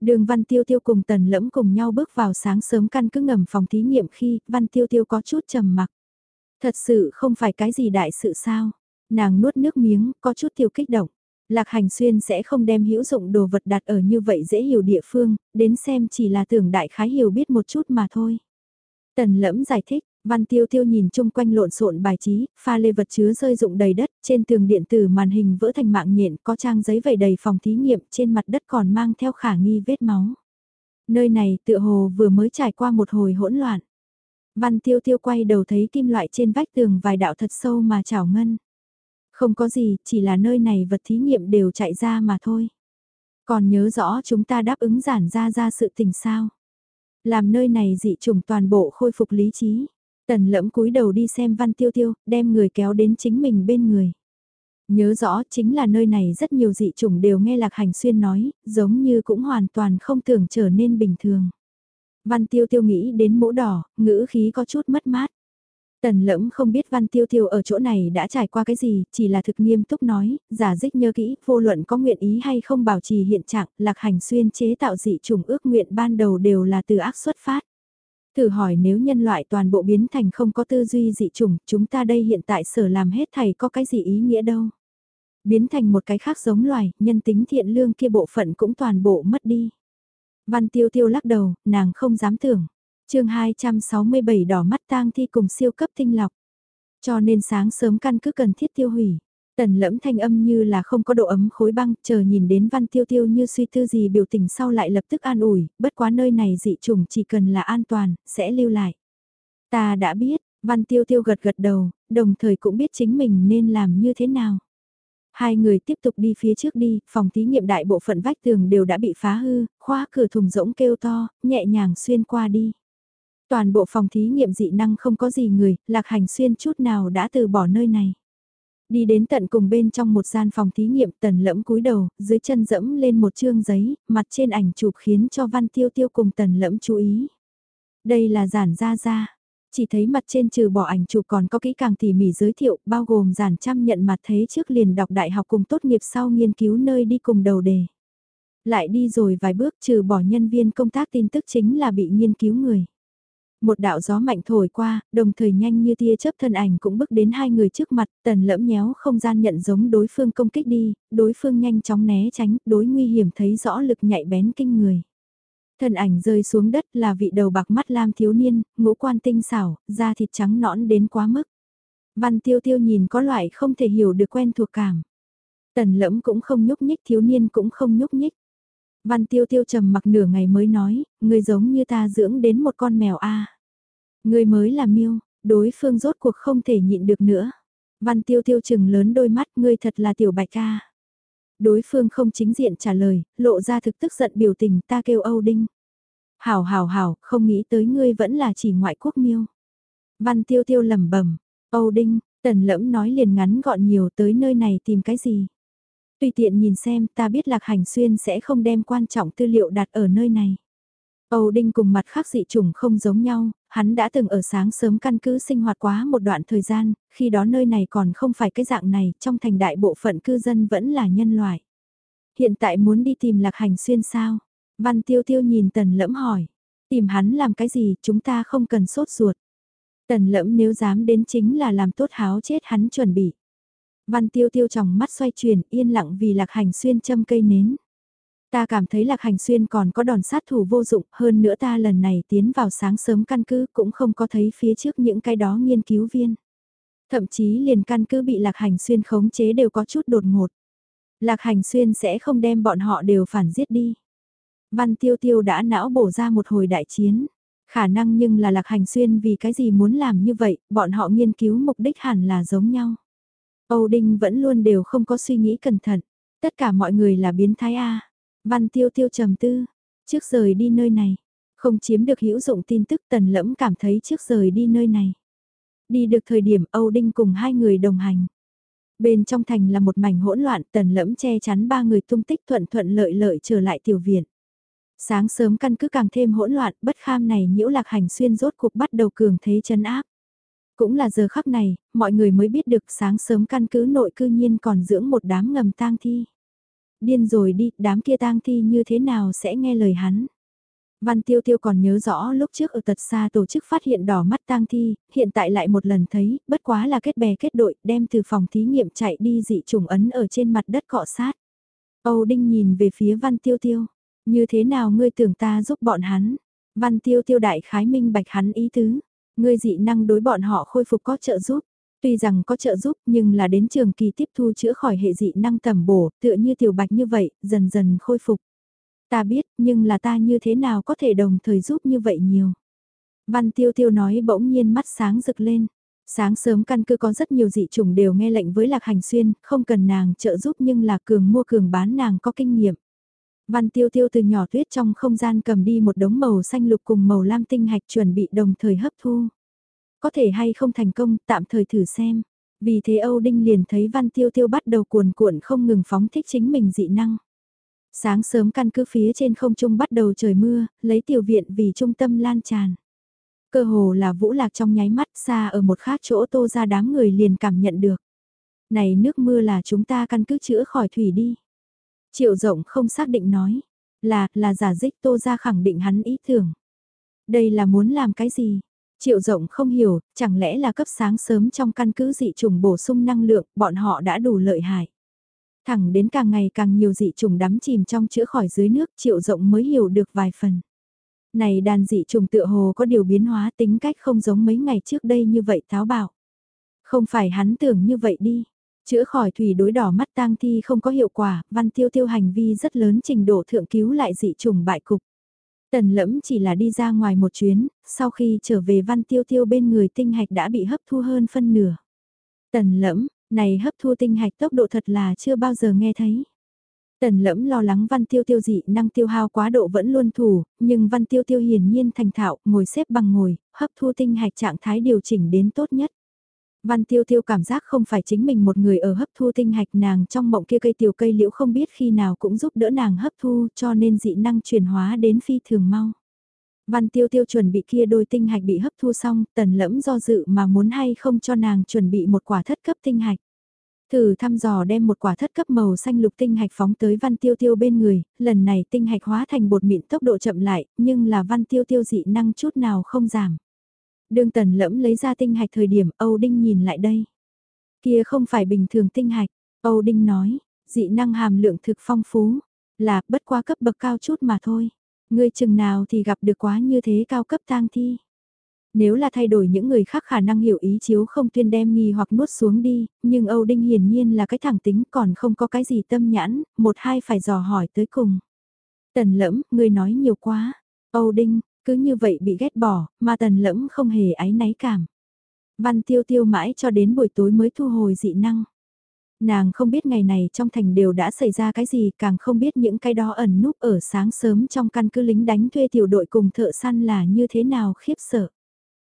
Đường văn tiêu tiêu cùng tần lẫm cùng nhau bước vào sáng sớm căn cứ ngầm phòng thí nghiệm khi văn tiêu tiêu có chút trầm mặc. Thật sự không phải cái gì đại sự sao. Nàng nuốt nước miếng, có chút tiêu kích động. Lạc hành xuyên sẽ không đem hữu dụng đồ vật đặt ở như vậy dễ hiểu địa phương, đến xem chỉ là tưởng đại khái hiểu biết một chút mà thôi. Tần lẫm giải thích, Văn tiêu tiêu nhìn chung quanh lộn xộn bài trí, pha lê vật chứa rơi rụng đầy đất, trên tường điện tử màn hình vỡ thành mạng nhện, có trang giấy vẩy đầy phòng thí nghiệm, trên mặt đất còn mang theo khả nghi vết máu. Nơi này tựa hồ vừa mới trải qua một hồi hỗn loạn. Văn tiêu tiêu quay đầu thấy kim loại trên vách tường vài đạo thật sâu mà chảo ngân. Không có gì, chỉ là nơi này vật thí nghiệm đều chạy ra mà thôi. Còn nhớ rõ chúng ta đáp ứng giản ra ra sự tình sao. Làm nơi này dị trùng toàn bộ khôi phục lý trí. Tần lẫm cúi đầu đi xem văn tiêu tiêu, đem người kéo đến chính mình bên người. Nhớ rõ chính là nơi này rất nhiều dị chủng đều nghe lạc hành xuyên nói, giống như cũng hoàn toàn không tưởng trở nên bình thường. Văn tiêu tiêu nghĩ đến mũ đỏ, ngữ khí có chút mất mát. Tần lẫm không biết văn tiêu tiêu ở chỗ này đã trải qua cái gì, chỉ là thực nghiêm túc nói, giả dích nhớ kỹ, vô luận có nguyện ý hay không bảo trì hiện trạng, lạc hành xuyên chế tạo dị trùng ước nguyện ban đầu đều là từ ác xuất phát. Thử hỏi nếu nhân loại toàn bộ biến thành không có tư duy dị chủng, chúng ta đây hiện tại sở làm hết thầy có cái gì ý nghĩa đâu. Biến thành một cái khác giống loài, nhân tính thiện lương kia bộ phận cũng toàn bộ mất đi. Văn tiêu tiêu lắc đầu, nàng không dám tưởng. chương 267 đỏ mắt tang thi cùng siêu cấp tinh lọc. Cho nên sáng sớm căn cứ cần thiết tiêu hủy. Tần lẫm thanh âm như là không có độ ấm khối băng, chờ nhìn đến văn tiêu tiêu như suy tư gì biểu tình sau lại lập tức an ủi, bất quá nơi này dị trùng chỉ cần là an toàn, sẽ lưu lại. Ta đã biết, văn tiêu tiêu gật gật đầu, đồng thời cũng biết chính mình nên làm như thế nào. Hai người tiếp tục đi phía trước đi, phòng thí nghiệm đại bộ phận vách tường đều đã bị phá hư, khóa cửa thùng rỗng kêu to, nhẹ nhàng xuyên qua đi. Toàn bộ phòng thí nghiệm dị năng không có gì người, lạc hành xuyên chút nào đã từ bỏ nơi này. Đi đến tận cùng bên trong một gian phòng thí nghiệm tần lẫm cúi đầu, dưới chân dẫm lên một chương giấy, mặt trên ảnh chụp khiến cho văn tiêu tiêu cùng tần lẫm chú ý. Đây là giản ra ra. Chỉ thấy mặt trên trừ bỏ ảnh chụp còn có kỹ càng tỉ mỉ giới thiệu, bao gồm giản trăm nhận mặt thế trước liền đọc đại học cùng tốt nghiệp sau nghiên cứu nơi đi cùng đầu đề. Lại đi rồi vài bước trừ bỏ nhân viên công tác tin tức chính là bị nghiên cứu người một đạo gió mạnh thổi qua, đồng thời nhanh như tia chớp thân ảnh cũng bước đến hai người trước mặt, tần lẫm nhéo không gian nhận giống đối phương công kích đi, đối phương nhanh chóng né tránh, đối nguy hiểm thấy rõ lực nhạy bén kinh người. Thân ảnh rơi xuống đất là vị đầu bạc mắt lam thiếu niên, ngũ quan tinh xảo, da thịt trắng nõn đến quá mức. Văn tiêu tiêu nhìn có loại không thể hiểu được quen thuộc cảm. Tần lẫm cũng không nhúc nhích thiếu niên cũng không nhúc nhích. Văn tiêu tiêu trầm mặc nửa ngày mới nói, Ngươi giống như ta dưỡng đến một con mèo a. Ngươi mới là miêu, đối phương rốt cuộc không thể nhịn được nữa. Văn tiêu tiêu chừng lớn đôi mắt ngươi thật là tiểu bạch ca. Đối phương không chính diện trả lời, lộ ra thực tức giận biểu tình ta kêu Âu Đinh. Hảo hảo hảo, không nghĩ tới ngươi vẫn là chỉ ngoại quốc miêu. Văn tiêu tiêu lẩm bẩm Âu Đinh, tần lẫm nói liền ngắn gọn nhiều tới nơi này tìm cái gì. Tùy tiện nhìn xem ta biết lạc hành xuyên sẽ không đem quan trọng tư liệu đặt ở nơi này. Âu Đinh cùng mặt khác dị chủng không giống nhau, hắn đã từng ở sáng sớm căn cứ sinh hoạt quá một đoạn thời gian, khi đó nơi này còn không phải cái dạng này, trong thành đại bộ phận cư dân vẫn là nhân loại. Hiện tại muốn đi tìm lạc hành xuyên sao? Văn tiêu tiêu nhìn tần lẫm hỏi. Tìm hắn làm cái gì, chúng ta không cần sốt ruột. Tần lẫm nếu dám đến chính là làm tốt háo chết hắn chuẩn bị. Văn tiêu tiêu trong mắt xoay chuyển yên lặng vì lạc hành xuyên châm cây nến. Ta cảm thấy lạc hành xuyên còn có đòn sát thủ vô dụng hơn nữa ta lần này tiến vào sáng sớm căn cứ cũng không có thấy phía trước những cái đó nghiên cứu viên. Thậm chí liền căn cứ bị lạc hành xuyên khống chế đều có chút đột ngột. Lạc hành xuyên sẽ không đem bọn họ đều phản giết đi. Văn tiêu tiêu đã não bổ ra một hồi đại chiến. Khả năng nhưng là Lạc Hành Xuyên vì cái gì muốn làm như vậy, bọn họ nghiên cứu mục đích hẳn là giống nhau. Âu Đinh vẫn luôn đều không có suy nghĩ cẩn thận. Tất cả mọi người là biến thái A. Văn tiêu tiêu trầm tư. Trước rời đi nơi này. Không chiếm được hữu dụng tin tức tần lẫm cảm thấy trước rời đi nơi này. Đi được thời điểm Âu Đinh cùng hai người đồng hành. Bên trong thành là một mảnh hỗn loạn tần lẫm che chắn ba người tung tích thuận thuận lợi lợi trở lại tiểu viện. Sáng sớm căn cứ càng thêm hỗn loạn, bất kham này nhiễu lạc hành xuyên rốt cuộc bắt đầu cường thế chấn áp. Cũng là giờ khắc này, mọi người mới biết được sáng sớm căn cứ nội cư nhiên còn dưỡng một đám ngầm tang thi. Điên rồi đi, đám kia tang thi như thế nào sẽ nghe lời hắn. Văn Tiêu Tiêu còn nhớ rõ lúc trước ở tật xa tổ chức phát hiện đỏ mắt tang thi, hiện tại lại một lần thấy, bất quá là kết bè kết đội, đem từ phòng thí nghiệm chạy đi dị trùng ấn ở trên mặt đất cọ sát. Âu Đinh nhìn về phía Văn Tiêu Tiêu, như thế nào ngươi tưởng ta giúp bọn hắn? Văn Tiêu Tiêu đại khái minh bạch hắn ý tứ, ngươi dị năng đối bọn họ khôi phục có trợ giúp. Tuy rằng có trợ giúp nhưng là đến trường kỳ tiếp thu chữa khỏi hệ dị năng tầm bổ, tựa như tiểu bạch như vậy, dần dần khôi phục. Ta biết, nhưng là ta như thế nào có thể đồng thời giúp như vậy nhiều. Văn tiêu tiêu nói bỗng nhiên mắt sáng rực lên. Sáng sớm căn cứ có rất nhiều dị chủng đều nghe lệnh với lạc hành xuyên, không cần nàng trợ giúp nhưng là cường mua cường bán nàng có kinh nghiệm. Văn tiêu tiêu từ nhỏ tuyết trong không gian cầm đi một đống màu xanh lục cùng màu lam tinh hạch chuẩn bị đồng thời hấp thu. Có thể hay không thành công, tạm thời thử xem. Vì thế Âu Đinh liền thấy Văn Tiêu Tiêu bắt đầu cuồn cuộn không ngừng phóng thích chính mình dị năng. Sáng sớm căn cứ phía trên không trung bắt đầu trời mưa, lấy tiểu viện vì trung tâm lan tràn. Cơ hồ là vũ lạc trong nháy mắt xa ở một khác chỗ tô ra đám người liền cảm nhận được. Này nước mưa là chúng ta căn cứ chữa khỏi thủy đi. Triệu rộng không xác định nói. Là, là giả dích tô ra khẳng định hắn ý tưởng. Đây là muốn làm cái gì? Triệu rộng không hiểu, chẳng lẽ là cấp sáng sớm trong căn cứ dị trùng bổ sung năng lượng, bọn họ đã đủ lợi hại. Thẳng đến càng ngày càng nhiều dị trùng đắm chìm trong chữa khỏi dưới nước triệu rộng mới hiểu được vài phần. Này đàn dị trùng tựa hồ có điều biến hóa tính cách không giống mấy ngày trước đây như vậy táo bạo. Không phải hắn tưởng như vậy đi. Chữa khỏi thủy đối đỏ mắt tang thi không có hiệu quả, văn tiêu tiêu hành vi rất lớn trình độ thượng cứu lại dị trùng bại cục. Tần lẫm chỉ là đi ra ngoài một chuyến, sau khi trở về văn tiêu tiêu bên người tinh hạch đã bị hấp thu hơn phân nửa. Tần lẫm, này hấp thu tinh hạch tốc độ thật là chưa bao giờ nghe thấy. Tần lẫm lo lắng văn tiêu tiêu dị năng tiêu hao quá độ vẫn luôn thủ, nhưng văn tiêu tiêu hiển nhiên thành thạo, ngồi xếp bằng ngồi, hấp thu tinh hạch trạng thái điều chỉnh đến tốt nhất. Văn tiêu tiêu cảm giác không phải chính mình một người ở hấp thu tinh hạch nàng trong mộng kia cây tiểu cây liễu không biết khi nào cũng giúp đỡ nàng hấp thu cho nên dị năng chuyển hóa đến phi thường mau. Văn tiêu tiêu chuẩn bị kia đôi tinh hạch bị hấp thu xong, tần lẫm do dự mà muốn hay không cho nàng chuẩn bị một quả thất cấp tinh hạch. Thử thăm dò đem một quả thất cấp màu xanh lục tinh hạch phóng tới văn tiêu tiêu bên người, lần này tinh hạch hóa thành bột mịn tốc độ chậm lại, nhưng là văn tiêu tiêu dị năng chút nào không giảm đương tần lẫm lấy ra tinh hạch thời điểm Âu Đinh nhìn lại đây. Kia không phải bình thường tinh hạch, Âu Đinh nói, dị năng hàm lượng thực phong phú, là bất quá cấp bậc cao chút mà thôi. Ngươi chừng nào thì gặp được quá như thế cao cấp tang thi. Nếu là thay đổi những người khác khả năng hiểu ý chiếu không tuyên đem nghi hoặc nuốt xuống đi, nhưng Âu Đinh hiển nhiên là cái thẳng tính còn không có cái gì tâm nhãn, một hai phải dò hỏi tới cùng. Tần lẫm, ngươi nói nhiều quá. Âu Đinh, cứ như vậy bị ghét bỏ, mà tần lẫm không hề áy náy cảm. Văn tiêu tiêu mãi cho đến buổi tối mới thu hồi dị năng. Nàng không biết ngày này trong thành đều đã xảy ra cái gì, càng không biết những cái đó ẩn núp ở sáng sớm trong căn cứ lính đánh thuê tiểu đội cùng thợ săn là như thế nào khiếp sợ.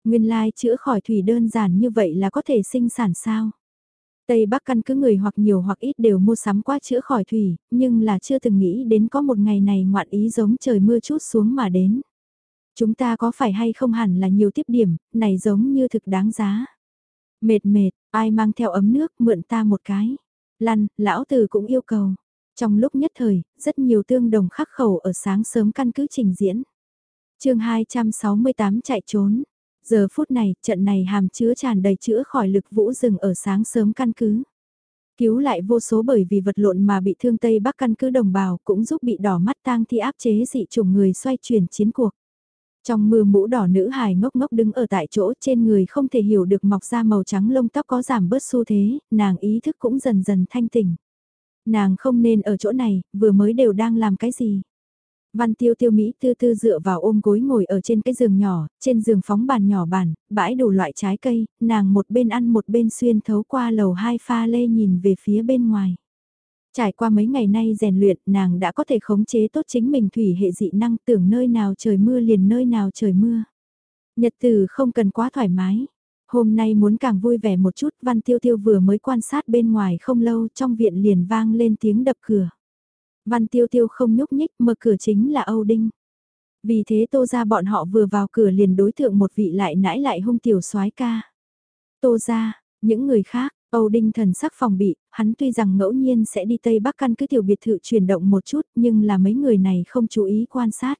Nguyên lai chữa khỏi thủy đơn giản như vậy là có thể sinh sản sao? Tây Bắc căn cứ người hoặc nhiều hoặc ít đều mua sắm qua chữa khỏi thủy, nhưng là chưa từng nghĩ đến có một ngày này ngoạn ý giống trời mưa chút xuống mà đến. Chúng ta có phải hay không hẳn là nhiều tiếp điểm, này giống như thực đáng giá. Mệt mệt, ai mang theo ấm nước mượn ta một cái. Lăn, lão tử cũng yêu cầu. Trong lúc nhất thời, rất nhiều tương đồng khắc khẩu ở sáng sớm căn cứ trình diễn. chương 268 chạy trốn. Giờ phút này, trận này hàm chứa tràn đầy chữa khỏi lực vũ rừng ở sáng sớm căn cứ. Cứu lại vô số bởi vì vật lộn mà bị thương Tây Bắc căn cứ đồng bào cũng giúp bị đỏ mắt tang thi áp chế dị chủng người xoay chuyển chiến cuộc. Trong mưa mũ đỏ nữ hài ngốc ngốc đứng ở tại chỗ trên người không thể hiểu được mọc ra màu trắng lông tóc có giảm bớt xu thế, nàng ý thức cũng dần dần thanh tỉnh. Nàng không nên ở chỗ này, vừa mới đều đang làm cái gì. Văn tiêu tiêu Mỹ tư tư dựa vào ôm gối ngồi ở trên cái giường nhỏ, trên giường phóng bàn nhỏ bàn, bãi đủ loại trái cây, nàng một bên ăn một bên xuyên thấu qua lầu hai pha lê nhìn về phía bên ngoài. Trải qua mấy ngày nay rèn luyện, nàng đã có thể khống chế tốt chính mình thủy hệ dị năng tưởng nơi nào trời mưa liền nơi nào trời mưa. Nhật từ không cần quá thoải mái. Hôm nay muốn càng vui vẻ một chút, Văn Tiêu Tiêu vừa mới quan sát bên ngoài không lâu trong viện liền vang lên tiếng đập cửa. Văn Tiêu Tiêu không nhúc nhích, mở cửa chính là Âu Đinh. Vì thế Tô ra bọn họ vừa vào cửa liền đối thượng một vị lại nãi lại hung tiểu soái ca. Tô ra, những người khác, Âu Đinh thần sắc phòng bị, hắn tuy rằng ngẫu nhiên sẽ đi Tây Bắc căn cứ tiểu biệt thự chuyển động một chút nhưng là mấy người này không chú ý quan sát.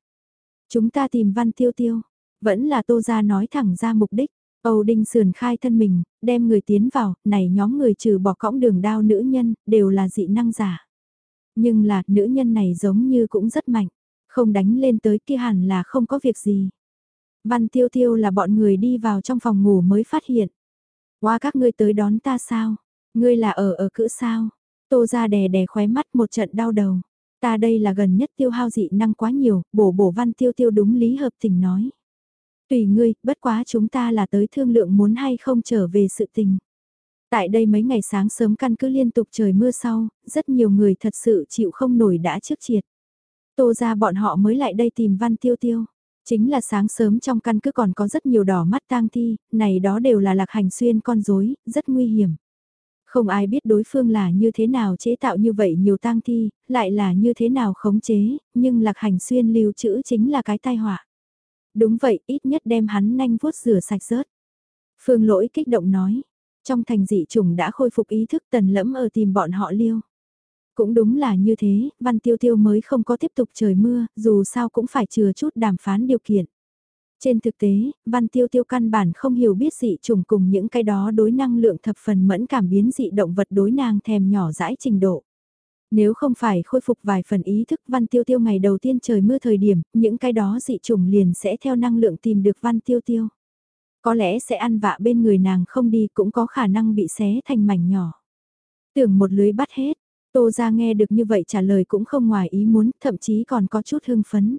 Chúng ta tìm Văn Tiêu Tiêu, vẫn là Tô Gia nói thẳng ra mục đích. Âu Đinh sườn khai thân mình, đem người tiến vào, này nhóm người trừ bỏ cõng đường đao nữ nhân, đều là dị năng giả. Nhưng là, nữ nhân này giống như cũng rất mạnh, không đánh lên tới kia hẳn là không có việc gì. Văn tiêu tiêu là bọn người đi vào trong phòng ngủ mới phát hiện. Qua các ngươi tới đón ta sao? Ngươi là ở ở cữ sao? Tô ra đè đè khóe mắt một trận đau đầu. Ta đây là gần nhất tiêu hao dị năng quá nhiều, bổ bổ văn tiêu tiêu đúng lý hợp tình nói. Tùy ngươi, bất quá chúng ta là tới thương lượng muốn hay không trở về sự tình. Tại đây mấy ngày sáng sớm căn cứ liên tục trời mưa sau, rất nhiều người thật sự chịu không nổi đã trước triệt. Tô ra bọn họ mới lại đây tìm văn tiêu tiêu. Chính là sáng sớm trong căn cứ còn có rất nhiều đỏ mắt tang thi, này đó đều là lạc hành xuyên con rối rất nguy hiểm. Không ai biết đối phương là như thế nào chế tạo như vậy nhiều tang thi, lại là như thế nào khống chế, nhưng lạc hành xuyên lưu trữ chính là cái tai họa. Đúng vậy, ít nhất đem hắn nhanh vuốt rửa sạch rớt. Phương lỗi kích động nói, trong thành dị trùng đã khôi phục ý thức tần lẫm ở tìm bọn họ liêu. Cũng đúng là như thế, văn tiêu tiêu mới không có tiếp tục trời mưa, dù sao cũng phải chừa chút đàm phán điều kiện. Trên thực tế, văn tiêu tiêu căn bản không hiểu biết dị trùng cùng những cái đó đối năng lượng thập phần mẫn cảm biến dị động vật đối nàng thèm nhỏ dãi trình độ. Nếu không phải khôi phục vài phần ý thức văn tiêu tiêu ngày đầu tiên trời mưa thời điểm, những cái đó dị trùng liền sẽ theo năng lượng tìm được văn tiêu tiêu. Có lẽ sẽ ăn vạ bên người nàng không đi cũng có khả năng bị xé thành mảnh nhỏ. Tưởng một lưới bắt hết, Tô ra nghe được như vậy trả lời cũng không ngoài ý muốn, thậm chí còn có chút hưng phấn.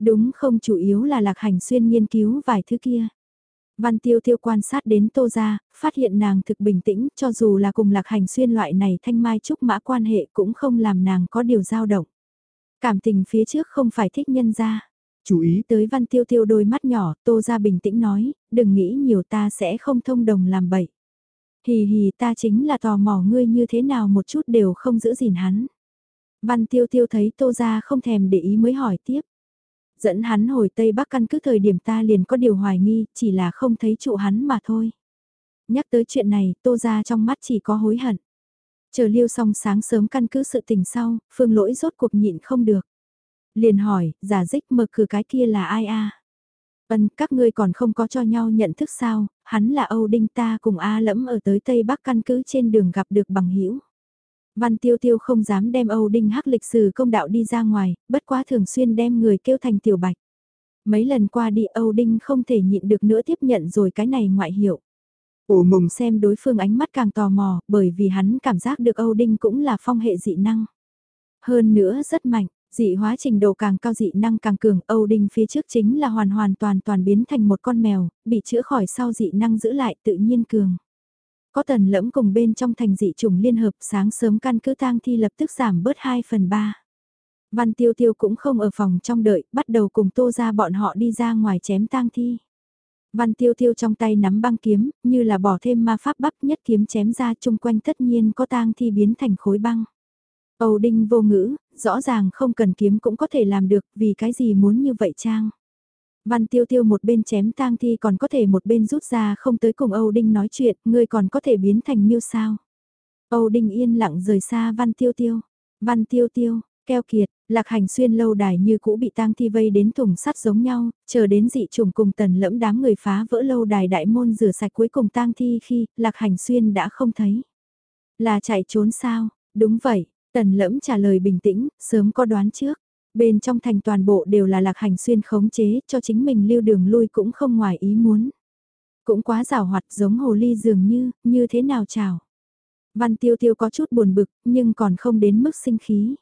Đúng không chủ yếu là lạc hành xuyên nghiên cứu vài thứ kia. Văn tiêu tiêu quan sát đến tô ra, phát hiện nàng thực bình tĩnh, cho dù là cùng lạc hành xuyên loại này thanh mai trúc mã quan hệ cũng không làm nàng có điều dao động. Cảm tình phía trước không phải thích nhân ra. Chú ý tới văn tiêu tiêu đôi mắt nhỏ, tô ra bình tĩnh nói, đừng nghĩ nhiều ta sẽ không thông đồng làm bậy. Hì hì ta chính là tò mò ngươi như thế nào một chút đều không giữ gìn hắn. Văn tiêu tiêu thấy tô ra không thèm để ý mới hỏi tiếp. Dẫn hắn hồi Tây Bắc căn cứ thời điểm ta liền có điều hoài nghi, chỉ là không thấy trụ hắn mà thôi. Nhắc tới chuyện này, tô ra trong mắt chỉ có hối hận. Chờ liêu xong sáng sớm căn cứ sự tình sau, phương lỗi rốt cuộc nhịn không được. Liền hỏi, giả dích mở cửa cái kia là ai a Ân, các ngươi còn không có cho nhau nhận thức sao, hắn là Âu Đinh ta cùng A lẫm ở tới Tây Bắc căn cứ trên đường gặp được bằng hữu Văn Tiêu Tiêu không dám đem Âu Đinh hắc lịch sử công đạo đi ra ngoài, bất quá thường xuyên đem người kêu thành tiểu bạch. Mấy lần qua đi Âu Đinh không thể nhịn được nữa tiếp nhận rồi cái này ngoại hiệu. Ổ mùng xem đối phương ánh mắt càng tò mò, bởi vì hắn cảm giác được Âu Đinh cũng là phong hệ dị năng. Hơn nữa rất mạnh, dị hóa trình độ càng cao dị năng càng cường, Âu Đinh phía trước chính là hoàn hoàn toàn toàn biến thành một con mèo, bị chữa khỏi sau dị năng giữ lại tự nhiên cường. Có tần lẫm cùng bên trong thành dị trùng liên hợp sáng sớm căn cứ tang thi lập tức giảm bớt 2 phần 3. Văn tiêu tiêu cũng không ở phòng trong đợi, bắt đầu cùng tô ra bọn họ đi ra ngoài chém tang thi. Văn tiêu tiêu trong tay nắm băng kiếm, như là bỏ thêm ma pháp bắp nhất kiếm chém ra chung quanh tất nhiên có tang thi biến thành khối băng. Âu Đinh vô ngữ, rõ ràng không cần kiếm cũng có thể làm được, vì cái gì muốn như vậy Trang. Văn tiêu tiêu một bên chém tang thi còn có thể một bên rút ra không tới cùng Âu Đinh nói chuyện, người còn có thể biến thành miêu sao. Âu Đinh yên lặng rời xa văn tiêu tiêu. Văn tiêu tiêu, keo kiệt, lạc hành xuyên lâu đài như cũ bị tang thi vây đến thùng sắt giống nhau, chờ đến dị trùng cùng tần lẫm đám người phá vỡ lâu đài đại môn rửa sạch cuối cùng tang thi khi lạc hành xuyên đã không thấy. Là chạy trốn sao? Đúng vậy, tần lẫm trả lời bình tĩnh, sớm có đoán trước. Bên trong thành toàn bộ đều là lạc hành xuyên khống chế, cho chính mình lưu đường lui cũng không ngoài ý muốn. Cũng quá rào hoạt giống hồ ly dường như, như thế nào chào. Văn tiêu tiêu có chút buồn bực, nhưng còn không đến mức sinh khí.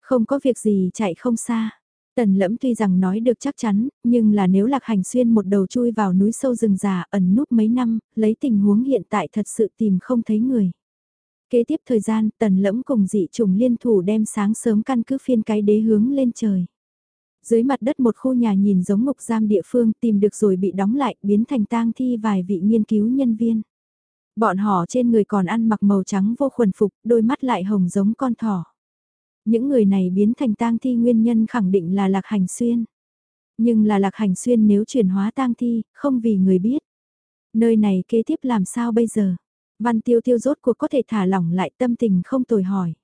Không có việc gì chạy không xa. Tần lẫm tuy rằng nói được chắc chắn, nhưng là nếu lạc hành xuyên một đầu chui vào núi sâu rừng già ẩn núp mấy năm, lấy tình huống hiện tại thật sự tìm không thấy người. Kế tiếp thời gian, tần lẫm cùng dị trùng liên thủ đem sáng sớm căn cứ phiên cái đế hướng lên trời. Dưới mặt đất một khu nhà nhìn giống ngục giam địa phương tìm được rồi bị đóng lại biến thành tang thi vài vị nghiên cứu nhân viên. Bọn họ trên người còn ăn mặc màu trắng vô khuẩn phục, đôi mắt lại hồng giống con thỏ. Những người này biến thành tang thi nguyên nhân khẳng định là lạc hành xuyên. Nhưng là lạc hành xuyên nếu chuyển hóa tang thi, không vì người biết. Nơi này kế tiếp làm sao bây giờ? Văn tiêu tiêu rốt cuộc có thể thả lỏng lại tâm tình không tồi hỏi.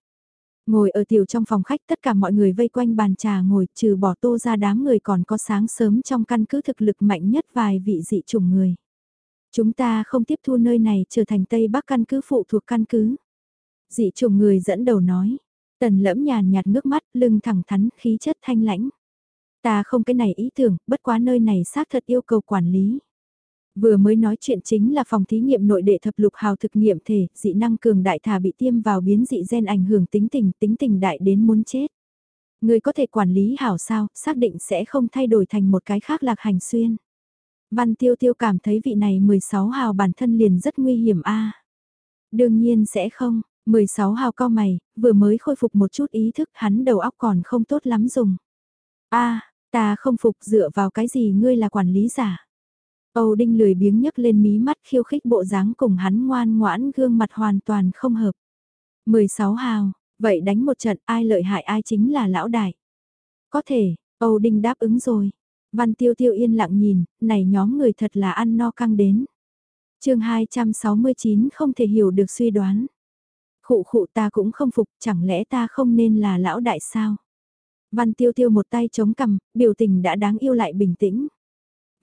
Ngồi ở tiểu trong phòng khách tất cả mọi người vây quanh bàn trà ngồi trừ bỏ tô ra đám người còn có sáng sớm trong căn cứ thực lực mạnh nhất vài vị dị chủng người. Chúng ta không tiếp thu nơi này trở thành Tây Bắc căn cứ phụ thuộc căn cứ. Dị chủng người dẫn đầu nói. Tần lẫm nhàn nhạt ngước mắt, lưng thẳng thắn, khí chất thanh lãnh. Ta không cái này ý tưởng, bất quá nơi này xác thật yêu cầu quản lý. Vừa mới nói chuyện chính là phòng thí nghiệm nội đệ thập lục hào thực nghiệm thể, dị năng cường đại thả bị tiêm vào biến dị gen ảnh hưởng tính tình, tính tình đại đến muốn chết. Người có thể quản lý hảo sao, xác định sẽ không thay đổi thành một cái khác lạc hành xuyên. Văn tiêu tiêu cảm thấy vị này 16 hào bản thân liền rất nguy hiểm a Đương nhiên sẽ không, 16 hào cao mày, vừa mới khôi phục một chút ý thức hắn đầu óc còn không tốt lắm dùng. a ta không phục dựa vào cái gì ngươi là quản lý giả. Âu Đinh lười biếng nhấc lên mí mắt khiêu khích bộ dáng cùng hắn ngoan ngoãn gương mặt hoàn toàn không hợp. 16 hào, vậy đánh một trận ai lợi hại ai chính là lão đại. Có thể, Âu Đinh đáp ứng rồi. Văn Tiêu Tiêu yên lặng nhìn, này nhóm người thật là ăn no căng đến. chương 269 không thể hiểu được suy đoán. Khụ khụ ta cũng không phục, chẳng lẽ ta không nên là lão đại sao? Văn Tiêu Tiêu một tay chống cằm, biểu tình đã đáng yêu lại bình tĩnh.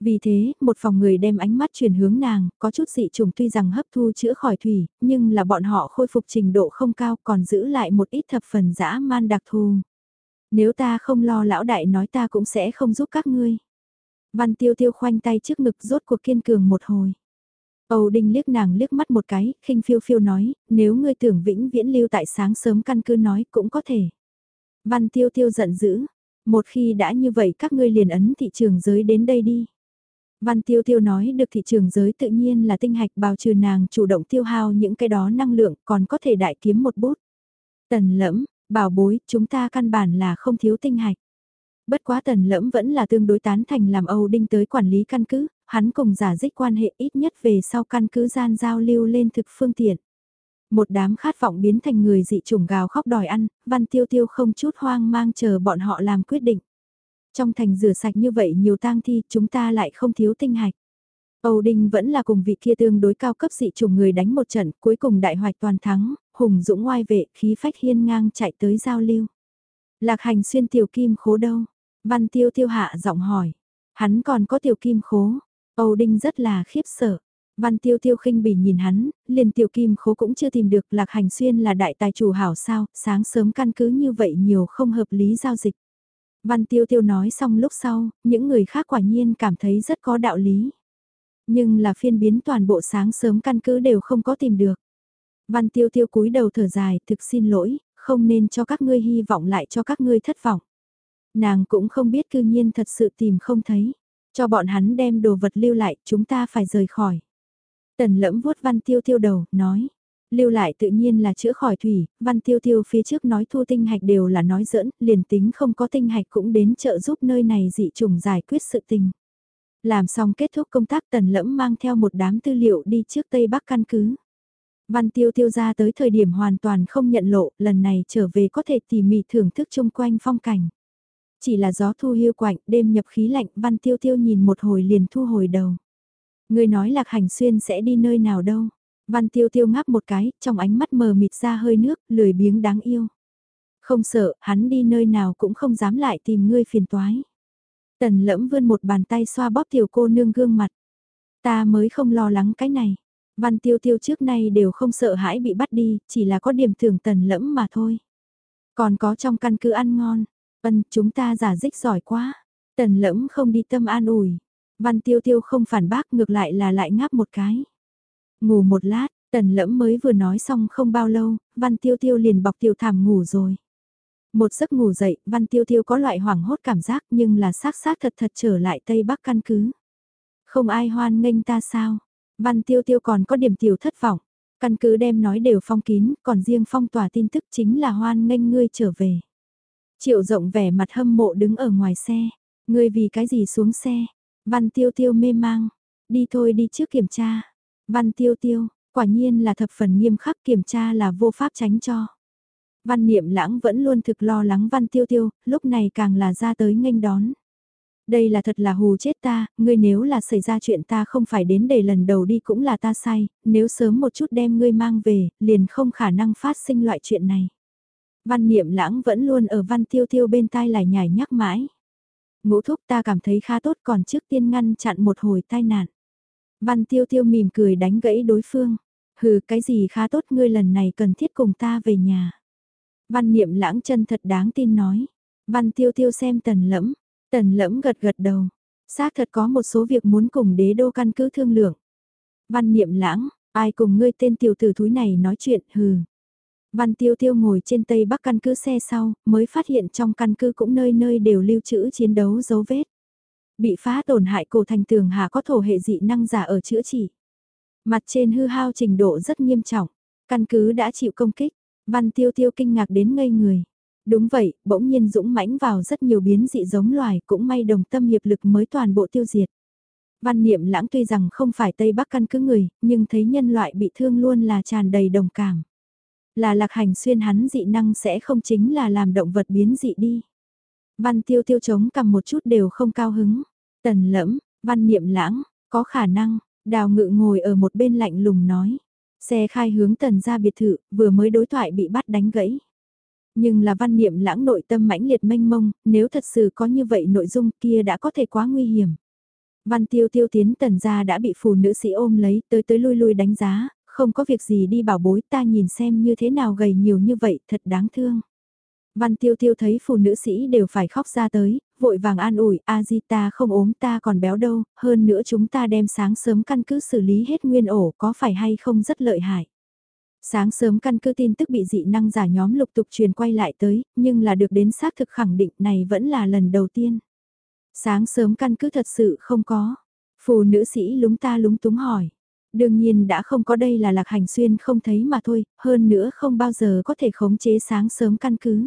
Vì thế, một phòng người đem ánh mắt chuyển hướng nàng, có chút dị trùng tuy rằng hấp thu chữa khỏi thủy, nhưng là bọn họ khôi phục trình độ không cao còn giữ lại một ít thập phần dã man đặc thù. Nếu ta không lo lão đại nói ta cũng sẽ không giúp các ngươi. Văn tiêu tiêu khoanh tay trước ngực rốt cuộc kiên cường một hồi. Âu Đinh liếc nàng liếc mắt một cái, khinh phiêu phiêu nói, nếu ngươi tưởng vĩnh viễn lưu tại sáng sớm căn cứ nói cũng có thể. Văn tiêu tiêu giận dữ, một khi đã như vậy các ngươi liền ấn thị trường giới đến đây đi. Văn tiêu tiêu nói được thị trường giới tự nhiên là tinh hạch bào trừ nàng chủ động tiêu hao những cái đó năng lượng còn có thể đại kiếm một bút. Tần lẫm, bảo bối, chúng ta căn bản là không thiếu tinh hạch. Bất quá tần lẫm vẫn là tương đối tán thành làm Âu Đinh tới quản lý căn cứ, hắn cùng giả dích quan hệ ít nhất về sau căn cứ gian giao lưu lên thực phương tiện. Một đám khát vọng biến thành người dị chủng gào khóc đòi ăn, văn tiêu tiêu không chút hoang mang chờ bọn họ làm quyết định. Trong thành rửa sạch như vậy nhiều tang thi, chúng ta lại không thiếu tinh hạch. Âu Đinh vẫn là cùng vị kia tương đối cao cấp dị chủng người đánh một trận, cuối cùng đại hoạch toàn thắng, hùng dũng ngoai vệ, khí phách hiên ngang chạy tới giao lưu. Lạc hành xuyên tiểu kim khố đâu? Văn tiêu tiêu hạ giọng hỏi. Hắn còn có tiểu kim khố. Âu Đinh rất là khiếp sợ. Văn tiêu tiêu khinh bỉ nhìn hắn, liền tiểu kim khố cũng chưa tìm được lạc hành xuyên là đại tài chủ hảo sao, sáng sớm căn cứ như vậy nhiều không hợp lý giao dịch. Văn Tiêu Tiêu nói xong lúc sau, những người khác quả nhiên cảm thấy rất có đạo lý. Nhưng là phiên biến toàn bộ sáng sớm căn cứ đều không có tìm được. Văn Tiêu Tiêu cúi đầu thở dài, thực xin lỗi, không nên cho các ngươi hy vọng lại cho các ngươi thất vọng. Nàng cũng không biết cư nhiên thật sự tìm không thấy. Cho bọn hắn đem đồ vật lưu lại, chúng ta phải rời khỏi. Tần lẫm vuốt Văn Tiêu Tiêu đầu, nói lưu lại tự nhiên là chữa khỏi thủy, văn tiêu tiêu phía trước nói thu tinh hạch đều là nói giỡn, liền tính không có tinh hạch cũng đến trợ giúp nơi này dị trùng giải quyết sự tình. Làm xong kết thúc công tác tần lẫm mang theo một đám tư liệu đi trước Tây Bắc căn cứ. Văn tiêu tiêu ra tới thời điểm hoàn toàn không nhận lộ, lần này trở về có thể tỉ mỉ thưởng thức chung quanh phong cảnh. Chỉ là gió thu hiu quạnh, đêm nhập khí lạnh, văn tiêu tiêu nhìn một hồi liền thu hồi đầu. Người nói lạc hành xuyên sẽ đi nơi nào đâu. Văn tiêu tiêu ngáp một cái, trong ánh mắt mờ mịt ra hơi nước, lười biếng đáng yêu. Không sợ, hắn đi nơi nào cũng không dám lại tìm ngươi phiền toái. Tần lẫm vươn một bàn tay xoa bóp tiểu cô nương gương mặt. Ta mới không lo lắng cái này. Văn tiêu tiêu trước nay đều không sợ hãi bị bắt đi, chỉ là có điểm thưởng tần lẫm mà thôi. Còn có trong căn cứ ăn ngon, ân chúng ta giả dích giỏi quá. Tần lẫm không đi tâm an ủi. Văn tiêu tiêu không phản bác ngược lại là lại ngáp một cái. Ngủ một lát, tần lẫm mới vừa nói xong không bao lâu, văn tiêu tiêu liền bọc tiểu thảm ngủ rồi. Một giấc ngủ dậy, Văn Tiêu Tiêu có loại hoảng hốt cảm giác nhưng là xác xác thật thật trở lại Tây Bắc căn cứ. Không ai hoan nghênh ta sao? Văn Tiêu Tiêu còn có điểm tiểu thất vọng. Căn cứ đem nói đều phong kín, còn riêng phong tỏa tin tức chính là hoan nghênh ngươi trở về. Triệu rộng vẻ mặt hâm mộ đứng ở ngoài xe. Ngươi vì cái gì xuống xe? Văn Tiêu Tiêu mê mang. Đi thôi đi trước kiểm tra. Văn Tiêu Tiêu, quả nhiên là thập phần nghiêm khắc kiểm tra là vô pháp tránh cho. Văn Niệm Lãng vẫn luôn thực lo lắng Văn Tiêu Tiêu, lúc này càng là ra tới nghênh đón. Đây là thật là hù chết ta, ngươi nếu là xảy ra chuyện ta không phải đến để lần đầu đi cũng là ta sai, nếu sớm một chút đem ngươi mang về, liền không khả năng phát sinh loại chuyện này. Văn Niệm Lãng vẫn luôn ở Văn Tiêu Tiêu bên tai lại nhảy nhắc mãi. Ngũ thúc ta cảm thấy khá tốt còn trước tiên ngăn chặn một hồi tai nạn. Văn Tiêu Tiêu mỉm cười đánh gãy đối phương. Hừ cái gì khá tốt ngươi lần này cần thiết cùng ta về nhà. Văn niệm lãng chân thật đáng tin nói. Văn tiêu tiêu xem tần lẫm. Tần lẫm gật gật đầu. Xác thật có một số việc muốn cùng đế đô căn cứ thương lượng. Văn niệm lãng, ai cùng ngươi tên tiểu tử thúi này nói chuyện hừ. Văn tiêu tiêu ngồi trên tây bắc căn cứ xe sau, mới phát hiện trong căn cứ cũng nơi nơi đều lưu trữ chiến đấu dấu vết. Bị phá tổn hại cổ thành tường hà có thổ hệ dị năng giả ở chữa trị. Mặt trên hư hao trình độ rất nghiêm trọng, căn cứ đã chịu công kích, Văn tiêu tiêu kinh ngạc đến ngây người. Đúng vậy, bỗng nhiên dũng mãnh vào rất nhiều biến dị giống loài cũng may đồng tâm hiệp lực mới toàn bộ tiêu diệt. Văn niệm lãng tuy rằng không phải Tây Bắc căn cứ người, nhưng thấy nhân loại bị thương luôn là tràn đầy đồng cảm. Là lạc hành xuyên hắn dị năng sẽ không chính là làm động vật biến dị đi. Văn tiêu tiêu chống cầm một chút đều không cao hứng. Tần lẫm, văn niệm lãng, có khả năng, đào ngự ngồi ở một bên lạnh lùng nói. Xe khai hướng tần ra biệt thự, vừa mới đối thoại bị bắt đánh gãy. Nhưng là văn niệm lãng nội tâm mãnh liệt mênh mông, nếu thật sự có như vậy nội dung kia đã có thể quá nguy hiểm. Văn tiêu tiêu tiến tần ra đã bị phù nữ sĩ ôm lấy tới tới lui lui đánh giá, không có việc gì đi bảo bối ta nhìn xem như thế nào gầy nhiều như vậy thật đáng thương. Văn tiêu tiêu thấy phụ nữ sĩ đều phải khóc ra tới, vội vàng an ủi, a di ta không ốm ta còn béo đâu, hơn nữa chúng ta đem sáng sớm căn cứ xử lý hết nguyên ổ có phải hay không rất lợi hại. Sáng sớm căn cứ tin tức bị dị năng giả nhóm lục tục truyền quay lại tới, nhưng là được đến xác thực khẳng định này vẫn là lần đầu tiên. Sáng sớm căn cứ thật sự không có. Phù nữ sĩ lúng ta lúng túng hỏi. Đương nhiên đã không có đây là lạc hành xuyên không thấy mà thôi, hơn nữa không bao giờ có thể khống chế sáng sớm căn cứ.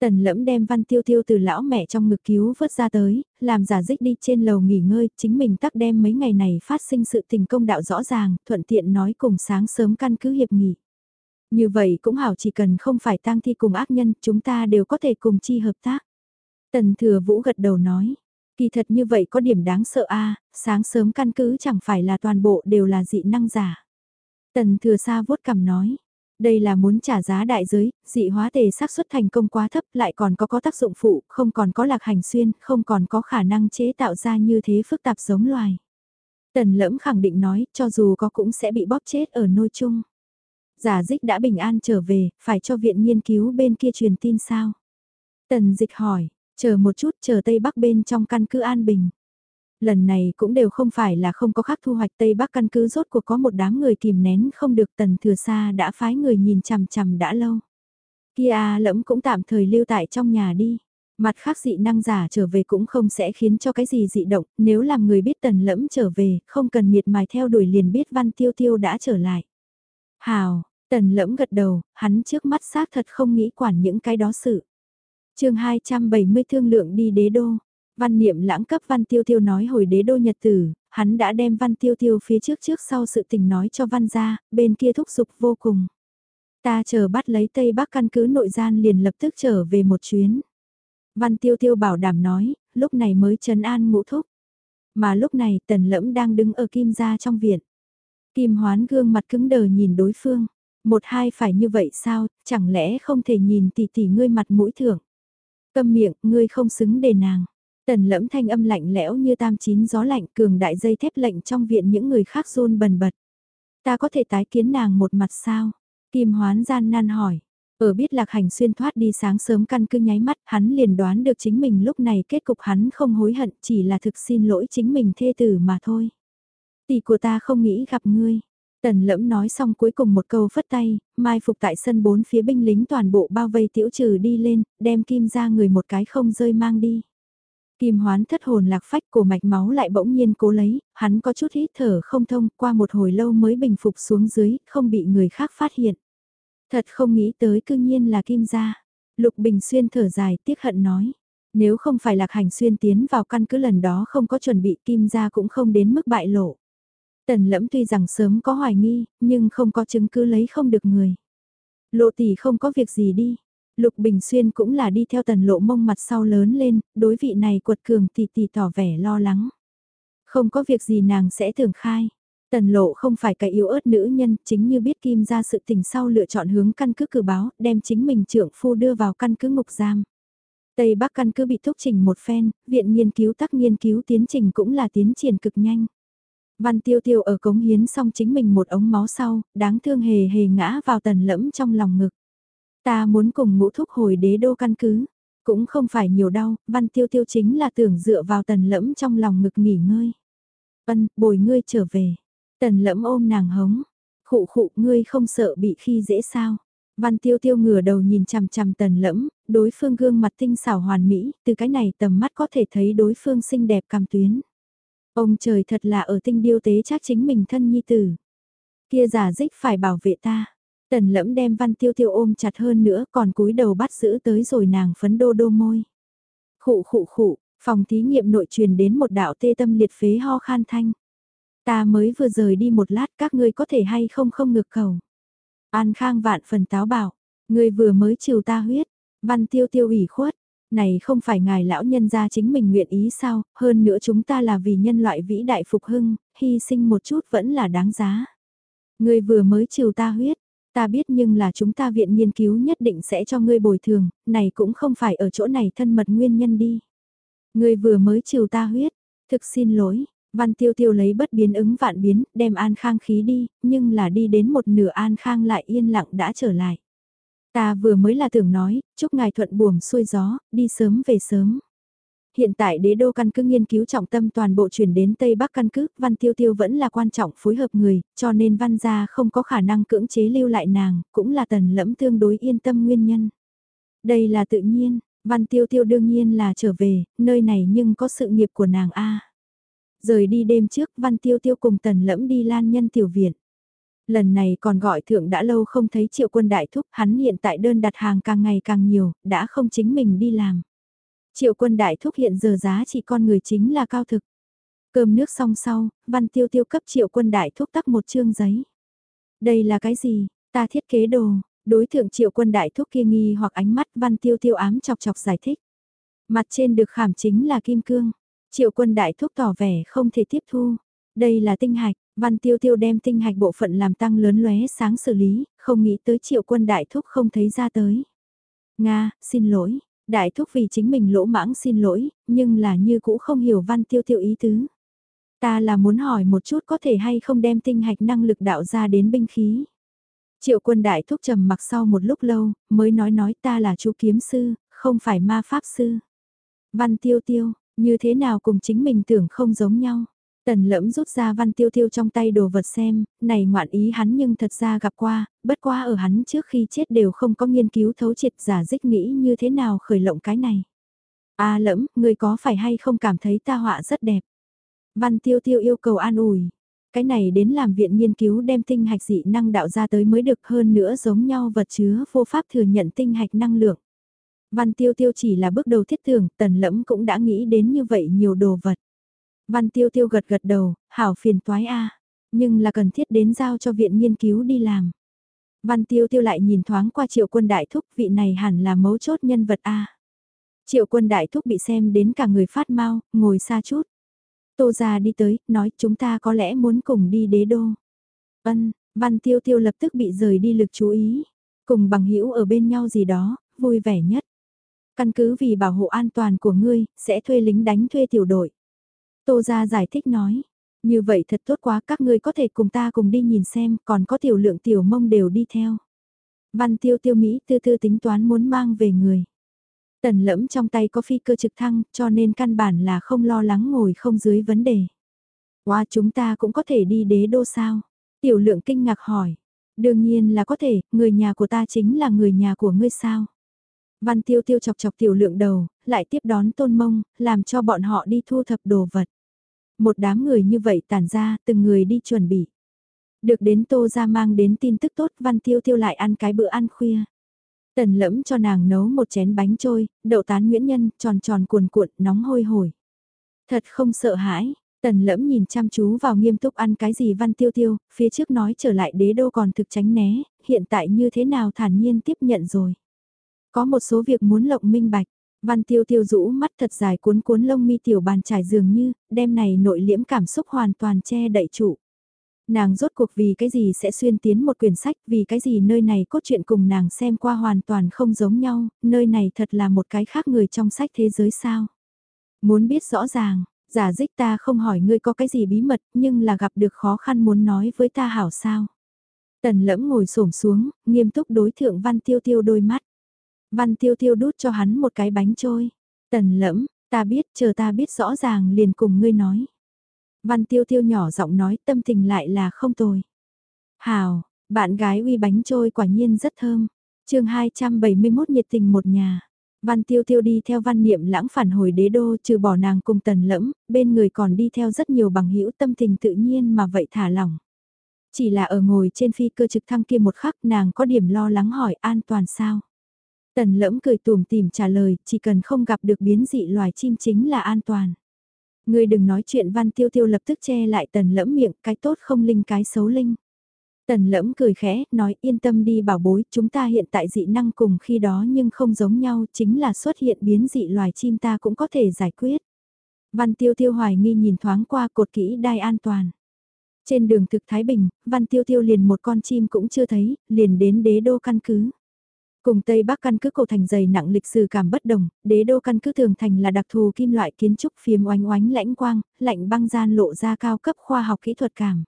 Tần lẫm đem văn tiêu tiêu từ lão mẹ trong ngực cứu vớt ra tới, làm giả dích đi trên lầu nghỉ ngơi, chính mình tắc đem mấy ngày này phát sinh sự tình công đạo rõ ràng, thuận tiện nói cùng sáng sớm căn cứ hiệp nghỉ. Như vậy cũng hảo chỉ cần không phải tang thi cùng ác nhân, chúng ta đều có thể cùng chi hợp tác. Tần thừa vũ gật đầu nói, kỳ thật như vậy có điểm đáng sợ a sáng sớm căn cứ chẳng phải là toàn bộ đều là dị năng giả. Tần thừa xa vuốt cằm nói, đây là muốn trả giá đại giới, dị hóa tề xác suất thành công quá thấp lại còn có có tác dụng phụ, không còn có lạc hành xuyên, không còn có khả năng chế tạo ra như thế phức tạp giống loài. Tần lẫm khẳng định nói, cho dù có cũng sẽ bị bóp chết ở nôi chung. Giả dích đã bình an trở về, phải cho viện nghiên cứu bên kia truyền tin sao? Tần dịch hỏi, chờ một chút chờ Tây Bắc bên trong căn cứ An Bình. Lần này cũng đều không phải là không có khác thu hoạch Tây Bắc căn cứ rốt cuộc có một đám người kìm nén không được tần thừa xa đã phái người nhìn chằm chằm đã lâu. Kia lẫm cũng tạm thời lưu tại trong nhà đi. Mặt khác dị năng giả trở về cũng không sẽ khiến cho cái gì dị động, nếu làm người biết tần lẫm trở về, không cần miệt mài theo đuổi liền biết văn tiêu tiêu đã trở lại. Hào, tần lẫm gật đầu, hắn trước mắt xác thật không nghĩ quản những cái đó sự. chương 270 thương lượng đi đế đô. Văn niệm lãng cấp văn tiêu tiêu nói hồi đế đô nhật tử, hắn đã đem văn tiêu tiêu phía trước trước sau sự tình nói cho văn gia, bên kia thúc giục vô cùng. Ta chờ bắt lấy Tây Bắc căn cứ nội gian liền lập tức trở về một chuyến. Văn tiêu tiêu bảo đảm nói, lúc này mới trấn an ngũ thúc. Mà lúc này tần lẫm đang đứng ở kim gia trong viện. Kim hoán gương mặt cứng đờ nhìn đối phương. Một hai phải như vậy sao, chẳng lẽ không thể nhìn tỷ tỷ ngươi mặt mũi thưởng. Câm miệng, ngươi không xứng để nàng. Tần lẫm thanh âm lạnh lẽo như tam chín gió lạnh cường đại dây thép lệnh trong viện những người khác run bần bật. Ta có thể tái kiến nàng một mặt sao? Kim hoán gian nan hỏi. Ở biết lạc hành xuyên thoát đi sáng sớm căn cứ nháy mắt hắn liền đoán được chính mình lúc này kết cục hắn không hối hận chỉ là thực xin lỗi chính mình thê tử mà thôi. Tỷ của ta không nghĩ gặp ngươi. Tần lẫm nói xong cuối cùng một câu phất tay, mai phục tại sân bốn phía binh lính toàn bộ bao vây tiểu trừ đi lên, đem kim ra người một cái không rơi mang đi. Kim hoán thất hồn lạc phách cổ mạch máu lại bỗng nhiên cố lấy, hắn có chút hít thở không thông qua một hồi lâu mới bình phục xuống dưới, không bị người khác phát hiện. Thật không nghĩ tới cư nhiên là kim gia. Lục Bình Xuyên thở dài tiếc hận nói. Nếu không phải lạc hành xuyên tiến vào căn cứ lần đó không có chuẩn bị kim gia cũng không đến mức bại lộ. Tần lẫm tuy rằng sớm có hoài nghi, nhưng không có chứng cứ lấy không được người. Lộ tỷ không có việc gì đi. Lục Bình Xuyên cũng là đi theo tần lộ mông mặt sau lớn lên, đối vị này quật cường tỷ tỷ tỏ vẻ lo lắng. Không có việc gì nàng sẽ thường khai. Tần lộ không phải cái yếu ớt nữ nhân, chính như biết Kim ra sự tình sau lựa chọn hướng căn cứ cử báo, đem chính mình trưởng phu đưa vào căn cứ ngục giam. Tây Bắc căn cứ bị thúc trình một phen, viện nghiên cứu tắc nghiên cứu tiến trình cũng là tiến triển cực nhanh. Văn tiêu tiêu ở cống hiến xong chính mình một ống máu sau, đáng thương hề hề ngã vào tần lẫm trong lòng ngực. Ta muốn cùng ngũ thúc hồi đế đô căn cứ, cũng không phải nhiều đau, văn tiêu tiêu chính là tưởng dựa vào tần lẫm trong lòng ngực nghỉ ngơi. Ân, bồi ngươi trở về. Tần lẫm ôm nàng hống. Khụ khụ ngươi không sợ bị khi dễ sao. Văn tiêu tiêu ngửa đầu nhìn chằm chằm tần lẫm, đối phương gương mặt tinh xảo hoàn mỹ, từ cái này tầm mắt có thể thấy đối phương xinh đẹp cam tuyến. Ông trời thật là ở tinh điêu tế chắc chính mình thân nhi tử. Kia giả dích phải bảo vệ ta. Tần lẫm đem văn tiêu tiêu ôm chặt hơn nữa còn cúi đầu bắt giữ tới rồi nàng phấn đô đô môi. Khụ khụ khụ, phòng thí nghiệm nội truyền đến một đạo tê tâm liệt phế ho khan thanh. Ta mới vừa rời đi một lát các ngươi có thể hay không không ngược cầu. An Khang vạn phần táo bảo, ngươi vừa mới chiều ta huyết, văn tiêu tiêu ủy khuất, này không phải ngài lão nhân gia chính mình nguyện ý sao, hơn nữa chúng ta là vì nhân loại vĩ đại phục hưng, hy sinh một chút vẫn là đáng giá. Ngươi vừa mới chiều ta huyết, ta biết nhưng là chúng ta viện nghiên cứu nhất định sẽ cho ngươi bồi thường, này cũng không phải ở chỗ này thân mật nguyên nhân đi. Ngươi vừa mới chiều ta huyết, thực xin lỗi, Văn tiêu tiêu lấy bất biến ứng vạn biến, đem an khang khí đi, nhưng là đi đến một nửa an khang lại yên lặng đã trở lại. Ta vừa mới là tưởng nói, chúc ngài thuận buồm xuôi gió, đi sớm về sớm. Hiện tại đế đô căn cứ nghiên cứu trọng tâm toàn bộ chuyển đến Tây Bắc căn cứ, Văn Tiêu Tiêu vẫn là quan trọng phối hợp người, cho nên Văn gia không có khả năng cưỡng chế lưu lại nàng, cũng là tần lẫm tương đối yên tâm nguyên nhân. Đây là tự nhiên, Văn Tiêu Tiêu đương nhiên là trở về, nơi này nhưng có sự nghiệp của nàng A. Rời đi đêm trước Văn Tiêu Tiêu cùng Tần Lẫm đi lan nhân tiểu viện. Lần này còn gọi thượng đã lâu không thấy triệu quân đại thúc, hắn hiện tại đơn đặt hàng càng ngày càng nhiều, đã không chính mình đi làm. Triệu quân đại thúc hiện giờ giá trị con người chính là cao thực. Cơm nước xong sau, Văn Tiêu Tiêu cấp triệu quân đại thúc tắc một chương giấy. Đây là cái gì? Ta thiết kế đồ, đối thượng triệu quân đại thúc kia nghi hoặc ánh mắt Văn Tiêu Tiêu ám chọc chọc giải thích. Mặt trên được khảm chính là kim cương. Triệu quân đại thúc tỏ vẻ không thể tiếp thu. Đây là tinh hạch, văn tiêu tiêu đem tinh hạch bộ phận làm tăng lớn lóe sáng xử lý, không nghĩ tới triệu quân đại thúc không thấy ra tới. Nga, xin lỗi, đại thúc vì chính mình lỗ mãng xin lỗi, nhưng là như cũ không hiểu văn tiêu tiêu ý tứ. Ta là muốn hỏi một chút có thể hay không đem tinh hạch năng lực đạo ra đến binh khí. Triệu quân đại thúc trầm mặc sau một lúc lâu, mới nói nói ta là chú kiếm sư, không phải ma pháp sư. Văn tiêu tiêu, như thế nào cùng chính mình tưởng không giống nhau. Tần lẫm rút ra văn tiêu tiêu trong tay đồ vật xem, này ngoạn ý hắn nhưng thật ra gặp qua, bất qua ở hắn trước khi chết đều không có nghiên cứu thấu triệt giả dích nghĩ như thế nào khởi lộng cái này. A à, lẫm, người có phải hay không cảm thấy ta họa rất đẹp. Văn tiêu tiêu yêu cầu an ủi. Cái này đến làm viện nghiên cứu đem tinh hạch dị năng đạo ra tới mới được hơn nữa giống nhau vật chứa vô pháp thừa nhận tinh hạch năng lượng. Văn Tiêu Tiêu chỉ là bước đầu thiết tưởng, tần lẫm cũng đã nghĩ đến như vậy nhiều đồ vật. Văn Tiêu Tiêu gật gật đầu, hảo phiền toái a, nhưng là cần thiết đến giao cho viện nghiên cứu đi làm. Văn Tiêu Tiêu lại nhìn thoáng qua triệu quân đại thúc, vị này hẳn là mấu chốt nhân vật a. Triệu quân đại thúc bị xem đến cả người phát mau, ngồi xa chút. Tô gia đi tới, nói chúng ta có lẽ muốn cùng đi đế đô. Ân, Văn Tiêu Tiêu lập tức bị rời đi lực chú ý. Cùng bằng hữu ở bên nhau gì đó, vui vẻ nhất. Căn cứ vì bảo hộ an toàn của ngươi, sẽ thuê lính đánh thuê tiểu đội. Tô gia giải thích nói, như vậy thật tốt quá các ngươi có thể cùng ta cùng đi nhìn xem, còn có tiểu lượng tiểu mông đều đi theo. Văn tiêu tiêu Mỹ tư tư tính toán muốn mang về người. Tần lẫm trong tay có phi cơ trực thăng, cho nên căn bản là không lo lắng ngồi không dưới vấn đề. Qua chúng ta cũng có thể đi đế đô sao. Tiểu lượng kinh ngạc hỏi. Đương nhiên là có thể, người nhà của ta chính là người nhà của ngươi sao. Văn tiêu tiêu chọc chọc tiểu lượng đầu, lại tiếp đón tôn mông, làm cho bọn họ đi thu thập đồ vật. Một đám người như vậy tản ra, từng người đi chuẩn bị. Được đến tô ra mang đến tin tức tốt văn tiêu tiêu lại ăn cái bữa ăn khuya. Tần lẫm cho nàng nấu một chén bánh trôi, đậu tán nguyễn nhân, tròn tròn cuồn cuộn, nóng hôi hổi. Thật không sợ hãi, tần lẫm nhìn chăm chú vào nghiêm túc ăn cái gì văn tiêu tiêu, phía trước nói trở lại đế đô còn thực tránh né, hiện tại như thế nào thản nhiên tiếp nhận rồi. Có một số việc muốn lộng minh bạch, văn tiêu tiêu rũ mắt thật dài cuốn cuốn lông mi tiểu bàn trải dường như, đêm này nội liễm cảm xúc hoàn toàn che đậy trụ. Nàng rốt cuộc vì cái gì sẽ xuyên tiến một quyển sách, vì cái gì nơi này cốt truyện cùng nàng xem qua hoàn toàn không giống nhau, nơi này thật là một cái khác người trong sách thế giới sao. Muốn biết rõ ràng, giả dích ta không hỏi ngươi có cái gì bí mật, nhưng là gặp được khó khăn muốn nói với ta hảo sao. Tần lẫm ngồi xổm xuống, nghiêm túc đối thượng văn tiêu tiêu đôi mắt. Văn tiêu tiêu đút cho hắn một cái bánh trôi. Tần lẫm, ta biết, chờ ta biết rõ ràng liền cùng ngươi nói. Văn tiêu tiêu nhỏ giọng nói tâm tình lại là không tồi. Hào, bạn gái uy bánh trôi quả nhiên rất thơm. chương 271 nhiệt tình một nhà. Văn tiêu tiêu đi theo văn niệm lãng phản hồi đế đô trừ bỏ nàng cùng tần lẫm, bên người còn đi theo rất nhiều bằng hữu tâm tình tự nhiên mà vậy thả lỏng. Chỉ là ở ngồi trên phi cơ trực thăng kia một khắc nàng có điểm lo lắng hỏi an toàn sao. Tần lẫm cười tùm tìm trả lời, chỉ cần không gặp được biến dị loài chim chính là an toàn. Ngươi đừng nói chuyện văn tiêu tiêu lập tức che lại tần lẫm miệng, cái tốt không linh cái xấu linh. Tần lẫm cười khẽ, nói yên tâm đi bảo bối, chúng ta hiện tại dị năng cùng khi đó nhưng không giống nhau, chính là xuất hiện biến dị loài chim ta cũng có thể giải quyết. Văn tiêu tiêu hoài nghi nhìn thoáng qua cột kỹ đai an toàn. Trên đường thực Thái Bình, Văn tiêu tiêu liền một con chim cũng chưa thấy, liền đến đế đô căn cứ. Cùng Tây Bắc căn cứ cổ thành dày nặng lịch sử cảm bất đồng, đế đô căn cứ thường thành là đặc thù kim loại kiến trúc phiếm oánh oánh lãnh quang, lạnh băng gian lộ ra cao cấp khoa học kỹ thuật cảm.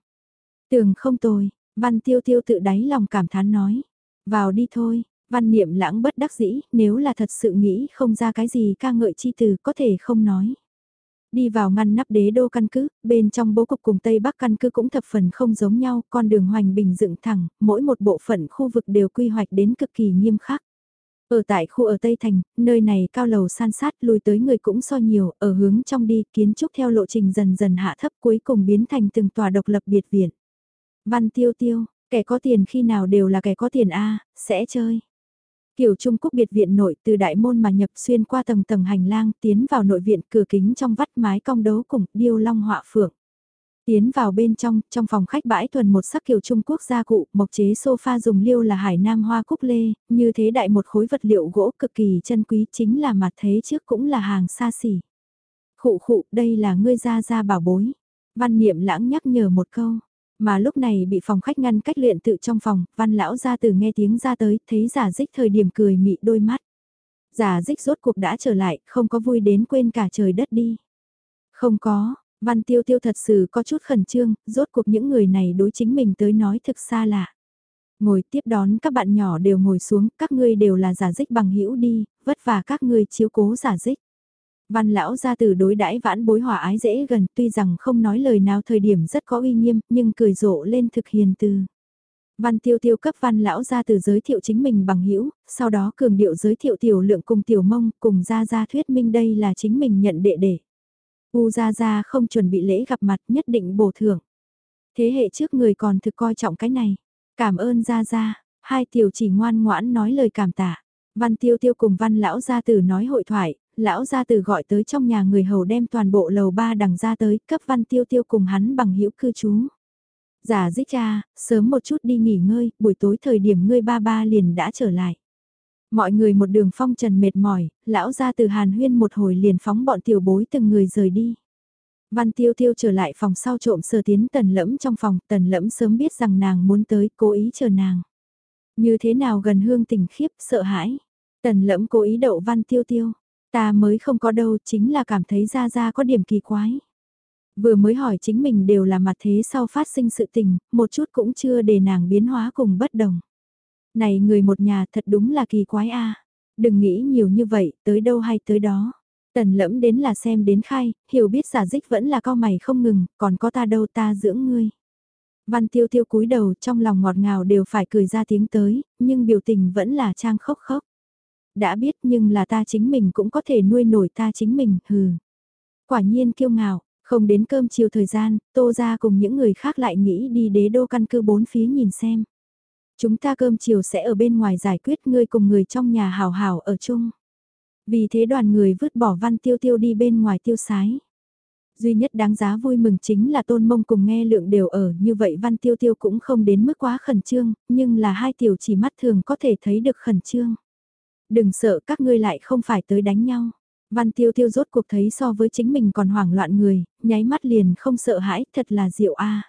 Tường không tồi, văn tiêu tiêu tự đáy lòng cảm thán nói. Vào đi thôi, văn niệm lãng bất đắc dĩ, nếu là thật sự nghĩ không ra cái gì ca ngợi chi từ có thể không nói. Đi vào ngăn nắp đế đô căn cứ, bên trong bố cục cùng Tây Bắc căn cứ cũng thập phần không giống nhau, con đường hoành bình dựng thẳng, mỗi một bộ phận khu vực đều quy hoạch đến cực kỳ nghiêm khắc. Ở tại khu ở Tây Thành, nơi này cao lầu san sát lùi tới người cũng so nhiều, ở hướng trong đi kiến trúc theo lộ trình dần dần hạ thấp cuối cùng biến thành từng tòa độc lập biệt viện. Văn tiêu tiêu, kẻ có tiền khi nào đều là kẻ có tiền A, sẽ chơi. Kiểu Trung Quốc biệt viện nội từ đại môn mà nhập xuyên qua tầng tầng hành lang tiến vào nội viện cửa kính trong vắt mái cong đấu cùng điêu long họa phượng. Tiến vào bên trong, trong phòng khách bãi thuần một sắc kiểu Trung Quốc gia cụ, mộc chế sofa dùng liêu là hải nam hoa cúc lê, như thế đại một khối vật liệu gỗ cực kỳ chân quý chính là mặt thế trước cũng là hàng xa xỉ. Khụ khụ, đây là ngươi gia gia bảo bối. Văn niệm lãng nhắc nhở một câu. Mà lúc này bị phòng khách ngăn cách luyện tự trong phòng, văn lão ra từ nghe tiếng ra tới, thấy giả dích thời điểm cười mị đôi mắt. Giả dích rốt cuộc đã trở lại, không có vui đến quên cả trời đất đi. Không có, văn tiêu tiêu thật sự có chút khẩn trương, rốt cuộc những người này đối chính mình tới nói thực xa lạ. Ngồi tiếp đón các bạn nhỏ đều ngồi xuống, các ngươi đều là giả dích bằng hữu đi, vất vả các ngươi chiếu cố giả dích. Văn lão ra từ đối đãi vãn bối hòa ái dễ gần tuy rằng không nói lời nào thời điểm rất có uy nghiêm nhưng cười rộ lên thực hiền từ. Văn tiêu tiêu cấp văn lão ra từ giới thiệu chính mình bằng hữu sau đó cường điệu giới thiệu tiểu lượng cùng tiểu mông cùng ra ra thuyết minh đây là chính mình nhận đệ đệ. U ra ra không chuẩn bị lễ gặp mặt nhất định bổ thưởng. Thế hệ trước người còn thực coi trọng cái này. Cảm ơn ra ra, hai tiểu chỉ ngoan ngoãn nói lời cảm tạ. Văn tiêu tiêu cùng văn lão gia tử nói hội thoại, lão gia từ gọi tới trong nhà người hầu đem toàn bộ lầu ba đằng ra tới, cấp văn tiêu tiêu cùng hắn bằng hữu cư trú. Giả dích cha, sớm một chút đi nghỉ ngơi, buổi tối thời điểm ngươi ba ba liền đã trở lại. Mọi người một đường phong trần mệt mỏi, lão gia từ hàn huyên một hồi liền phóng bọn tiểu bối từng người rời đi. Văn tiêu tiêu trở lại phòng sau trộm sơ tiến tần lẫm trong phòng, tần lẫm sớm biết rằng nàng muốn tới, cố ý chờ nàng. Như thế nào gần hương tình khiếp, sợ hãi. Tần lẫm cố ý đậu văn tiêu tiêu. Ta mới không có đâu, chính là cảm thấy ra ra có điểm kỳ quái. Vừa mới hỏi chính mình đều là mặt thế sau phát sinh sự tình, một chút cũng chưa để nàng biến hóa cùng bất đồng. Này người một nhà thật đúng là kỳ quái a Đừng nghĩ nhiều như vậy, tới đâu hay tới đó. Tần lẫm đến là xem đến khai, hiểu biết giả dích vẫn là cao mày không ngừng, còn có ta đâu ta dưỡng ngươi. Văn tiêu tiêu cúi đầu trong lòng ngọt ngào đều phải cười ra tiếng tới, nhưng biểu tình vẫn là trang khốc khốc. Đã biết nhưng là ta chính mình cũng có thể nuôi nổi ta chính mình, hừ. Quả nhiên kiêu ngạo, không đến cơm chiều thời gian, tô ra cùng những người khác lại nghĩ đi đế đô căn cứ bốn phía nhìn xem. Chúng ta cơm chiều sẽ ở bên ngoài giải quyết ngươi cùng người trong nhà hào hào ở chung. Vì thế đoàn người vứt bỏ văn tiêu tiêu đi bên ngoài tiêu sái. Duy nhất đáng giá vui mừng chính là tôn mông cùng nghe lượng đều ở như vậy văn tiêu tiêu cũng không đến mức quá khẩn trương, nhưng là hai tiểu chỉ mắt thường có thể thấy được khẩn trương. Đừng sợ các ngươi lại không phải tới đánh nhau. Văn tiêu tiêu rốt cuộc thấy so với chính mình còn hoảng loạn người, nháy mắt liền không sợ hãi, thật là diệu a.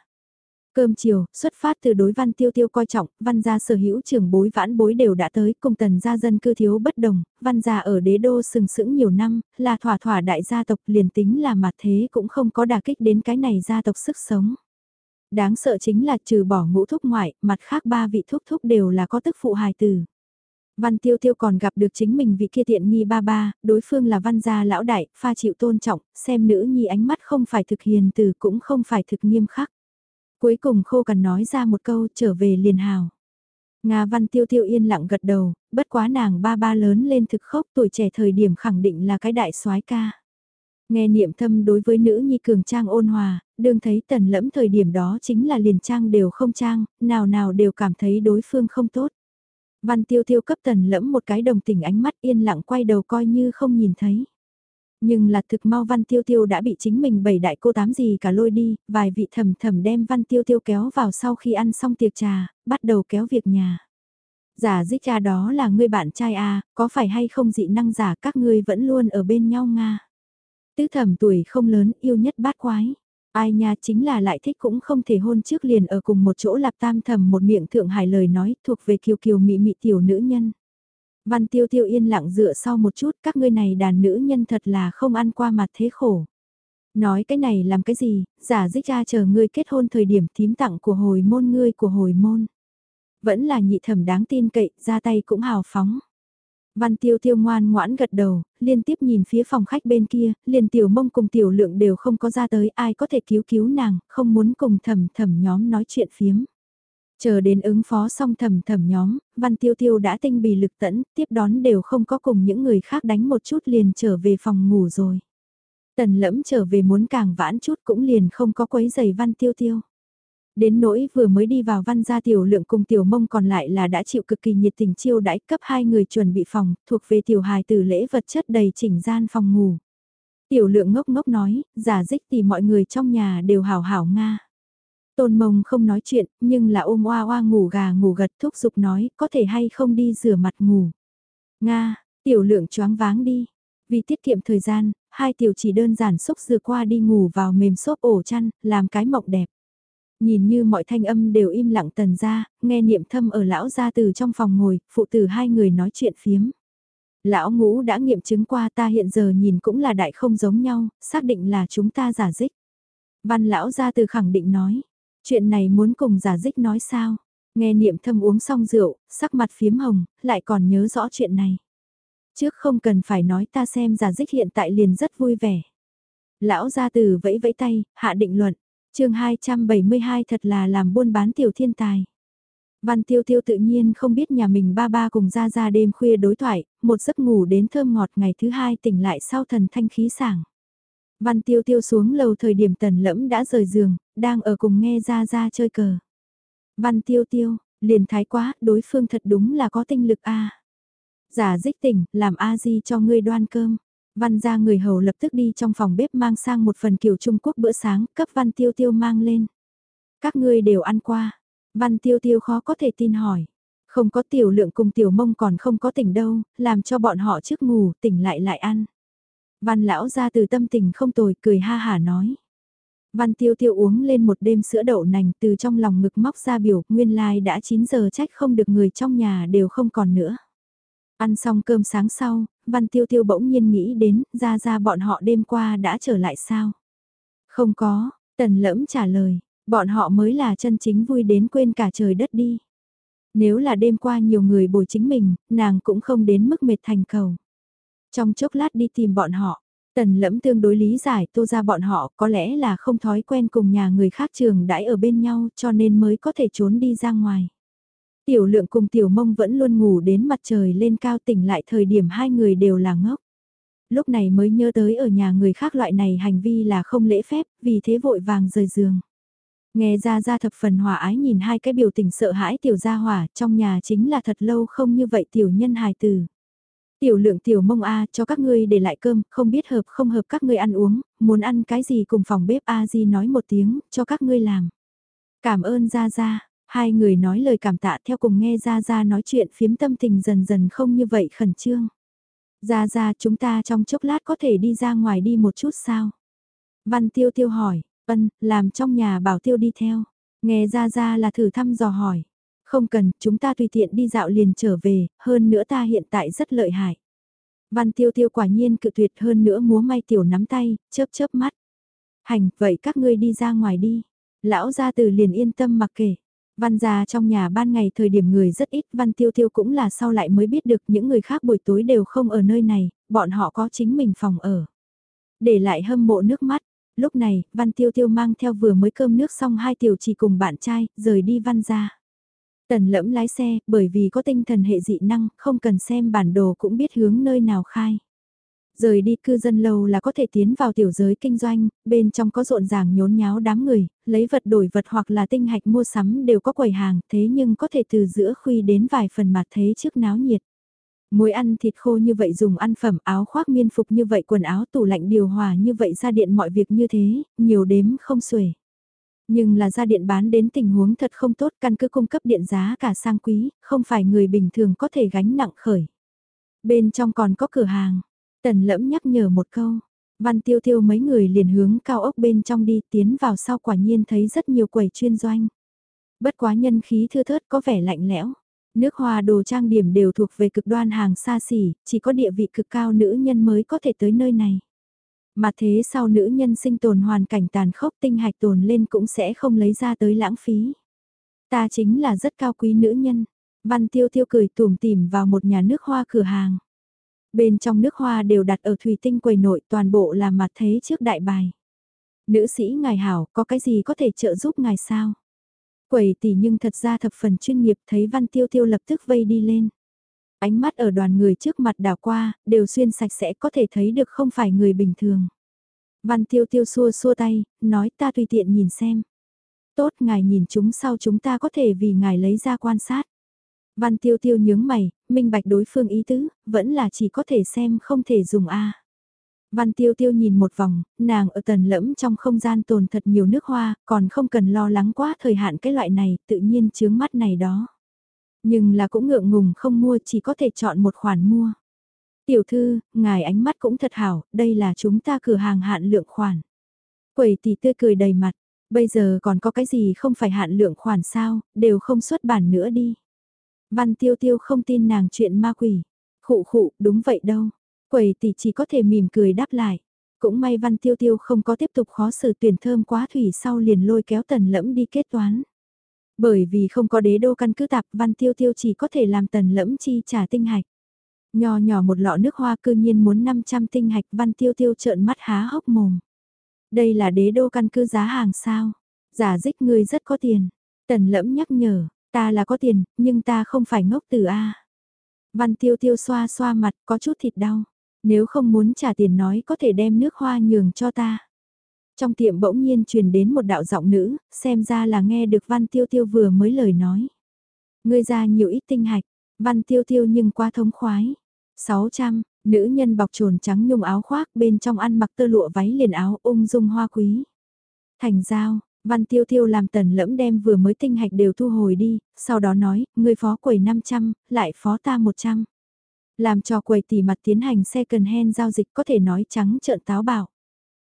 Cơm chiều, xuất phát từ đối văn tiêu tiêu coi trọng, văn gia sở hữu trưởng bối vãn bối đều đã tới, cùng tần gia dân cư thiếu bất đồng, văn gia ở đế đô sừng sững nhiều năm, là thỏa thỏa đại gia tộc liền tính là mặt thế cũng không có đả kích đến cái này gia tộc sức sống. Đáng sợ chính là trừ bỏ ngũ thúc ngoại, mặt khác ba vị thúc thúc đều là có tức phụ hài tử. Văn Tiêu Tiêu còn gặp được chính mình vị kia tiện nghi ba ba, đối phương là văn gia lão đại, pha chịu tôn trọng, xem nữ nhi ánh mắt không phải thực hiền từ cũng không phải thực nghiêm khắc. Cuối cùng khô cần nói ra một câu trở về liền hào. Nga Văn Tiêu Tiêu yên lặng gật đầu, bất quá nàng ba ba lớn lên thực khốc tuổi trẻ thời điểm khẳng định là cái đại soái ca. Nghe niệm thâm đối với nữ nhi cường trang ôn hòa, đương thấy tần lẫm thời điểm đó chính là liền trang đều không trang, nào nào đều cảm thấy đối phương không tốt. Văn tiêu tiêu cấp tần lẫm một cái đồng tình ánh mắt yên lặng quay đầu coi như không nhìn thấy. Nhưng là thực mau văn tiêu tiêu đã bị chính mình bảy đại cô tám gì cả lôi đi, vài vị thầm thầm đem văn tiêu tiêu kéo vào sau khi ăn xong tiệc trà, bắt đầu kéo việc nhà. Giả dích cha đó là ngươi bạn trai à, có phải hay không dị năng giả các ngươi vẫn luôn ở bên nhau Nga. Tứ thẩm tuổi không lớn yêu nhất bát quái. Ai nha chính là lại thích cũng không thể hôn trước liền ở cùng một chỗ lạp tam thầm một miệng thượng hải lời nói thuộc về kiều kiều mị mị tiểu nữ nhân. Văn tiêu tiêu yên lặng dựa sau một chút các ngươi này đàn nữ nhân thật là không ăn qua mặt thế khổ. Nói cái này làm cái gì, giả dích ra chờ ngươi kết hôn thời điểm thím tặng của hồi môn ngươi của hồi môn. Vẫn là nhị thẩm đáng tin cậy, ra tay cũng hào phóng. Văn tiêu tiêu ngoan ngoãn gật đầu, liên tiếp nhìn phía phòng khách bên kia, liền tiểu mông cùng tiểu lượng đều không có ra tới ai có thể cứu cứu nàng, không muốn cùng thầm thầm nhóm nói chuyện phiếm. Chờ đến ứng phó xong thầm thầm nhóm, văn tiêu tiêu đã tinh bì lực tẫn, tiếp đón đều không có cùng những người khác đánh một chút liền trở về phòng ngủ rồi. Tần lẫm trở về muốn càng vãn chút cũng liền không có quấy giày văn tiêu tiêu. Đến nỗi vừa mới đi vào văn gia tiểu lượng cùng tiểu mông còn lại là đã chịu cực kỳ nhiệt tình chiêu đãi cấp hai người chuẩn bị phòng, thuộc về tiểu hài từ lễ vật chất đầy chỉnh gian phòng ngủ. Tiểu lượng ngốc ngốc nói, giả dích thì mọi người trong nhà đều hảo hảo Nga. Tôn mông không nói chuyện, nhưng là ôm oa oa ngủ gà ngủ gật thúc giục nói, có thể hay không đi rửa mặt ngủ. Nga, tiểu lượng choáng váng đi. Vì tiết kiệm thời gian, hai tiểu chỉ đơn giản xúc dừa qua đi ngủ vào mềm xốp ổ chăn, làm cái mộng đẹp. Nhìn như mọi thanh âm đều im lặng tần ra, nghe niệm thâm ở lão gia từ trong phòng ngồi, phụ tử hai người nói chuyện phiếm. Lão ngũ đã nghiệm chứng qua ta hiện giờ nhìn cũng là đại không giống nhau, xác định là chúng ta giả dích. Văn lão gia từ khẳng định nói, chuyện này muốn cùng giả dích nói sao? Nghe niệm thâm uống xong rượu, sắc mặt phiếm hồng, lại còn nhớ rõ chuyện này. Trước không cần phải nói ta xem giả dích hiện tại liền rất vui vẻ. Lão gia từ vẫy vẫy tay, hạ định luận, chương 272 thật là làm buôn bán tiểu thiên tài. Văn tiêu tiêu tự nhiên không biết nhà mình ba ba cùng ra ra đêm khuya đối thoại, một giấc ngủ đến thơm ngọt ngày thứ hai tỉnh lại sau thần thanh khí sảng. Văn tiêu tiêu xuống lầu thời điểm tần lẫm đã rời giường, đang ở cùng nghe ra ra chơi cờ. Văn tiêu tiêu, liền thái quá, đối phương thật đúng là có tinh lực a Giả dích tỉnh, làm a di cho ngươi đoan cơm. Văn ra người hầu lập tức đi trong phòng bếp mang sang một phần kiểu Trung Quốc bữa sáng, cấp Văn Tiêu Tiêu mang lên. Các ngươi đều ăn qua. Văn Tiêu Tiêu khó có thể tin hỏi. Không có tiểu lượng cùng tiểu mông còn không có tỉnh đâu, làm cho bọn họ trước ngủ, tỉnh lại lại ăn. Văn lão ra từ tâm tình không tồi, cười ha hả nói. Văn tiêu tiêu uống lên một đêm sữa đậu nành từ trong lòng ngực móc ra biểu, nguyên lai like đã 9 giờ trách không được người trong nhà đều không còn nữa. Ăn xong cơm sáng sau, Văn Tiêu Tiêu bỗng nhiên nghĩ đến, ra ra bọn họ đêm qua đã trở lại sao? Không có, Tần Lẫm trả lời, bọn họ mới là chân chính vui đến quên cả trời đất đi. Nếu là đêm qua nhiều người bồi chính mình, nàng cũng không đến mức mệt thành cầu. Trong chốc lát đi tìm bọn họ, Tần lẫm tương đối lý giải tô ra bọn họ có lẽ là không thói quen cùng nhà người khác trường đãi ở bên nhau cho nên mới có thể trốn đi ra ngoài. Tiểu lượng cùng tiểu mông vẫn luôn ngủ đến mặt trời lên cao tỉnh lại thời điểm hai người đều là ngốc. Lúc này mới nhớ tới ở nhà người khác loại này hành vi là không lễ phép, vì thế vội vàng rời giường. Nghe ra ra thập phần hòa ái nhìn hai cái biểu tình sợ hãi tiểu gia hỏa trong nhà chính là thật lâu không như vậy tiểu nhân hài từ. Tiểu lượng tiểu mông A cho các ngươi để lại cơm, không biết hợp không hợp các ngươi ăn uống, muốn ăn cái gì cùng phòng bếp A Di nói một tiếng, cho các ngươi làm. Cảm ơn Gia Gia, hai người nói lời cảm tạ theo cùng nghe Gia Gia nói chuyện phiếm tâm tình dần dần không như vậy khẩn trương. Gia Gia chúng ta trong chốc lát có thể đi ra ngoài đi một chút sao? Văn Tiêu Tiêu hỏi, ân, làm trong nhà bảo Tiêu đi theo. Nghe Gia Gia là thử thăm dò hỏi. Không cần, chúng ta tùy tiện đi dạo liền trở về, hơn nữa ta hiện tại rất lợi hại. Văn tiêu tiêu quả nhiên cự tuyệt hơn nữa múa may tiểu nắm tay, chớp chớp mắt. Hành, vậy các ngươi đi ra ngoài đi. Lão gia từ liền yên tâm mặc kệ. Văn gia trong nhà ban ngày thời điểm người rất ít, văn tiêu tiêu cũng là sau lại mới biết được những người khác buổi tối đều không ở nơi này, bọn họ có chính mình phòng ở. Để lại hâm mộ nước mắt, lúc này, văn tiêu tiêu mang theo vừa mới cơm nước xong hai tiểu chỉ cùng bạn trai, rời đi văn gia. Tần lẫm lái xe, bởi vì có tinh thần hệ dị năng, không cần xem bản đồ cũng biết hướng nơi nào khai. Rời đi cư dân lâu là có thể tiến vào tiểu giới kinh doanh, bên trong có rộn ràng nhốn nháo đám người, lấy vật đổi vật hoặc là tinh hạch mua sắm đều có quầy hàng, thế nhưng có thể từ giữa khuy đến vài phần mặt thế trước náo nhiệt. Muối ăn thịt khô như vậy dùng ăn phẩm áo khoác miên phục như vậy quần áo tủ lạnh điều hòa như vậy ra điện mọi việc như thế, nhiều đếm không xuể. Nhưng là ra điện bán đến tình huống thật không tốt căn cứ cung cấp điện giá cả sang quý, không phải người bình thường có thể gánh nặng khởi. Bên trong còn có cửa hàng, tần lẫm nhắc nhở một câu, văn tiêu tiêu mấy người liền hướng cao ốc bên trong đi tiến vào sau quả nhiên thấy rất nhiều quầy chuyên doanh. Bất quá nhân khí thưa thớt có vẻ lạnh lẽo. Nước hoa đồ trang điểm đều thuộc về cực đoan hàng xa xỉ, chỉ có địa vị cực cao nữ nhân mới có thể tới nơi này. Mà thế sau nữ nhân sinh tồn hoàn cảnh tàn khốc tinh hạch tồn lên cũng sẽ không lấy ra tới lãng phí. Ta chính là rất cao quý nữ nhân. Văn tiêu tiêu cười tùm tìm vào một nhà nước hoa cửa hàng. Bên trong nước hoa đều đặt ở thủy tinh quầy nội toàn bộ là mặt thế trước đại bài. Nữ sĩ ngài hảo có cái gì có thể trợ giúp ngài sao? Quầy tỷ nhưng thật ra thập phần chuyên nghiệp thấy văn tiêu tiêu lập tức vây đi lên. Ánh mắt ở đoàn người trước mặt đảo qua, đều xuyên sạch sẽ có thể thấy được không phải người bình thường. Văn tiêu tiêu xua xua tay, nói ta tùy tiện nhìn xem. Tốt ngài nhìn chúng sau chúng ta có thể vì ngài lấy ra quan sát. Văn tiêu tiêu nhướng mày, minh bạch đối phương ý tứ, vẫn là chỉ có thể xem không thể dùng A. Văn tiêu tiêu nhìn một vòng, nàng ở tần lẫm trong không gian tồn thật nhiều nước hoa, còn không cần lo lắng quá thời hạn cái loại này, tự nhiên chướng mắt này đó nhưng là cũng ngượng ngùng không mua chỉ có thể chọn một khoản mua. Tiểu thư, ngài ánh mắt cũng thật hảo, đây là chúng ta cửa hàng hạn lượng khoản. Quầy tỷ tươi cười đầy mặt, bây giờ còn có cái gì không phải hạn lượng khoản sao, đều không xuất bản nữa đi. Văn tiêu tiêu không tin nàng chuyện ma quỷ. Khụ khụ, đúng vậy đâu. Quầy tỷ chỉ có thể mỉm cười đáp lại. Cũng may văn tiêu tiêu không có tiếp tục khó xử tuyển thơm quá thủy sau liền lôi kéo tần lẫm đi kết toán. Bởi vì không có đế đô căn cứ tạp văn tiêu tiêu chỉ có thể làm tần lẫm chi trả tinh hạch. Nhỏ nhỏ một lọ nước hoa cư nhiên muốn 500 tinh hạch văn tiêu tiêu trợn mắt há hốc mồm. Đây là đế đô căn cứ giá hàng sao. Giả dích ngươi rất có tiền. Tần lẫm nhắc nhở, ta là có tiền, nhưng ta không phải ngốc từ A. Văn tiêu tiêu xoa xoa mặt có chút thịt đau. Nếu không muốn trả tiền nói có thể đem nước hoa nhường cho ta. Trong tiệm bỗng nhiên truyền đến một đạo giọng nữ, xem ra là nghe được Văn Tiêu Tiêu vừa mới lời nói. Ngươi ra nhiều ít tinh hạch, Văn Tiêu Tiêu nhưng quá thống khoái. 600, nữ nhân bọc trồn trắng nhung áo khoác bên trong ăn mặc tơ lụa váy liền áo ung dung hoa quý. Thành giao, Văn Tiêu Tiêu làm tần lẫm đem vừa mới tinh hạch đều thu hồi đi, sau đó nói, ngươi phó quầy 500, lại phó ta 100. Làm cho quầy tỷ mặt tiến hành second hand giao dịch có thể nói trắng trợn táo bảo.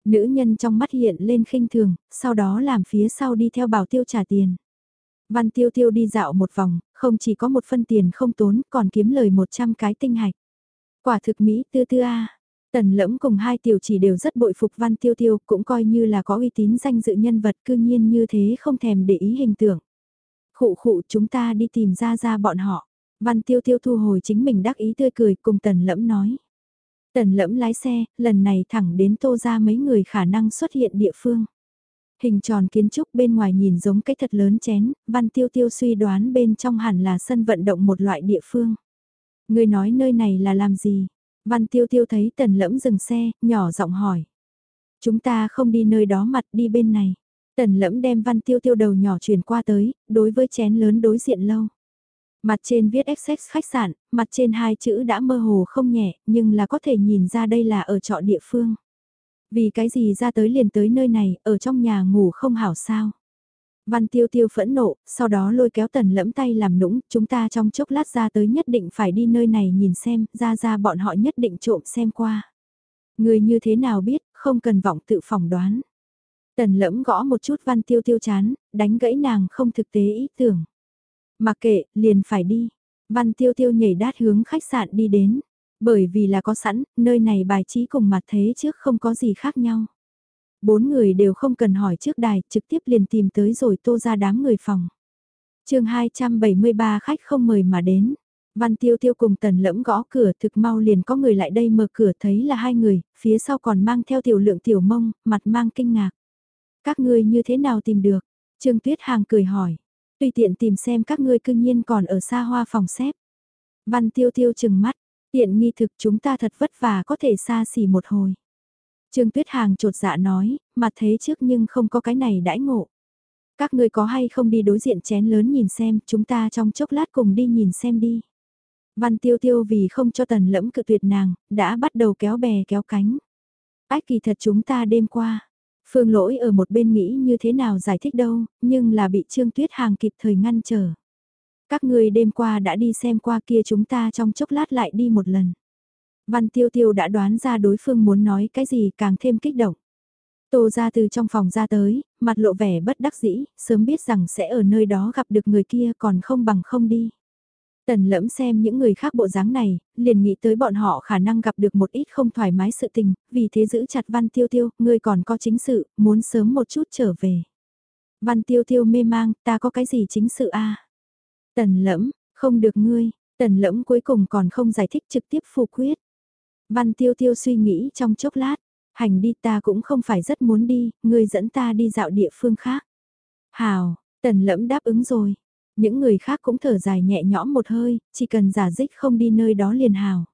Nữ nhân trong mắt hiện lên khinh thường, sau đó làm phía sau đi theo bảo tiêu trả tiền. Văn tiêu tiêu đi dạo một vòng, không chỉ có một phân tiền không tốn, còn kiếm lời 100 cái tinh hạch. Quả thực Mỹ tư tư a Tần lẫm cùng hai tiểu chỉ đều rất bội phục văn tiêu tiêu, cũng coi như là có uy tín danh dự nhân vật cư nhiên như thế không thèm để ý hình tượng. Khụ khụ chúng ta đi tìm ra ra bọn họ. Văn tiêu tiêu thu hồi chính mình đắc ý tươi cười cùng tần lẫm nói. Tần lẫm lái xe, lần này thẳng đến tô ra mấy người khả năng xuất hiện địa phương. Hình tròn kiến trúc bên ngoài nhìn giống cái thật lớn chén, văn tiêu tiêu suy đoán bên trong hẳn là sân vận động một loại địa phương. Người nói nơi này là làm gì? Văn tiêu tiêu thấy tần lẫm dừng xe, nhỏ giọng hỏi. Chúng ta không đi nơi đó mặt đi bên này. Tần lẫm đem văn tiêu tiêu đầu nhỏ chuyển qua tới, đối với chén lớn đối diện lâu. Mặt trên viết XX khách sạn, mặt trên hai chữ đã mơ hồ không nhẹ, nhưng là có thể nhìn ra đây là ở trọ địa phương. Vì cái gì ra tới liền tới nơi này, ở trong nhà ngủ không hảo sao. Văn tiêu tiêu phẫn nộ, sau đó lôi kéo tần lẫm tay làm nũng, chúng ta trong chốc lát ra tới nhất định phải đi nơi này nhìn xem, ra ra bọn họ nhất định trộm xem qua. Người như thế nào biết, không cần vọng tự phỏng đoán. Tần lẫm gõ một chút văn tiêu tiêu chán, đánh gãy nàng không thực tế ý tưởng. Mà kệ, liền phải đi. Văn tiêu tiêu nhảy đát hướng khách sạn đi đến. Bởi vì là có sẵn, nơi này bài trí cùng mặt thế trước không có gì khác nhau. Bốn người đều không cần hỏi trước đài, trực tiếp liền tìm tới rồi tô ra đám người phòng. chương 273 khách không mời mà đến. Văn tiêu tiêu cùng tần lẫm gõ cửa thực mau liền có người lại đây mở cửa thấy là hai người, phía sau còn mang theo tiểu lượng tiểu mông, mặt mang kinh ngạc. Các ngươi như thế nào tìm được? Trương Tuyết Hàng cười hỏi. Tùy tiện tìm xem các ngươi cương nhiên còn ở xa hoa phòng xếp. Văn tiêu tiêu chừng mắt, tiện nghi thực chúng ta thật vất vả có thể xa xỉ một hồi. Trương Tuyết Hàng trột dạ nói, mặt thế trước nhưng không có cái này đãi ngộ. Các ngươi có hay không đi đối diện chén lớn nhìn xem, chúng ta trong chốc lát cùng đi nhìn xem đi. Văn tiêu tiêu vì không cho tần lẫm cự tuyệt nàng, đã bắt đầu kéo bè kéo cánh. Ách kỳ thật chúng ta đêm qua. Phương lỗi ở một bên nghĩ như thế nào giải thích đâu, nhưng là bị Trương Tuyết Hàng kịp thời ngăn trở. Các người đêm qua đã đi xem qua kia chúng ta trong chốc lát lại đi một lần. Văn Tiêu Tiêu đã đoán ra đối phương muốn nói cái gì càng thêm kích động. Tô ra từ trong phòng ra tới, mặt lộ vẻ bất đắc dĩ, sớm biết rằng sẽ ở nơi đó gặp được người kia còn không bằng không đi. Tần lẫm xem những người khác bộ dáng này, liền nghĩ tới bọn họ khả năng gặp được một ít không thoải mái sự tình, vì thế giữ chặt văn tiêu tiêu, ngươi còn có chính sự, muốn sớm một chút trở về. Văn tiêu tiêu mê mang, ta có cái gì chính sự a Tần lẫm, không được ngươi, tần lẫm cuối cùng còn không giải thích trực tiếp phù quyết. Văn tiêu tiêu suy nghĩ trong chốc lát, hành đi ta cũng không phải rất muốn đi, ngươi dẫn ta đi dạo địa phương khác. Hào, tần lẫm đáp ứng rồi. Những người khác cũng thở dài nhẹ nhõm một hơi, chỉ cần giả dích không đi nơi đó liền hào.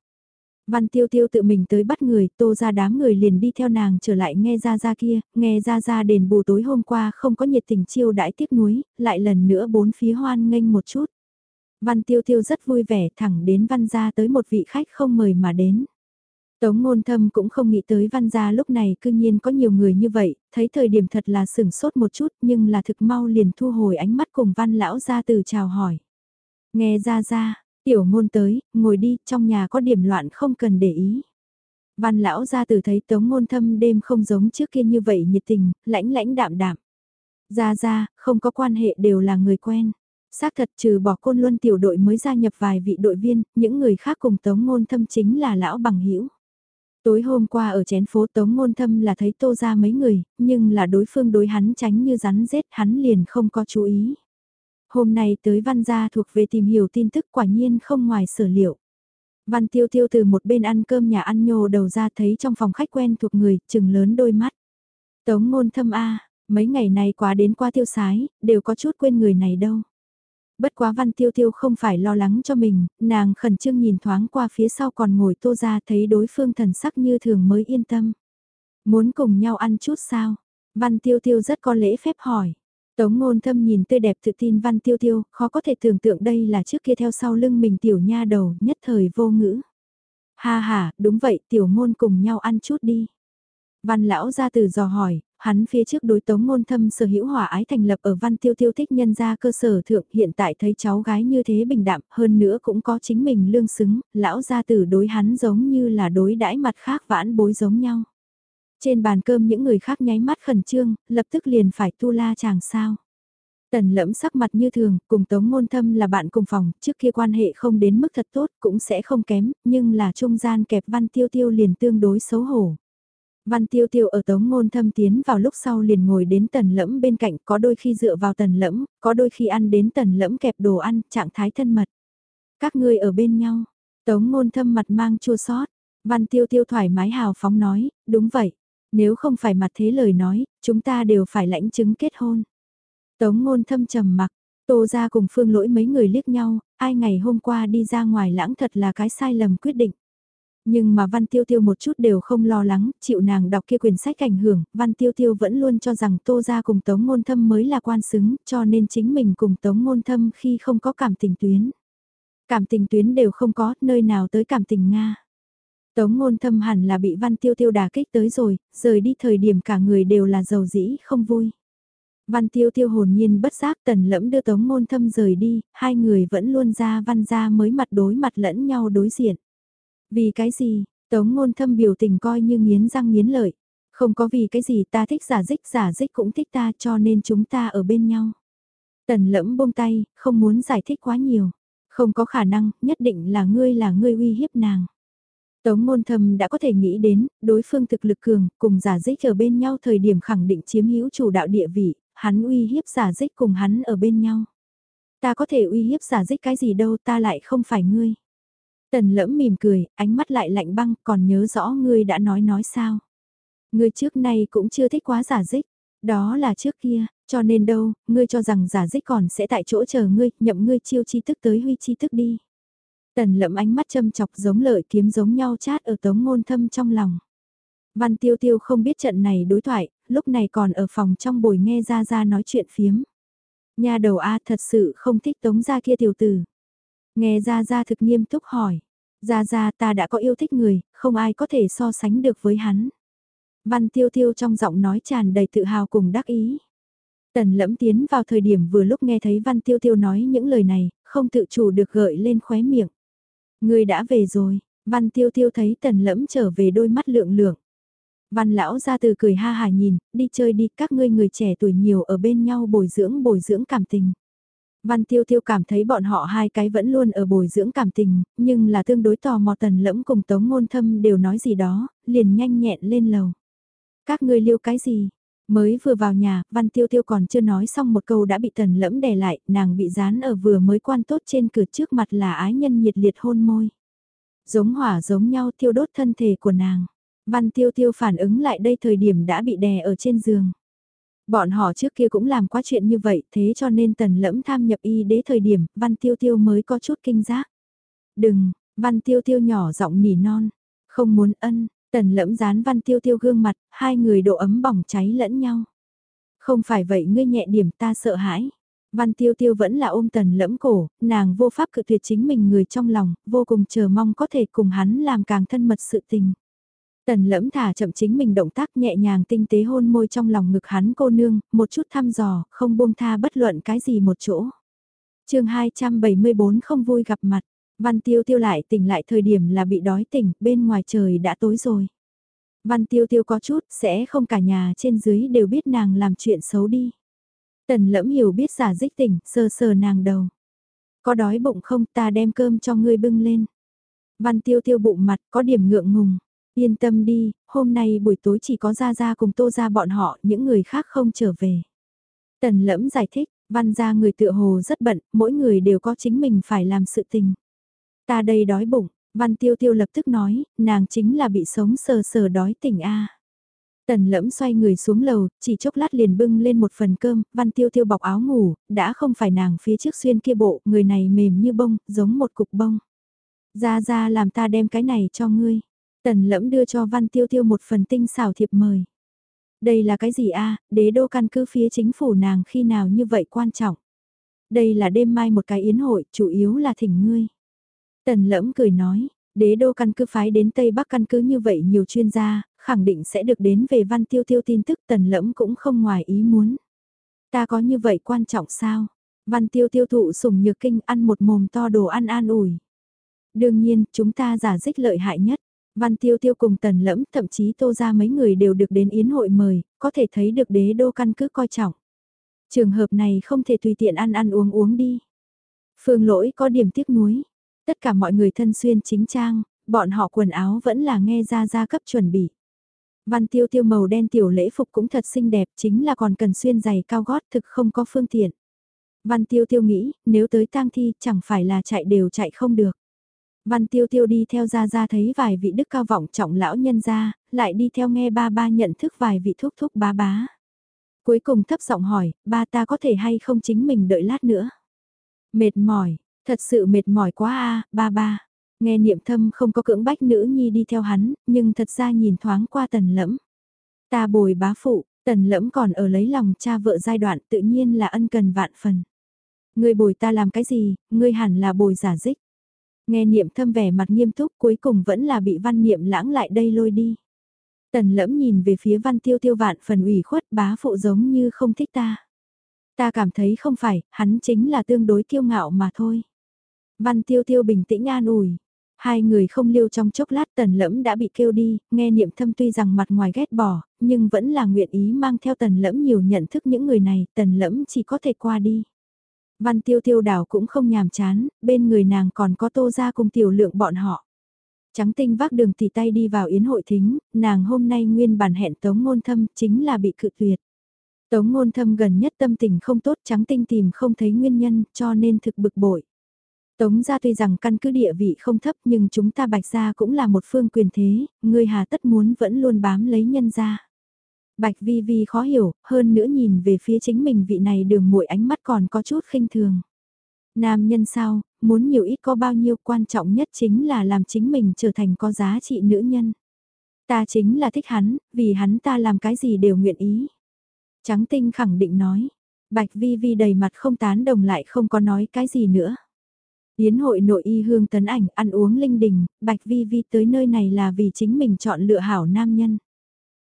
Văn tiêu tiêu tự mình tới bắt người, tô ra đám người liền đi theo nàng trở lại nghe ra ra kia, nghe ra ra đền bù tối hôm qua không có nhiệt tình chiêu đãi tiếc nuối, lại lần nữa bốn phía hoan nghênh một chút. Văn tiêu tiêu rất vui vẻ thẳng đến văn gia tới một vị khách không mời mà đến. Tống ngôn thâm cũng không nghĩ tới văn gia lúc này cư nhiên có nhiều người như vậy, thấy thời điểm thật là sửng sốt một chút nhưng là thực mau liền thu hồi ánh mắt cùng văn lão gia từ chào hỏi. Nghe ra ra, tiểu ngôn tới, ngồi đi, trong nhà có điểm loạn không cần để ý. Văn lão gia từ thấy tống ngôn thâm đêm không giống trước kia như vậy nhiệt tình, lãnh lãnh đạm đạm. Ra ra, không có quan hệ đều là người quen. Xác thật trừ bỏ côn luân tiểu đội mới gia nhập vài vị đội viên, những người khác cùng tống ngôn thâm chính là lão bằng hữu Tối hôm qua ở chén phố Tống Ngôn Thâm là thấy tô ra mấy người, nhưng là đối phương đối hắn tránh như rắn rết hắn liền không có chú ý. Hôm nay tới văn gia thuộc về tìm hiểu tin tức quả nhiên không ngoài sở liệu. Văn tiêu tiêu từ một bên ăn cơm nhà ăn nhô đầu ra thấy trong phòng khách quen thuộc người, chừng lớn đôi mắt. Tống ngôn thâm A, mấy ngày này quá đến qua tiêu sái, đều có chút quên người này đâu. Bất quá văn tiêu tiêu không phải lo lắng cho mình, nàng khẩn trương nhìn thoáng qua phía sau còn ngồi tô ra thấy đối phương thần sắc như thường mới yên tâm. Muốn cùng nhau ăn chút sao? Văn tiêu tiêu rất có lễ phép hỏi. Tống ngôn thâm nhìn tươi đẹp tự tin văn tiêu tiêu, khó có thể tưởng tượng đây là trước kia theo sau lưng mình tiểu nha đầu, nhất thời vô ngữ. Ha ha, đúng vậy, tiểu ngôn cùng nhau ăn chút đi. Văn lão ra từ dò hỏi, hắn phía trước đối tống ngôn thâm sở hữu hỏa ái thành lập ở văn tiêu tiêu thích nhân gia cơ sở thượng hiện tại thấy cháu gái như thế bình đạm hơn nữa cũng có chính mình lương xứng, lão gia tử đối hắn giống như là đối đãi mặt khác vãn bối giống nhau. Trên bàn cơm những người khác nháy mắt khẩn trương, lập tức liền phải tu la chàng sao. Tần lẫm sắc mặt như thường, cùng Tống Ngôn Thâm là bạn cùng phòng, trước kia quan hệ không đến mức thật tốt cũng sẽ không kém, nhưng là trung gian kẹp văn tiêu tiêu liền tương đối xấu hổ. Văn tiêu tiêu ở tống ngôn thâm tiến vào lúc sau liền ngồi đến tần lẫm bên cạnh có đôi khi dựa vào tần lẫm, có đôi khi ăn đến tần lẫm kẹp đồ ăn, trạng thái thân mật. Các ngươi ở bên nhau, tống ngôn thâm mặt mang chua sót, Văn tiêu tiêu thoải mái hào phóng nói, đúng vậy. Nếu không phải mặt thế lời nói, chúng ta đều phải lãnh chứng kết hôn. Tống ngôn thâm trầm mặc, tô ra cùng phương lỗi mấy người liếc nhau, ai ngày hôm qua đi ra ngoài lãng thật là cái sai lầm quyết định. Nhưng mà Văn Tiêu Tiêu một chút đều không lo lắng, chịu nàng đọc kia quyển sách ảnh hưởng, Văn Tiêu Tiêu vẫn luôn cho rằng Tô Gia cùng Tống Ngôn Thâm mới là quan xứng, cho nên chính mình cùng Tống Ngôn Thâm khi không có cảm tình tuyến. Cảm tình tuyến đều không có, nơi nào tới cảm tình Nga. Tống Ngôn Thâm hẳn là bị Văn Tiêu Tiêu đả kích tới rồi, rời đi thời điểm cả người đều là giàu dĩ, không vui. Văn Tiêu Tiêu hồn nhiên bất giác tần lẫm đưa Tống Ngôn Thâm rời đi, hai người vẫn luôn ra văn ra mới mặt đối mặt lẫn nhau đối diện. Vì cái gì, tống ngôn thâm biểu tình coi như nghiến răng nghiến lợi. Không có vì cái gì ta thích giả dích giả dích cũng thích ta cho nên chúng ta ở bên nhau. Tần lẫm buông tay, không muốn giải thích quá nhiều. Không có khả năng, nhất định là ngươi là ngươi uy hiếp nàng. Tống ngôn thâm đã có thể nghĩ đến, đối phương thực lực cường, cùng giả dích ở bên nhau thời điểm khẳng định chiếm hữu chủ đạo địa vị, hắn uy hiếp giả dích cùng hắn ở bên nhau. Ta có thể uy hiếp giả dích cái gì đâu ta lại không phải ngươi. Tần lẫm mỉm cười, ánh mắt lại lạnh băng, còn nhớ rõ ngươi đã nói nói sao. Ngươi trước nay cũng chưa thích quá giả dích, đó là trước kia, cho nên đâu, ngươi cho rằng giả dích còn sẽ tại chỗ chờ ngươi, nhậm ngươi chiêu chi thức tới huy chi thức đi. Tần lẫm ánh mắt châm chọc giống lợi kiếm giống nhau chát ở tống ngôn thâm trong lòng. Văn tiêu tiêu không biết trận này đối thoại, lúc này còn ở phòng trong bồi nghe ra ra nói chuyện phiếm. Nhà đầu A thật sự không thích tống gia kia tiểu tử. Nghe ra ra thực nghiêm túc hỏi. Ra ra ta đã có yêu thích người, không ai có thể so sánh được với hắn. Văn tiêu tiêu trong giọng nói tràn đầy tự hào cùng đắc ý. Tần lẫm tiến vào thời điểm vừa lúc nghe thấy Văn Tiêu Tiêu nói những lời này, không tự chủ được gợi lên khóe miệng. Người đã về rồi, Văn Tiêu Tiêu thấy tần lẫm trở về đôi mắt lượng lượng. Văn lão ra từ cười ha hà nhìn, đi chơi đi, các ngươi người trẻ tuổi nhiều ở bên nhau bồi dưỡng bồi dưỡng cảm tình. Văn Tiêu Tiêu cảm thấy bọn họ hai cái vẫn luôn ở bồi dưỡng cảm tình, nhưng là tương đối tò mò tần lẫm cùng tống ngôn thâm đều nói gì đó, liền nhanh nhẹn lên lầu. Các ngươi liêu cái gì? Mới vừa vào nhà, Văn Tiêu Tiêu còn chưa nói xong một câu đã bị tần lẫm đè lại, nàng bị dán ở vừa mới quan tốt trên cửa trước mặt là ái nhân nhiệt liệt hôn môi. Giống hỏa giống nhau tiêu đốt thân thể của nàng. Văn Tiêu Tiêu phản ứng lại đây thời điểm đã bị đè ở trên giường. Bọn họ trước kia cũng làm quá chuyện như vậy, thế cho nên tần lẫm tham nhập y đế thời điểm, văn tiêu tiêu mới có chút kinh giác. Đừng, văn tiêu tiêu nhỏ giọng nỉ non, không muốn ân, tần lẫm dán văn tiêu tiêu gương mặt, hai người độ ấm bỏng cháy lẫn nhau. Không phải vậy ngươi nhẹ điểm ta sợ hãi. Văn tiêu tiêu vẫn là ôm tần lẫm cổ, nàng vô pháp cự tuyệt chính mình người trong lòng, vô cùng chờ mong có thể cùng hắn làm càng thân mật sự tình. Tần lẫm thả chậm chính mình động tác nhẹ nhàng tinh tế hôn môi trong lòng ngực hắn cô nương, một chút thăm dò, không buông tha bất luận cái gì một chỗ. chương 274 không vui gặp mặt, văn tiêu tiêu lại tỉnh lại thời điểm là bị đói tỉnh, bên ngoài trời đã tối rồi. Văn tiêu tiêu có chút, sẽ không cả nhà trên dưới đều biết nàng làm chuyện xấu đi. Tần lẫm hiểu biết giả dích tỉnh, sờ sờ nàng đầu. Có đói bụng không ta đem cơm cho ngươi bưng lên. Văn tiêu tiêu bụng mặt có điểm ngượng ngùng. Yên tâm đi, hôm nay buổi tối chỉ có Gia Gia cùng Tô Gia bọn họ, những người khác không trở về. Tần lẫm giải thích, văn gia người tựa hồ rất bận, mỗi người đều có chính mình phải làm sự tình. Ta đây đói bụng, văn tiêu tiêu lập tức nói, nàng chính là bị sống sờ sờ đói tỉnh A. Tần lẫm xoay người xuống lầu, chỉ chốc lát liền bưng lên một phần cơm, văn tiêu tiêu bọc áo ngủ, đã không phải nàng phía trước xuyên kia bộ, người này mềm như bông, giống một cục bông. Ra ra làm ta đem cái này cho ngươi. Tần lẫm đưa cho Văn Tiêu Tiêu một phần tinh xảo thiệp mời. Đây là cái gì a à, đế đô căn cứ phía chính phủ nàng khi nào như vậy quan trọng. Đây là đêm mai một cái yến hội, chủ yếu là thỉnh ngươi. Tần lẫm cười nói, đế đô căn cứ phái đến Tây Bắc căn cứ như vậy nhiều chuyên gia, khẳng định sẽ được đến về Văn Tiêu Tiêu tin tức tần lẫm cũng không ngoài ý muốn. Ta có như vậy quan trọng sao? Văn Tiêu Tiêu thụ sủng nhược kinh ăn một mồm to đồ ăn an ủi. Đương nhiên, chúng ta giả dích lợi hại nhất. Văn Tiêu Tiêu cùng Tần Lẫm, thậm chí Tô ra mấy người đều được đến yến hội mời, có thể thấy được đế đô căn cứ coi trọng. Trường hợp này không thể tùy tiện ăn ăn uống uống đi. Phương lỗi có điểm tiếc nuối. Tất cả mọi người thân xuyên chính trang, bọn họ quần áo vẫn là nghe ra gia cấp chuẩn bị. Văn tiêu tiêu màu đen tiểu lễ phục cũng thật xinh đẹp chính là còn cần xuyên giày cao gót thực không có phương tiện. Văn tiêu tiêu nghĩ nếu tới tang thi chẳng phải là chạy đều chạy không được. Văn Tiêu Tiêu đi theo ra ra thấy vài vị đức cao vọng trọng lão nhân ra, lại đi theo nghe ba ba nhận thức vài vị thúc thúc bá bá. Cuối cùng thấp giọng hỏi, ba ta có thể hay không chính mình đợi lát nữa. Mệt mỏi, thật sự mệt mỏi quá a ba ba. Nghe niệm thâm không có cưỡng bách nữ nhi đi theo hắn, nhưng thật ra nhìn thoáng qua tần lẫm. Ta bồi bá phụ, tần lẫm còn ở lấy lòng cha vợ giai đoạn tự nhiên là ân cần vạn phần. Ngươi bồi ta làm cái gì, ngươi hẳn là bồi giả dích. Nghe niệm thâm vẻ mặt nghiêm túc cuối cùng vẫn là bị văn niệm lãng lại đây lôi đi. Tần lẫm nhìn về phía văn tiêu tiêu vạn phần ủy khuất bá phụ giống như không thích ta. Ta cảm thấy không phải, hắn chính là tương đối kiêu ngạo mà thôi. Văn tiêu tiêu bình tĩnh an ủi. Hai người không liêu trong chốc lát tần lẫm đã bị kêu đi, nghe niệm thâm tuy rằng mặt ngoài ghét bỏ, nhưng vẫn là nguyện ý mang theo tần lẫm nhiều nhận thức những người này, tần lẫm chỉ có thể qua đi. Văn tiêu tiêu đảo cũng không nhàm chán, bên người nàng còn có tô ra cùng tiểu lượng bọn họ. Trắng tinh vác đường tỉ tay đi vào yến hội thính, nàng hôm nay nguyên bản hẹn tống ngôn thâm chính là bị cự tuyệt. Tống ngôn thâm gần nhất tâm tình không tốt trắng tinh tìm không thấy nguyên nhân cho nên thực bực bội. Tống gia tuy rằng căn cứ địa vị không thấp nhưng chúng ta bạch gia cũng là một phương quyền thế, người hà tất muốn vẫn luôn bám lấy nhân gia. Bạch vi vi khó hiểu, hơn nữa nhìn về phía chính mình vị này đường muội ánh mắt còn có chút khinh thường. Nam nhân sao, muốn nhiều ít có bao nhiêu quan trọng nhất chính là làm chính mình trở thành có giá trị nữ nhân. Ta chính là thích hắn, vì hắn ta làm cái gì đều nguyện ý. Trắng tinh khẳng định nói, bạch vi vi đầy mặt không tán đồng lại không có nói cái gì nữa. Yến hội nội y hương tấn ảnh ăn uống linh đình, bạch vi vi tới nơi này là vì chính mình chọn lựa hảo nam nhân.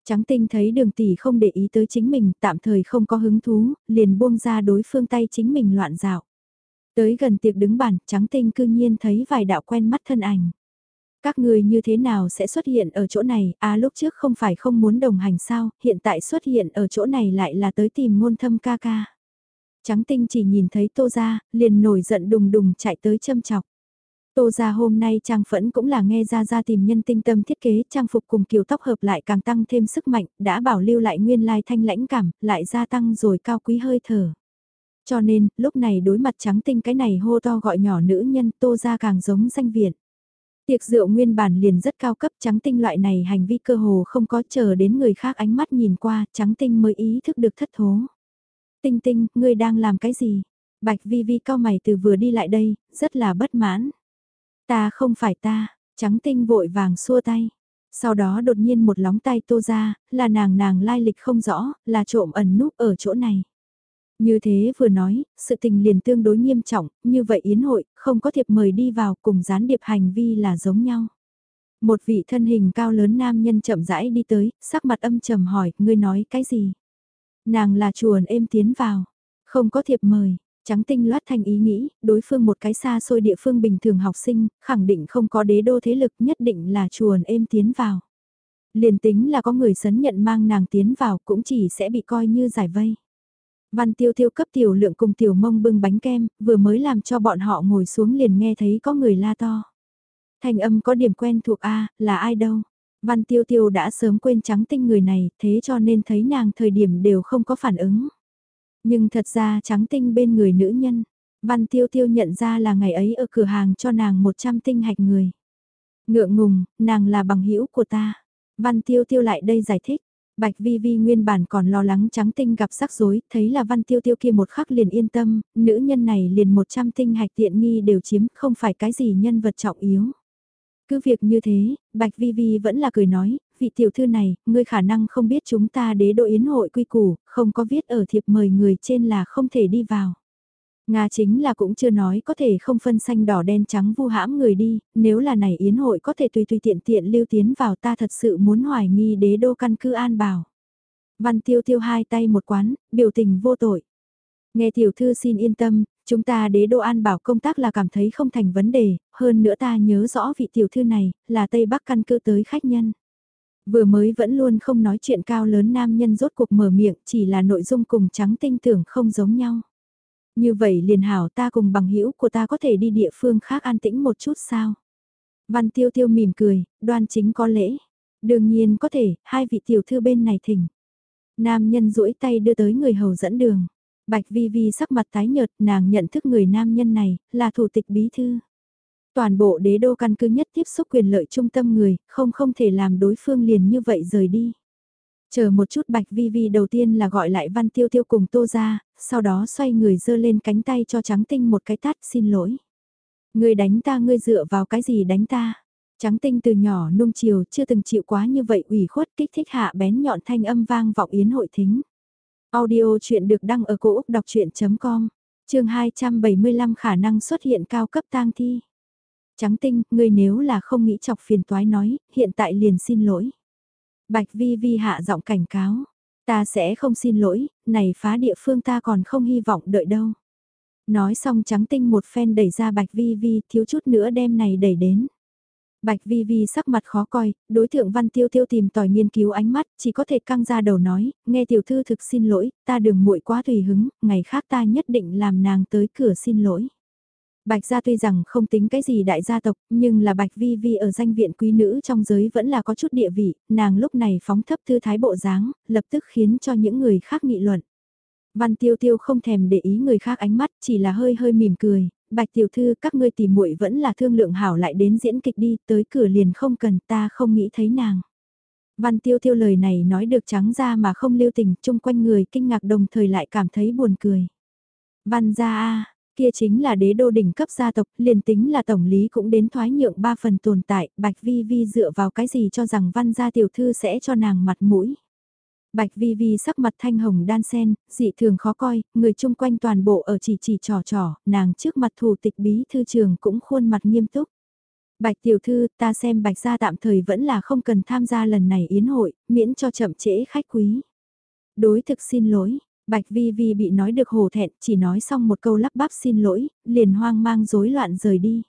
Trắng tinh thấy đường tỷ không để ý tới chính mình, tạm thời không có hứng thú, liền buông ra đối phương tay chính mình loạn dạo. Tới gần tiệc đứng bàn, trắng tinh cư nhiên thấy vài đạo quen mắt thân ảnh. Các người như thế nào sẽ xuất hiện ở chỗ này, à lúc trước không phải không muốn đồng hành sao, hiện tại xuất hiện ở chỗ này lại là tới tìm ngôn thâm ca ca. Trắng tinh chỉ nhìn thấy tô ra, liền nổi giận đùng đùng chạy tới châm chọc. Tô ra hôm nay trang phẫn cũng là nghe ra ra tìm nhân tinh tâm thiết kế trang phục cùng kiểu tóc hợp lại càng tăng thêm sức mạnh, đã bảo lưu lại nguyên lai thanh lãnh cảm, lại gia tăng rồi cao quý hơi thở. Cho nên, lúc này đối mặt trắng tinh cái này hô to gọi nhỏ nữ nhân tô ra càng giống danh viện. Tiệc rượu nguyên bản liền rất cao cấp trắng tinh loại này hành vi cơ hồ không có chờ đến người khác ánh mắt nhìn qua, trắng tinh mới ý thức được thất thố. Tinh tinh, ngươi đang làm cái gì? Bạch vi vi cao mày từ vừa đi lại đây, rất là bất mãn. Ta không phải ta, trắng tinh vội vàng xua tay. Sau đó đột nhiên một lóng tay tô ra, là nàng nàng lai lịch không rõ, là trộm ẩn núp ở chỗ này. Như thế vừa nói, sự tình liền tương đối nghiêm trọng, như vậy yến hội, không có thiệp mời đi vào cùng gián điệp hành vi là giống nhau. Một vị thân hình cao lớn nam nhân chậm rãi đi tới, sắc mặt âm trầm hỏi, ngươi nói cái gì? Nàng là chuồn êm tiến vào, không có thiệp mời, trắng tinh loát thành ý nghĩ, đối phương một cái xa xôi địa phương bình thường học sinh, khẳng định không có đế đô thế lực nhất định là chuồn êm tiến vào. Liền tính là có người sấn nhận mang nàng tiến vào cũng chỉ sẽ bị coi như giải vây. Văn tiêu tiêu cấp tiểu lượng cùng tiểu mông bưng bánh kem, vừa mới làm cho bọn họ ngồi xuống liền nghe thấy có người la to. Thành âm có điểm quen thuộc A, là ai đâu? Văn tiêu tiêu đã sớm quên trắng tinh người này, thế cho nên thấy nàng thời điểm đều không có phản ứng. Nhưng thật ra trắng tinh bên người nữ nhân, văn tiêu tiêu nhận ra là ngày ấy ở cửa hàng cho nàng 100 tinh hạch người. Ngượng ngùng, nàng là bằng hữu của ta. Văn tiêu tiêu lại đây giải thích. Bạch Vi Vi nguyên bản còn lo lắng trắng tinh gặp rắc rối, thấy là văn tiêu tiêu kia một khắc liền yên tâm, nữ nhân này liền 100 tinh hạch tiện nghi đều chiếm, không phải cái gì nhân vật trọng yếu. Cứ việc như thế, Bạch Vi Vi vẫn là cười nói, vị tiểu thư này, ngươi khả năng không biết chúng ta đế đội yến hội quy củ, không có viết ở thiệp mời người trên là không thể đi vào. Nga chính là cũng chưa nói có thể không phân xanh đỏ đen trắng vu hãm người đi, nếu là này yến hội có thể tùy tùy tiện tiện lưu tiến vào ta thật sự muốn hoài nghi đế đô căn cứ an bảo. Văn tiêu tiêu hai tay một quán, biểu tình vô tội. Nghe tiểu thư xin yên tâm, chúng ta đế đô an bảo công tác là cảm thấy không thành vấn đề, hơn nữa ta nhớ rõ vị tiểu thư này, là Tây Bắc căn cứ tới khách nhân. Vừa mới vẫn luôn không nói chuyện cao lớn nam nhân rốt cuộc mở miệng chỉ là nội dung cùng trắng tinh tưởng không giống nhau. Như vậy liền hảo ta cùng bằng hữu của ta có thể đi địa phương khác an tĩnh một chút sao? Văn tiêu tiêu mỉm cười, đoan chính có lễ. Đương nhiên có thể, hai vị tiểu thư bên này thỉnh. Nam nhân duỗi tay đưa tới người hầu dẫn đường. Bạch vi vi sắc mặt tái nhợt nàng nhận thức người nam nhân này, là thủ tịch bí thư. Toàn bộ đế đô căn cứ nhất tiếp xúc quyền lợi trung tâm người, không không thể làm đối phương liền như vậy rời đi. Chờ một chút Bạch Vi Vi đầu tiên là gọi lại Văn Tiêu Tiêu cùng Tô ra, sau đó xoay người dơ lên cánh tay cho Trắng Tinh một cái tát xin lỗi. Ngươi đánh ta ngươi dựa vào cái gì đánh ta? Trắng Tinh từ nhỏ nung chiều chưa từng chịu quá như vậy ủy khuất kích thích hạ bén nhọn thanh âm vang vọng yến hội thính. Audio chuyện được đăng ở cổ Úc đọc chuyện.com, trường 275 khả năng xuất hiện cao cấp tang thi. Trắng Tinh, ngươi nếu là không nghĩ chọc phiền toái nói, hiện tại liền xin lỗi. Bạch Vi Vi hạ giọng cảnh cáo, ta sẽ không xin lỗi, này phá địa phương ta còn không hy vọng đợi đâu. Nói xong trắng tinh một phen đẩy ra Bạch Vi Vi thiếu chút nữa đem này đẩy đến. Bạch Vi Vi sắc mặt khó coi, đối tượng Văn Tiêu Tiêu tìm tòi nghiên cứu ánh mắt, chỉ có thể căng ra đầu nói, nghe tiểu thư thực xin lỗi, ta đường muội quá tùy hứng, ngày khác ta nhất định làm nàng tới cửa xin lỗi. Bạch gia tuy rằng không tính cái gì đại gia tộc, nhưng là Bạch Vi Vi ở danh viện quý nữ trong giới vẫn là có chút địa vị, nàng lúc này phóng thấp thư thái bộ dáng, lập tức khiến cho những người khác nghị luận. Văn Tiêu Tiêu không thèm để ý người khác ánh mắt, chỉ là hơi hơi mỉm cười, Bạch tiểu thư các ngươi tìm muội vẫn là thương lượng hảo lại đến diễn kịch đi, tới cửa liền không cần ta không nghĩ thấy nàng. Văn Tiêu Tiêu lời này nói được trắng ra mà không lưu tình, chung quanh người kinh ngạc đồng thời lại cảm thấy buồn cười. Văn gia a, kia chính là đế đô đỉnh cấp gia tộc, liền tính là tổng lý cũng đến thoái nhượng ba phần tồn tại, Bạch Vi Vi dựa vào cái gì cho rằng văn gia tiểu thư sẽ cho nàng mặt mũi. Bạch Vi Vi sắc mặt thanh hồng đan sen, dị thường khó coi, người chung quanh toàn bộ ở chỉ chỉ trò trò, nàng trước mặt thủ tịch bí thư trường cũng khuôn mặt nghiêm túc. Bạch tiểu thư, ta xem bạch gia tạm thời vẫn là không cần tham gia lần này yến hội, miễn cho chậm trễ khách quý. Đối thực xin lỗi, Bạch Vi Vi bị nói được hồ thẹn, chỉ nói xong một câu lắp bắp xin lỗi, liền hoang mang rối loạn rời đi.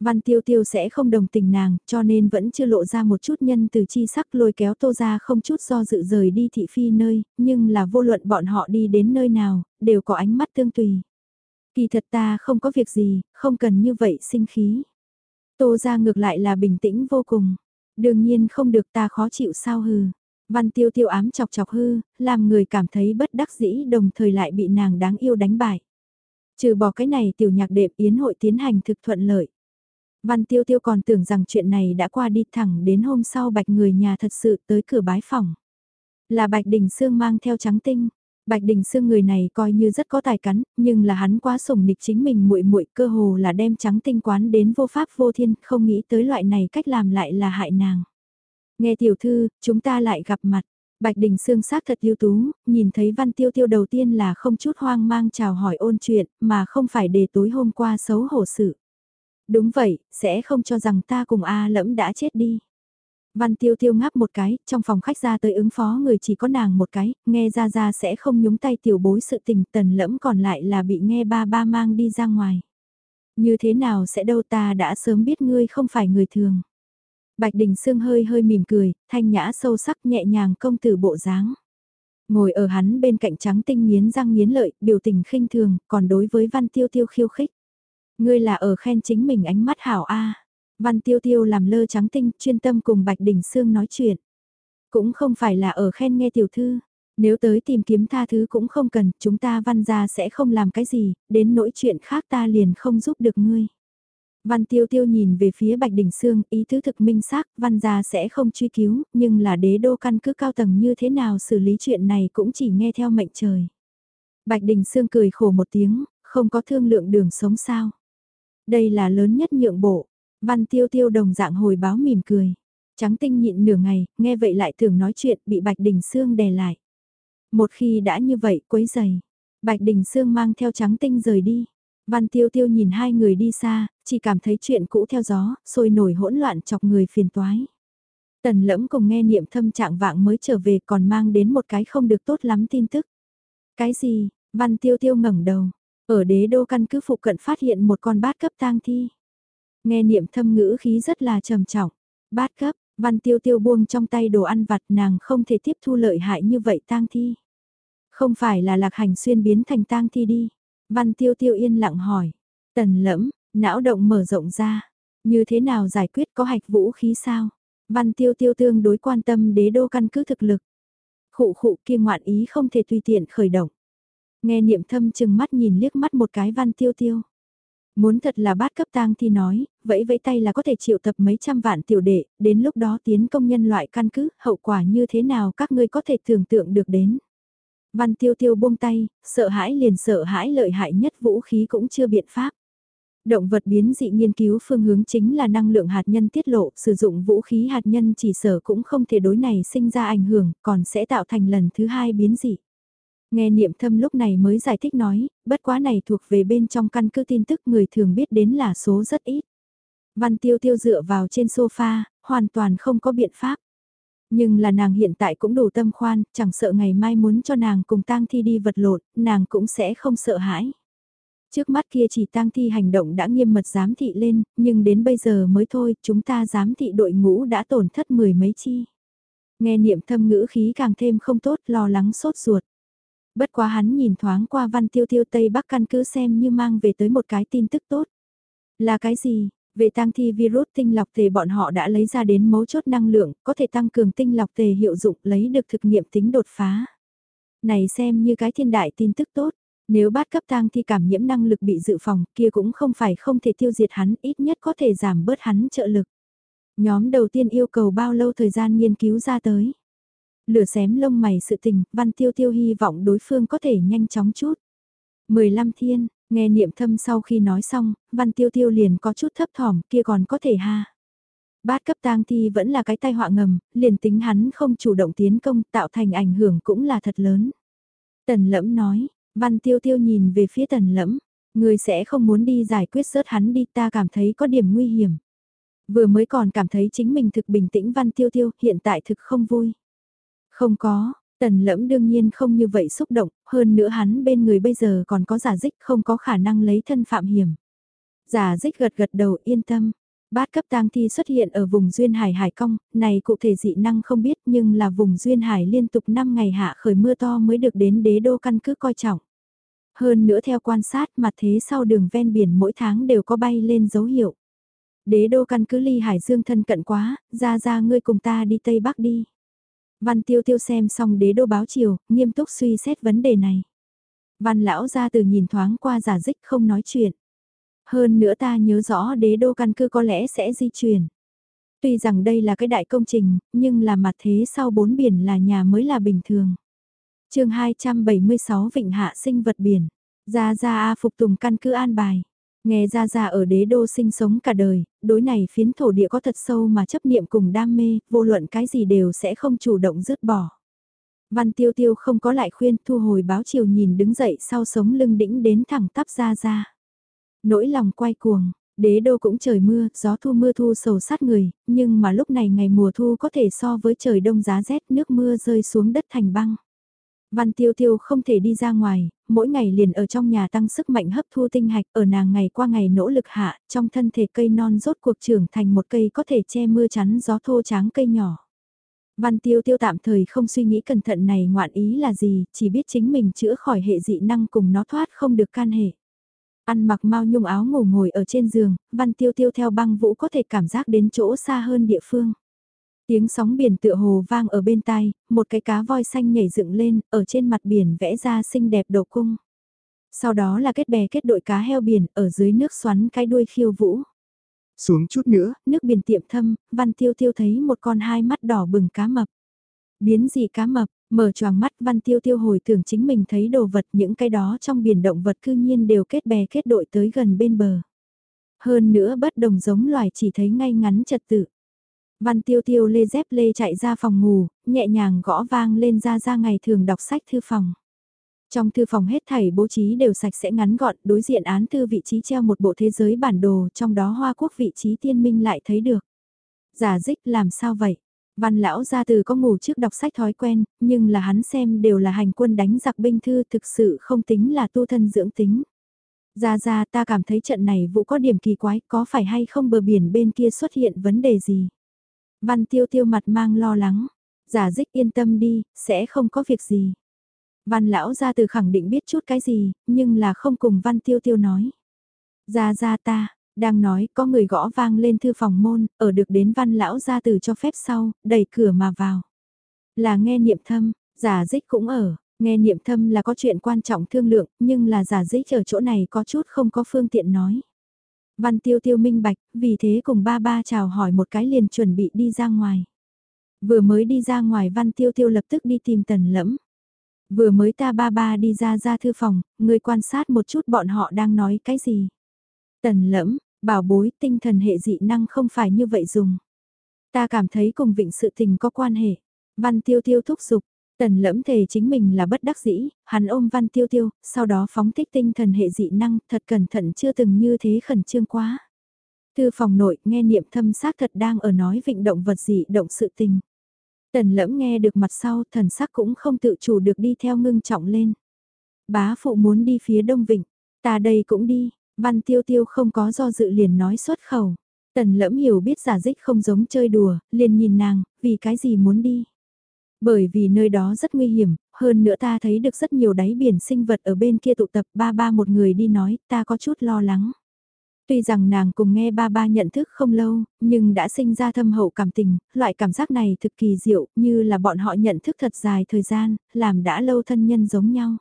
Văn Tiêu Tiêu sẽ không đồng tình nàng, cho nên vẫn chưa lộ ra một chút nhân từ chi sắc lôi kéo Tô ra không chút do dự rời đi thị phi nơi, nhưng là vô luận bọn họ đi đến nơi nào, đều có ánh mắt tương tùy. Kỳ thật ta không có việc gì, không cần như vậy sinh khí. Tô ra ngược lại là bình tĩnh vô cùng. Đương nhiên không được ta khó chịu sao hừ. Văn tiêu tiêu ám chọc chọc hư, làm người cảm thấy bất đắc dĩ đồng thời lại bị nàng đáng yêu đánh bại. Trừ bỏ cái này tiểu nhạc đệm yến hội tiến hành thực thuận lợi. Văn tiêu tiêu còn tưởng rằng chuyện này đã qua đi thẳng đến hôm sau bạch người nhà thật sự tới cửa bái phòng. Là bạch đình sương mang theo trắng tinh. Bạch Đình Sương người này coi như rất có tài cắn, nhưng là hắn quá sủng nịch chính mình muội muội, cơ hồ là đem trắng tinh quán đến vô pháp vô thiên, không nghĩ tới loại này cách làm lại là hại nàng. Nghe tiểu thư, chúng ta lại gặp mặt. Bạch Đình Sương sắc thật ưu tú, nhìn thấy Văn Tiêu Tiêu đầu tiên là không chút hoang mang chào hỏi ôn chuyện, mà không phải để tối hôm qua xấu hổ sự. Đúng vậy, sẽ không cho rằng ta cùng A lẫm đã chết đi. Văn Tiêu Tiêu ngáp một cái, trong phòng khách ra tới ứng phó người chỉ có nàng một cái, nghe ra ra sẽ không nhúng tay tiểu bối sự tình tần lẫm còn lại là bị nghe ba ba mang đi ra ngoài. Như thế nào sẽ đâu ta đã sớm biết ngươi không phải người thường. Bạch Đình Sương hơi hơi mỉm cười, thanh nhã sâu sắc nhẹ nhàng công tử bộ dáng. Ngồi ở hắn bên cạnh trắng tinh nghiến răng nghiến lợi, biểu tình khinh thường, còn đối với Văn Tiêu Tiêu khiêu khích. Ngươi là ở khen chính mình ánh mắt hảo a. Văn Tiêu Tiêu làm lơ trắng tinh, chuyên tâm cùng Bạch Đình Sương nói chuyện. Cũng không phải là ở khen nghe tiểu thư. Nếu tới tìm kiếm tha thứ cũng không cần, chúng ta văn gia sẽ không làm cái gì, đến nỗi chuyện khác ta liền không giúp được ngươi. Văn Tiêu Tiêu nhìn về phía Bạch Đình Sương, ý tứ thực minh xác, văn gia sẽ không truy cứu, nhưng là đế đô căn cứ cao tầng như thế nào xử lý chuyện này cũng chỉ nghe theo mệnh trời. Bạch Đình Sương cười khổ một tiếng, không có thương lượng đường sống sao. Đây là lớn nhất nhượng bộ, Văn Tiêu Tiêu đồng dạng hồi báo mỉm cười. Trắng tinh nhịn nửa ngày, nghe vậy lại thường nói chuyện bị Bạch Đình Sương đè lại. Một khi đã như vậy quấy giày, Bạch Đình Sương mang theo trắng tinh rời đi. Văn Tiêu Tiêu nhìn hai người đi xa, chỉ cảm thấy chuyện cũ theo gió, sôi nổi hỗn loạn chọc người phiền toái. Tần lẫm cùng nghe niệm thâm trạng vạng mới trở về còn mang đến một cái không được tốt lắm tin tức. Cái gì? Văn Tiêu Tiêu ngẩng đầu. Ở đế đô căn cứ phụ cận phát hiện một con bát cấp tang thi. Nghe niệm thâm ngữ khí rất là trầm trọng. Bát cấp, văn tiêu tiêu buông trong tay đồ ăn vặt nàng không thể tiếp thu lợi hại như vậy tang thi. Không phải là lạc hành xuyên biến thành tang thi đi. Văn tiêu tiêu yên lặng hỏi. Tần lẫm, não động mở rộng ra. Như thế nào giải quyết có hạch vũ khí sao? Văn tiêu tiêu tương đối quan tâm đế đô căn cứ thực lực. Khụ khụ kia ngoạn ý không thể tùy tiện khởi động. Nghe niệm thâm chừng mắt nhìn liếc mắt một cái văn tiêu tiêu. Muốn thật là bát cấp tang thì nói, vẫy vẫy tay là có thể triệu tập mấy trăm vạn tiểu đệ, đến lúc đó tiến công nhân loại căn cứ, hậu quả như thế nào các ngươi có thể tưởng tượng được đến. Văn tiêu tiêu buông tay, sợ hãi liền sợ hãi lợi hại nhất vũ khí cũng chưa biện pháp. Động vật biến dị nghiên cứu phương hướng chính là năng lượng hạt nhân tiết lộ, sử dụng vũ khí hạt nhân chỉ sở cũng không thể đối này sinh ra ảnh hưởng, còn sẽ tạo thành lần thứ hai biến dị. Nghe niệm thâm lúc này mới giải thích nói, bất quá này thuộc về bên trong căn cứ tin tức người thường biết đến là số rất ít. Văn tiêu tiêu dựa vào trên sofa, hoàn toàn không có biện pháp. Nhưng là nàng hiện tại cũng đủ tâm khoan, chẳng sợ ngày mai muốn cho nàng cùng tang thi đi vật lộn, nàng cũng sẽ không sợ hãi. Trước mắt kia chỉ tang thi hành động đã nghiêm mật giám thị lên, nhưng đến bây giờ mới thôi, chúng ta giám thị đội ngũ đã tổn thất mười mấy chi. Nghe niệm thâm ngữ khí càng thêm không tốt, lo lắng sốt ruột. Bất quá hắn nhìn thoáng qua văn tiêu tiêu Tây Bắc căn cứ xem như mang về tới một cái tin tức tốt. Là cái gì? Về tăng thi virus tinh lọc tề bọn họ đã lấy ra đến mấu chốt năng lượng, có thể tăng cường tinh lọc tề hiệu dụng lấy được thực nghiệm tính đột phá. Này xem như cái thiên đại tin tức tốt, nếu bát cấp tang thi cảm nhiễm năng lực bị dự phòng kia cũng không phải không thể tiêu diệt hắn, ít nhất có thể giảm bớt hắn trợ lực. Nhóm đầu tiên yêu cầu bao lâu thời gian nghiên cứu ra tới. Lửa xém lông mày sự tình, văn tiêu tiêu hy vọng đối phương có thể nhanh chóng chút. 15 thiên, nghe niệm thâm sau khi nói xong, văn tiêu tiêu liền có chút thấp thỏm kia còn có thể ha. Bát cấp tang thi vẫn là cái tai họa ngầm, liền tính hắn không chủ động tiến công tạo thành ảnh hưởng cũng là thật lớn. Tần lẫm nói, văn tiêu tiêu nhìn về phía tần lẫm, người sẽ không muốn đi giải quyết rớt hắn đi ta cảm thấy có điểm nguy hiểm. Vừa mới còn cảm thấy chính mình thực bình tĩnh văn tiêu tiêu, hiện tại thực không vui. Không có, tần lẫm đương nhiên không như vậy xúc động, hơn nữa hắn bên người bây giờ còn có giả dích không có khả năng lấy thân phạm hiểm. Giả dích gật gật đầu yên tâm. Bát cấp tang thi xuất hiện ở vùng Duyên Hải Hải Cong, này cụ thể dị năng không biết nhưng là vùng Duyên Hải liên tục 5 ngày hạ khởi mưa to mới được đến đế đô căn cứ coi trọng. Hơn nữa theo quan sát mặt thế sau đường ven biển mỗi tháng đều có bay lên dấu hiệu. Đế đô căn cứ ly Hải Dương thân cận quá, ra ra ngươi cùng ta đi Tây Bắc đi. Văn tiêu tiêu xem xong đế đô báo chiều, nghiêm túc suy xét vấn đề này. Văn lão ra từ nhìn thoáng qua giả dích không nói chuyện. Hơn nữa ta nhớ rõ đế đô căn cứ có lẽ sẽ di chuyển. Tuy rằng đây là cái đại công trình, nhưng là mặt thế sau bốn biển là nhà mới là bình thường. chương 276 Vịnh Hạ sinh vật biển. Ra ra A phục tùng căn cứ an bài. Nghe ra ra ở đế đô sinh sống cả đời, đối này phiến thổ địa có thật sâu mà chấp niệm cùng đam mê, vô luận cái gì đều sẽ không chủ động dứt bỏ. Văn tiêu tiêu không có lại khuyên thu hồi báo chiều nhìn đứng dậy sau sống lưng đĩnh đến thẳng tắp ra ra. Nỗi lòng quay cuồng, đế đô cũng trời mưa, gió thu mưa thu sầu sát người, nhưng mà lúc này ngày mùa thu có thể so với trời đông giá rét nước mưa rơi xuống đất thành băng. Văn tiêu tiêu không thể đi ra ngoài, mỗi ngày liền ở trong nhà tăng sức mạnh hấp thu tinh hạch ở nàng ngày qua ngày nỗ lực hạ, trong thân thể cây non rốt cuộc trưởng thành một cây có thể che mưa chắn gió thô tráng cây nhỏ. Văn tiêu tiêu tạm thời không suy nghĩ cẩn thận này ngoạn ý là gì, chỉ biết chính mình chữa khỏi hệ dị năng cùng nó thoát không được can hệ. Ăn mặc mau nhung áo ngủ ngồi ở trên giường, văn tiêu tiêu theo băng vũ có thể cảm giác đến chỗ xa hơn địa phương. Tiếng sóng biển tựa hồ vang ở bên tai, một cái cá voi xanh nhảy dựng lên, ở trên mặt biển vẽ ra xinh đẹp đồ cung. Sau đó là kết bè kết đội cá heo biển, ở dưới nước xoắn cái đuôi khiêu vũ. Xuống chút nữa, nước biển tiệm thâm, văn tiêu tiêu thấy một con hai mắt đỏ bừng cá mập. Biến gì cá mập, mở choàng mắt văn tiêu tiêu hồi tưởng chính mình thấy đồ vật những cái đó trong biển động vật cư nhiên đều kết bè kết đội tới gần bên bờ. Hơn nữa bất đồng giống loài chỉ thấy ngay ngắn trật tự. Văn tiêu tiêu lê dép lê chạy ra phòng ngủ, nhẹ nhàng gõ vang lên ra ra ngày thường đọc sách thư phòng. Trong thư phòng hết thảy bố trí đều sạch sẽ ngắn gọn, đối diện án thư vị trí treo một bộ thế giới bản đồ, trong đó Hoa Quốc vị trí tiên minh lại thấy được. Giả dích làm sao vậy? Văn lão gia từ có ngủ trước đọc sách thói quen, nhưng là hắn xem đều là hành quân đánh giặc binh thư thực sự không tính là tu thân dưỡng tính. Ra ra ta cảm thấy trận này vụ có điểm kỳ quái, có phải hay không bờ biển bên kia xuất hiện vấn đề gì? Văn tiêu tiêu mặt mang lo lắng. Giả dích yên tâm đi, sẽ không có việc gì. Văn lão ra từ khẳng định biết chút cái gì, nhưng là không cùng văn tiêu tiêu nói. Ra ra ta, đang nói có người gõ vang lên thư phòng môn, ở được đến văn lão ra từ cho phép sau, đẩy cửa mà vào. Là nghe niệm thâm, giả dích cũng ở, nghe niệm thâm là có chuyện quan trọng thương lượng, nhưng là giả dích ở chỗ này có chút không có phương tiện nói. Văn tiêu tiêu minh bạch, vì thế cùng ba ba chào hỏi một cái liền chuẩn bị đi ra ngoài. Vừa mới đi ra ngoài văn tiêu tiêu lập tức đi tìm tần lẫm. Vừa mới ta ba ba đi ra ra thư phòng, người quan sát một chút bọn họ đang nói cái gì. Tần lẫm, bảo bối tinh thần hệ dị năng không phải như vậy dùng. Ta cảm thấy cùng vịnh sự tình có quan hệ. Văn tiêu tiêu thúc giục, Tần lẫm thề chính mình là bất đắc dĩ, hắn ôm văn tiêu tiêu, sau đó phóng thích tinh thần hệ dị năng, thật cẩn thận chưa từng như thế khẩn trương quá. Thư phòng nội, nghe niệm thâm xác thật đang ở nói vịnh động vật dị động sự tình. Tần lẫm nghe được mặt sau, thần sắc cũng không tự chủ được đi theo ngưng trọng lên. Bá phụ muốn đi phía đông vịnh, ta đây cũng đi, văn tiêu tiêu không có do dự liền nói xuất khẩu. Tần lẫm hiểu biết giả dích không giống chơi đùa, liền nhìn nàng, vì cái gì muốn đi. Bởi vì nơi đó rất nguy hiểm, hơn nữa ta thấy được rất nhiều đáy biển sinh vật ở bên kia tụ tập ba ba một người đi nói, ta có chút lo lắng. Tuy rằng nàng cùng nghe ba ba nhận thức không lâu, nhưng đã sinh ra thâm hậu cảm tình, loại cảm giác này thực kỳ diệu, như là bọn họ nhận thức thật dài thời gian, làm đã lâu thân nhân giống nhau.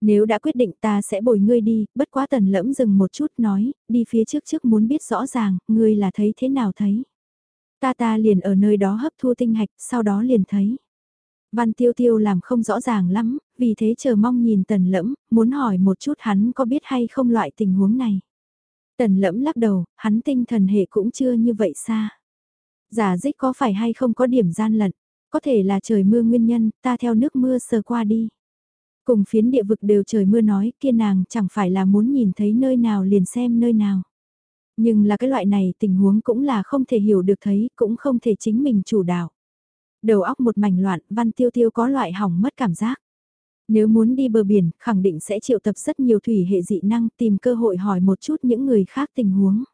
Nếu đã quyết định ta sẽ bồi ngươi đi, bất quá tần lẫm dừng một chút nói, đi phía trước trước muốn biết rõ ràng, ngươi là thấy thế nào thấy. Ta ta liền ở nơi đó hấp thu tinh hạch, sau đó liền thấy. Văn tiêu tiêu làm không rõ ràng lắm, vì thế chờ mong nhìn tần lẫm, muốn hỏi một chút hắn có biết hay không loại tình huống này. Tần lẫm lắc đầu, hắn tinh thần hệ cũng chưa như vậy xa. Giả dích có phải hay không có điểm gian lận, có thể là trời mưa nguyên nhân, ta theo nước mưa sờ qua đi. Cùng phiến địa vực đều trời mưa nói, kia nàng chẳng phải là muốn nhìn thấy nơi nào liền xem nơi nào. Nhưng là cái loại này tình huống cũng là không thể hiểu được thấy, cũng không thể chính mình chủ đạo. Đầu óc một mảnh loạn, văn tiêu tiêu có loại hỏng mất cảm giác. Nếu muốn đi bờ biển, khẳng định sẽ triệu tập rất nhiều thủy hệ dị năng tìm cơ hội hỏi một chút những người khác tình huống.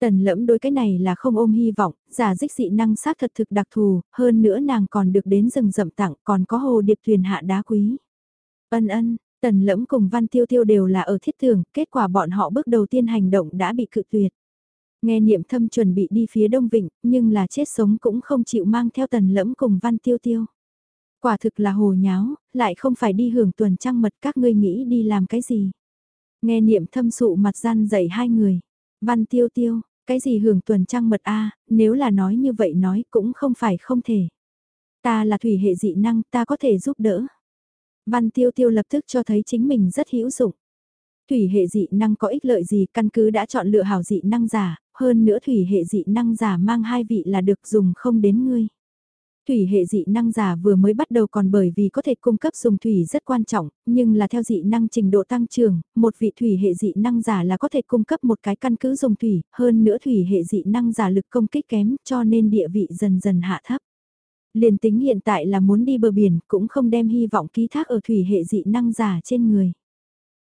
Tần lẫm đối cái này là không ôm hy vọng, giả dích dị năng sát thật thực đặc thù, hơn nữa nàng còn được đến rừng rậm tặng còn có hồ điệp thuyền hạ đá quý. Ân ân, tần lẫm cùng văn tiêu tiêu đều là ở thiết thường, kết quả bọn họ bước đầu tiên hành động đã bị cự tuyệt. Nghe niệm thâm chuẩn bị đi phía đông vịnh, nhưng là chết sống cũng không chịu mang theo tần lẫm cùng văn tiêu tiêu. Quả thực là hồ nháo, lại không phải đi hưởng tuần trăng mật các ngươi nghĩ đi làm cái gì. Nghe niệm thâm sụ mặt gian dậy hai người. Văn tiêu tiêu, cái gì hưởng tuần trăng mật a nếu là nói như vậy nói cũng không phải không thể. Ta là thủy hệ dị năng, ta có thể giúp đỡ. Văn tiêu tiêu lập tức cho thấy chính mình rất hữu dụng. Thủy hệ dị năng có ích lợi gì căn cứ đã chọn lựa hảo dị năng giả, hơn nữa thủy hệ dị năng giả mang hai vị là được dùng không đến ngươi. Thủy hệ dị năng giả vừa mới bắt đầu còn bởi vì có thể cung cấp dùng thủy rất quan trọng, nhưng là theo dị năng trình độ tăng trưởng, một vị thủy hệ dị năng giả là có thể cung cấp một cái căn cứ dùng thủy, hơn nữa thủy hệ dị năng giả lực công kích kém cho nên địa vị dần dần hạ thấp. Liền tính hiện tại là muốn đi bờ biển cũng không đem hy vọng ký thác ở thủy hệ dị năng giả trên người.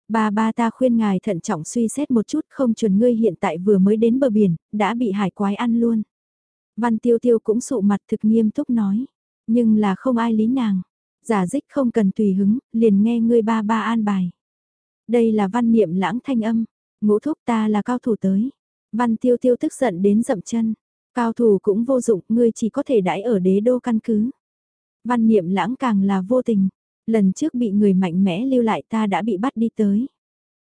Ba ba ta khuyên ngài thận trọng suy xét một chút không chuẩn ngươi hiện tại vừa mới đến bờ biển, đã bị hải quái ăn luôn. Văn tiêu tiêu cũng sụ mặt thực nghiêm túc nói, nhưng là không ai lý nàng. Giả dích không cần tùy hứng, liền nghe ngươi ba ba an bài. Đây là văn niệm lãng thanh âm, ngũ thúc ta là cao thủ tới. Văn tiêu tiêu tức giận đến dậm chân, cao thủ cũng vô dụng, ngươi chỉ có thể đãi ở đế đô căn cứ. Văn niệm lãng càng là vô tình, lần trước bị người mạnh mẽ lưu lại ta đã bị bắt đi tới.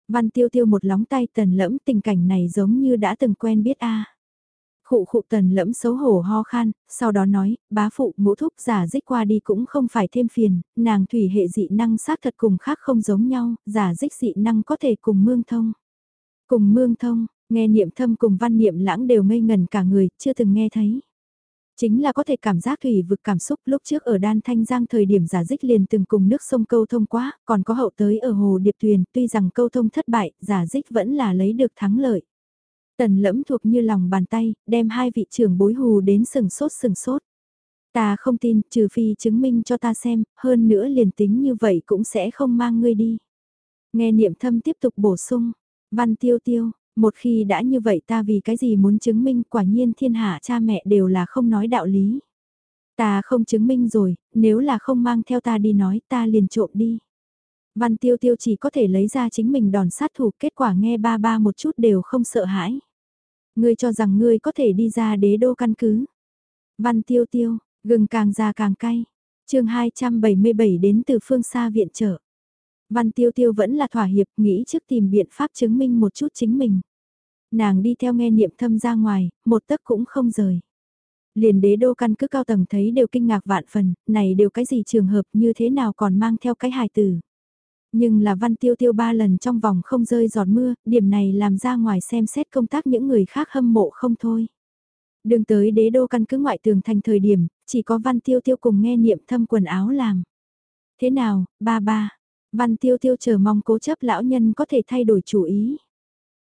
Văn tiêu tiêu một lóng tay tần lẫm tình cảnh này giống như đã từng quen biết a. Khụ khụ tần lẫm xấu hổ ho khan, sau đó nói, bá phụ ngũ thúc giả dích qua đi cũng không phải thêm phiền, nàng thủy hệ dị năng xác thật cùng khác không giống nhau, giả dích dị năng có thể cùng mương thông. Cùng mương thông, nghe niệm thâm cùng văn niệm lãng đều ngây ngần cả người, chưa từng nghe thấy. Chính là có thể cảm giác thủy vực cảm xúc lúc trước ở đan thanh giang thời điểm giả dích liền từng cùng nước sông câu thông quá, còn có hậu tới ở hồ điệp thuyền, tuy rằng câu thông thất bại, giả dích vẫn là lấy được thắng lợi. Tần lẫm thuộc như lòng bàn tay, đem hai vị trưởng bối hù đến sừng sốt sừng sốt. Ta không tin, trừ phi chứng minh cho ta xem, hơn nữa liền tính như vậy cũng sẽ không mang ngươi đi. Nghe niệm thâm tiếp tục bổ sung, văn tiêu tiêu, một khi đã như vậy ta vì cái gì muốn chứng minh quả nhiên thiên hạ cha mẹ đều là không nói đạo lý. Ta không chứng minh rồi, nếu là không mang theo ta đi nói ta liền trộm đi. Văn tiêu tiêu chỉ có thể lấy ra chính mình đòn sát thủ kết quả nghe ba ba một chút đều không sợ hãi. Ngươi cho rằng ngươi có thể đi ra đế đô căn cứ. Văn tiêu tiêu, gừng càng già càng cay. chương 277 đến từ phương xa viện trợ. Văn tiêu tiêu vẫn là thỏa hiệp nghĩ trước tìm biện pháp chứng minh một chút chính mình. Nàng đi theo nghe niệm thâm ra ngoài, một tấc cũng không rời. Liền đế đô căn cứ cao tầng thấy đều kinh ngạc vạn phần, này đều cái gì trường hợp như thế nào còn mang theo cái hài tử. Nhưng là văn tiêu tiêu ba lần trong vòng không rơi giọt mưa, điểm này làm ra ngoài xem xét công tác những người khác hâm mộ không thôi. Đường tới đế đô căn cứ ngoại tường thành thời điểm, chỉ có văn tiêu tiêu cùng nghe niệm thâm quần áo làm. Thế nào, ba ba, văn tiêu tiêu chờ mong cố chấp lão nhân có thể thay đổi chủ ý.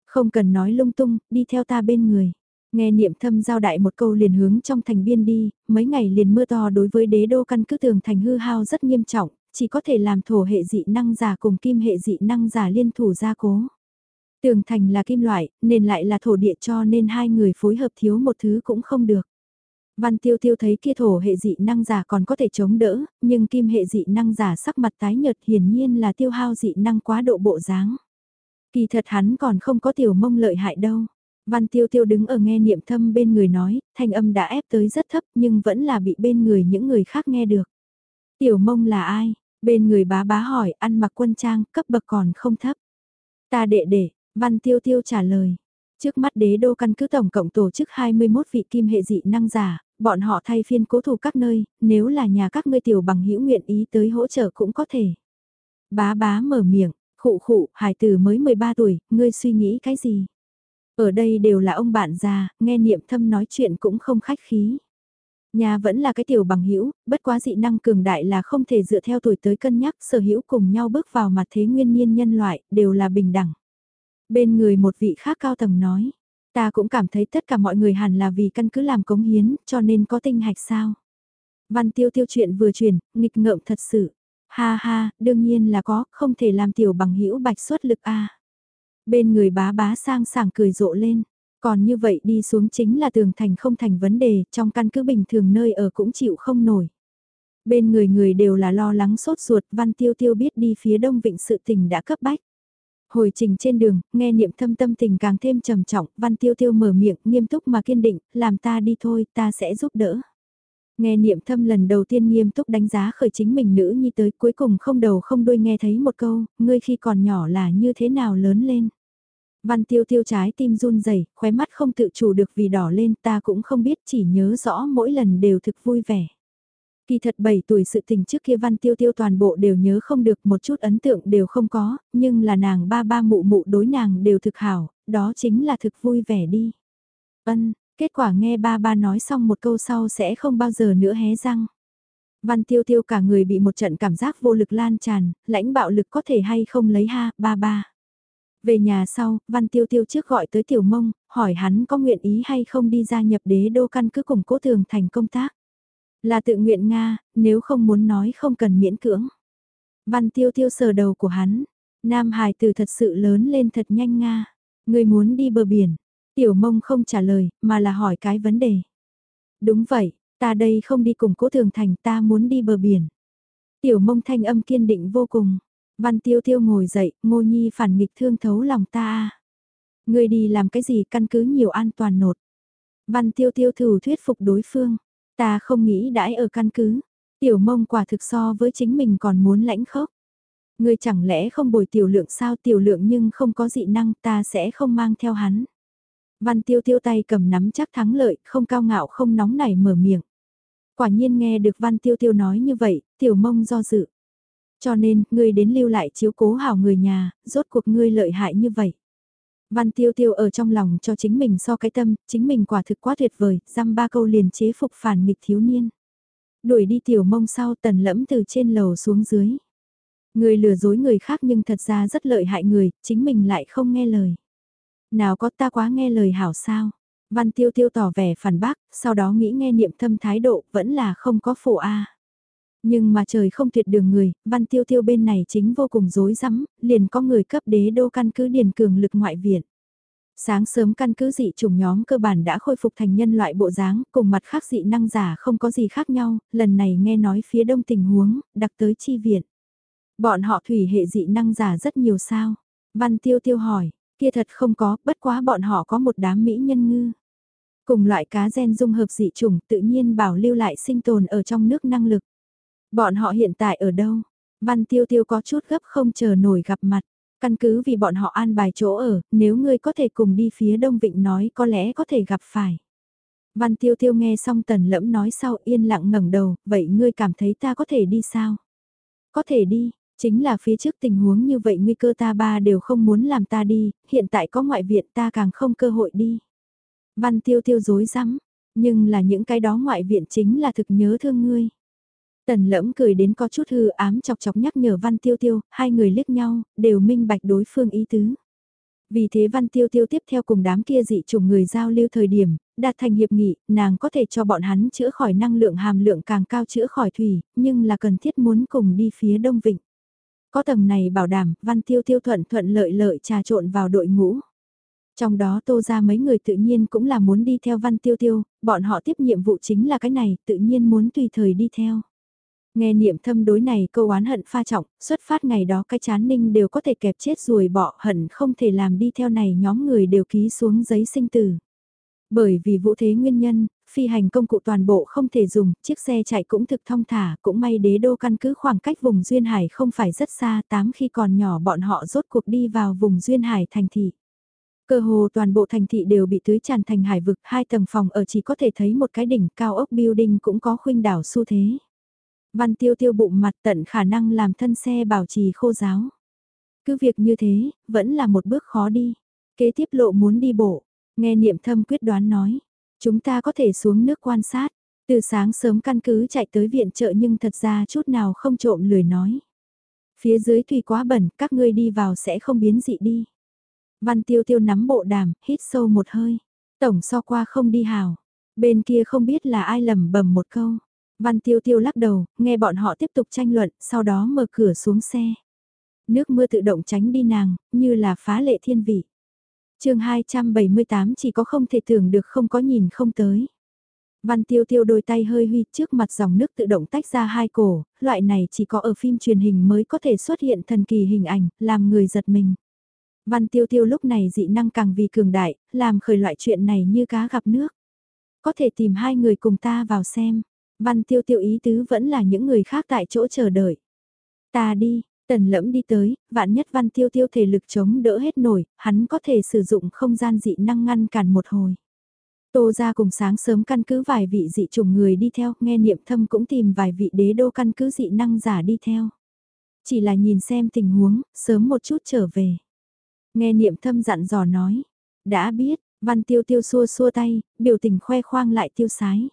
Không cần nói lung tung, đi theo ta bên người. Nghe niệm thâm giao đại một câu liền hướng trong thành biên đi, mấy ngày liền mưa to đối với đế đô căn cứ tường thành hư hao rất nghiêm trọng, chỉ có thể làm thổ hệ dị năng giả cùng kim hệ dị năng giả liên thủ gia cố. Tường thành là kim loại, nên lại là thổ địa cho nên hai người phối hợp thiếu một thứ cũng không được. Văn tiêu tiêu thấy kia thổ hệ dị năng giả còn có thể chống đỡ, nhưng kim hệ dị năng giả sắc mặt tái nhợt hiển nhiên là tiêu hao dị năng quá độ bộ dáng. Kỳ thật hắn còn không có tiểu mông lợi hại đâu. Văn tiêu tiêu đứng ở nghe niệm thâm bên người nói, thanh âm đã ép tới rất thấp nhưng vẫn là bị bên người những người khác nghe được. Tiểu mông là ai? Bên người bá bá hỏi, ăn mặc quân trang, cấp bậc còn không thấp. Ta đệ đệ, văn tiêu tiêu trả lời. Trước mắt đế đô căn cứ tổng cộng tổ chức 21 vị kim hệ dị năng giả, bọn họ thay phiên cố thủ các nơi, nếu là nhà các ngươi tiểu bằng hữu nguyện ý tới hỗ trợ cũng có thể. Bá bá mở miệng, khụ khụ, hải tử mới 13 tuổi, ngươi suy nghĩ cái gì? Ở đây đều là ông bạn già, nghe niệm thâm nói chuyện cũng không khách khí. Nhà vẫn là cái tiểu bằng hữu bất quá dị năng cường đại là không thể dựa theo tuổi tới cân nhắc sở hữu cùng nhau bước vào mặt thế nguyên nhiên nhân loại, đều là bình đẳng. Bên người một vị khác cao tầng nói, ta cũng cảm thấy tất cả mọi người hẳn là vì căn cứ làm cống hiến, cho nên có tinh hạch sao. Văn tiêu tiêu chuyện vừa truyền, nghịch ngợm thật sự. Ha ha, đương nhiên là có, không thể làm tiểu bằng hữu bạch suất lực a. Bên người bá bá sang sảng cười rộ lên. Còn như vậy đi xuống chính là tường thành không thành vấn đề, trong căn cứ bình thường nơi ở cũng chịu không nổi. Bên người người đều là lo lắng sốt ruột, văn tiêu tiêu biết đi phía đông vịnh sự tình đã cấp bách. Hồi trình trên đường, nghe niệm thâm tâm tình càng thêm trầm trọng, văn tiêu tiêu mở miệng, nghiêm túc mà kiên định, làm ta đi thôi, ta sẽ giúp đỡ. Nghe niệm thâm lần đầu tiên nghiêm túc đánh giá khởi chính mình nữ nhi tới cuối cùng không đầu không đuôi nghe thấy một câu, ngươi khi còn nhỏ là như thế nào lớn lên. Văn tiêu tiêu trái tim run rẩy khóe mắt không tự chủ được vì đỏ lên ta cũng không biết chỉ nhớ rõ mỗi lần đều thực vui vẻ. Kỳ thật 7 tuổi sự tình trước kia văn tiêu tiêu toàn bộ đều nhớ không được một chút ấn tượng đều không có, nhưng là nàng ba ba mụ mụ đối nàng đều thực hảo, đó chính là thực vui vẻ đi. Ân, kết quả nghe ba ba nói xong một câu sau sẽ không bao giờ nữa hé răng. Văn tiêu tiêu cả người bị một trận cảm giác vô lực lan tràn, lãnh bạo lực có thể hay không lấy ha, ba ba. Về nhà sau, Văn Tiêu Tiêu trước gọi tới Tiểu Mông, hỏi hắn có nguyện ý hay không đi gia nhập đế đô căn cứ cùng cố thường thành công tác. Là tự nguyện Nga, nếu không muốn nói không cần miễn cưỡng. Văn Tiêu Tiêu sờ đầu của hắn, Nam Hải từ thật sự lớn lên thật nhanh Nga. Người muốn đi bờ biển, Tiểu Mông không trả lời, mà là hỏi cái vấn đề. Đúng vậy, ta đây không đi cùng cố thường thành ta muốn đi bờ biển. Tiểu Mông thanh âm kiên định vô cùng. Văn tiêu tiêu ngồi dậy, ngô nhi phản nghịch thương thấu lòng ta. Người đi làm cái gì căn cứ nhiều an toàn nột. Văn tiêu tiêu thử thuyết phục đối phương. Ta không nghĩ đãi ở căn cứ. Tiểu mông quả thực so với chính mình còn muốn lãnh khốc. ngươi chẳng lẽ không bồi tiểu lượng sao tiểu lượng nhưng không có dị năng ta sẽ không mang theo hắn. Văn tiêu tiêu tay cầm nắm chắc thắng lợi, không cao ngạo không nóng nảy mở miệng. Quả nhiên nghe được văn tiêu tiêu nói như vậy, tiểu mông do dự. Cho nên, ngươi đến lưu lại chiếu cố hảo người nhà, rốt cuộc ngươi lợi hại như vậy. Văn tiêu tiêu ở trong lòng cho chính mình so cái tâm, chính mình quả thực quá tuyệt vời, dăm ba câu liền chế phục phản nghịch thiếu niên. Đuổi đi tiểu mông sau tần lẫm từ trên lầu xuống dưới. Người lừa dối người khác nhưng thật ra rất lợi hại người, chính mình lại không nghe lời. Nào có ta quá nghe lời hảo sao? Văn tiêu tiêu tỏ vẻ phản bác, sau đó nghĩ nghe niệm thâm thái độ, vẫn là không có phổ A. Nhưng mà trời không tuyệt đường người, văn tiêu tiêu bên này chính vô cùng rối rắm, liền có người cấp đế đô căn cứ điền cường lực ngoại viện. Sáng sớm căn cứ dị chủng nhóm cơ bản đã khôi phục thành nhân loại bộ dáng, cùng mặt khác dị năng giả không có gì khác nhau, lần này nghe nói phía đông tình huống, đặc tới chi viện. Bọn họ thủy hệ dị năng giả rất nhiều sao? Văn tiêu tiêu hỏi, kia thật không có, bất quá bọn họ có một đám mỹ nhân ngư. Cùng loại cá gen dung hợp dị chủng tự nhiên bảo lưu lại sinh tồn ở trong nước năng lực. Bọn họ hiện tại ở đâu? Văn tiêu tiêu có chút gấp không chờ nổi gặp mặt. Căn cứ vì bọn họ an bài chỗ ở, nếu ngươi có thể cùng đi phía Đông Vịnh nói có lẽ có thể gặp phải. Văn Tiêu Tiêu nghe xong tần lẫm nói sau yên lặng ngẩng đầu, vậy ngươi cảm thấy ta có thể đi sao? Có thể đi, chính là phía trước tình huống như vậy nguy cơ ta ba đều không muốn làm ta đi, hiện tại có ngoại viện ta càng không cơ hội đi. Văn Tiêu Tiêu dối rắm nhưng là những cái đó ngoại viện chính là thực nhớ thương ngươi. Tần lẫm cười đến có chút hư ám chọc chọc nhắc nhở Văn Tiêu Tiêu, hai người liếc nhau, đều minh bạch đối phương ý tứ. Vì thế Văn Tiêu Tiêu tiếp theo cùng đám kia dị chủng người giao lưu thời điểm, đạt thành hiệp nghị, nàng có thể cho bọn hắn chữa khỏi năng lượng hàm lượng càng cao chữa khỏi thủy, nhưng là cần thiết muốn cùng đi phía Đông Vịnh. Có tầng này bảo đảm, Văn Tiêu Tiêu thuận thuận lợi lợi trà trộn vào đội ngũ. Trong đó tô ra mấy người tự nhiên cũng là muốn đi theo Văn Tiêu Tiêu, bọn họ tiếp nhiệm vụ chính là cái này, tự nhiên muốn tùy thời đi theo. Nghe niệm thâm đối này câu oán hận pha trọng, xuất phát ngày đó cái chán ninh đều có thể kẹp chết rồi bỏ hận không thể làm đi theo này nhóm người đều ký xuống giấy sinh tử. Bởi vì vũ thế nguyên nhân, phi hành công cụ toàn bộ không thể dùng, chiếc xe chạy cũng thực thông thả, cũng may đế đô căn cứ khoảng cách vùng Duyên Hải không phải rất xa, tám khi còn nhỏ bọn họ rốt cuộc đi vào vùng Duyên Hải thành thị. Cơ hồ toàn bộ thành thị đều bị tưới tràn thành hải vực, hai tầng phòng ở chỉ có thể thấy một cái đỉnh cao ốc building cũng có khuynh đảo xu thế. Văn tiêu tiêu bụng mặt tận khả năng làm thân xe bảo trì khô giáo. Cứ việc như thế, vẫn là một bước khó đi. Kế tiếp lộ muốn đi bộ, nghe niệm thâm quyết đoán nói. Chúng ta có thể xuống nước quan sát, từ sáng sớm căn cứ chạy tới viện trợ nhưng thật ra chút nào không trộm lười nói. Phía dưới thủy quá bẩn, các ngươi đi vào sẽ không biến dị đi. Văn tiêu tiêu nắm bộ đàm, hít sâu một hơi. Tổng so qua không đi hào. Bên kia không biết là ai lầm bầm một câu. Văn tiêu tiêu lắc đầu, nghe bọn họ tiếp tục tranh luận, sau đó mở cửa xuống xe. Nước mưa tự động tránh đi nàng, như là phá lệ thiên vị. chương 278 chỉ có không thể tưởng được không có nhìn không tới. Văn tiêu tiêu đôi tay hơi huy trước mặt dòng nước tự động tách ra hai cổ, loại này chỉ có ở phim truyền hình mới có thể xuất hiện thần kỳ hình ảnh, làm người giật mình. Văn tiêu tiêu lúc này dị năng càng vì cường đại, làm khởi loại chuyện này như cá gặp nước. Có thể tìm hai người cùng ta vào xem. Văn tiêu tiêu ý tứ vẫn là những người khác tại chỗ chờ đợi. Ta đi, tần lẫm đi tới, vạn nhất văn tiêu tiêu thể lực chống đỡ hết nổi, hắn có thể sử dụng không gian dị năng ngăn cản một hồi. Tô ra cùng sáng sớm căn cứ vài vị dị trùng người đi theo, nghe niệm thâm cũng tìm vài vị đế đô căn cứ dị năng giả đi theo. Chỉ là nhìn xem tình huống, sớm một chút trở về. Nghe niệm thâm dặn dò nói, đã biết, văn tiêu tiêu xua xua tay, biểu tình khoe khoang lại tiêu sái.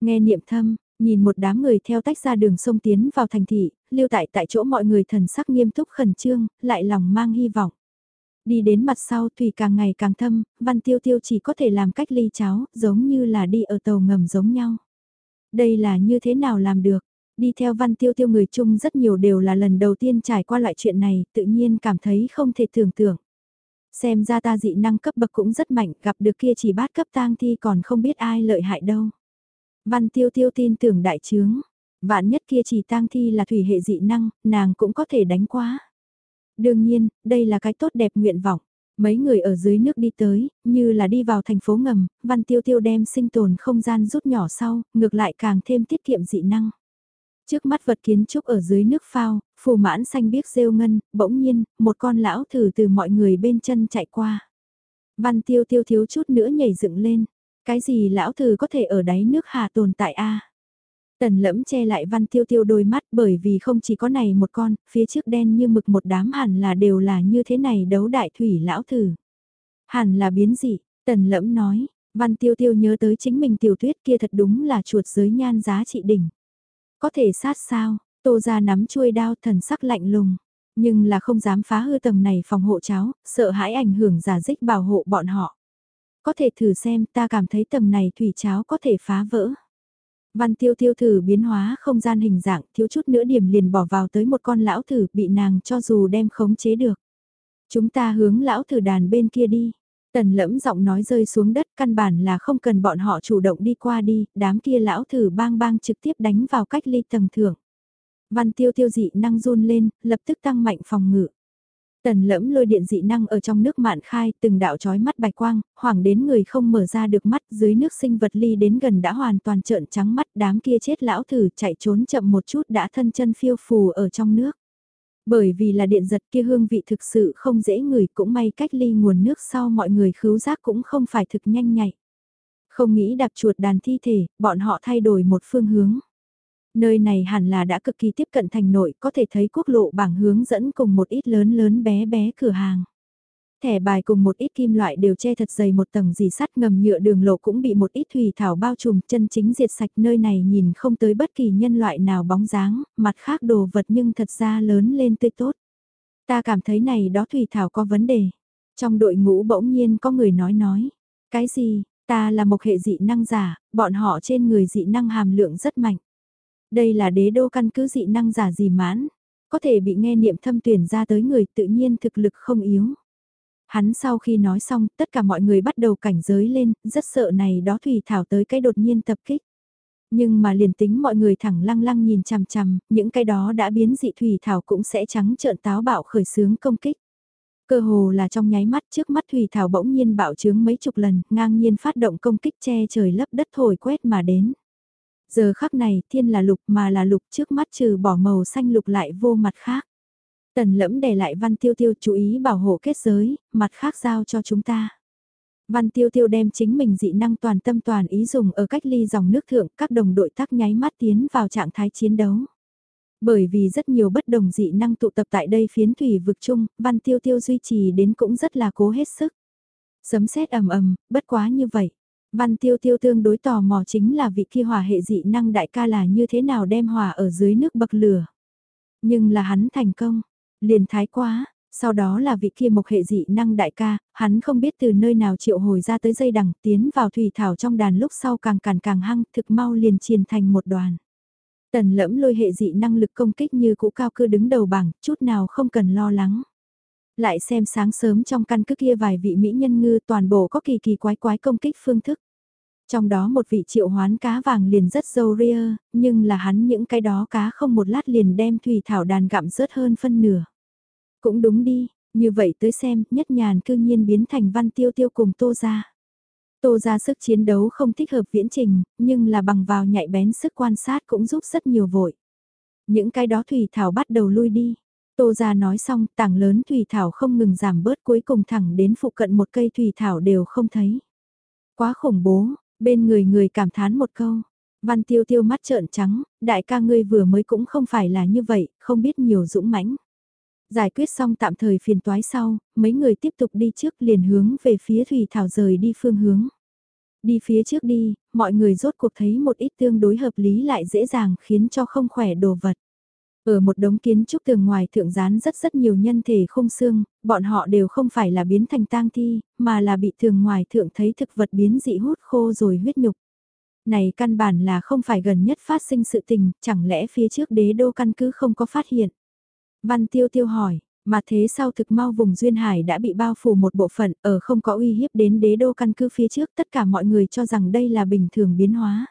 Nghe niệm thâm, nhìn một đám người theo tách ra đường sông tiến vào thành thị, lưu tại tại chỗ mọi người thần sắc nghiêm túc khẩn trương, lại lòng mang hy vọng. Đi đến mặt sau thủy càng ngày càng thâm, văn tiêu tiêu chỉ có thể làm cách ly cháo, giống như là đi ở tàu ngầm giống nhau. Đây là như thế nào làm được? Đi theo văn tiêu tiêu người chung rất nhiều đều là lần đầu tiên trải qua loại chuyện này, tự nhiên cảm thấy không thể tưởng tượng. Xem ra ta dị năng cấp bậc cũng rất mạnh, gặp được kia chỉ bát cấp tang thi còn không biết ai lợi hại đâu. Văn tiêu tiêu tin tưởng đại trướng. Vạn nhất kia chỉ tang thi là thủy hệ dị năng, nàng cũng có thể đánh quá. Đương nhiên, đây là cái tốt đẹp nguyện vọng. Mấy người ở dưới nước đi tới, như là đi vào thành phố ngầm, văn tiêu tiêu đem sinh tồn không gian rút nhỏ sau, ngược lại càng thêm tiết kiệm dị năng. Trước mắt vật kiến trúc ở dưới nước phao, phù mãn xanh biếc rêu ngân, bỗng nhiên, một con lão thử từ mọi người bên chân chạy qua. Văn tiêu tiêu thiếu chút nữa nhảy dựng lên, cái gì lão thử có thể ở đáy nước hà tồn tại a Tần lẫm che lại văn tiêu tiêu đôi mắt bởi vì không chỉ có này một con, phía trước đen như mực một đám hẳn là đều là như thế này đấu đại thủy lão thử. Hẳn là biến dị, tần lẫm nói, văn tiêu tiêu nhớ tới chính mình tiểu tuyết kia thật đúng là chuột giới nhan giá trị đỉnh. Có thể sát sao, tô ra nắm chuôi đao thần sắc lạnh lùng, nhưng là không dám phá hư tầng này phòng hộ cháo, sợ hãi ảnh hưởng giả dích bảo hộ bọn họ. Có thể thử xem ta cảm thấy tầng này thủy cháo có thể phá vỡ. Văn tiêu tiêu thử biến hóa không gian hình dạng thiếu chút nữa điểm liền bỏ vào tới một con lão thử bị nàng cho dù đem khống chế được. Chúng ta hướng lão thử đàn bên kia đi. Tần lẫm giọng nói rơi xuống đất căn bản là không cần bọn họ chủ động đi qua đi, đám kia lão thử bang bang trực tiếp đánh vào cách ly tầng thưởng. Văn tiêu tiêu dị năng run lên, lập tức tăng mạnh phòng ngự. Tần lẫm lôi điện dị năng ở trong nước mạn khai, từng đạo chói mắt bạch quang, hoảng đến người không mở ra được mắt, dưới nước sinh vật ly đến gần đã hoàn toàn trợn trắng mắt, đám kia chết lão thử chạy trốn chậm một chút đã thân chân phiêu phù ở trong nước. Bởi vì là điện giật kia hương vị thực sự không dễ ngửi cũng may cách ly nguồn nước sau mọi người khứu giác cũng không phải thực nhanh nhạy. Không nghĩ đạp chuột đàn thi thể, bọn họ thay đổi một phương hướng. Nơi này hẳn là đã cực kỳ tiếp cận thành nội, có thể thấy quốc lộ bảng hướng dẫn cùng một ít lớn lớn bé bé cửa hàng. Thẻ bài cùng một ít kim loại đều che thật dày một tầng dì sắt ngầm nhựa đường lộ cũng bị một ít thủy thảo bao trùm chân chính diệt sạch nơi này nhìn không tới bất kỳ nhân loại nào bóng dáng, mặt khác đồ vật nhưng thật ra lớn lên tươi tốt. Ta cảm thấy này đó thủy thảo có vấn đề. Trong đội ngũ bỗng nhiên có người nói nói. Cái gì, ta là một hệ dị năng giả, bọn họ trên người dị năng hàm lượng rất mạnh. Đây là đế đô căn cứ dị năng giả gì mãn, có thể bị nghe niệm thâm tuyển ra tới người tự nhiên thực lực không yếu. Hắn sau khi nói xong, tất cả mọi người bắt đầu cảnh giới lên, rất sợ này đó Thủy Thảo tới cái đột nhiên tập kích. Nhưng mà liền tính mọi người thẳng lăng lăng nhìn chằm chằm, những cái đó đã biến dị Thủy Thảo cũng sẽ trắng trợn táo bạo khởi sướng công kích. Cơ hồ là trong nháy mắt trước mắt Thủy Thảo bỗng nhiên bạo trướng mấy chục lần, ngang nhiên phát động công kích che trời lấp đất thổi quét mà đến. Giờ khắc này thiên là lục mà là lục trước mắt trừ bỏ màu xanh lục lại vô mặt khác. Tần lẫm để lại văn tiêu tiêu chú ý bảo hộ kết giới, mặt khác giao cho chúng ta. Văn tiêu tiêu đem chính mình dị năng toàn tâm toàn ý dùng ở cách ly dòng nước thượng các đồng đội tác nháy mắt tiến vào trạng thái chiến đấu. Bởi vì rất nhiều bất đồng dị năng tụ tập tại đây phiến thủy vực chung, văn tiêu tiêu duy trì đến cũng rất là cố hết sức. Sấm sét ầm ầm, bất quá như vậy. Văn tiêu tiêu tương đối tò mò chính là vị kia hỏa hệ dị năng đại ca là như thế nào đem hỏa ở dưới nước bậc lửa. Nhưng là hắn thành công, liền thái quá, sau đó là vị kia mộc hệ dị năng đại ca, hắn không biết từ nơi nào triệu hồi ra tới dây đằng tiến vào thủy thảo trong đàn lúc sau càng càng càng hăng thực mau liền triền thành một đoàn. Tần lẫm lôi hệ dị năng lực công kích như cũ cao cư đứng đầu bảng, chút nào không cần lo lắng. Lại xem sáng sớm trong căn cứ kia vài vị mỹ nhân ngư toàn bộ có kỳ kỳ quái quái công kích phương thức. Trong đó một vị triệu hoán cá vàng liền rất dâu ria, nhưng là hắn những cái đó cá không một lát liền đem thủy thảo đàn gặm rớt hơn phân nửa. Cũng đúng đi, như vậy tới xem, nhất nhàn cư nhiên biến thành văn tiêu tiêu cùng tô ra. Tô ra sức chiến đấu không thích hợp viễn trình, nhưng là bằng vào nhạy bén sức quan sát cũng giúp rất nhiều vội. Những cái đó thủy thảo bắt đầu lui đi. Tô ra nói xong, tảng lớn thủy thảo không ngừng giảm bớt cuối cùng thẳng đến phụ cận một cây thủy thảo đều không thấy. Quá khủng bố, bên người người cảm thán một câu. Văn tiêu tiêu mắt trợn trắng, đại ca ngươi vừa mới cũng không phải là như vậy, không biết nhiều dũng mãnh. Giải quyết xong tạm thời phiền toái sau, mấy người tiếp tục đi trước liền hướng về phía Thủy Thảo rời đi phương hướng. Đi phía trước đi, mọi người rốt cuộc thấy một ít tương đối hợp lý lại dễ dàng khiến cho không khỏe đồ vật. Ở một đống kiến trúc tường ngoài thượng dán rất rất nhiều nhân thể không xương, bọn họ đều không phải là biến thành tang thi, mà là bị thường ngoài thượng thấy thực vật biến dị hút khô rồi huyết nhục. Này căn bản là không phải gần nhất phát sinh sự tình, chẳng lẽ phía trước đế đô căn cứ không có phát hiện. Văn Tiêu Tiêu hỏi, mà thế sau thực mau vùng Duyên Hải đã bị bao phủ một bộ phận ở không có uy hiếp đến đế đô căn cứ phía trước tất cả mọi người cho rằng đây là bình thường biến hóa.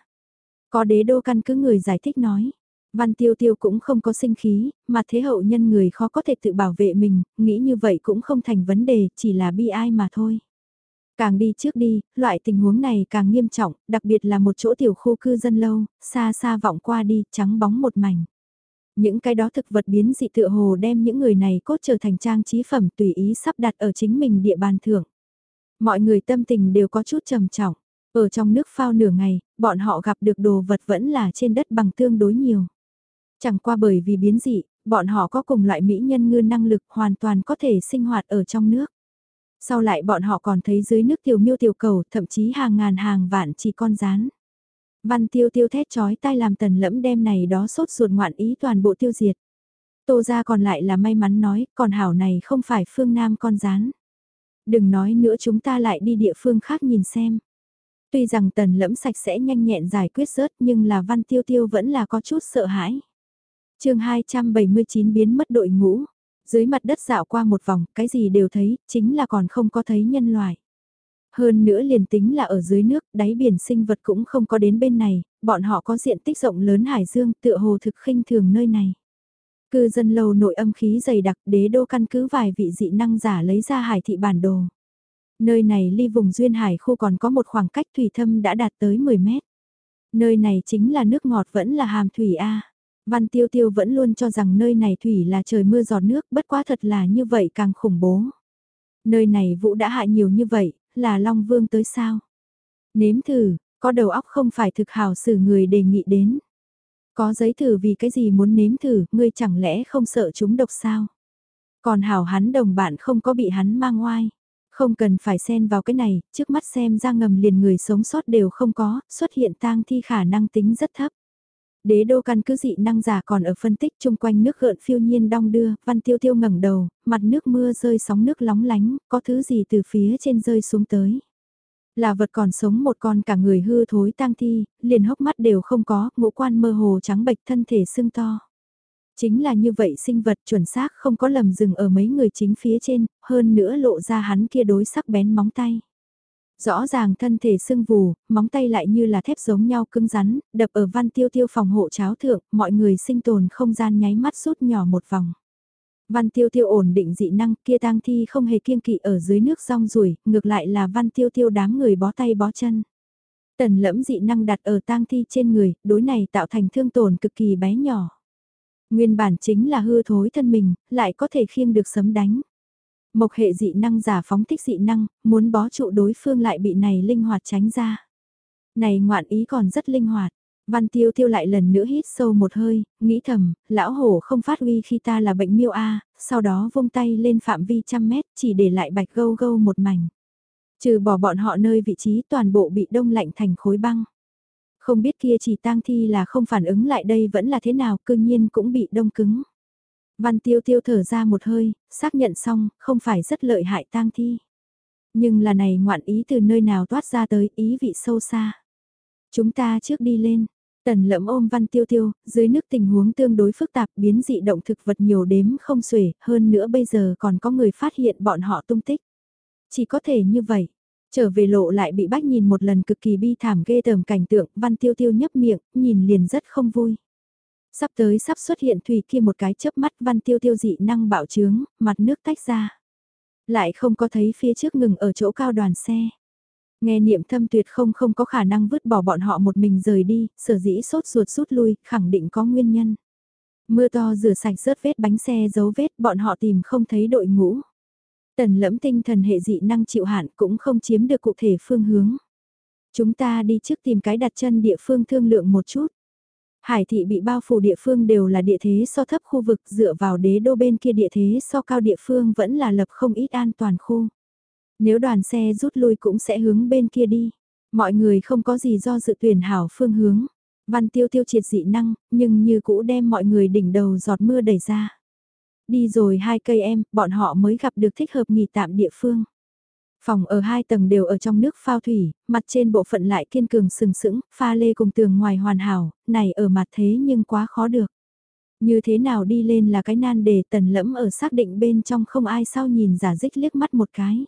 Có đế đô căn cứ người giải thích nói. Văn Tiêu Tiêu cũng không có sinh khí, mà thế hậu nhân người khó có thể tự bảo vệ mình, nghĩ như vậy cũng không thành vấn đề, chỉ là bi ai mà thôi. Càng đi trước đi, loại tình huống này càng nghiêm trọng, đặc biệt là một chỗ tiểu khu cư dân lâu, xa xa vọng qua đi, trắng bóng một mảnh. Những cái đó thực vật biến dị tựa hồ đem những người này cốt trở thành trang trí phẩm tùy ý sắp đặt ở chính mình địa bàn thưởng. Mọi người tâm tình đều có chút trầm trọng. Ở trong nước phao nửa ngày, bọn họ gặp được đồ vật vẫn là trên đất bằng tương đối nhiều. Chẳng qua bởi vì biến dị, bọn họ có cùng loại mỹ nhân ngư năng lực hoàn toàn có thể sinh hoạt ở trong nước. Sau lại bọn họ còn thấy dưới nước tiểu miêu tiểu cầu, thậm chí hàng ngàn hàng vạn chỉ con rán. Văn tiêu tiêu thét chói tai làm tần lẫm đem này đó sốt ruột ngoạn ý toàn bộ tiêu diệt. Tô ra còn lại là may mắn nói, còn hảo này không phải phương Nam con rán. Đừng nói nữa chúng ta lại đi địa phương khác nhìn xem. Tuy rằng tần lẫm sạch sẽ nhanh nhẹn giải quyết rớt nhưng là văn tiêu tiêu vẫn là có chút sợ hãi chương 279 biến mất đội ngũ, dưới mặt đất dạo qua một vòng, cái gì đều thấy, chính là còn không có thấy nhân loại. Hơn nữa liền tính là ở dưới nước, đáy biển sinh vật cũng không có đến bên này, bọn họ có diện tích rộng lớn hải dương, tựa hồ thực khinh thường nơi này. Cư dân lâu nội âm khí dày đặc đế đô căn cứ vài vị dị năng giả lấy ra hải thị bản đồ. Nơi này ly vùng duyên hải khu còn có một khoảng cách thủy thâm đã đạt tới 10 mét. Nơi này chính là nước ngọt vẫn là hàm thủy A. Văn Tiêu Tiêu vẫn luôn cho rằng nơi này thủy là trời mưa giọt nước, bất quá thật là như vậy càng khủng bố. Nơi này vũ đã hại nhiều như vậy, là Long Vương tới sao? Nếm thử, có đầu óc không phải thực hào xử người đề nghị đến. Có giấy thử vì cái gì muốn nếm thử, ngươi chẳng lẽ không sợ chúng độc sao? Còn hảo hắn đồng bạn không có bị hắn mang oai. Không cần phải xen vào cái này, trước mắt xem ra ngầm liền người sống sót đều không có, xuất hiện tang thi khả năng tính rất thấp. Đế đô căn cứ dị năng giả còn ở phân tích chung quanh nước gợn phiêu nhiên đong đưa, văn tiêu tiêu ngẩng đầu, mặt nước mưa rơi sóng nước lóng lánh, có thứ gì từ phía trên rơi xuống tới. Là vật còn sống một con cả người hư thối tang thi, liền hốc mắt đều không có, ngũ quan mơ hồ trắng bệch thân thể sưng to. Chính là như vậy sinh vật chuẩn xác không có lầm dừng ở mấy người chính phía trên, hơn nữa lộ ra hắn kia đối sắc bén móng tay. Rõ ràng thân thể sưng vù, móng tay lại như là thép giống nhau cứng rắn, đập ở văn tiêu tiêu phòng hộ cháo thượng, mọi người sinh tồn không gian nháy mắt rút nhỏ một vòng. Văn tiêu tiêu ổn định dị năng kia tang thi không hề kiêng kỵ ở dưới nước rong ruổi, ngược lại là văn tiêu tiêu đám người bó tay bó chân. Tần lẫm dị năng đặt ở tang thi trên người, đối này tạo thành thương tổn cực kỳ bé nhỏ. Nguyên bản chính là hư thối thân mình, lại có thể khiêng được sấm đánh. Mộc hệ dị năng giả phóng thích dị năng, muốn bó trụ đối phương lại bị này linh hoạt tránh ra. Này ngoạn ý còn rất linh hoạt. Văn tiêu tiêu lại lần nữa hít sâu một hơi, nghĩ thầm, lão hổ không phát huy khi ta là bệnh miêu A, sau đó vung tay lên phạm vi trăm mét chỉ để lại bạch gâu gâu một mảnh. Trừ bỏ bọn họ nơi vị trí toàn bộ bị đông lạnh thành khối băng. Không biết kia chỉ tang thi là không phản ứng lại đây vẫn là thế nào, cương nhiên cũng bị đông cứng. Văn tiêu tiêu thở ra một hơi, xác nhận xong, không phải rất lợi hại tang thi. Nhưng là này ngoạn ý từ nơi nào toát ra tới ý vị sâu xa. Chúng ta trước đi lên, tần lẫm ôm văn tiêu tiêu, dưới nước tình huống tương đối phức tạp biến dị động thực vật nhiều đếm không xuể, hơn nữa bây giờ còn có người phát hiện bọn họ tung tích. Chỉ có thể như vậy, trở về lộ lại bị bách nhìn một lần cực kỳ bi thảm ghê tởm cảnh tượng, văn tiêu tiêu nhấp miệng, nhìn liền rất không vui. Sắp tới sắp xuất hiện thủy kia một cái chớp mắt văn tiêu tiêu dị năng bạo trướng, mặt nước tách ra. Lại không có thấy phía trước ngừng ở chỗ cao đoàn xe. Nghe niệm thâm tuyệt không không có khả năng vứt bỏ bọn họ một mình rời đi, sở dĩ sốt ruột rút lui, khẳng định có nguyên nhân. Mưa to rửa sạch rớt vết bánh xe dấu vết bọn họ tìm không thấy đội ngũ. Tần lẫm tinh thần hệ dị năng chịu hạn cũng không chiếm được cụ thể phương hướng. Chúng ta đi trước tìm cái đặt chân địa phương thương lượng một chút. Hải thị bị bao phủ địa phương đều là địa thế so thấp khu vực dựa vào đế đô bên kia địa thế so cao địa phương vẫn là lập không ít an toàn khu. Nếu đoàn xe rút lui cũng sẽ hướng bên kia đi. Mọi người không có gì do dự tuyển hảo phương hướng. Văn tiêu tiêu triệt dị năng, nhưng như cũ đem mọi người đỉnh đầu giọt mưa đẩy ra. Đi rồi hai cây em, bọn họ mới gặp được thích hợp nghỉ tạm địa phương. Phòng ở hai tầng đều ở trong nước phao thủy, mặt trên bộ phận lại kiên cường sừng sững, pha lê cùng tường ngoài hoàn hảo, này ở mặt thế nhưng quá khó được. Như thế nào đi lên là cái nan đề tần lẫm ở xác định bên trong không ai sau nhìn giả dích liếc mắt một cái.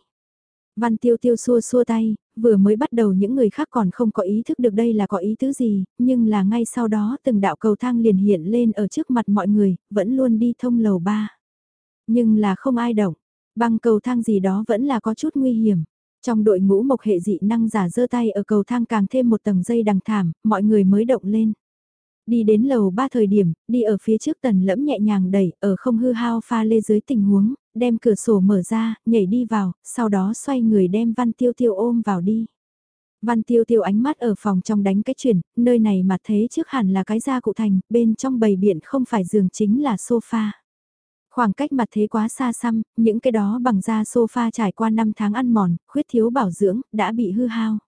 Văn tiêu tiêu xua xua tay, vừa mới bắt đầu những người khác còn không có ý thức được đây là có ý tứ gì, nhưng là ngay sau đó từng đạo cầu thang liền hiện lên ở trước mặt mọi người, vẫn luôn đi thông lầu ba. Nhưng là không ai động, băng cầu thang gì đó vẫn là có chút nguy hiểm. Trong đội ngũ mộc hệ dị năng giả giơ tay ở cầu thang càng thêm một tầng dây đằng thảm, mọi người mới động lên. Đi đến lầu ba thời điểm, đi ở phía trước tần lẫm nhẹ nhàng đẩy, ở không hư hao pha lê dưới tình huống, đem cửa sổ mở ra, nhảy đi vào, sau đó xoay người đem văn tiêu tiêu ôm vào đi. Văn tiêu tiêu ánh mắt ở phòng trong đánh cái chuyển, nơi này mà thế trước hẳn là cái gia cụ thành, bên trong bầy biện không phải giường chính là sofa. Khoảng cách mặt thế quá xa xăm, những cái đó bằng da sofa trải qua 5 tháng ăn mòn, khuyết thiếu bảo dưỡng, đã bị hư hao.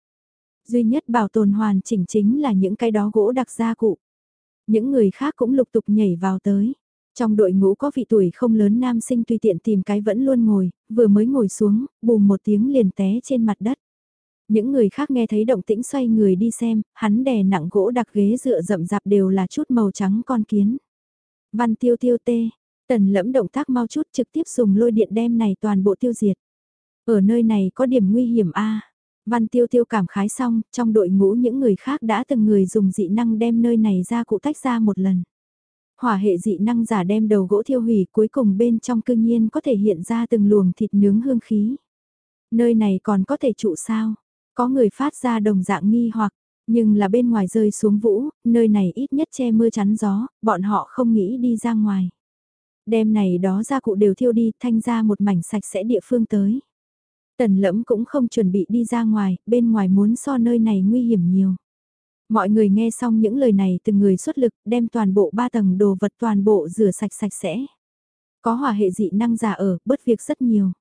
Duy nhất bảo tồn hoàn chỉnh chính là những cái đó gỗ đặc gia cụ. Những người khác cũng lục tục nhảy vào tới. Trong đội ngũ có vị tuổi không lớn nam sinh tùy tiện tìm cái vẫn luôn ngồi, vừa mới ngồi xuống, bùm một tiếng liền té trên mặt đất. Những người khác nghe thấy động tĩnh xoay người đi xem, hắn đè nặng gỗ đặc ghế dựa rậm rạp đều là chút màu trắng con kiến. Văn tiêu tiêu tê, tần lẫm động tác mau chút trực tiếp dùng lôi điện đem này toàn bộ tiêu diệt. Ở nơi này có điểm nguy hiểm a Văn tiêu tiêu cảm khái xong, trong đội ngũ những người khác đã từng người dùng dị năng đem nơi này ra cụ tách ra một lần. Hỏa hệ dị năng giả đem đầu gỗ thiêu hủy cuối cùng bên trong cương nhiên có thể hiện ra từng luồng thịt nướng hương khí. Nơi này còn có thể trụ sao? Có người phát ra đồng dạng nghi hoặc, Nhưng là bên ngoài rơi xuống vũ, nơi này ít nhất che mưa chắn gió, bọn họ không nghĩ đi ra ngoài. Đêm này đó ra cụ đều thiêu đi, thanh ra một mảnh sạch sẽ địa phương tới. Tần lẫm cũng không chuẩn bị đi ra ngoài, bên ngoài muốn so nơi này nguy hiểm nhiều. Mọi người nghe xong những lời này từng người xuất lực đem toàn bộ ba tầng đồ vật toàn bộ rửa sạch sạch sẽ. Có hỏa hệ dị năng giả ở, bớt việc rất nhiều.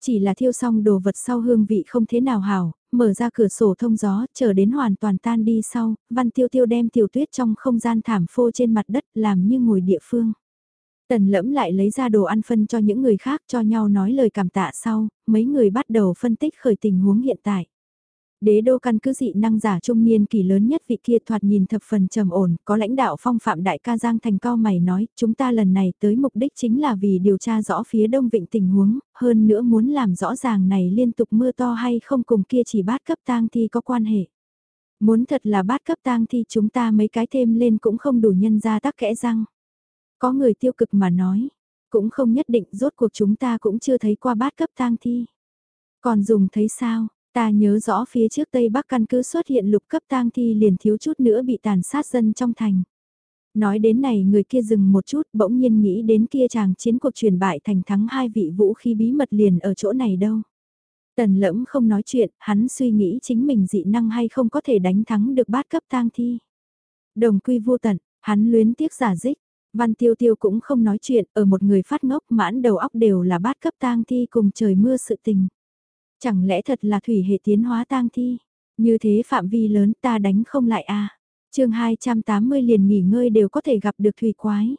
Chỉ là thiêu xong đồ vật sau hương vị không thế nào hảo, mở ra cửa sổ thông gió, chờ đến hoàn toàn tan đi sau, văn tiêu tiêu đem tiểu tuyết trong không gian thảm phô trên mặt đất làm như ngồi địa phương. Tần lẫm lại lấy ra đồ ăn phân cho những người khác cho nhau nói lời cảm tạ sau, mấy người bắt đầu phân tích khởi tình huống hiện tại. Đế đô căn cứ dị năng giả trung niên kỳ lớn nhất vị kia thoạt nhìn thập phần trầm ổn, có lãnh đạo phong phạm đại ca Giang Thành cao mày nói, chúng ta lần này tới mục đích chính là vì điều tra rõ phía đông vịnh tình huống, hơn nữa muốn làm rõ ràng này liên tục mưa to hay không cùng kia chỉ bát cấp tang thi có quan hệ. Muốn thật là bát cấp tang thi chúng ta mấy cái thêm lên cũng không đủ nhân ra tắc kẽ răng. Có người tiêu cực mà nói, cũng không nhất định rốt cuộc chúng ta cũng chưa thấy qua bát cấp tang thi. Còn dùng thấy sao, ta nhớ rõ phía trước Tây Bắc căn cứ xuất hiện lục cấp tang thi liền thiếu chút nữa bị tàn sát dân trong thành. Nói đến này người kia dừng một chút bỗng nhiên nghĩ đến kia chàng chiến cuộc truyền bại thành thắng hai vị vũ khí bí mật liền ở chỗ này đâu. Tần lẫm không nói chuyện, hắn suy nghĩ chính mình dị năng hay không có thể đánh thắng được bát cấp tang thi. Đồng quy vô tận, hắn luyến tiếc giả dích, Văn Tiêu Tiêu cũng không nói chuyện, ở một người phát ngốc mãn đầu óc đều là bát cấp tang thi cùng trời mưa sự tình. Chẳng lẽ thật là thủy hệ tiến hóa tang thi? Như thế phạm vi lớn ta đánh không lại à? chương 280 liền nghỉ ngơi đều có thể gặp được thủy quái.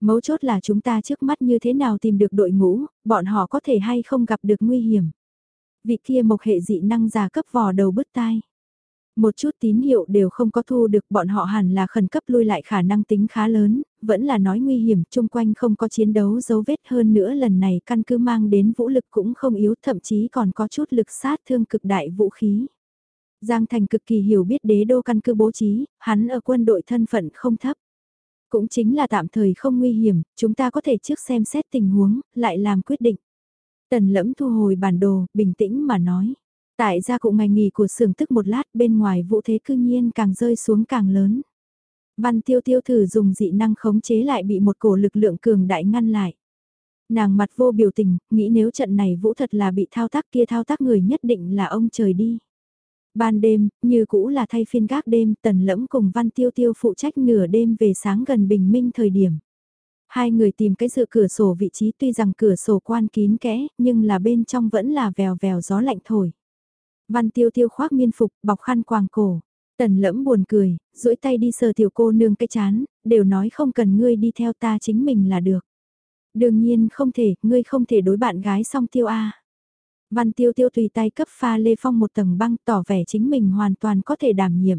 Mấu chốt là chúng ta trước mắt như thế nào tìm được đội ngũ, bọn họ có thể hay không gặp được nguy hiểm. Vị kia mộc hệ dị năng già cấp vò đầu bứt tai. Một chút tín hiệu đều không có thu được bọn họ hẳn là khẩn cấp lui lại khả năng tính khá lớn, vẫn là nói nguy hiểm, chung quanh không có chiến đấu dấu vết hơn nữa lần này căn cứ mang đến vũ lực cũng không yếu thậm chí còn có chút lực sát thương cực đại vũ khí. Giang Thành cực kỳ hiểu biết đế đô căn cứ bố trí, hắn ở quân đội thân phận không thấp. Cũng chính là tạm thời không nguy hiểm, chúng ta có thể trước xem xét tình huống, lại làm quyết định. Tần lẫm thu hồi bản đồ, bình tĩnh mà nói. Tại gia cụ ngày nghỉ của sưởng tức một lát bên ngoài vụ thế cư nhiên càng rơi xuống càng lớn. Văn tiêu tiêu thử dùng dị năng khống chế lại bị một cổ lực lượng cường đại ngăn lại. Nàng mặt vô biểu tình, nghĩ nếu trận này vũ thật là bị thao tác kia thao tác người nhất định là ông trời đi. Ban đêm, như cũ là thay phiên gác đêm, tần lẫm cùng văn tiêu tiêu phụ trách nửa đêm về sáng gần bình minh thời điểm. Hai người tìm cái dựa cửa sổ vị trí tuy rằng cửa sổ quan kín kẽ, nhưng là bên trong vẫn là vèo vèo gió lạnh thổi. Văn tiêu tiêu khoác miên phục, bọc khăn quàng cổ. Tần lẫm buồn cười, duỗi tay đi sờ tiểu cô nương cái chán, đều nói không cần ngươi đi theo ta chính mình là được. Đương nhiên không thể, ngươi không thể đối bạn gái song tiêu A. Văn tiêu tiêu tùy tay cấp pha lê phong một tầng băng tỏ vẻ chính mình hoàn toàn có thể đảm nhiệm.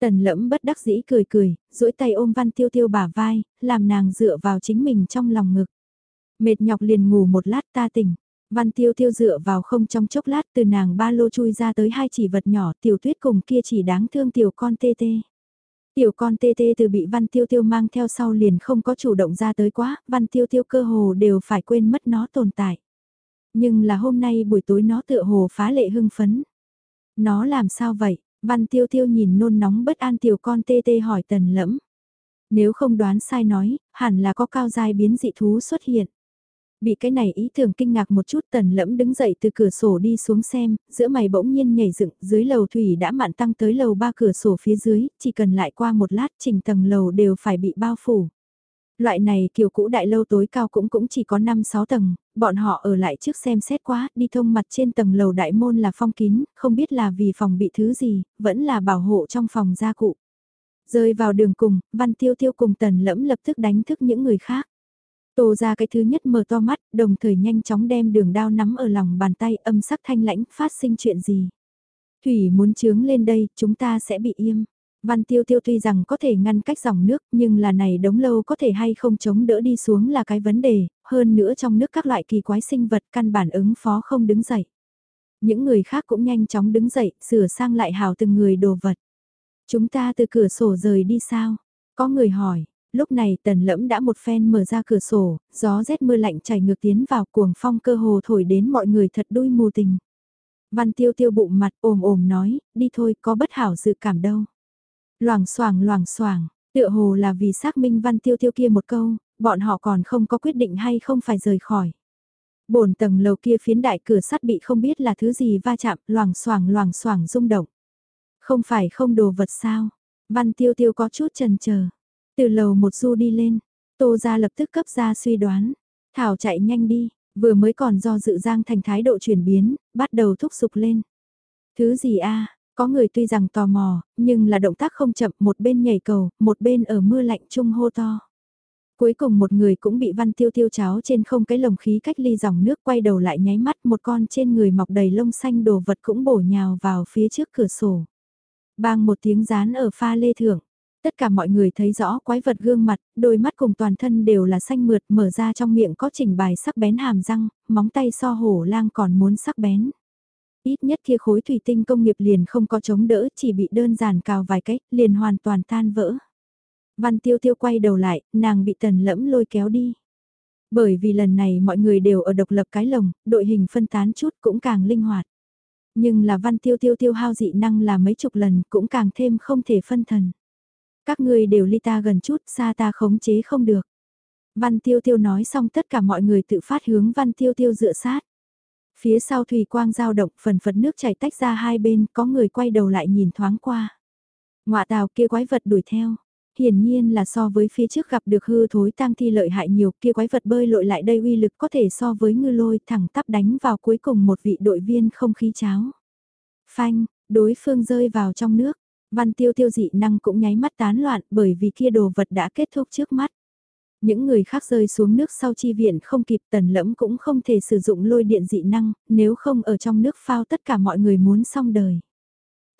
Tần lẫm bất đắc dĩ cười cười, duỗi tay ôm văn tiêu tiêu bả vai, làm nàng dựa vào chính mình trong lòng ngực. Mệt nhọc liền ngủ một lát ta tỉnh. Văn tiêu tiêu dựa vào không trong chốc lát từ nàng ba lô chui ra tới hai chỉ vật nhỏ tiểu tuyết cùng kia chỉ đáng thương tiểu con tê tê. Tiểu con tê tê từ bị văn tiêu tiêu mang theo sau liền không có chủ động ra tới quá, văn tiêu tiêu cơ hồ đều phải quên mất nó tồn tại. Nhưng là hôm nay buổi tối nó tựa hồ phá lệ hưng phấn. Nó làm sao vậy? Văn tiêu tiêu nhìn nôn nóng bất an tiểu con tê tê hỏi tần lẫm. Nếu không đoán sai nói, hẳn là có cao giai biến dị thú xuất hiện. Bị cái này ý tưởng kinh ngạc một chút tần lẫm đứng dậy từ cửa sổ đi xuống xem, giữa mày bỗng nhiên nhảy dựng, dưới lầu thủy đã mạn tăng tới lầu ba cửa sổ phía dưới, chỉ cần lại qua một lát trình tầng lầu đều phải bị bao phủ. Loại này kiểu cũ đại lâu tối cao cũng cũng chỉ có 5-6 tầng, bọn họ ở lại trước xem xét quá, đi thông mặt trên tầng lầu đại môn là phong kín, không biết là vì phòng bị thứ gì, vẫn là bảo hộ trong phòng gia cụ. Rơi vào đường cùng, văn tiêu tiêu cùng tần lẫm lập tức đánh thức những người khác. Tô ra cái thứ nhất mở to mắt, đồng thời nhanh chóng đem đường đao nắm ở lòng bàn tay âm sắc thanh lãnh, phát sinh chuyện gì. Thủy muốn trướng lên đây, chúng ta sẽ bị im. Văn tiêu tiêu tuy rằng có thể ngăn cách dòng nước, nhưng là này đống lâu có thể hay không chống đỡ đi xuống là cái vấn đề, hơn nữa trong nước các loại kỳ quái sinh vật căn bản ứng phó không đứng dậy. Những người khác cũng nhanh chóng đứng dậy, sửa sang lại hào từng người đồ vật. Chúng ta từ cửa sổ rời đi sao? Có người hỏi, lúc này tần lẫm đã một phen mở ra cửa sổ, gió rét mưa lạnh chảy ngược tiến vào cuồng phong cơ hồ thổi đến mọi người thật đôi mù tình. Văn tiêu tiêu bụng mặt ồm ồm nói, đi thôi có bất hảo dự cảm đâu. Loảng xoảng loảng xoảng tựa hồ là vì xác minh văn tiêu tiêu kia một câu, bọn họ còn không có quyết định hay không phải rời khỏi. Bồn tầng lầu kia phiến đại cửa sắt bị không biết là thứ gì va chạm, loảng xoảng loảng xoảng rung động. Không phải không đồ vật sao? Văn tiêu tiêu có chút chần chờ. Từ lầu một du đi lên, tô ra lập tức cấp ra suy đoán. Thảo chạy nhanh đi, vừa mới còn do dự giang thành thái độ chuyển biến, bắt đầu thúc sục lên. Thứ gì a có người tuy rằng tò mò, nhưng là động tác không chậm một bên nhảy cầu, một bên ở mưa lạnh trung hô to. Cuối cùng một người cũng bị văn tiêu tiêu cháo trên không cái lồng khí cách ly dòng nước quay đầu lại nháy mắt một con trên người mọc đầy lông xanh đồ vật cũng bổ nhào vào phía trước cửa sổ. Bang một tiếng rán ở pha lê thưởng. Tất cả mọi người thấy rõ quái vật gương mặt, đôi mắt cùng toàn thân đều là xanh mượt mở ra trong miệng có chỉnh bài sắc bén hàm răng, móng tay so hổ lang còn muốn sắc bén. Ít nhất kia khối thủy tinh công nghiệp liền không có chống đỡ chỉ bị đơn giản cào vài cách liền hoàn toàn tan vỡ. Văn tiêu tiêu quay đầu lại, nàng bị tần lẫm lôi kéo đi. Bởi vì lần này mọi người đều ở độc lập cái lồng, đội hình phân tán chút cũng càng linh hoạt. Nhưng là văn tiêu tiêu tiêu hao dị năng là mấy chục lần cũng càng thêm không thể phân thần. Các người đều ly ta gần chút, xa ta khống chế không được. Văn tiêu tiêu nói xong tất cả mọi người tự phát hướng văn tiêu tiêu dựa sát. Phía sau thủy quang giao động phần phật nước chảy tách ra hai bên có người quay đầu lại nhìn thoáng qua. Ngoạ tàu kia quái vật đuổi theo hiển nhiên là so với phía trước gặp được hư thối tang thi lợi hại nhiều kia quái vật bơi lội lại đây uy lực có thể so với ngư lôi thẳng tắp đánh vào cuối cùng một vị đội viên không khí cháo. Phanh, đối phương rơi vào trong nước, văn tiêu tiêu dị năng cũng nháy mắt tán loạn bởi vì kia đồ vật đã kết thúc trước mắt. Những người khác rơi xuống nước sau chi viện không kịp tần lẫm cũng không thể sử dụng lôi điện dị năng, nếu không ở trong nước phao tất cả mọi người muốn xong đời.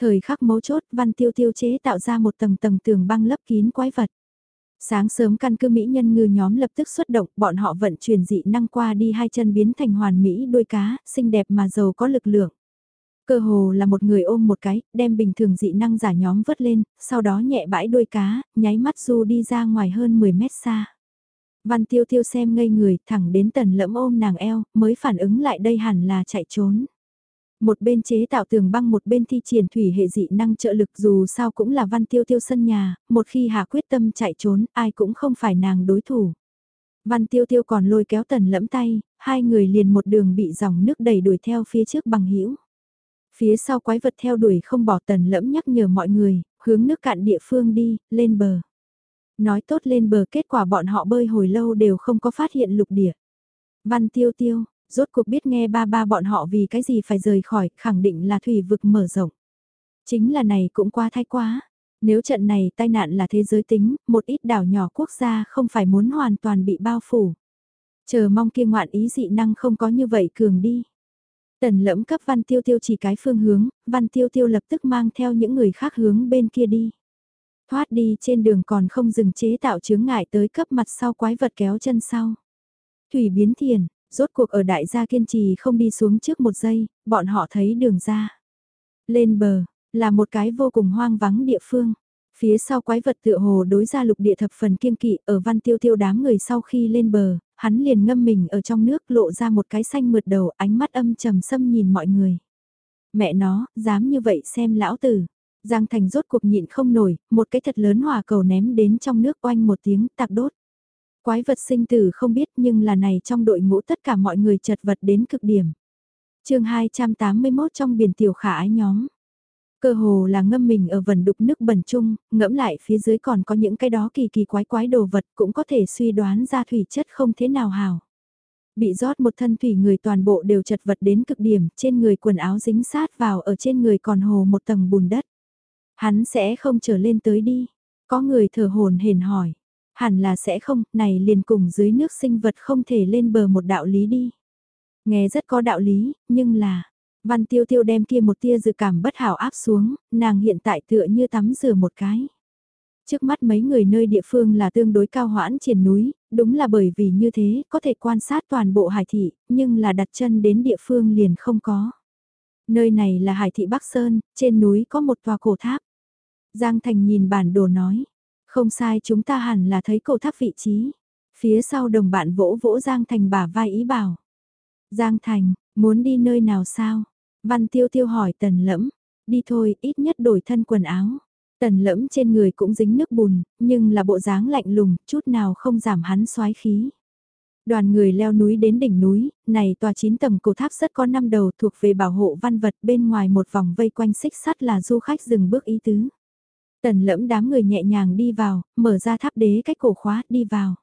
Thời khắc mấu chốt, văn tiêu tiêu chế tạo ra một tầng tầng tường băng lấp kín quái vật. Sáng sớm căn cứ Mỹ nhân ngư nhóm lập tức xuất động, bọn họ vận chuyển dị năng qua đi hai chân biến thành hoàn Mỹ đôi cá, xinh đẹp mà giàu có lực lượng. Cơ hồ là một người ôm một cái, đem bình thường dị năng giả nhóm vớt lên, sau đó nhẹ bãi đôi cá, nháy mắt du đi ra ngoài hơn 10 mét xa. Văn tiêu tiêu xem ngây người, thẳng đến tần lẫm ôm nàng eo, mới phản ứng lại đây hẳn là chạy trốn. Một bên chế tạo tường băng một bên thi triển thủy hệ dị năng trợ lực dù sao cũng là văn tiêu tiêu sân nhà, một khi hạ quyết tâm chạy trốn, ai cũng không phải nàng đối thủ. Văn tiêu tiêu còn lôi kéo tần lẫm tay, hai người liền một đường bị dòng nước đẩy đuổi theo phía trước bằng hữu Phía sau quái vật theo đuổi không bỏ tần lẫm nhắc nhở mọi người, hướng nước cạn địa phương đi, lên bờ. Nói tốt lên bờ kết quả bọn họ bơi hồi lâu đều không có phát hiện lục địa. Văn tiêu tiêu, rốt cuộc biết nghe ba ba bọn họ vì cái gì phải rời khỏi, khẳng định là thủy vực mở rộng. Chính là này cũng qua thay quá. Nếu trận này tai nạn là thế giới tính, một ít đảo nhỏ quốc gia không phải muốn hoàn toàn bị bao phủ. Chờ mong kia ngoạn ý dị năng không có như vậy cường đi. Tần lẫm cấp văn tiêu tiêu chỉ cái phương hướng, văn tiêu tiêu lập tức mang theo những người khác hướng bên kia đi. Thoát đi trên đường còn không dừng chế tạo chướng ngại tới cấp mặt sau quái vật kéo chân sau. Thủy biến thiền, rốt cuộc ở đại gia kiên trì không đi xuống trước một giây, bọn họ thấy đường ra. Lên bờ, là một cái vô cùng hoang vắng địa phương. Phía sau quái vật tựa hồ đối ra lục địa thập phần kiên kỵ ở văn tiêu tiêu đám người sau khi lên bờ, hắn liền ngâm mình ở trong nước lộ ra một cái xanh mượt đầu ánh mắt âm trầm xâm nhìn mọi người. Mẹ nó, dám như vậy xem lão tử. Giang Thành rốt cuộc nhịn không nổi, một cái thật lớn hỏa cầu ném đến trong nước oanh một tiếng tạc đốt. Quái vật sinh tử không biết nhưng là này trong đội ngũ tất cả mọi người chật vật đến cực điểm. chương 281 trong biển tiểu khả ái nhóm. Cơ hồ là ngâm mình ở vần đục nước bẩn chung, ngẫm lại phía dưới còn có những cái đó kỳ kỳ quái quái đồ vật cũng có thể suy đoán ra thủy chất không thế nào hào. Bị rót một thân thủy người toàn bộ đều chật vật đến cực điểm, trên người quần áo dính sát vào ở trên người còn hồ một tầng bùn đất. Hắn sẽ không trở lên tới đi. Có người thở hồn hển hỏi. Hẳn là sẽ không, này liền cùng dưới nước sinh vật không thể lên bờ một đạo lý đi. Nghe rất có đạo lý, nhưng là, văn tiêu tiêu đem kia một tia dự cảm bất hảo áp xuống, nàng hiện tại tựa như tắm rửa một cái. Trước mắt mấy người nơi địa phương là tương đối cao hoãn triển núi, đúng là bởi vì như thế có thể quan sát toàn bộ hải thị, nhưng là đặt chân đến địa phương liền không có. Nơi này là hải thị Bắc Sơn, trên núi có một tòa cổ tháp. Giang Thành nhìn bản đồ nói, không sai chúng ta hẳn là thấy cổ tháp vị trí. Phía sau đồng bạn vỗ vỗ Giang Thành bả vai ý bảo. Giang Thành, muốn đi nơi nào sao? Văn tiêu tiêu hỏi tần lẫm, đi thôi, ít nhất đổi thân quần áo. Tần lẫm trên người cũng dính nước bùn, nhưng là bộ dáng lạnh lùng, chút nào không giảm hắn xoái khí. Đoàn người leo núi đến đỉnh núi, này tòa 9 tầng cổ tháp rất có năm đầu thuộc về bảo hộ văn vật bên ngoài một vòng vây quanh xích sắt là du khách dừng bước ý tứ. Tần lẫm đám người nhẹ nhàng đi vào, mở ra tháp đế cách cổ khóa đi vào.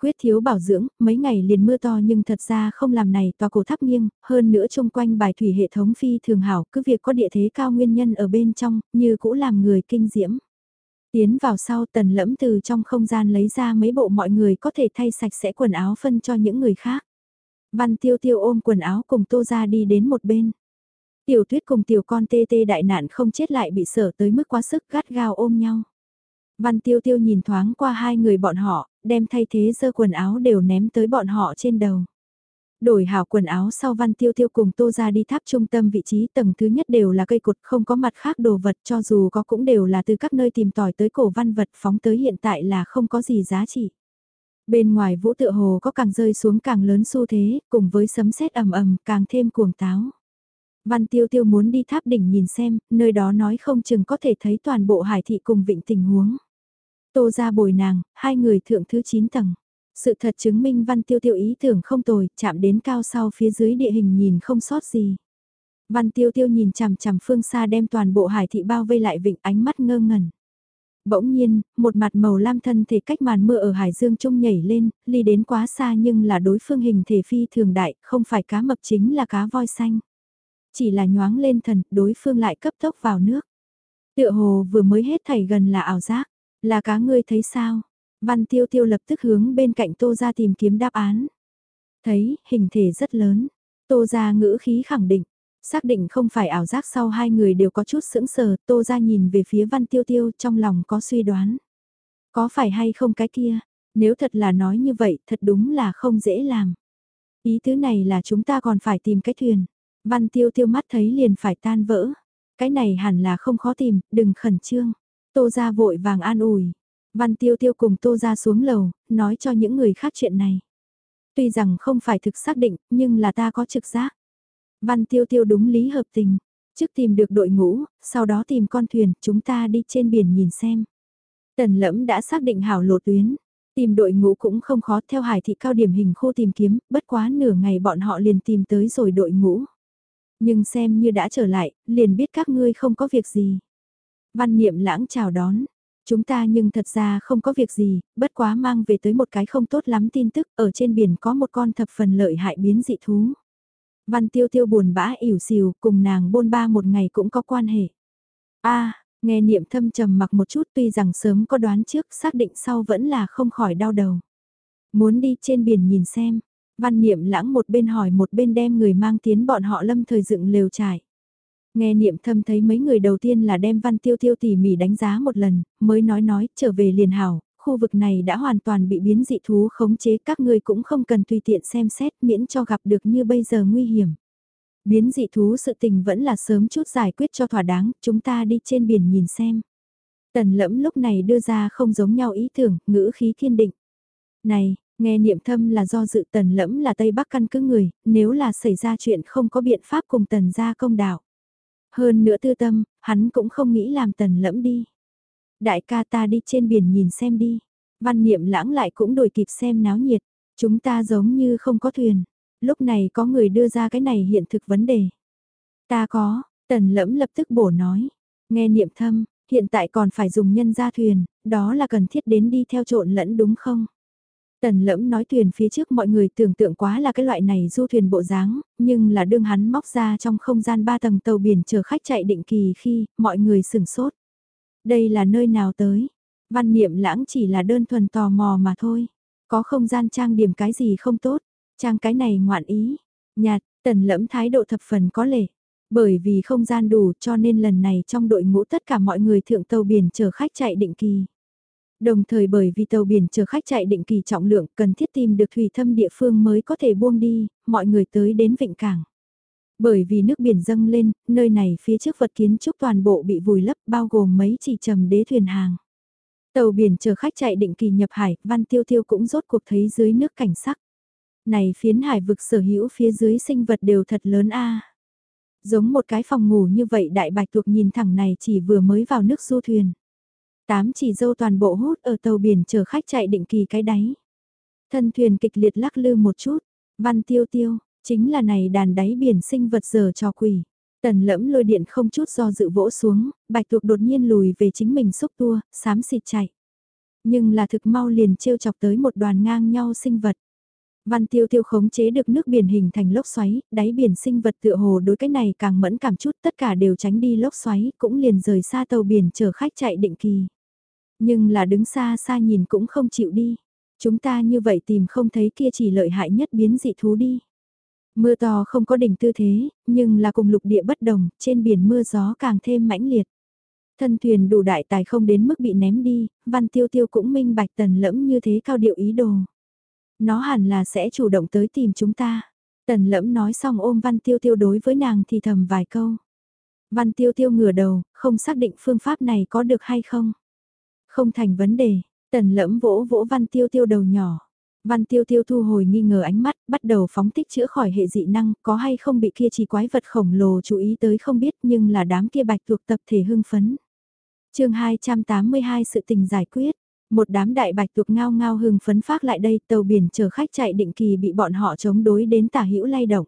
Quyết thiếu bảo dưỡng, mấy ngày liền mưa to nhưng thật ra không làm này tòa cổ tháp nghiêng, hơn nữa chung quanh bài thủy hệ thống phi thường hảo, cứ việc có địa thế cao nguyên nhân ở bên trong, như cũ làm người kinh diễm. Tiến vào sau tần lẫm từ trong không gian lấy ra mấy bộ mọi người có thể thay sạch sẽ quần áo phân cho những người khác. Văn tiêu tiêu ôm quần áo cùng tô ra đi đến một bên. Tiểu tuyết cùng tiểu con tê tê đại nạn không chết lại bị sở tới mức quá sức gắt gao ôm nhau. Văn tiêu tiêu nhìn thoáng qua hai người bọn họ, đem thay thế dơ quần áo đều ném tới bọn họ trên đầu. Đổi hảo quần áo sau văn tiêu tiêu cùng tô ra đi tháp trung tâm vị trí tầng thứ nhất đều là cây cột không có mặt khác đồ vật cho dù có cũng đều là từ các nơi tìm tòi tới cổ văn vật phóng tới hiện tại là không có gì giá trị. Bên ngoài vũ tựa hồ có càng rơi xuống càng lớn xu thế, cùng với sấm sét ầm ầm càng thêm cuồng táo. Văn tiêu tiêu muốn đi tháp đỉnh nhìn xem, nơi đó nói không chừng có thể thấy toàn bộ hải thị cùng vịnh tình huống. Tô ra bồi nàng, hai người thượng thứ 9 tầng. Sự thật chứng minh Văn Tiêu Tiêu ý tưởng không tồi, chạm đến cao sau phía dưới địa hình nhìn không sót gì. Văn Tiêu Tiêu nhìn chằm chằm phương xa đem toàn bộ hải thị bao vây lại vịnh ánh mắt ngơ ngẩn. Bỗng nhiên, một mặt màu lam thân thể cách màn mưa ở hải dương trung nhảy lên, ly đến quá xa nhưng là đối phương hình thể phi thường đại, không phải cá mập chính là cá voi xanh. Chỉ là nhoáng lên thần, đối phương lại cấp tốc vào nước. Tựa hồ vừa mới hết thảy gần là ảo giác, là cá ngươi thấy sao? Văn tiêu tiêu lập tức hướng bên cạnh tô ra tìm kiếm đáp án. Thấy, hình thể rất lớn. Tô ra ngữ khí khẳng định. Xác định không phải ảo giác sau hai người đều có chút sững sờ, tô ra nhìn về phía văn tiêu tiêu trong lòng có suy đoán. Có phải hay không cái kia? Nếu thật là nói như vậy, thật đúng là không dễ làm. Ý tứ này là chúng ta còn phải tìm cái thuyền. Văn tiêu tiêu mắt thấy liền phải tan vỡ. Cái này hẳn là không khó tìm, đừng khẩn trương. Tô ra vội vàng an ủi. Văn tiêu tiêu cùng tô ra xuống lầu, nói cho những người khác chuyện này. Tuy rằng không phải thực xác định, nhưng là ta có trực giác. Văn tiêu tiêu đúng lý hợp tình. Trước tìm được đội ngũ, sau đó tìm con thuyền, chúng ta đi trên biển nhìn xem. Tần lẫm đã xác định hảo lộ tuyến. Tìm đội ngũ cũng không khó theo hải thị cao điểm hình khô tìm kiếm, bất quá nửa ngày bọn họ liền tìm tới rồi đội ngũ. Nhưng xem như đã trở lại, liền biết các ngươi không có việc gì. Văn niệm lãng chào đón, Chúng ta nhưng thật ra không có việc gì, bất quá mang về tới một cái không tốt lắm tin tức, ở trên biển có một con thập phần lợi hại biến dị thú. Văn tiêu tiêu buồn bã ỉu xìu, cùng nàng bôn ba một ngày cũng có quan hệ. a nghe niệm thâm trầm mặc một chút tuy rằng sớm có đoán trước, xác định sau vẫn là không khỏi đau đầu. Muốn đi trên biển nhìn xem, văn niệm lãng một bên hỏi một bên đem người mang tiến bọn họ lâm thời dựng lều trải. Nghe niệm thâm thấy mấy người đầu tiên là đem văn tiêu tiêu tỉ mỉ đánh giá một lần, mới nói nói, trở về liền hảo, khu vực này đã hoàn toàn bị biến dị thú khống chế các ngươi cũng không cần tùy tiện xem xét miễn cho gặp được như bây giờ nguy hiểm. Biến dị thú sự tình vẫn là sớm chút giải quyết cho thỏa đáng, chúng ta đi trên biển nhìn xem. Tần lẫm lúc này đưa ra không giống nhau ý tưởng, ngữ khí kiên định. Này, nghe niệm thâm là do dự tần lẫm là Tây Bắc căn cứ người, nếu là xảy ra chuyện không có biện pháp cùng tần gia công đạo. Hơn nữa tư tâm, hắn cũng không nghĩ làm tần lẫm đi. Đại ca ta đi trên biển nhìn xem đi. Văn niệm lãng lại cũng đổi kịp xem náo nhiệt. Chúng ta giống như không có thuyền. Lúc này có người đưa ra cái này hiện thực vấn đề. Ta có, tần lẫm lập tức bổ nói. Nghe niệm thâm, hiện tại còn phải dùng nhân ra thuyền, đó là cần thiết đến đi theo trộn lẫn đúng không? Tần lẫm nói thuyền phía trước mọi người tưởng tượng quá là cái loại này du thuyền bộ dáng, nhưng là đương hắn móc ra trong không gian ba tầng tàu biển chờ khách chạy định kỳ khi mọi người sửng sốt. Đây là nơi nào tới? Văn niệm lãng chỉ là đơn thuần tò mò mà thôi. Có không gian trang điểm cái gì không tốt, trang cái này ngoạn ý. Nhạt, tần lẫm thái độ thập phần có lệ. Bởi vì không gian đủ cho nên lần này trong đội ngũ tất cả mọi người thượng tàu biển chờ khách chạy định kỳ. Đồng thời bởi vì tàu biển chờ khách chạy định kỳ trọng lượng cần thiết tìm được thủy thâm địa phương mới có thể buông đi, mọi người tới đến vịnh cảng. Bởi vì nước biển dâng lên, nơi này phía trước vật kiến trúc toàn bộ bị vùi lấp bao gồm mấy chỉ trầm đế thuyền hàng. Tàu biển chờ khách chạy định kỳ nhập hải, văn tiêu tiêu cũng rốt cuộc thấy dưới nước cảnh sắc. Này phiến hải vực sở hữu phía dưới sinh vật đều thật lớn a Giống một cái phòng ngủ như vậy đại bạch tuộc nhìn thẳng này chỉ vừa mới vào nước du thuyền. Tám chỉ dâu toàn bộ hút ở tàu biển chờ khách chạy định kỳ cái đáy. Thân thuyền kịch liệt lắc lư một chút, văn tiêu tiêu, chính là này đàn đáy biển sinh vật giờ cho quỷ. Tần lẫm lôi điện không chút do dự vỗ xuống, bạch tuộc đột nhiên lùi về chính mình xúc tua, sám xịt chạy. Nhưng là thực mau liền trêu chọc tới một đoàn ngang nhau sinh vật. Văn tiêu tiêu khống chế được nước biển hình thành lốc xoáy, đáy biển sinh vật tựa hồ đối cái này càng mẫn cảm chút tất cả đều tránh đi lốc xoáy cũng liền rời xa tàu biển chở khách chạy định kỳ. Nhưng là đứng xa xa nhìn cũng không chịu đi. Chúng ta như vậy tìm không thấy kia chỉ lợi hại nhất biến dị thú đi. Mưa to không có đỉnh tư thế, nhưng là cùng lục địa bất đồng, trên biển mưa gió càng thêm mãnh liệt. Thân thuyền đủ đại tài không đến mức bị ném đi, văn tiêu tiêu cũng minh bạch tần lẫm như thế cao điệu ý đồ. Nó hẳn là sẽ chủ động tới tìm chúng ta. Tần lẫm nói xong ôm văn tiêu tiêu đối với nàng thì thầm vài câu. Văn tiêu tiêu ngửa đầu, không xác định phương pháp này có được hay không. Không thành vấn đề, tần lẫm vỗ vỗ văn tiêu tiêu đầu nhỏ. Văn tiêu tiêu thu hồi nghi ngờ ánh mắt, bắt đầu phóng tích chữa khỏi hệ dị năng, có hay không bị kia chỉ quái vật khổng lồ chú ý tới không biết nhưng là đám kia bạch thuộc tập thể hưng phấn. chương 282 sự tình giải quyết, một đám đại bạch tuộc ngao ngao hưng phấn phát lại đây tàu biển chờ khách chạy định kỳ bị bọn họ chống đối đến tả hữu lay động.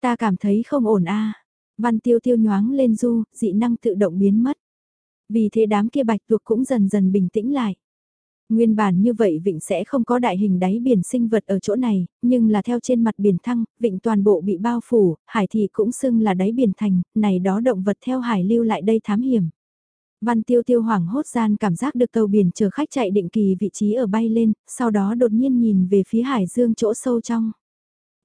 Ta cảm thấy không ổn a Văn tiêu tiêu nhoáng lên du, dị năng tự động biến mất. Vì thế đám kia bạch tuộc cũng dần dần bình tĩnh lại. Nguyên bản như vậy vịnh sẽ không có đại hình đáy biển sinh vật ở chỗ này, nhưng là theo trên mặt biển thăng, vịnh toàn bộ bị bao phủ, hải thị cũng xưng là đáy biển thành, này đó động vật theo hải lưu lại đây thám hiểm. Văn tiêu tiêu hoảng hốt gian cảm giác được tàu biển chờ khách chạy định kỳ vị trí ở bay lên, sau đó đột nhiên nhìn về phía hải dương chỗ sâu trong.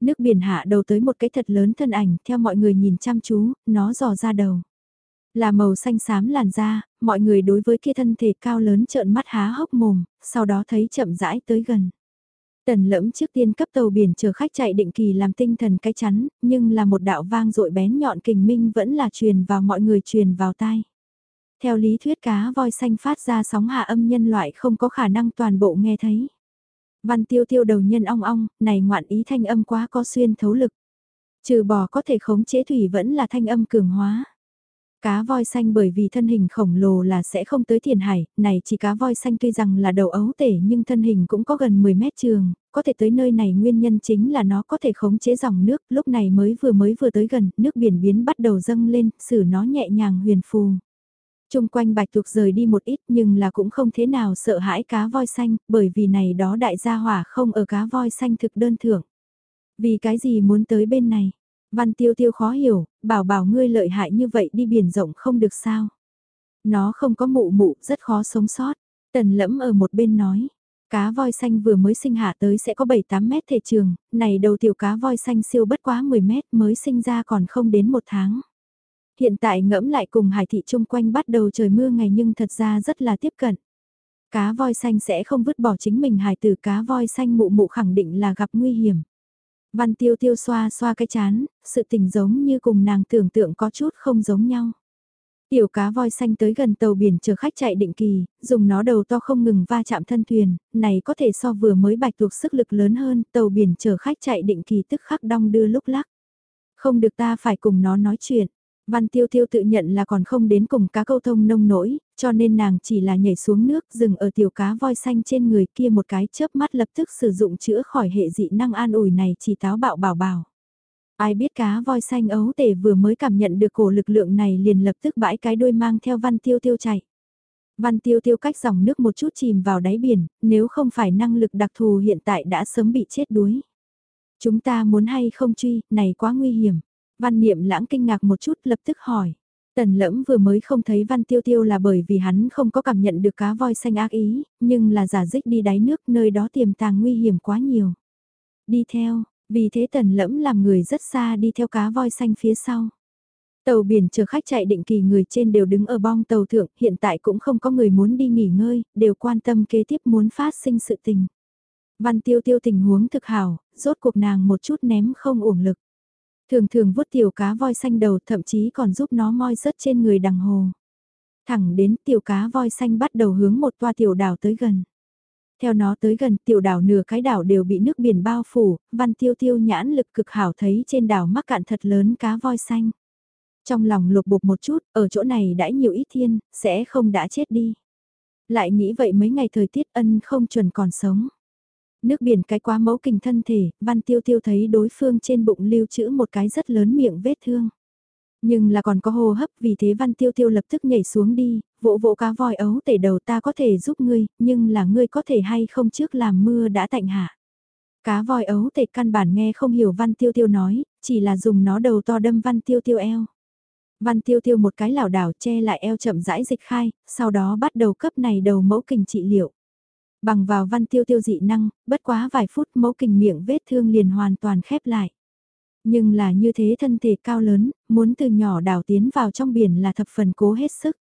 Nước biển hạ đầu tới một cái thật lớn thân ảnh, theo mọi người nhìn chăm chú, nó dò ra đầu. Là màu xanh xám làn da, mọi người đối với kia thân thể cao lớn trợn mắt há hốc mồm, sau đó thấy chậm rãi tới gần. Tần lẫm trước tiên cấp tàu biển chờ khách chạy định kỳ làm tinh thần cái chắn, nhưng là một đạo vang dội bén nhọn kình minh vẫn là truyền vào mọi người truyền vào tai. Theo lý thuyết cá voi xanh phát ra sóng hạ âm nhân loại không có khả năng toàn bộ nghe thấy. Văn tiêu tiêu đầu nhân ong ong, này ngoạn ý thanh âm quá có xuyên thấu lực. Trừ bò có thể khống chế thủy vẫn là thanh âm cường hóa. Cá voi xanh bởi vì thân hình khổng lồ là sẽ không tới thiền hải, này chỉ cá voi xanh tuy rằng là đầu ấu tể nhưng thân hình cũng có gần 10 mét trường, có thể tới nơi này nguyên nhân chính là nó có thể khống chế dòng nước, lúc này mới vừa mới vừa tới gần, nước biển biến bắt đầu dâng lên, xử nó nhẹ nhàng huyền phù. Trung quanh bạch tuộc rời đi một ít nhưng là cũng không thế nào sợ hãi cá voi xanh, bởi vì này đó đại gia hỏa không ở cá voi xanh thực đơn thưởng. Vì cái gì muốn tới bên này? Văn tiêu tiêu khó hiểu, bảo bảo ngươi lợi hại như vậy đi biển rộng không được sao. Nó không có mụ mụ, rất khó sống sót. Tần lẫm ở một bên nói. Cá voi xanh vừa mới sinh hạ tới sẽ có 7-8 mét thể trường, này đầu tiểu cá voi xanh siêu bất quá 10 mét mới sinh ra còn không đến một tháng. Hiện tại ngẫm lại cùng hải thị chung quanh bắt đầu trời mưa ngày nhưng thật ra rất là tiếp cận. Cá voi xanh sẽ không vứt bỏ chính mình hải tử cá voi xanh mụ mụ khẳng định là gặp nguy hiểm. Văn tiêu tiêu xoa xoa cái chán, sự tình giống như cùng nàng tưởng tượng có chút không giống nhau. Tiểu cá voi xanh tới gần tàu biển chờ khách chạy định kỳ, dùng nó đầu to không ngừng va chạm thân thuyền, này có thể so vừa mới bạch tuộc sức lực lớn hơn, tàu biển chờ khách chạy định kỳ tức khắc đong đưa lúc lắc. Không được ta phải cùng nó nói chuyện. Văn tiêu tiêu tự nhận là còn không đến cùng cá câu thông nông nổi, cho nên nàng chỉ là nhảy xuống nước dừng ở tiểu cá voi xanh trên người kia một cái chớp mắt lập tức sử dụng chữa khỏi hệ dị năng an ủi này chỉ táo bạo bảo bảo. Ai biết cá voi xanh ấu tể vừa mới cảm nhận được cổ lực lượng này liền lập tức bãi cái đuôi mang theo văn tiêu tiêu chạy. Văn tiêu tiêu cách dòng nước một chút chìm vào đáy biển, nếu không phải năng lực đặc thù hiện tại đã sớm bị chết đuối. Chúng ta muốn hay không truy, này quá nguy hiểm. Văn niệm lãng kinh ngạc một chút lập tức hỏi. Tần lẫm vừa mới không thấy văn tiêu tiêu là bởi vì hắn không có cảm nhận được cá voi xanh ác ý, nhưng là giả dích đi đáy nước nơi đó tiềm tàng nguy hiểm quá nhiều. Đi theo, vì thế tần lẫm làm người rất xa đi theo cá voi xanh phía sau. Tàu biển chờ khách chạy định kỳ người trên đều đứng ở bong tàu thượng, hiện tại cũng không có người muốn đi nghỉ ngơi, đều quan tâm kế tiếp muốn phát sinh sự tình. Văn tiêu tiêu tình huống thực hảo, rốt cuộc nàng một chút ném không uổng lực. Thường thường vuốt tiểu cá voi xanh đầu thậm chí còn giúp nó moi rớt trên người đằng hồ. Thẳng đến tiểu cá voi xanh bắt đầu hướng một toa tiểu đảo tới gần. Theo nó tới gần tiểu đảo nửa cái đảo đều bị nước biển bao phủ, văn tiêu tiêu nhãn lực cực hảo thấy trên đảo mắc cạn thật lớn cá voi xanh. Trong lòng lục bục một chút, ở chỗ này đã nhiều ít thiên, sẽ không đã chết đi. Lại nghĩ vậy mấy ngày thời tiết ân không chuẩn còn sống. Nước biển cái quá mẫu kình thân thể, văn tiêu tiêu thấy đối phương trên bụng lưu trữ một cái rất lớn miệng vết thương. Nhưng là còn có hô hấp vì thế văn tiêu tiêu lập tức nhảy xuống đi, vỗ vỗ cá voi ấu tể đầu ta có thể giúp ngươi, nhưng là ngươi có thể hay không trước làm mưa đã tạnh hạ. Cá voi ấu tể căn bản nghe không hiểu văn tiêu tiêu nói, chỉ là dùng nó đầu to đâm văn tiêu tiêu eo. Văn tiêu tiêu một cái lảo đảo che lại eo chậm rãi dịch khai, sau đó bắt đầu cấp này đầu mẫu kình trị liệu. Bằng vào văn tiêu tiêu dị năng, bất quá vài phút mẫu kình miệng vết thương liền hoàn toàn khép lại. Nhưng là như thế thân thể cao lớn, muốn từ nhỏ đảo tiến vào trong biển là thập phần cố hết sức.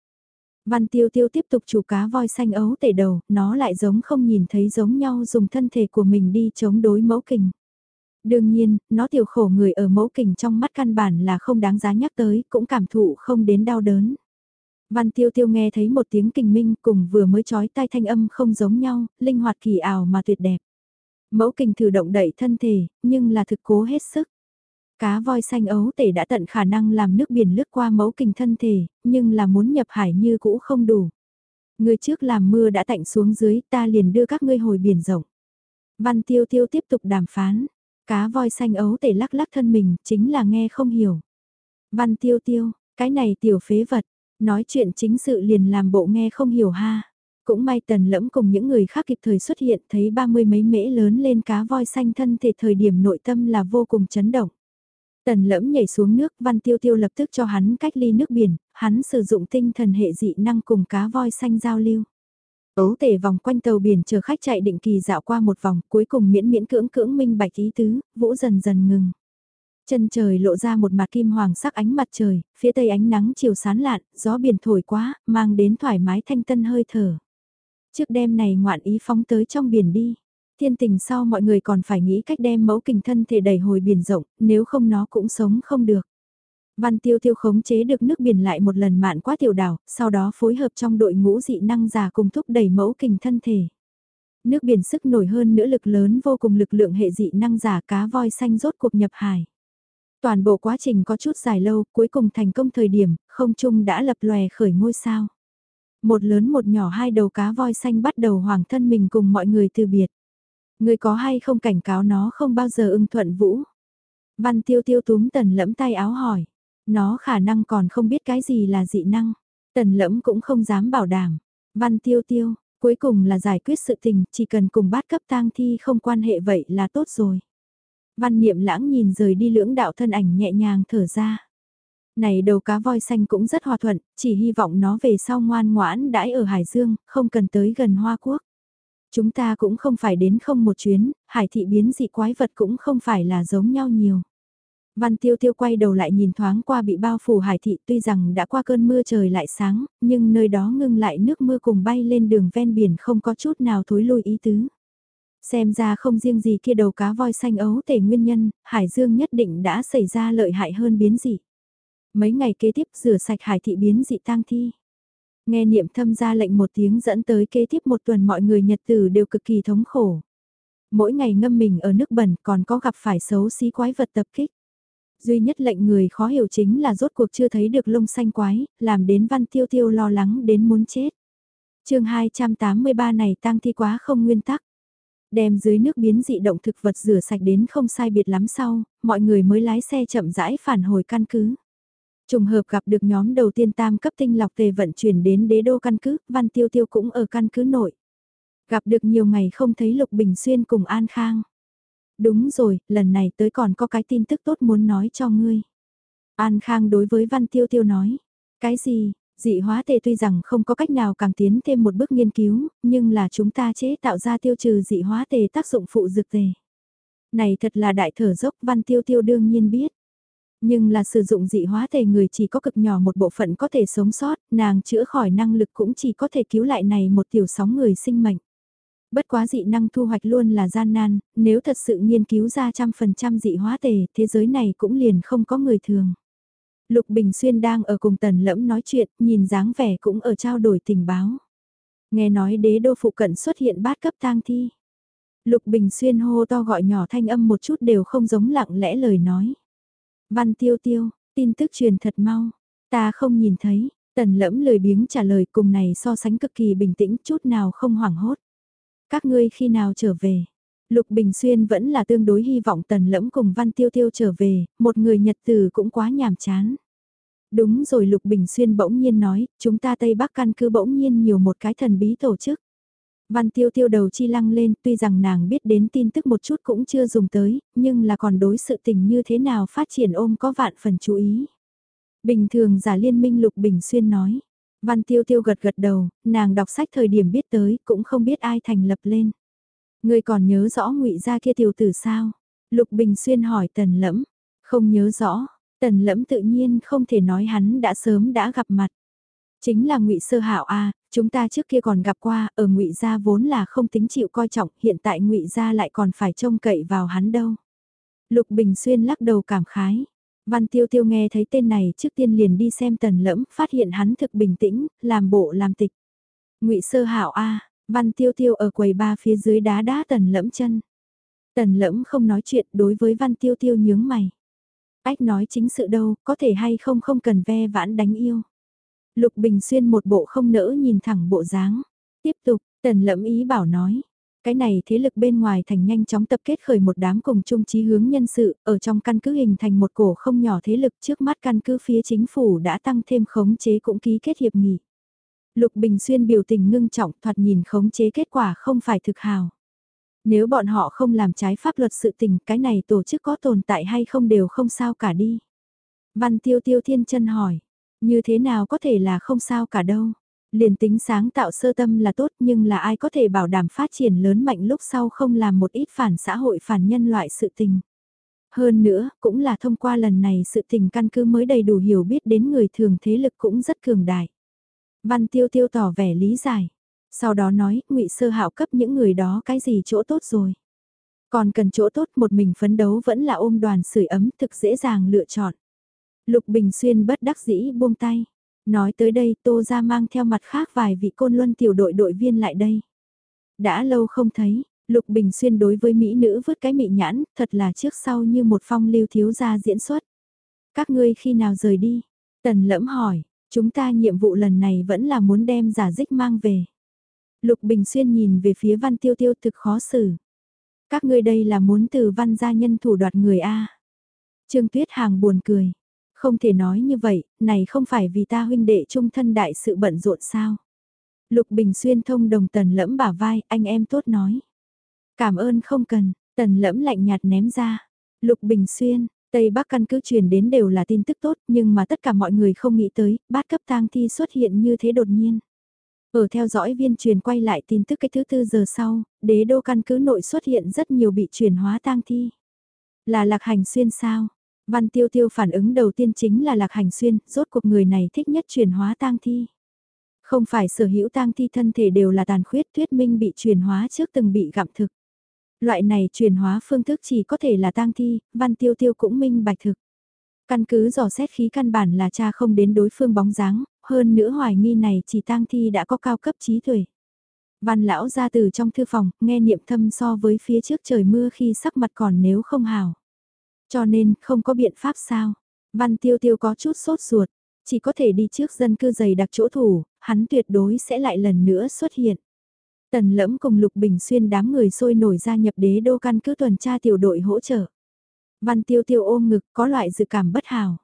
Văn tiêu tiêu tiếp tục chủ cá voi xanh ấu tể đầu, nó lại giống không nhìn thấy giống nhau dùng thân thể của mình đi chống đối mẫu kình. Đương nhiên, nó tiểu khổ người ở mẫu kình trong mắt căn bản là không đáng giá nhắc tới, cũng cảm thụ không đến đau đớn. Văn tiêu tiêu nghe thấy một tiếng kình minh cùng vừa mới trói tai thanh âm không giống nhau, linh hoạt kỳ ảo mà tuyệt đẹp. Mẫu kình thử động đẩy thân thể, nhưng là thực cố hết sức. Cá voi xanh ấu tể đã tận khả năng làm nước biển lướt qua mẫu kình thân thể, nhưng là muốn nhập hải như cũ không đủ. Người trước làm mưa đã tạnh xuống dưới ta liền đưa các ngươi hồi biển rộng. Văn tiêu tiêu tiếp tục đàm phán. Cá voi xanh ấu tể lắc lắc thân mình chính là nghe không hiểu. Văn tiêu tiêu, cái này tiểu phế vật, nói chuyện chính sự liền làm bộ nghe không hiểu ha. Cũng may tần lẫm cùng những người khác kịp thời xuất hiện thấy ba mươi mấy mễ lớn lên cá voi xanh thân thể thời điểm nội tâm là vô cùng chấn động. Tần lẫm nhảy xuống nước, văn tiêu tiêu lập tức cho hắn cách ly nước biển, hắn sử dụng tinh thần hệ dị năng cùng cá voi xanh giao lưu. Ấu tể vòng quanh tàu biển chờ khách chạy định kỳ dạo qua một vòng, cuối cùng miễn miễn cưỡng cưỡng minh bạch ý tứ, vũ dần dần ngừng. Chân trời lộ ra một mặt kim hoàng sắc ánh mặt trời, phía tây ánh nắng chiều sán lạn, gió biển thổi quá, mang đến thoải mái thanh tân hơi thở. Trước đêm này ngoạn ý phóng tới trong biển đi. Thiên tình sau mọi người còn phải nghĩ cách đem mẫu kình thân thể đẩy hồi biển rộng, nếu không nó cũng sống không được. Văn tiêu tiêu khống chế được nước biển lại một lần mạn quá tiểu đảo, sau đó phối hợp trong đội ngũ dị năng giả cùng thúc đẩy mẫu kình thân thể. Nước biển sức nổi hơn nữa lực lớn vô cùng lực lượng hệ dị năng giả cá voi xanh rốt cuộc nhập hải. Toàn bộ quá trình có chút dài lâu, cuối cùng thành công thời điểm, không trung đã lập lòe khởi ngôi sao. Một lớn một nhỏ hai đầu cá voi xanh bắt đầu hoàng thân mình cùng mọi người từ biệt. Người có hay không cảnh cáo nó không bao giờ ưng thuận vũ. Văn tiêu tiêu túm tần lẫm tay áo hỏi. Nó khả năng còn không biết cái gì là dị năng. Tần lẫm cũng không dám bảo đảm. Văn tiêu tiêu, cuối cùng là giải quyết sự tình, chỉ cần cùng bát cấp tang thi không quan hệ vậy là tốt rồi. Văn niệm lãng nhìn rời đi lưỡng đạo thân ảnh nhẹ nhàng thở ra. Này đầu cá voi xanh cũng rất hòa thuận, chỉ hy vọng nó về sau ngoan ngoãn đãi ở Hải Dương, không cần tới gần Hoa Quốc. Chúng ta cũng không phải đến không một chuyến, hải thị biến dị quái vật cũng không phải là giống nhau nhiều. Văn tiêu tiêu quay đầu lại nhìn thoáng qua bị bao phủ hải thị tuy rằng đã qua cơn mưa trời lại sáng, nhưng nơi đó ngưng lại nước mưa cùng bay lên đường ven biển không có chút nào thối lui ý tứ. Xem ra không riêng gì kia đầu cá voi xanh ấu tể nguyên nhân, hải dương nhất định đã xảy ra lợi hại hơn biến dị. Mấy ngày kế tiếp rửa sạch hải thị biến dị tang thi. Nghe niệm thâm ra lệnh một tiếng dẫn tới kế tiếp một tuần mọi người nhật tử đều cực kỳ thống khổ. Mỗi ngày ngâm mình ở nước bẩn còn có gặp phải xấu xí quái vật tập kích. Duy nhất lệnh người khó hiểu chính là rốt cuộc chưa thấy được lông xanh quái, làm đến văn tiêu tiêu lo lắng đến muốn chết. chương 283 này tăng thi quá không nguyên tắc. Đem dưới nước biến dị động thực vật rửa sạch đến không sai biệt lắm sau, mọi người mới lái xe chậm rãi phản hồi căn cứ. Trùng hợp gặp được nhóm đầu tiên tam cấp tinh lọc tề vận chuyển đến đế đô căn cứ, Văn Tiêu Tiêu cũng ở căn cứ nội. Gặp được nhiều ngày không thấy Lục Bình Xuyên cùng An Khang. Đúng rồi, lần này tới còn có cái tin tức tốt muốn nói cho ngươi. An Khang đối với Văn Tiêu Tiêu nói. Cái gì, dị hóa tề tuy rằng không có cách nào càng tiến thêm một bước nghiên cứu, nhưng là chúng ta chế tạo ra tiêu trừ dị hóa tề tác dụng phụ dược tề. Này thật là đại thở dốc Văn Tiêu Tiêu đương nhiên biết. Nhưng là sử dụng dị hóa tề người chỉ có cực nhỏ một bộ phận có thể sống sót, nàng chữa khỏi năng lực cũng chỉ có thể cứu lại này một tiểu sóng người sinh mệnh. Bất quá dị năng thu hoạch luôn là gian nan, nếu thật sự nghiên cứu ra trăm phần trăm dị hóa tề, thế giới này cũng liền không có người thường. Lục Bình Xuyên đang ở cùng tần lẫm nói chuyện, nhìn dáng vẻ cũng ở trao đổi tình báo. Nghe nói đế đô phụ cận xuất hiện bát cấp tang thi. Lục Bình Xuyên hô to gọi nhỏ thanh âm một chút đều không giống lặng lẽ lời nói. Văn tiêu tiêu, Tin tức truyền thật mau, ta không nhìn thấy, tần lẫm lời biếng trả lời cùng này so sánh cực kỳ bình tĩnh chút nào không hoảng hốt. Các ngươi khi nào trở về? Lục Bình Xuyên vẫn là tương đối hy vọng tần lẫm cùng Văn Tiêu Tiêu trở về, một người nhật từ cũng quá nhàm chán. Đúng rồi Lục Bình Xuyên bỗng nhiên nói, chúng ta Tây Bắc căn cứ bỗng nhiên nhiều một cái thần bí tổ chức. Văn Tiêu Tiêu đầu chi lăng lên, tuy rằng nàng biết đến tin tức một chút cũng chưa dùng tới, nhưng là còn đối sự tình như thế nào phát triển ôm có vạn phần chú ý. Bình thường giả liên minh Lục Bình Xuyên nói. Văn Tiêu Tiêu gật gật đầu, nàng đọc sách thời điểm biết tới, cũng không biết ai thành lập lên. Người còn nhớ rõ ngụy gia kia tiểu tử sao? Lục Bình Xuyên hỏi Tần Lẫm. Không nhớ rõ, Tần Lẫm tự nhiên không thể nói hắn đã sớm đã gặp mặt. Chính là ngụy Sơ Hạo a, chúng ta trước kia còn gặp qua, ở ngụy gia vốn là không tính chịu coi trọng, hiện tại ngụy gia lại còn phải trông cậy vào hắn đâu. Lục Bình Xuyên lắc đầu cảm khái. Văn Tiêu Tiêu nghe thấy tên này trước tiên liền đi xem Tần Lẫm, phát hiện hắn thực bình tĩnh, làm bộ làm tịch. Ngụy Sơ Hạo a, Văn Tiêu Tiêu ở quầy ba phía dưới đá đá Tần Lẫm chân. Tần Lẫm không nói chuyện đối với Văn Tiêu Tiêu nhướng mày. Ách nói chính sự đâu, có thể hay không không cần ve vãn đánh yêu. Lục Bình Xuyên một bộ không nỡ nhìn thẳng bộ dáng. Tiếp tục, Tần Lẫm ý bảo nói. Cái này thế lực bên ngoài thành nhanh chóng tập kết khởi một đám cùng chung chí hướng nhân sự, ở trong căn cứ hình thành một cổ không nhỏ thế lực trước mắt căn cứ phía chính phủ đã tăng thêm khống chế cũng ký kết hiệp nghị. Lục Bình Xuyên biểu tình ngưng trọng thoạt nhìn khống chế kết quả không phải thực hào. Nếu bọn họ không làm trái pháp luật sự tình, cái này tổ chức có tồn tại hay không đều không sao cả đi. Văn Tiêu Tiêu Thiên chân hỏi, như thế nào có thể là không sao cả đâu. Liền tính sáng tạo sơ tâm là tốt nhưng là ai có thể bảo đảm phát triển lớn mạnh lúc sau không làm một ít phản xã hội phản nhân loại sự tình. Hơn nữa, cũng là thông qua lần này sự tình căn cứ mới đầy đủ hiểu biết đến người thường thế lực cũng rất cường đại. Văn Tiêu Tiêu tỏ vẻ lý giải. Sau đó nói, ngụy Sơ Hạo cấp những người đó cái gì chỗ tốt rồi. Còn cần chỗ tốt một mình phấn đấu vẫn là ôm đoàn sưởi ấm thực dễ dàng lựa chọn. Lục Bình Xuyên bất đắc dĩ buông tay. Nói tới đây Tô gia mang theo mặt khác vài vị côn luân tiểu đội đội viên lại đây. Đã lâu không thấy, Lục Bình Xuyên đối với Mỹ nữ vứt cái mị nhãn, thật là trước sau như một phong lưu thiếu gia diễn xuất. Các ngươi khi nào rời đi? Tần lẫm hỏi, chúng ta nhiệm vụ lần này vẫn là muốn đem giả dích mang về. Lục Bình Xuyên nhìn về phía văn tiêu tiêu thực khó xử. Các ngươi đây là muốn từ văn gia nhân thủ đoạt người A. Trương Tuyết Hàng buồn cười. Không thể nói như vậy, này không phải vì ta huynh đệ trung thân đại sự bận rộn sao. Lục Bình Xuyên thông đồng tần lẫm bả vai, anh em tốt nói. Cảm ơn không cần, tần lẫm lạnh nhạt ném ra. Lục Bình Xuyên, Tây Bắc căn cứ truyền đến đều là tin tức tốt nhưng mà tất cả mọi người không nghĩ tới, bát cấp tang thi xuất hiện như thế đột nhiên. Ở theo dõi viên truyền quay lại tin tức cái thứ tư giờ sau, đế đô căn cứ nội xuất hiện rất nhiều bị chuyển hóa tang thi. Là lạc hành xuyên sao? Văn tiêu tiêu phản ứng đầu tiên chính là lạc hành xuyên, rốt cuộc người này thích nhất chuyển hóa tang thi. Không phải sở hữu tang thi thân thể đều là tàn khuyết thuyết minh bị chuyển hóa trước từng bị gặm thực. Loại này chuyển hóa phương thức chỉ có thể là tang thi, văn tiêu tiêu cũng minh bạch thực. Căn cứ dò xét khí căn bản là cha không đến đối phương bóng dáng, hơn nữa hoài nghi này chỉ tang thi đã có cao cấp trí tuệ. Văn lão ra từ trong thư phòng, nghe niệm thâm so với phía trước trời mưa khi sắc mặt còn nếu không hào. Cho nên, không có biện pháp sao. Văn tiêu tiêu có chút sốt ruột, chỉ có thể đi trước dân cư dày đặc chỗ thủ, hắn tuyệt đối sẽ lại lần nữa xuất hiện. Tần lẫm cùng Lục Bình Xuyên đám người sôi nổi ra nhập đế đô căn cứ tuần tra tiểu đội hỗ trợ. Văn tiêu tiêu ôm ngực có loại dự cảm bất hảo.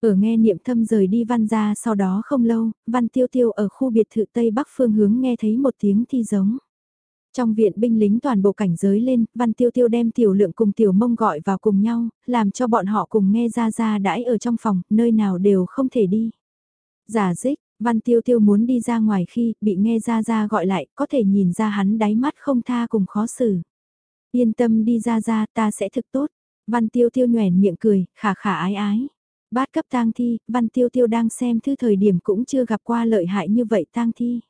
Ở nghe niệm thâm rời đi văn ra sau đó không lâu, văn tiêu tiêu ở khu biệt thự Tây Bắc phương hướng nghe thấy một tiếng thi giống. Trong viện binh lính toàn bộ cảnh giới lên, văn tiêu tiêu đem tiểu lượng cùng tiểu mông gọi vào cùng nhau, làm cho bọn họ cùng nghe ra ra đãi ở trong phòng, nơi nào đều không thể đi. Giả dích, văn tiêu tiêu muốn đi ra ngoài khi bị nghe ra ra gọi lại, có thể nhìn ra hắn đáy mắt không tha cùng khó xử. Yên tâm đi ra ra ta sẽ thực tốt. Văn tiêu tiêu nhoẻn miệng cười, khả khả ái ái. Bát cấp tang thi, văn tiêu tiêu đang xem thư thời điểm cũng chưa gặp qua lợi hại như vậy tang thi.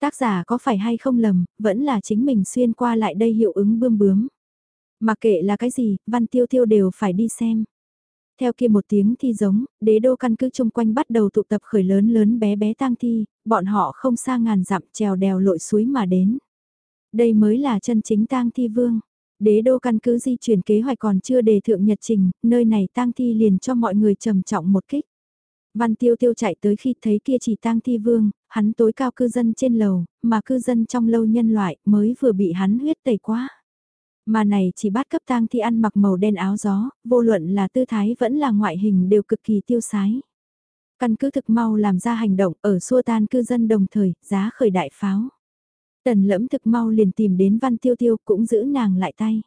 Tác giả có phải hay không lầm, vẫn là chính mình xuyên qua lại đây hiệu ứng bươm bướm. Mà kệ là cái gì, văn tiêu tiêu đều phải đi xem. Theo kia một tiếng thi giống, đế đô căn cứ chung quanh bắt đầu tụ tập khởi lớn lớn bé bé tang thi, bọn họ không xa ngàn dặm trèo đèo lội suối mà đến. Đây mới là chân chính tang thi vương. Đế đô căn cứ di chuyển kế hoạch còn chưa đề thượng nhật trình, nơi này tang thi liền cho mọi người trầm trọng một kích. Văn tiêu tiêu chạy tới khi thấy kia chỉ tang thi vương, hắn tối cao cư dân trên lầu, mà cư dân trong lâu nhân loại mới vừa bị hắn huyết tẩy quá. Mà này chỉ bắt cấp tang thi ăn mặc màu đen áo gió, vô luận là tư thái vẫn là ngoại hình đều cực kỳ tiêu sái. Căn cứ thực mau làm ra hành động ở xua tan cư dân đồng thời, giá khởi đại pháo. Tần lẫm thực mau liền tìm đến văn tiêu tiêu cũng giữ nàng lại tay.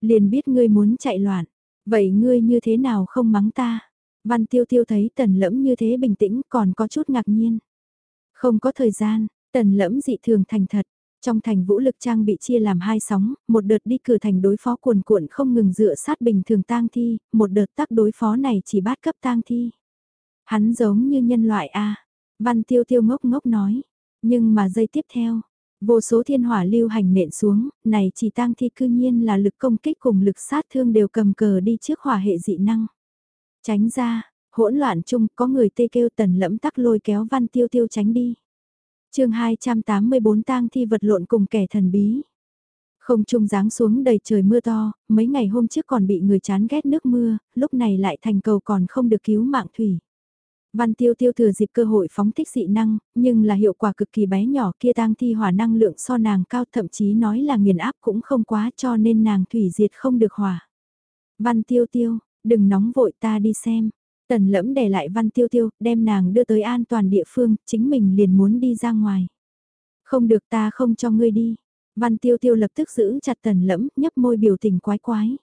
Liền biết ngươi muốn chạy loạn, vậy ngươi như thế nào không mắng ta? Văn tiêu tiêu thấy tần lẫm như thế bình tĩnh còn có chút ngạc nhiên. Không có thời gian, tần lẫm dị thường thành thật. Trong thành vũ lực trang bị chia làm hai sóng, một đợt đi cử thành đối phó cuồn cuộn không ngừng dựa sát bình thường tang thi, một đợt tắc đối phó này chỉ bát cấp tang thi. Hắn giống như nhân loại A, văn tiêu tiêu ngốc ngốc nói, nhưng mà giây tiếp theo, vô số thiên hỏa lưu hành nện xuống, này chỉ tang thi cư nhiên là lực công kích cùng lực sát thương đều cầm cờ đi trước hỏa hệ dị năng. Tránh ra, hỗn loạn chung có người tê kêu tần lẫm tắc lôi kéo văn tiêu tiêu tránh đi chương 284 tang thi vật lộn cùng kẻ thần bí. Không trung giáng xuống đầy trời mưa to, mấy ngày hôm trước còn bị người chán ghét nước mưa, lúc này lại thành cầu còn không được cứu mạng thủy. Văn tiêu tiêu thừa dịp cơ hội phóng thích dị năng, nhưng là hiệu quả cực kỳ bé nhỏ kia tang thi hỏa năng lượng so nàng cao thậm chí nói là nghiền áp cũng không quá cho nên nàng thủy diệt không được hỏa. Văn tiêu tiêu, đừng nóng vội ta đi xem. Tần lẫm để lại văn tiêu tiêu, đem nàng đưa tới an toàn địa phương, chính mình liền muốn đi ra ngoài. Không được ta không cho ngươi đi. Văn tiêu tiêu lập tức giữ chặt tần lẫm, nhấp môi biểu tình quái quái.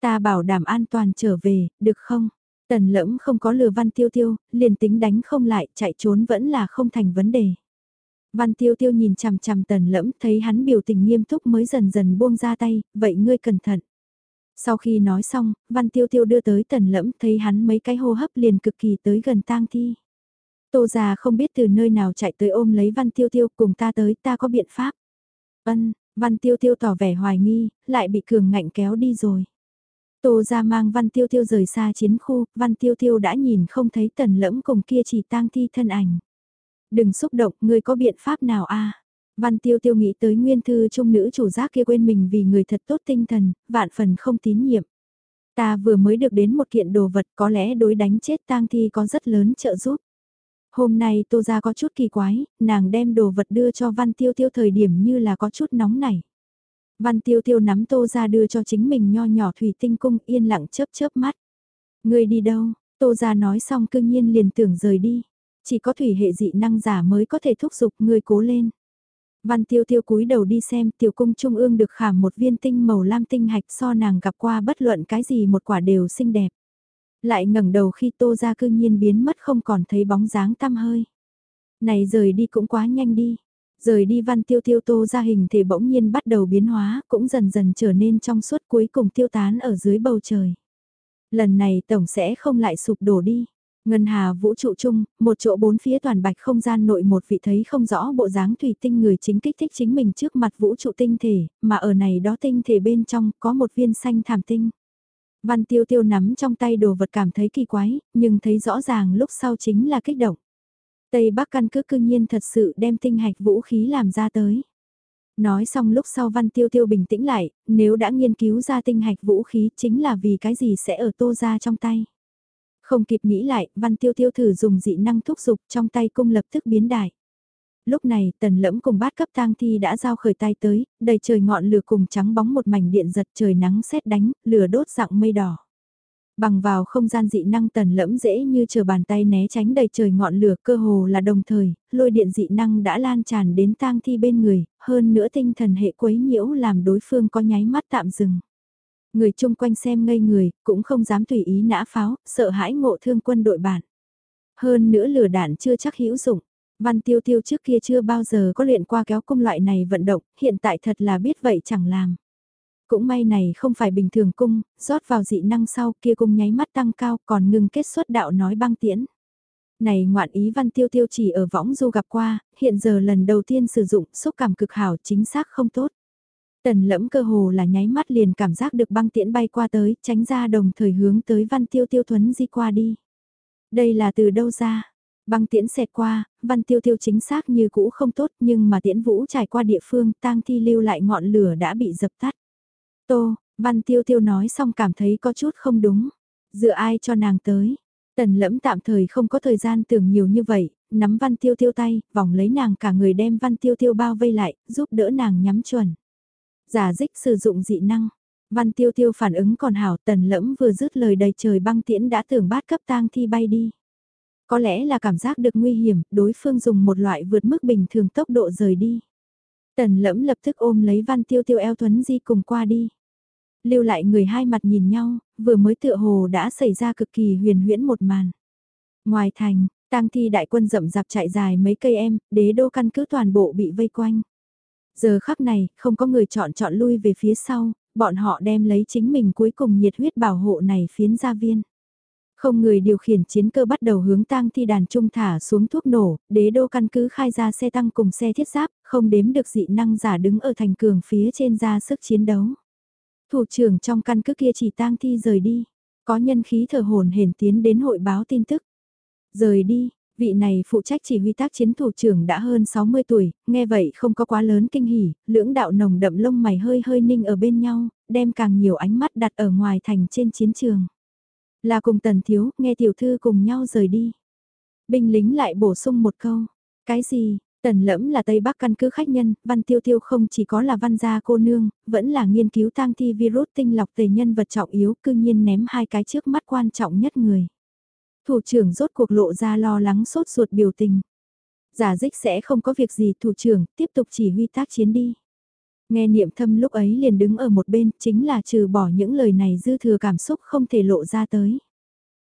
Ta bảo đảm an toàn trở về, được không? Tần lẫm không có lừa văn tiêu tiêu, liền tính đánh không lại, chạy trốn vẫn là không thành vấn đề. Văn tiêu tiêu nhìn chằm chằm tần lẫm, thấy hắn biểu tình nghiêm túc mới dần dần buông ra tay, vậy ngươi cẩn thận. Sau khi nói xong, văn tiêu tiêu đưa tới tần lẫm, thấy hắn mấy cái hô hấp liền cực kỳ tới gần tang thi. Tô già không biết từ nơi nào chạy tới ôm lấy văn tiêu tiêu cùng ta tới, ta có biện pháp. Ân, văn tiêu tiêu tỏ vẻ hoài nghi, lại bị cường ngạnh kéo đi rồi. Tô ra mang Văn Tiêu Tiêu rời xa chiến khu, Văn Tiêu Tiêu đã nhìn không thấy tần lẫm cùng kia chỉ tang thi thân ảnh. Đừng xúc động, người có biện pháp nào a Văn Tiêu Tiêu nghĩ tới nguyên thư trung nữ chủ giác kia quên mình vì người thật tốt tinh thần, vạn phần không tín nhiệm. Ta vừa mới được đến một kiện đồ vật có lẽ đối đánh chết tang thi có rất lớn trợ giúp. Hôm nay Tô Gia có chút kỳ quái, nàng đem đồ vật đưa cho Văn Tiêu Tiêu thời điểm như là có chút nóng nảy. Văn tiêu tiêu nắm tô ra đưa cho chính mình nho nhỏ thủy tinh cung yên lặng chớp chớp mắt. Người đi đâu, tô ra nói xong cương nhiên liền tưởng rời đi. Chỉ có thủy hệ dị năng giả mới có thể thúc giục người cố lên. Văn tiêu tiêu cúi đầu đi xem tiểu cung trung ương được khảm một viên tinh màu lam tinh hạch so nàng gặp qua bất luận cái gì một quả đều xinh đẹp. Lại ngẩng đầu khi tô ra cương nhiên biến mất không còn thấy bóng dáng tăm hơi. Này rời đi cũng quá nhanh đi. Rời đi văn tiêu tiêu tô ra hình thể bỗng nhiên bắt đầu biến hóa, cũng dần dần trở nên trong suốt cuối cùng tiêu tán ở dưới bầu trời. Lần này tổng sẽ không lại sụp đổ đi. Ngân hà vũ trụ chung, một chỗ bốn phía toàn bạch không gian nội một vị thấy không rõ bộ dáng thủy tinh người chính kích thích chính mình trước mặt vũ trụ tinh thể, mà ở này đó tinh thể bên trong có một viên xanh thảm tinh. Văn tiêu tiêu nắm trong tay đồ vật cảm thấy kỳ quái, nhưng thấy rõ ràng lúc sau chính là kích động. Tây Bắc căn cứ cư nhiên thật sự đem tinh hạch vũ khí làm ra tới. Nói xong lúc sau Văn Tiêu Tiêu bình tĩnh lại, nếu đã nghiên cứu ra tinh hạch vũ khí chính là vì cái gì sẽ ở tô ra trong tay. Không kịp nghĩ lại, Văn Tiêu Tiêu thử dùng dị năng thúc dục trong tay cung lập tức biến đại. Lúc này, tần lẫm cùng bát cấp tang thi đã giao khởi tay tới, đầy trời ngọn lửa cùng trắng bóng một mảnh điện giật trời nắng xét đánh, lửa đốt dạng mây đỏ. Bằng vào không gian dị năng tần lẫm dễ như chờ bàn tay né tránh đầy trời ngọn lửa cơ hồ là đồng thời, lôi điện dị năng đã lan tràn đến tang thi bên người, hơn nữa tinh thần hệ quấy nhiễu làm đối phương có nháy mắt tạm dừng. Người chung quanh xem ngây người, cũng không dám tùy ý nã pháo, sợ hãi ngộ thương quân đội bản. Hơn nữa lửa đạn chưa chắc hữu dụng. Văn tiêu tiêu trước kia chưa bao giờ có luyện qua kéo cung loại này vận động, hiện tại thật là biết vậy chẳng làm. Cũng may này không phải bình thường cung, rót vào dị năng sau kia cung nháy mắt tăng cao còn ngừng kết xuất đạo nói băng tiễn. Này ngoạn ý văn tiêu tiêu chỉ ở võng du gặp qua, hiện giờ lần đầu tiên sử dụng xúc cảm cực hảo chính xác không tốt. Tần lẫm cơ hồ là nháy mắt liền cảm giác được băng tiễn bay qua tới, tránh ra đồng thời hướng tới văn tiêu tiêu thuấn di qua đi. Đây là từ đâu ra? Băng tiễn xẹt qua, văn tiêu tiêu chính xác như cũ không tốt nhưng mà tiễn vũ trải qua địa phương tang thi lưu lại ngọn lửa đã bị dập tắt. Tô, Văn Tiêu Tiêu nói xong cảm thấy có chút không đúng. Dựa ai cho nàng tới. Tần lẫm tạm thời không có thời gian tưởng nhiều như vậy, nắm Văn Tiêu Tiêu tay, vòng lấy nàng cả người đem Văn Tiêu Tiêu bao vây lại, giúp đỡ nàng nhắm chuẩn. Giả dích sử dụng dị năng. Văn Tiêu Tiêu phản ứng còn hảo tần lẫm vừa dứt lời đầy trời băng tiễn đã tưởng bát cấp tang thi bay đi. Có lẽ là cảm giác được nguy hiểm, đối phương dùng một loại vượt mức bình thường tốc độ rời đi. Tần lẫm lập tức ôm lấy Văn Tiêu Tiêu eo Tuấn Di cùng qua đi. Lưu lại người hai mặt nhìn nhau, vừa mới tựa hồ đã xảy ra cực kỳ huyền huyễn một màn. Ngoài thành, tang thi đại quân rậm rạp chạy dài mấy cây em, đế đô căn cứ toàn bộ bị vây quanh. Giờ khắc này, không có người chọn chọn lui về phía sau, bọn họ đem lấy chính mình cuối cùng nhiệt huyết bảo hộ này phiến gia viên. Không người điều khiển chiến cơ bắt đầu hướng tang thi đàn trung thả xuống thuốc nổ, đế đô căn cứ khai ra xe tăng cùng xe thiết giáp, không đếm được dị năng giả đứng ở thành cường phía trên ra sức chiến đấu. Thủ trưởng trong căn cứ kia chỉ tang thi rời đi, có nhân khí thở hồn hển tiến đến hội báo tin tức. Rời đi, vị này phụ trách chỉ huy tác chiến thủ trưởng đã hơn 60 tuổi, nghe vậy không có quá lớn kinh hỉ, lưỡng đạo nồng đậm lông mày hơi hơi ninh ở bên nhau, đem càng nhiều ánh mắt đặt ở ngoài thành trên chiến trường. Là cùng tần thiếu, nghe tiểu thư cùng nhau rời đi. Binh lính lại bổ sung một câu. Cái gì, tần lẫm là Tây Bắc căn cứ khách nhân, văn tiêu tiêu không chỉ có là văn gia cô nương, vẫn là nghiên cứu tang thi virus tinh lọc tề nhân vật trọng yếu, cư nhiên ném hai cái trước mắt quan trọng nhất người. Thủ trưởng rốt cuộc lộ ra lo lắng sốt ruột biểu tình. Giả dích sẽ không có việc gì thủ trưởng, tiếp tục chỉ huy tác chiến đi. Nghe niệm thâm lúc ấy liền đứng ở một bên, chính là trừ bỏ những lời này dư thừa cảm xúc không thể lộ ra tới.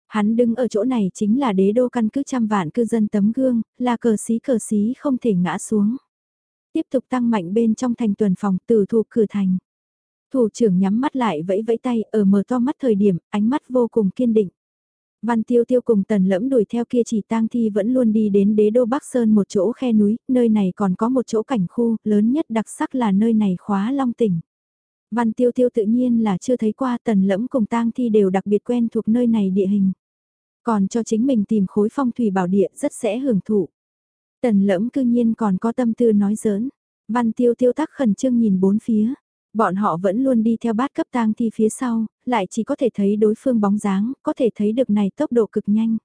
Hắn đứng ở chỗ này chính là đế đô căn cứ trăm vạn cư dân tấm gương, là cờ xí cờ xí không thể ngã xuống. Tiếp tục tăng mạnh bên trong thành tuần phòng từ thuộc cửa thành. Thủ trưởng nhắm mắt lại vẫy vẫy tay ở mở to mắt thời điểm, ánh mắt vô cùng kiên định. Văn Tiêu Tiêu cùng Tần Lẫm đuổi theo kia chỉ tang thi vẫn luôn đi đến đế đô Bắc Sơn một chỗ khe núi, nơi này còn có một chỗ cảnh khu, lớn nhất đặc sắc là nơi này khóa long tỉnh. Văn Tiêu Tiêu tự nhiên là chưa thấy qua Tần Lẫm cùng tang thi đều đặc biệt quen thuộc nơi này địa hình. Còn cho chính mình tìm khối phong thủy bảo địa rất sẽ hưởng thụ. Tần Lẫm cư nhiên còn có tâm tư nói giỡn. Văn Tiêu Tiêu tắc khẩn trương nhìn bốn phía. Bọn họ vẫn luôn đi theo bát cấp tang thi phía sau, lại chỉ có thể thấy đối phương bóng dáng, có thể thấy được này tốc độ cực nhanh.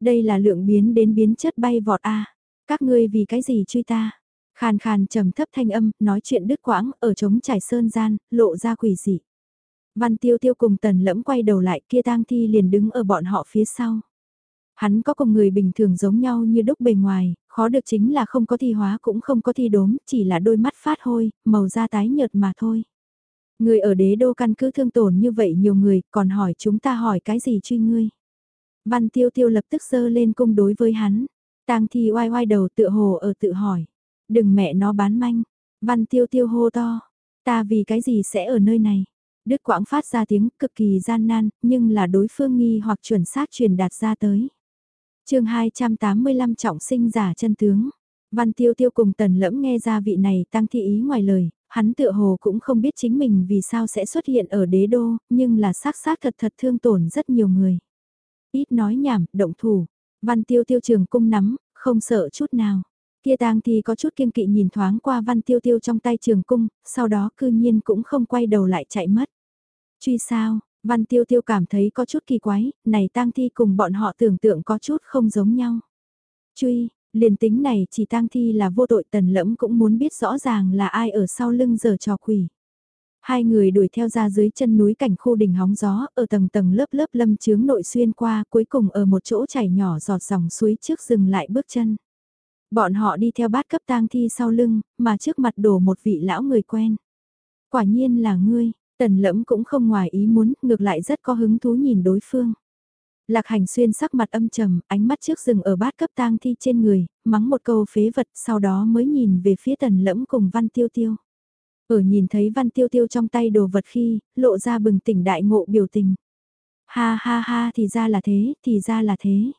Đây là lượng biến đến biến chất bay vọt A. Các ngươi vì cái gì truy ta? Khàn khàn trầm thấp thanh âm, nói chuyện đứt quãng, ở trống trải sơn gian, lộ ra quỷ dị. Văn tiêu tiêu cùng tần lẫm quay đầu lại kia tang thi liền đứng ở bọn họ phía sau. Hắn có cùng người bình thường giống nhau như đúc bề ngoài, khó được chính là không có thi hóa cũng không có thi đốm, chỉ là đôi mắt phát hôi, màu da tái nhợt mà thôi. Người ở đế đô căn cứ thương tổn như vậy nhiều người, còn hỏi chúng ta hỏi cái gì truy ngươi. Văn tiêu tiêu lập tức sơ lên cung đối với hắn. tang thi oai oai đầu tự hồ ở tự hỏi. Đừng mẹ nó bán manh. Văn tiêu tiêu hô to. Ta vì cái gì sẽ ở nơi này? Đức quãng phát ra tiếng cực kỳ gian nan, nhưng là đối phương nghi hoặc chuẩn xác truyền đạt ra tới chương 285 trọng sinh giả chân tướng. Văn tiêu tiêu cùng tần lẫm nghe ra vị này tăng thị ý ngoài lời, hắn tựa hồ cũng không biết chính mình vì sao sẽ xuất hiện ở đế đô, nhưng là xác xác thật thật thương tổn rất nhiều người. Ít nói nhảm, động thủ. Văn tiêu tiêu trường cung nắm, không sợ chút nào. Kia tang thì có chút kiên kỵ nhìn thoáng qua văn tiêu tiêu trong tay trường cung, sau đó cư nhiên cũng không quay đầu lại chạy mất. Truy sao, Văn tiêu tiêu cảm thấy có chút kỳ quái, này tang thi cùng bọn họ tưởng tượng có chút không giống nhau. Truy, liền tính này chỉ tang thi là vô tội tần lẫm cũng muốn biết rõ ràng là ai ở sau lưng giờ trò quỷ. Hai người đuổi theo ra dưới chân núi cảnh khu đỉnh hóng gió, ở tầng tầng lớp lớp lâm chướng nội xuyên qua, cuối cùng ở một chỗ chảy nhỏ giọt dòng suối trước dừng lại bước chân. Bọn họ đi theo bát cấp tang thi sau lưng, mà trước mặt đổ một vị lão người quen. Quả nhiên là ngươi, Tần lẫm cũng không ngoài ý muốn, ngược lại rất có hứng thú nhìn đối phương. Lạc hành xuyên sắc mặt âm trầm, ánh mắt trước rừng ở bát cấp tang thi trên người, mắng một câu phế vật, sau đó mới nhìn về phía tần lẫm cùng văn tiêu tiêu. Ở nhìn thấy văn tiêu tiêu trong tay đồ vật khi, lộ ra bừng tỉnh đại ngộ biểu tình. Ha ha ha thì ra là thế, thì ra là thế.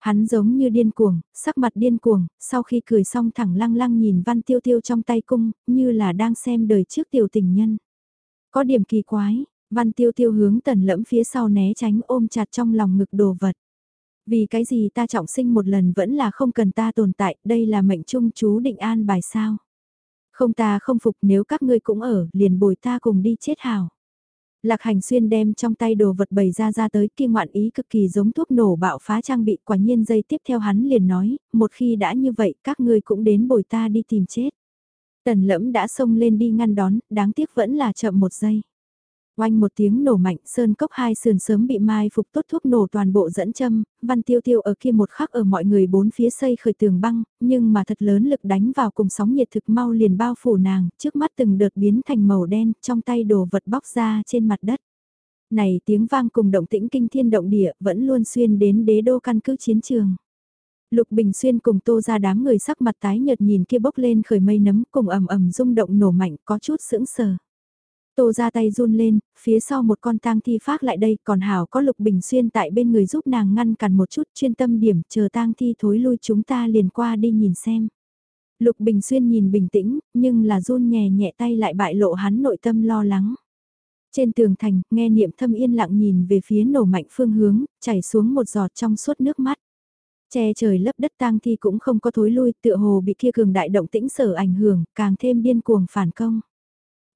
Hắn giống như điên cuồng, sắc mặt điên cuồng, sau khi cười xong thẳng lăng lăng nhìn văn tiêu tiêu trong tay cung, như là đang xem đời trước tiểu tình nhân. Có điểm kỳ quái, văn tiêu tiêu hướng tần lẫm phía sau né tránh ôm chặt trong lòng ngực đồ vật. Vì cái gì ta trọng sinh một lần vẫn là không cần ta tồn tại, đây là mệnh trung chú định an bài sao. Không ta không phục nếu các ngươi cũng ở, liền bồi ta cùng đi chết hào. Lạc hành xuyên đem trong tay đồ vật bày ra ra tới kia ngoạn ý cực kỳ giống thuốc nổ bạo phá trang bị quả nhiên dây tiếp theo hắn liền nói, một khi đã như vậy các ngươi cũng đến bồi ta đi tìm chết. Tần lẫm đã xông lên đi ngăn đón, đáng tiếc vẫn là chậm một giây. Oanh một tiếng nổ mạnh, sơn cốc hai sườn sớm bị mai phục tốt thuốc nổ toàn bộ dẫn châm, văn tiêu tiêu ở kia một khắc ở mọi người bốn phía xây khởi tường băng, nhưng mà thật lớn lực đánh vào cùng sóng nhiệt thực mau liền bao phủ nàng, trước mắt từng đợt biến thành màu đen, trong tay đồ vật bóc ra trên mặt đất. Này tiếng vang cùng động tĩnh kinh thiên động địa vẫn luôn xuyên đến đế đô căn cứ chiến trường. Lục Bình Xuyên cùng tô ra đám người sắc mặt tái nhợt nhìn kia bốc lên khởi mây nấm cùng ầm ầm rung động nổ mạnh có chút sững sờ. Tô ra tay run lên, phía sau một con tang thi phát lại đây, còn Hảo có Lục Bình Xuyên tại bên người giúp nàng ngăn cản một chút chuyên tâm điểm, chờ tang thi thối lui chúng ta liền qua đi nhìn xem. Lục Bình Xuyên nhìn bình tĩnh, nhưng là run nhẹ nhẹ tay lại bại lộ hắn nội tâm lo lắng. Trên tường thành, nghe niệm thâm yên lặng nhìn về phía nổ mạnh phương hướng, chảy xuống một giọt trong suốt nước mắt. Che trời lấp đất tang thi cũng không có thối lui, tựa hồ bị kia cường đại động tĩnh sở ảnh hưởng, càng thêm điên cuồng phản công.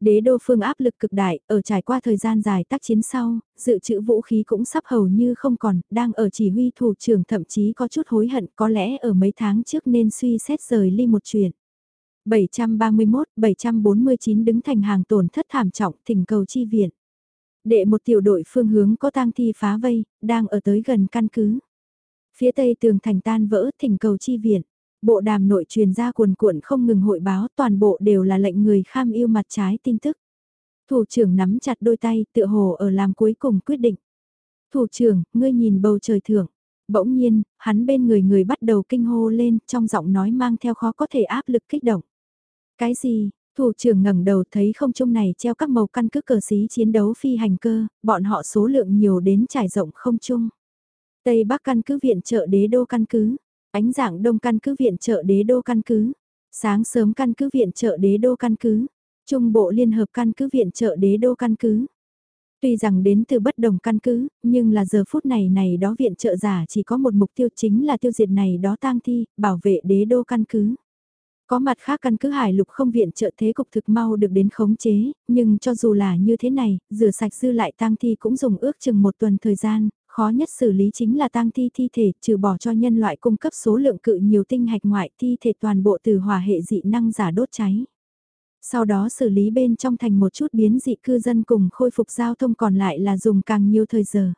Đế đô phương áp lực cực đại, ở trải qua thời gian dài tác chiến sau, dự trữ vũ khí cũng sắp hầu như không còn, đang ở chỉ huy thủ trưởng thậm chí có chút hối hận có lẽ ở mấy tháng trước nên suy xét rời ly một chuyện. 731, 749 đứng thành hàng tổn thất thảm trọng thỉnh cầu chi viện. Đệ một tiểu đội phương hướng có tang thi phá vây, đang ở tới gần căn cứ. Phía tây tường thành tan vỡ thỉnh cầu chi viện. Bộ đàm nội truyền ra cuồn cuộn không ngừng hội báo toàn bộ đều là lệnh người kham yêu mặt trái tin tức. Thủ trưởng nắm chặt đôi tay tựa hồ ở làm cuối cùng quyết định. Thủ trưởng, ngươi nhìn bầu trời thưởng. Bỗng nhiên, hắn bên người người bắt đầu kinh hô lên trong giọng nói mang theo khó có thể áp lực kích động. Cái gì? Thủ trưởng ngẩng đầu thấy không trung này treo các màu căn cứ cờ xí chiến đấu phi hành cơ, bọn họ số lượng nhiều đến trải rộng không trung. Tây Bắc căn cứ viện trợ đế đô căn cứ, Ánh dạng đông căn cứ viện trợ đế đô căn cứ. Sáng sớm căn cứ viện trợ đế đô căn cứ. Trung bộ liên hợp căn cứ viện trợ đế đô căn cứ. Tuy rằng đến từ bất đồng căn cứ, nhưng là giờ phút này này đó viện trợ giả chỉ có một mục tiêu chính là tiêu diệt này đó tang thi, bảo vệ đế đô căn cứ. Có mặt khác căn cứ hải lục không viện trợ thế cục thực mau được đến khống chế, nhưng cho dù là như thế này, rửa sạch dư lại tang thi cũng dùng ước chừng một tuần thời gian, khó nhất xử lý chính là tang thi thi thể, trừ bỏ cho nhân loại cung cấp số lượng cự nhiều tinh hạch ngoại thi thể toàn bộ từ hỏa hệ dị năng giả đốt cháy. Sau đó xử lý bên trong thành một chút biến dị cư dân cùng khôi phục giao thông còn lại là dùng càng nhiều thời giờ.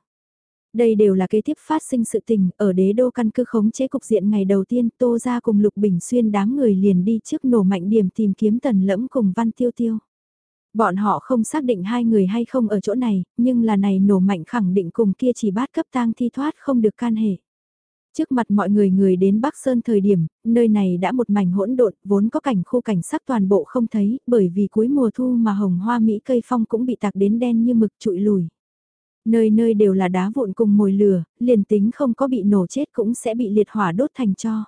Đây đều là kế tiếp phát sinh sự tình, ở đế đô căn cứ khống chế cục diện ngày đầu tiên Tô ra cùng Lục Bình Xuyên đám người liền đi trước nổ mạnh điểm tìm kiếm tần lẫm cùng Văn Tiêu Tiêu. Bọn họ không xác định hai người hay không ở chỗ này, nhưng là này nổ mạnh khẳng định cùng kia chỉ bát cấp tang thi thoát không được can hệ. Trước mặt mọi người người đến Bắc Sơn thời điểm, nơi này đã một mảnh hỗn độn, vốn có cảnh khu cảnh sắc toàn bộ không thấy, bởi vì cuối mùa thu mà hồng hoa Mỹ cây phong cũng bị tạc đến đen như mực trụi lùi. Nơi nơi đều là đá vụn cùng mồi lửa, liền tính không có bị nổ chết cũng sẽ bị liệt hỏa đốt thành cho.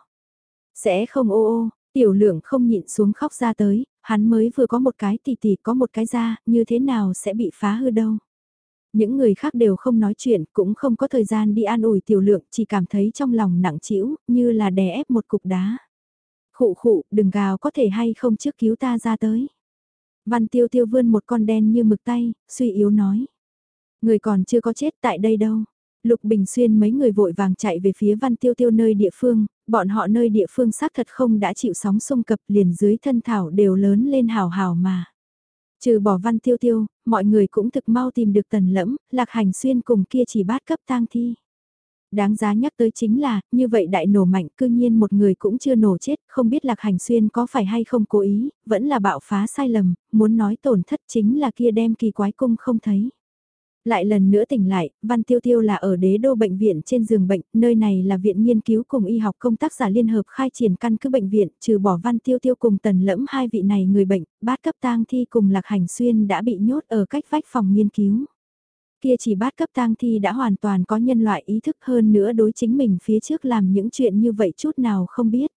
Sẽ không ô ô, tiểu lượng không nhịn xuống khóc ra tới, Hắn mới vừa có một cái tỷ tỷ có một cái ra, như thế nào sẽ bị phá hư đâu. Những người khác đều không nói chuyện, cũng không có thời gian đi an ủi tiểu lượng, chỉ cảm thấy trong lòng nặng trĩu, như là đè ép một cục đá. Khụ khụ, đừng gào có thể hay không trước cứu ta ra tới. Văn tiêu tiêu vươn một con đen như mực tay, suy yếu nói. Người còn chưa có chết tại đây đâu. Lục Bình Xuyên mấy người vội vàng chạy về phía Văn Tiêu Tiêu nơi địa phương, bọn họ nơi địa phương xác thật không đã chịu sóng xung cập liền dưới thân thảo đều lớn lên hào hào mà. Trừ bỏ Văn Tiêu Tiêu, mọi người cũng thực mau tìm được tần lẫm, Lạc Hành Xuyên cùng kia chỉ bát cấp tang thi. Đáng giá nhắc tới chính là, như vậy đại nổ mạnh cư nhiên một người cũng chưa nổ chết, không biết Lạc Hành Xuyên có phải hay không cố ý, vẫn là bạo phá sai lầm, muốn nói tổn thất chính là kia đem kỳ quái cung không thấy. Lại lần nữa tỉnh lại, Văn Tiêu Tiêu là ở đế đô bệnh viện trên giường bệnh, nơi này là viện nghiên cứu cùng y học công tác giả liên hợp khai triển căn cứ bệnh viện, trừ bỏ Văn Tiêu Tiêu cùng tần lẫm hai vị này người bệnh, bát cấp tang thi cùng Lạc Hành Xuyên đã bị nhốt ở cách vách phòng nghiên cứu. Kia chỉ bát cấp tang thi đã hoàn toàn có nhân loại ý thức hơn nữa đối chính mình phía trước làm những chuyện như vậy chút nào không biết.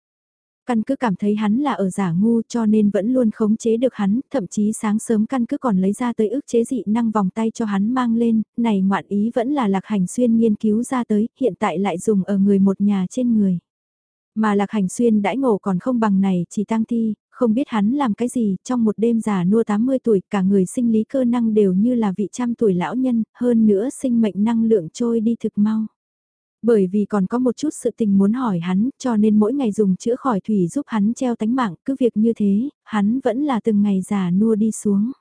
Căn cứ cảm thấy hắn là ở giả ngu cho nên vẫn luôn khống chế được hắn, thậm chí sáng sớm căn cứ còn lấy ra tới ức chế dị năng vòng tay cho hắn mang lên, này ngoạn ý vẫn là lạc hành xuyên nghiên cứu ra tới, hiện tại lại dùng ở người một nhà trên người. Mà lạc hành xuyên đãi ngộ còn không bằng này chỉ tăng thi, không biết hắn làm cái gì, trong một đêm già nua 80 tuổi, cả người sinh lý cơ năng đều như là vị trăm tuổi lão nhân, hơn nữa sinh mệnh năng lượng trôi đi thực mau. Bởi vì còn có một chút sự tình muốn hỏi hắn, cho nên mỗi ngày dùng chữa khỏi thủy giúp hắn treo tánh mạng, cứ việc như thế, hắn vẫn là từng ngày già nua đi xuống.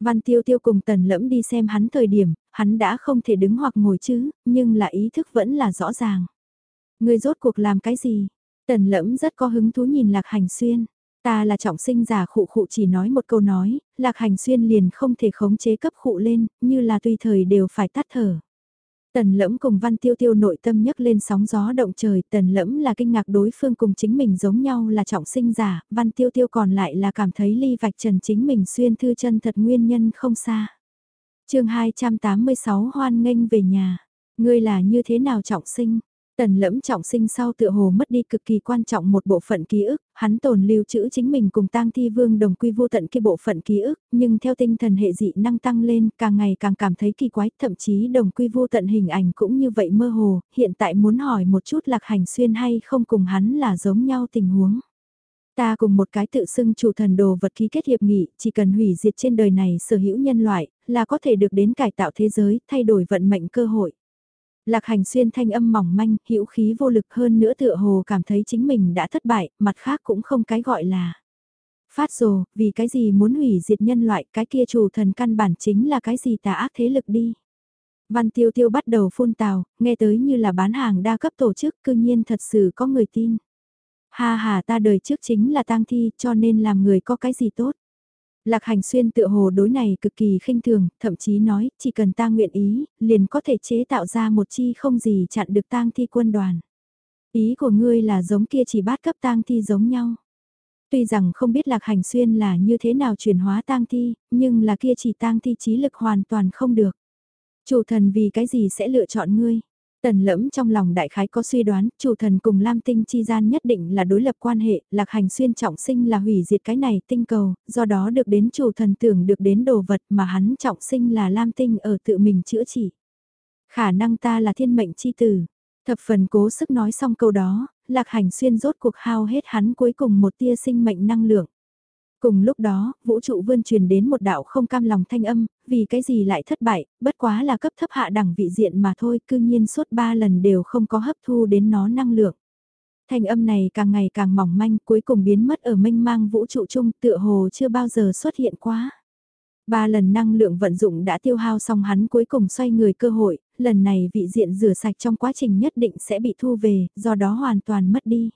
Văn tiêu tiêu cùng tần lẫm đi xem hắn thời điểm, hắn đã không thể đứng hoặc ngồi chứ, nhưng là ý thức vẫn là rõ ràng. Người rốt cuộc làm cái gì? Tần lẫm rất có hứng thú nhìn lạc hành xuyên. Ta là trọng sinh giả khụ khụ chỉ nói một câu nói, lạc hành xuyên liền không thể khống chế cấp khụ lên, như là tùy thời đều phải tắt thở. Tần lẫm cùng văn tiêu tiêu nội tâm nhấc lên sóng gió động trời, tần lẫm là kinh ngạc đối phương cùng chính mình giống nhau là trọng sinh giả, văn tiêu tiêu còn lại là cảm thấy ly vạch trần chính mình xuyên thư chân thật nguyên nhân không xa. chương 286 hoan nghênh về nhà, ngươi là như thế nào trọng sinh? Tần lẫm trọng sinh sau tựa hồ mất đi cực kỳ quan trọng một bộ phận ký ức, hắn tồn lưu trữ chính mình cùng tang thi vương đồng quy vô tận kia bộ phận ký ức, nhưng theo tinh thần hệ dị năng tăng lên, càng ngày càng cảm thấy kỳ quái, thậm chí đồng quy vô tận hình ảnh cũng như vậy mơ hồ, hiện tại muốn hỏi một chút lạc hành xuyên hay không cùng hắn là giống nhau tình huống. Ta cùng một cái tự xưng chủ thần đồ vật ký kết hiệp nghị, chỉ cần hủy diệt trên đời này sở hữu nhân loại, là có thể được đến cải tạo thế giới, thay đổi vận mệnh cơ hội. Lạc hành xuyên thanh âm mỏng manh, hữu khí vô lực hơn nữa tựa hồ cảm thấy chính mình đã thất bại, mặt khác cũng không cái gọi là. Phát rồ, vì cái gì muốn hủy diệt nhân loại, cái kia chủ thần căn bản chính là cái gì tà ác thế lực đi. Văn tiêu tiêu bắt đầu phun tào, nghe tới như là bán hàng đa cấp tổ chức, cư nhiên thật sự có người tin. Ha ha ta đời trước chính là tang thi, cho nên làm người có cái gì tốt. Lạc hành xuyên tựa hồ đối này cực kỳ khinh thường, thậm chí nói, chỉ cần ta nguyện ý, liền có thể chế tạo ra một chi không gì chặn được tang thi quân đoàn. Ý của ngươi là giống kia chỉ bát cấp tang thi giống nhau. Tuy rằng không biết lạc hành xuyên là như thế nào chuyển hóa tang thi, nhưng là kia chỉ tang thi trí lực hoàn toàn không được. Chủ thần vì cái gì sẽ lựa chọn ngươi? Tần lẫm trong lòng đại khái có suy đoán, chủ thần cùng Lam Tinh chi gian nhất định là đối lập quan hệ, lạc hành xuyên trọng sinh là hủy diệt cái này tinh cầu, do đó được đến chủ thần tưởng được đến đồ vật mà hắn trọng sinh là Lam Tinh ở tự mình chữa trị. Khả năng ta là thiên mệnh chi tử. Thập phần cố sức nói xong câu đó, lạc hành xuyên rốt cuộc hao hết hắn cuối cùng một tia sinh mệnh năng lượng. Cùng lúc đó, vũ trụ vươn truyền đến một đạo không cam lòng thanh âm, vì cái gì lại thất bại, bất quá là cấp thấp hạ đẳng vị diện mà thôi, cư nhiên suốt ba lần đều không có hấp thu đến nó năng lượng. Thanh âm này càng ngày càng mỏng manh, cuối cùng biến mất ở mênh mang vũ trụ chung, tựa hồ chưa bao giờ xuất hiện quá. Ba lần năng lượng vận dụng đã tiêu hao xong hắn cuối cùng xoay người cơ hội, lần này vị diện rửa sạch trong quá trình nhất định sẽ bị thu về, do đó hoàn toàn mất đi.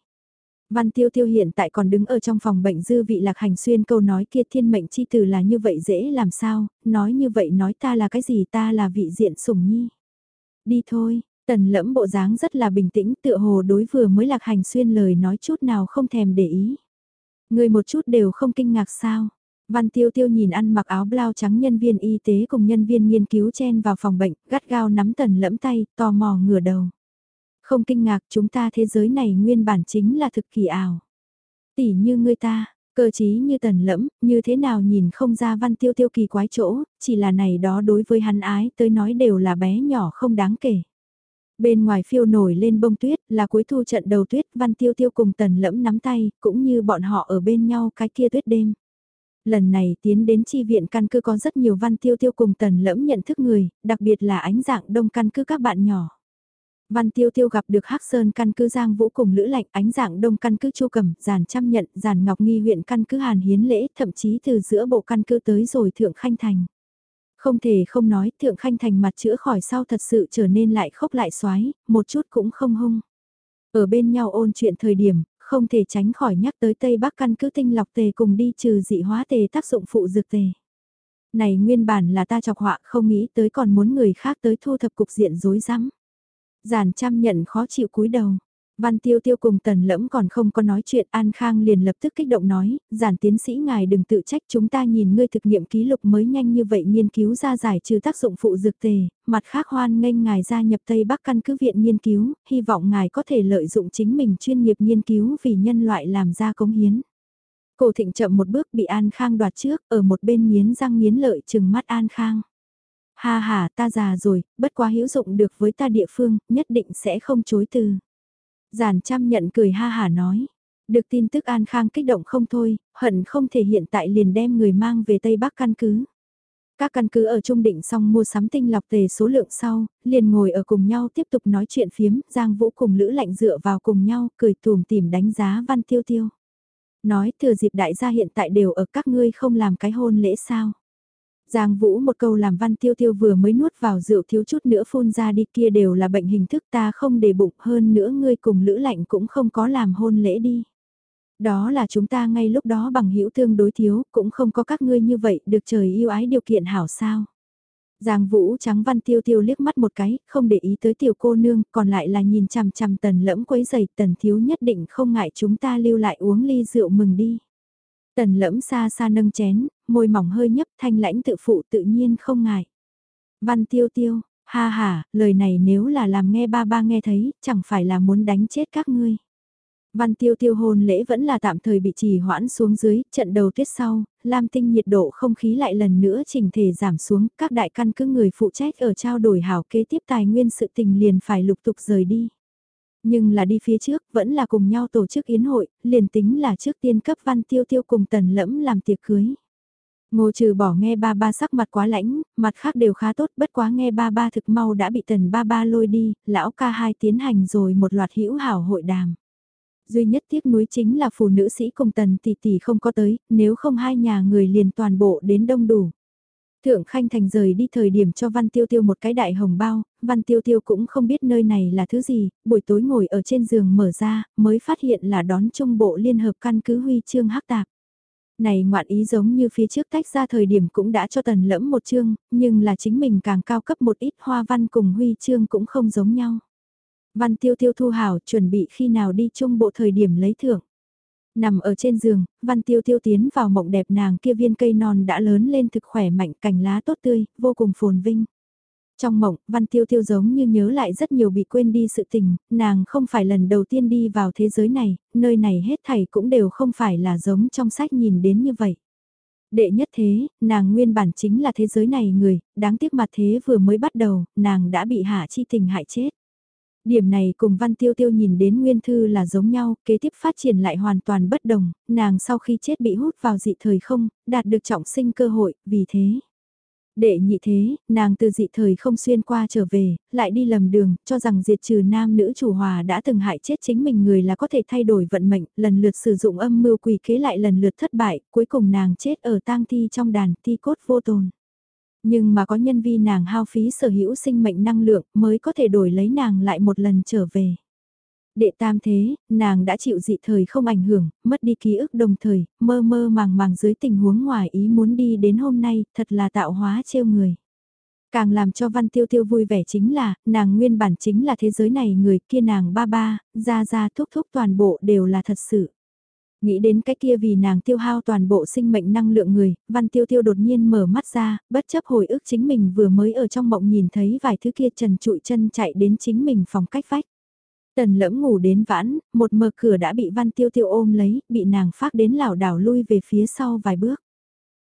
Văn tiêu tiêu hiện tại còn đứng ở trong phòng bệnh dư vị lạc hành xuyên câu nói kia thiên mệnh chi tử là như vậy dễ làm sao, nói như vậy nói ta là cái gì ta là vị diện sủng nhi. Đi thôi, tần lẫm bộ dáng rất là bình tĩnh tựa hồ đối vừa mới lạc hành xuyên lời nói chút nào không thèm để ý. Người một chút đều không kinh ngạc sao. Văn tiêu tiêu nhìn ăn mặc áo blau trắng nhân viên y tế cùng nhân viên nghiên cứu chen vào phòng bệnh, gắt gao nắm tần lẫm tay, tò mò ngửa đầu. Không kinh ngạc chúng ta thế giới này nguyên bản chính là thực kỳ ảo. Tỷ như người ta, cơ trí như tần lẫm, như thế nào nhìn không ra văn tiêu tiêu kỳ quái chỗ, chỉ là này đó đối với hắn ái tới nói đều là bé nhỏ không đáng kể. Bên ngoài phiêu nổi lên bông tuyết là cuối thu trận đầu tuyết văn tiêu tiêu cùng tần lẫm nắm tay, cũng như bọn họ ở bên nhau cái kia tuyết đêm. Lần này tiến đến chi viện căn cứ có rất nhiều văn tiêu tiêu cùng tần lẫm nhận thức người, đặc biệt là ánh dạng đông căn cứ các bạn nhỏ. Văn Tiêu Tiêu gặp được Hắc Sơn căn cứ Giang Vũ cùng Lữ Lạnh ánh dạng đông căn cứ Chu Cẩm, giàn trăm nhận, giàn Ngọc Nghi huyện căn cứ Hàn Hiến Lễ, thậm chí từ giữa bộ căn cứ tới rồi Thượng Khanh Thành. Không thể không nói, Thượng Khanh Thành mặt chữa khỏi sau thật sự trở nên lại khốc lại xoái, một chút cũng không hung. Ở bên nhau ôn chuyện thời điểm, không thể tránh khỏi nhắc tới Tây Bắc căn cứ tinh lọc tề cùng đi trừ dị hóa tề tác dụng phụ dược tề. Này nguyên bản là ta chọc họa không nghĩ tới còn muốn người khác tới thu thập cục diện rối rắm. Giản chăm nhận khó chịu cúi đầu. Văn tiêu tiêu cùng tần lẫm còn không có nói chuyện An Khang liền lập tức kích động nói, giản tiến sĩ ngài đừng tự trách chúng ta nhìn ngươi thực nghiệm ký lục mới nhanh như vậy nghiên cứu ra giải trừ tác dụng phụ dược tề, mặt khác hoan nghênh ngài gia nhập Tây Bắc căn cứ viện nghiên cứu, hy vọng ngài có thể lợi dụng chính mình chuyên nghiệp nghiên cứu vì nhân loại làm ra công hiến. Cổ thịnh chậm một bước bị An Khang đoạt trước, ở một bên miến răng miến lợi chừng mắt An Khang. Ha ha, ta già rồi, bất quá hữu dụng được với ta địa phương, nhất định sẽ không chối từ. Giản chăm nhận cười ha hà nói. Được tin tức An Khang kích động không thôi, hận không thể hiện tại liền đem người mang về Tây Bắc căn cứ. Các căn cứ ở Trung Định xong mua sắm tinh lọc tề số lượng sau, liền ngồi ở cùng nhau tiếp tục nói chuyện phiếm, Giang Vũ cùng Lữ Lạnh dựa vào cùng nhau, cười tùm tìm đánh giá Văn Tiêu Tiêu. Nói thừa dịp đại gia hiện tại đều ở các ngươi không làm cái hôn lễ sao. Giang Vũ một câu làm Văn Tiêu Tiêu vừa mới nuốt vào rượu thiếu chút nữa phun ra đi kia đều là bệnh hình thức ta không để bụng hơn nữa ngươi cùng Lữ Lạnh cũng không có làm hôn lễ đi. Đó là chúng ta ngay lúc đó bằng hữu tương đối thiếu, cũng không có các ngươi như vậy, được trời yêu ái điều kiện hảo sao. Giang Vũ trắng văn tiêu tiêu liếc mắt một cái, không để ý tới tiểu cô nương, còn lại là nhìn chằm chằm tần lẫm quấy giày, tần thiếu nhất định không ngại chúng ta lưu lại uống ly rượu mừng đi. Tần lẫm xa xa nâng chén, môi mỏng hơi nhấp thanh lãnh tự phụ tự nhiên không ngại. Văn tiêu tiêu, ha ha, lời này nếu là làm nghe ba ba nghe thấy, chẳng phải là muốn đánh chết các ngươi. Văn tiêu tiêu hôn lễ vẫn là tạm thời bị trì hoãn xuống dưới, trận đầu tuyết sau, Lam Tinh nhiệt độ không khí lại lần nữa chỉnh thể giảm xuống, các đại căn cứ người phụ trách ở trao đổi hảo kế tiếp tài nguyên sự tình liền phải lục tục rời đi. Nhưng là đi phía trước, vẫn là cùng nhau tổ chức yến hội, liền tính là trước tiên cấp văn tiêu tiêu cùng tần lẫm làm tiệc cưới. Ngô trừ bỏ nghe ba ba sắc mặt quá lãnh, mặt khác đều khá tốt bất quá nghe ba ba thực mau đã bị tần ba ba lôi đi, lão ca hai tiến hành rồi một loạt hữu hảo hội đàm duy nhất tiếc nuối chính là phụ nữ sĩ cùng tần tỷ tỷ không có tới, nếu không hai nhà người liền toàn bộ đến đông đủ. Thượng Khanh Thành rời đi thời điểm cho Văn Tiêu Tiêu một cái đại hồng bao, Văn Tiêu Tiêu cũng không biết nơi này là thứ gì, buổi tối ngồi ở trên giường mở ra, mới phát hiện là đón trung bộ liên hợp căn cứ huy chương hắc tạp. Này ngoạn ý giống như phía trước tách ra thời điểm cũng đã cho tần lẫm một chương, nhưng là chính mình càng cao cấp một ít hoa văn cùng huy chương cũng không giống nhau. Văn tiêu tiêu thu hảo chuẩn bị khi nào đi trung bộ thời điểm lấy thưởng. Nằm ở trên giường, văn tiêu tiêu tiến vào mộng đẹp nàng kia viên cây non đã lớn lên thực khỏe mạnh cành lá tốt tươi, vô cùng phồn vinh. Trong mộng, văn tiêu tiêu giống như nhớ lại rất nhiều bị quên đi sự tình, nàng không phải lần đầu tiên đi vào thế giới này, nơi này hết thảy cũng đều không phải là giống trong sách nhìn đến như vậy. Đệ nhất thế, nàng nguyên bản chính là thế giới này người, đáng tiếc mặt thế vừa mới bắt đầu, nàng đã bị hạ chi tình hại chết. Điểm này cùng Văn Tiêu Tiêu nhìn đến Nguyên Thư là giống nhau, kế tiếp phát triển lại hoàn toàn bất đồng, nàng sau khi chết bị hút vào dị thời không, đạt được trọng sinh cơ hội, vì thế. Đệ nhị thế, nàng từ dị thời không xuyên qua trở về, lại đi lầm đường, cho rằng diệt trừ nam nữ chủ hòa đã từng hại chết chính mình người là có thể thay đổi vận mệnh, lần lượt sử dụng âm mưu quỷ kế lại lần lượt thất bại, cuối cùng nàng chết ở tang thi trong đàn thi cốt vô tồn. Nhưng mà có nhân vi nàng hao phí sở hữu sinh mệnh năng lượng mới có thể đổi lấy nàng lại một lần trở về. Đệ tam thế, nàng đã chịu dị thời không ảnh hưởng, mất đi ký ức đồng thời, mơ mơ màng màng dưới tình huống ngoài ý muốn đi đến hôm nay, thật là tạo hóa trêu người. Càng làm cho Văn Tiêu Tiêu vui vẻ chính là, nàng nguyên bản chính là thế giới này người kia nàng ba ba, ra ra thúc thúc toàn bộ đều là thật sự. Nghĩ đến cái kia vì nàng tiêu hao toàn bộ sinh mệnh năng lượng người, văn tiêu tiêu đột nhiên mở mắt ra, bất chấp hồi ức chính mình vừa mới ở trong mộng nhìn thấy vài thứ kia trần trụi chân chạy đến chính mình phòng cách vách. Tần lẫm ngủ đến vãn, một mở cửa đã bị văn tiêu tiêu ôm lấy, bị nàng phát đến lảo đảo lui về phía sau vài bước.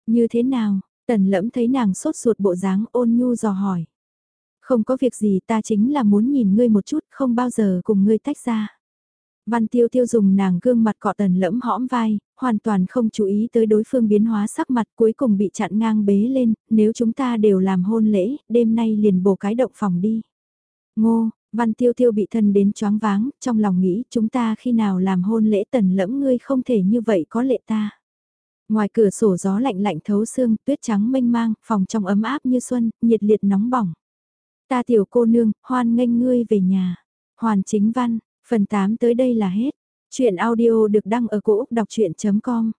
Như thế nào, tần lẫm thấy nàng sốt ruột bộ dáng ôn nhu dò hỏi. Không có việc gì ta chính là muốn nhìn ngươi một chút, không bao giờ cùng ngươi tách ra. Văn tiêu tiêu dùng nàng gương mặt cọ tần lẫm hõm vai, hoàn toàn không chú ý tới đối phương biến hóa sắc mặt cuối cùng bị chặn ngang bế lên, nếu chúng ta đều làm hôn lễ, đêm nay liền bổ cái động phòng đi. Ngô, văn tiêu tiêu bị thân đến choáng váng, trong lòng nghĩ chúng ta khi nào làm hôn lễ tần lẫm ngươi không thể như vậy có lệ ta. Ngoài cửa sổ gió lạnh lạnh thấu xương, tuyết trắng mênh mang, phòng trong ấm áp như xuân, nhiệt liệt nóng bỏng. Ta tiểu cô nương, hoan nghênh ngươi về nhà. Hoàn chính văn, Phần 8 tới đây là hết. Chuyện audio được đăng ở cổ Úc đọc chuyện.com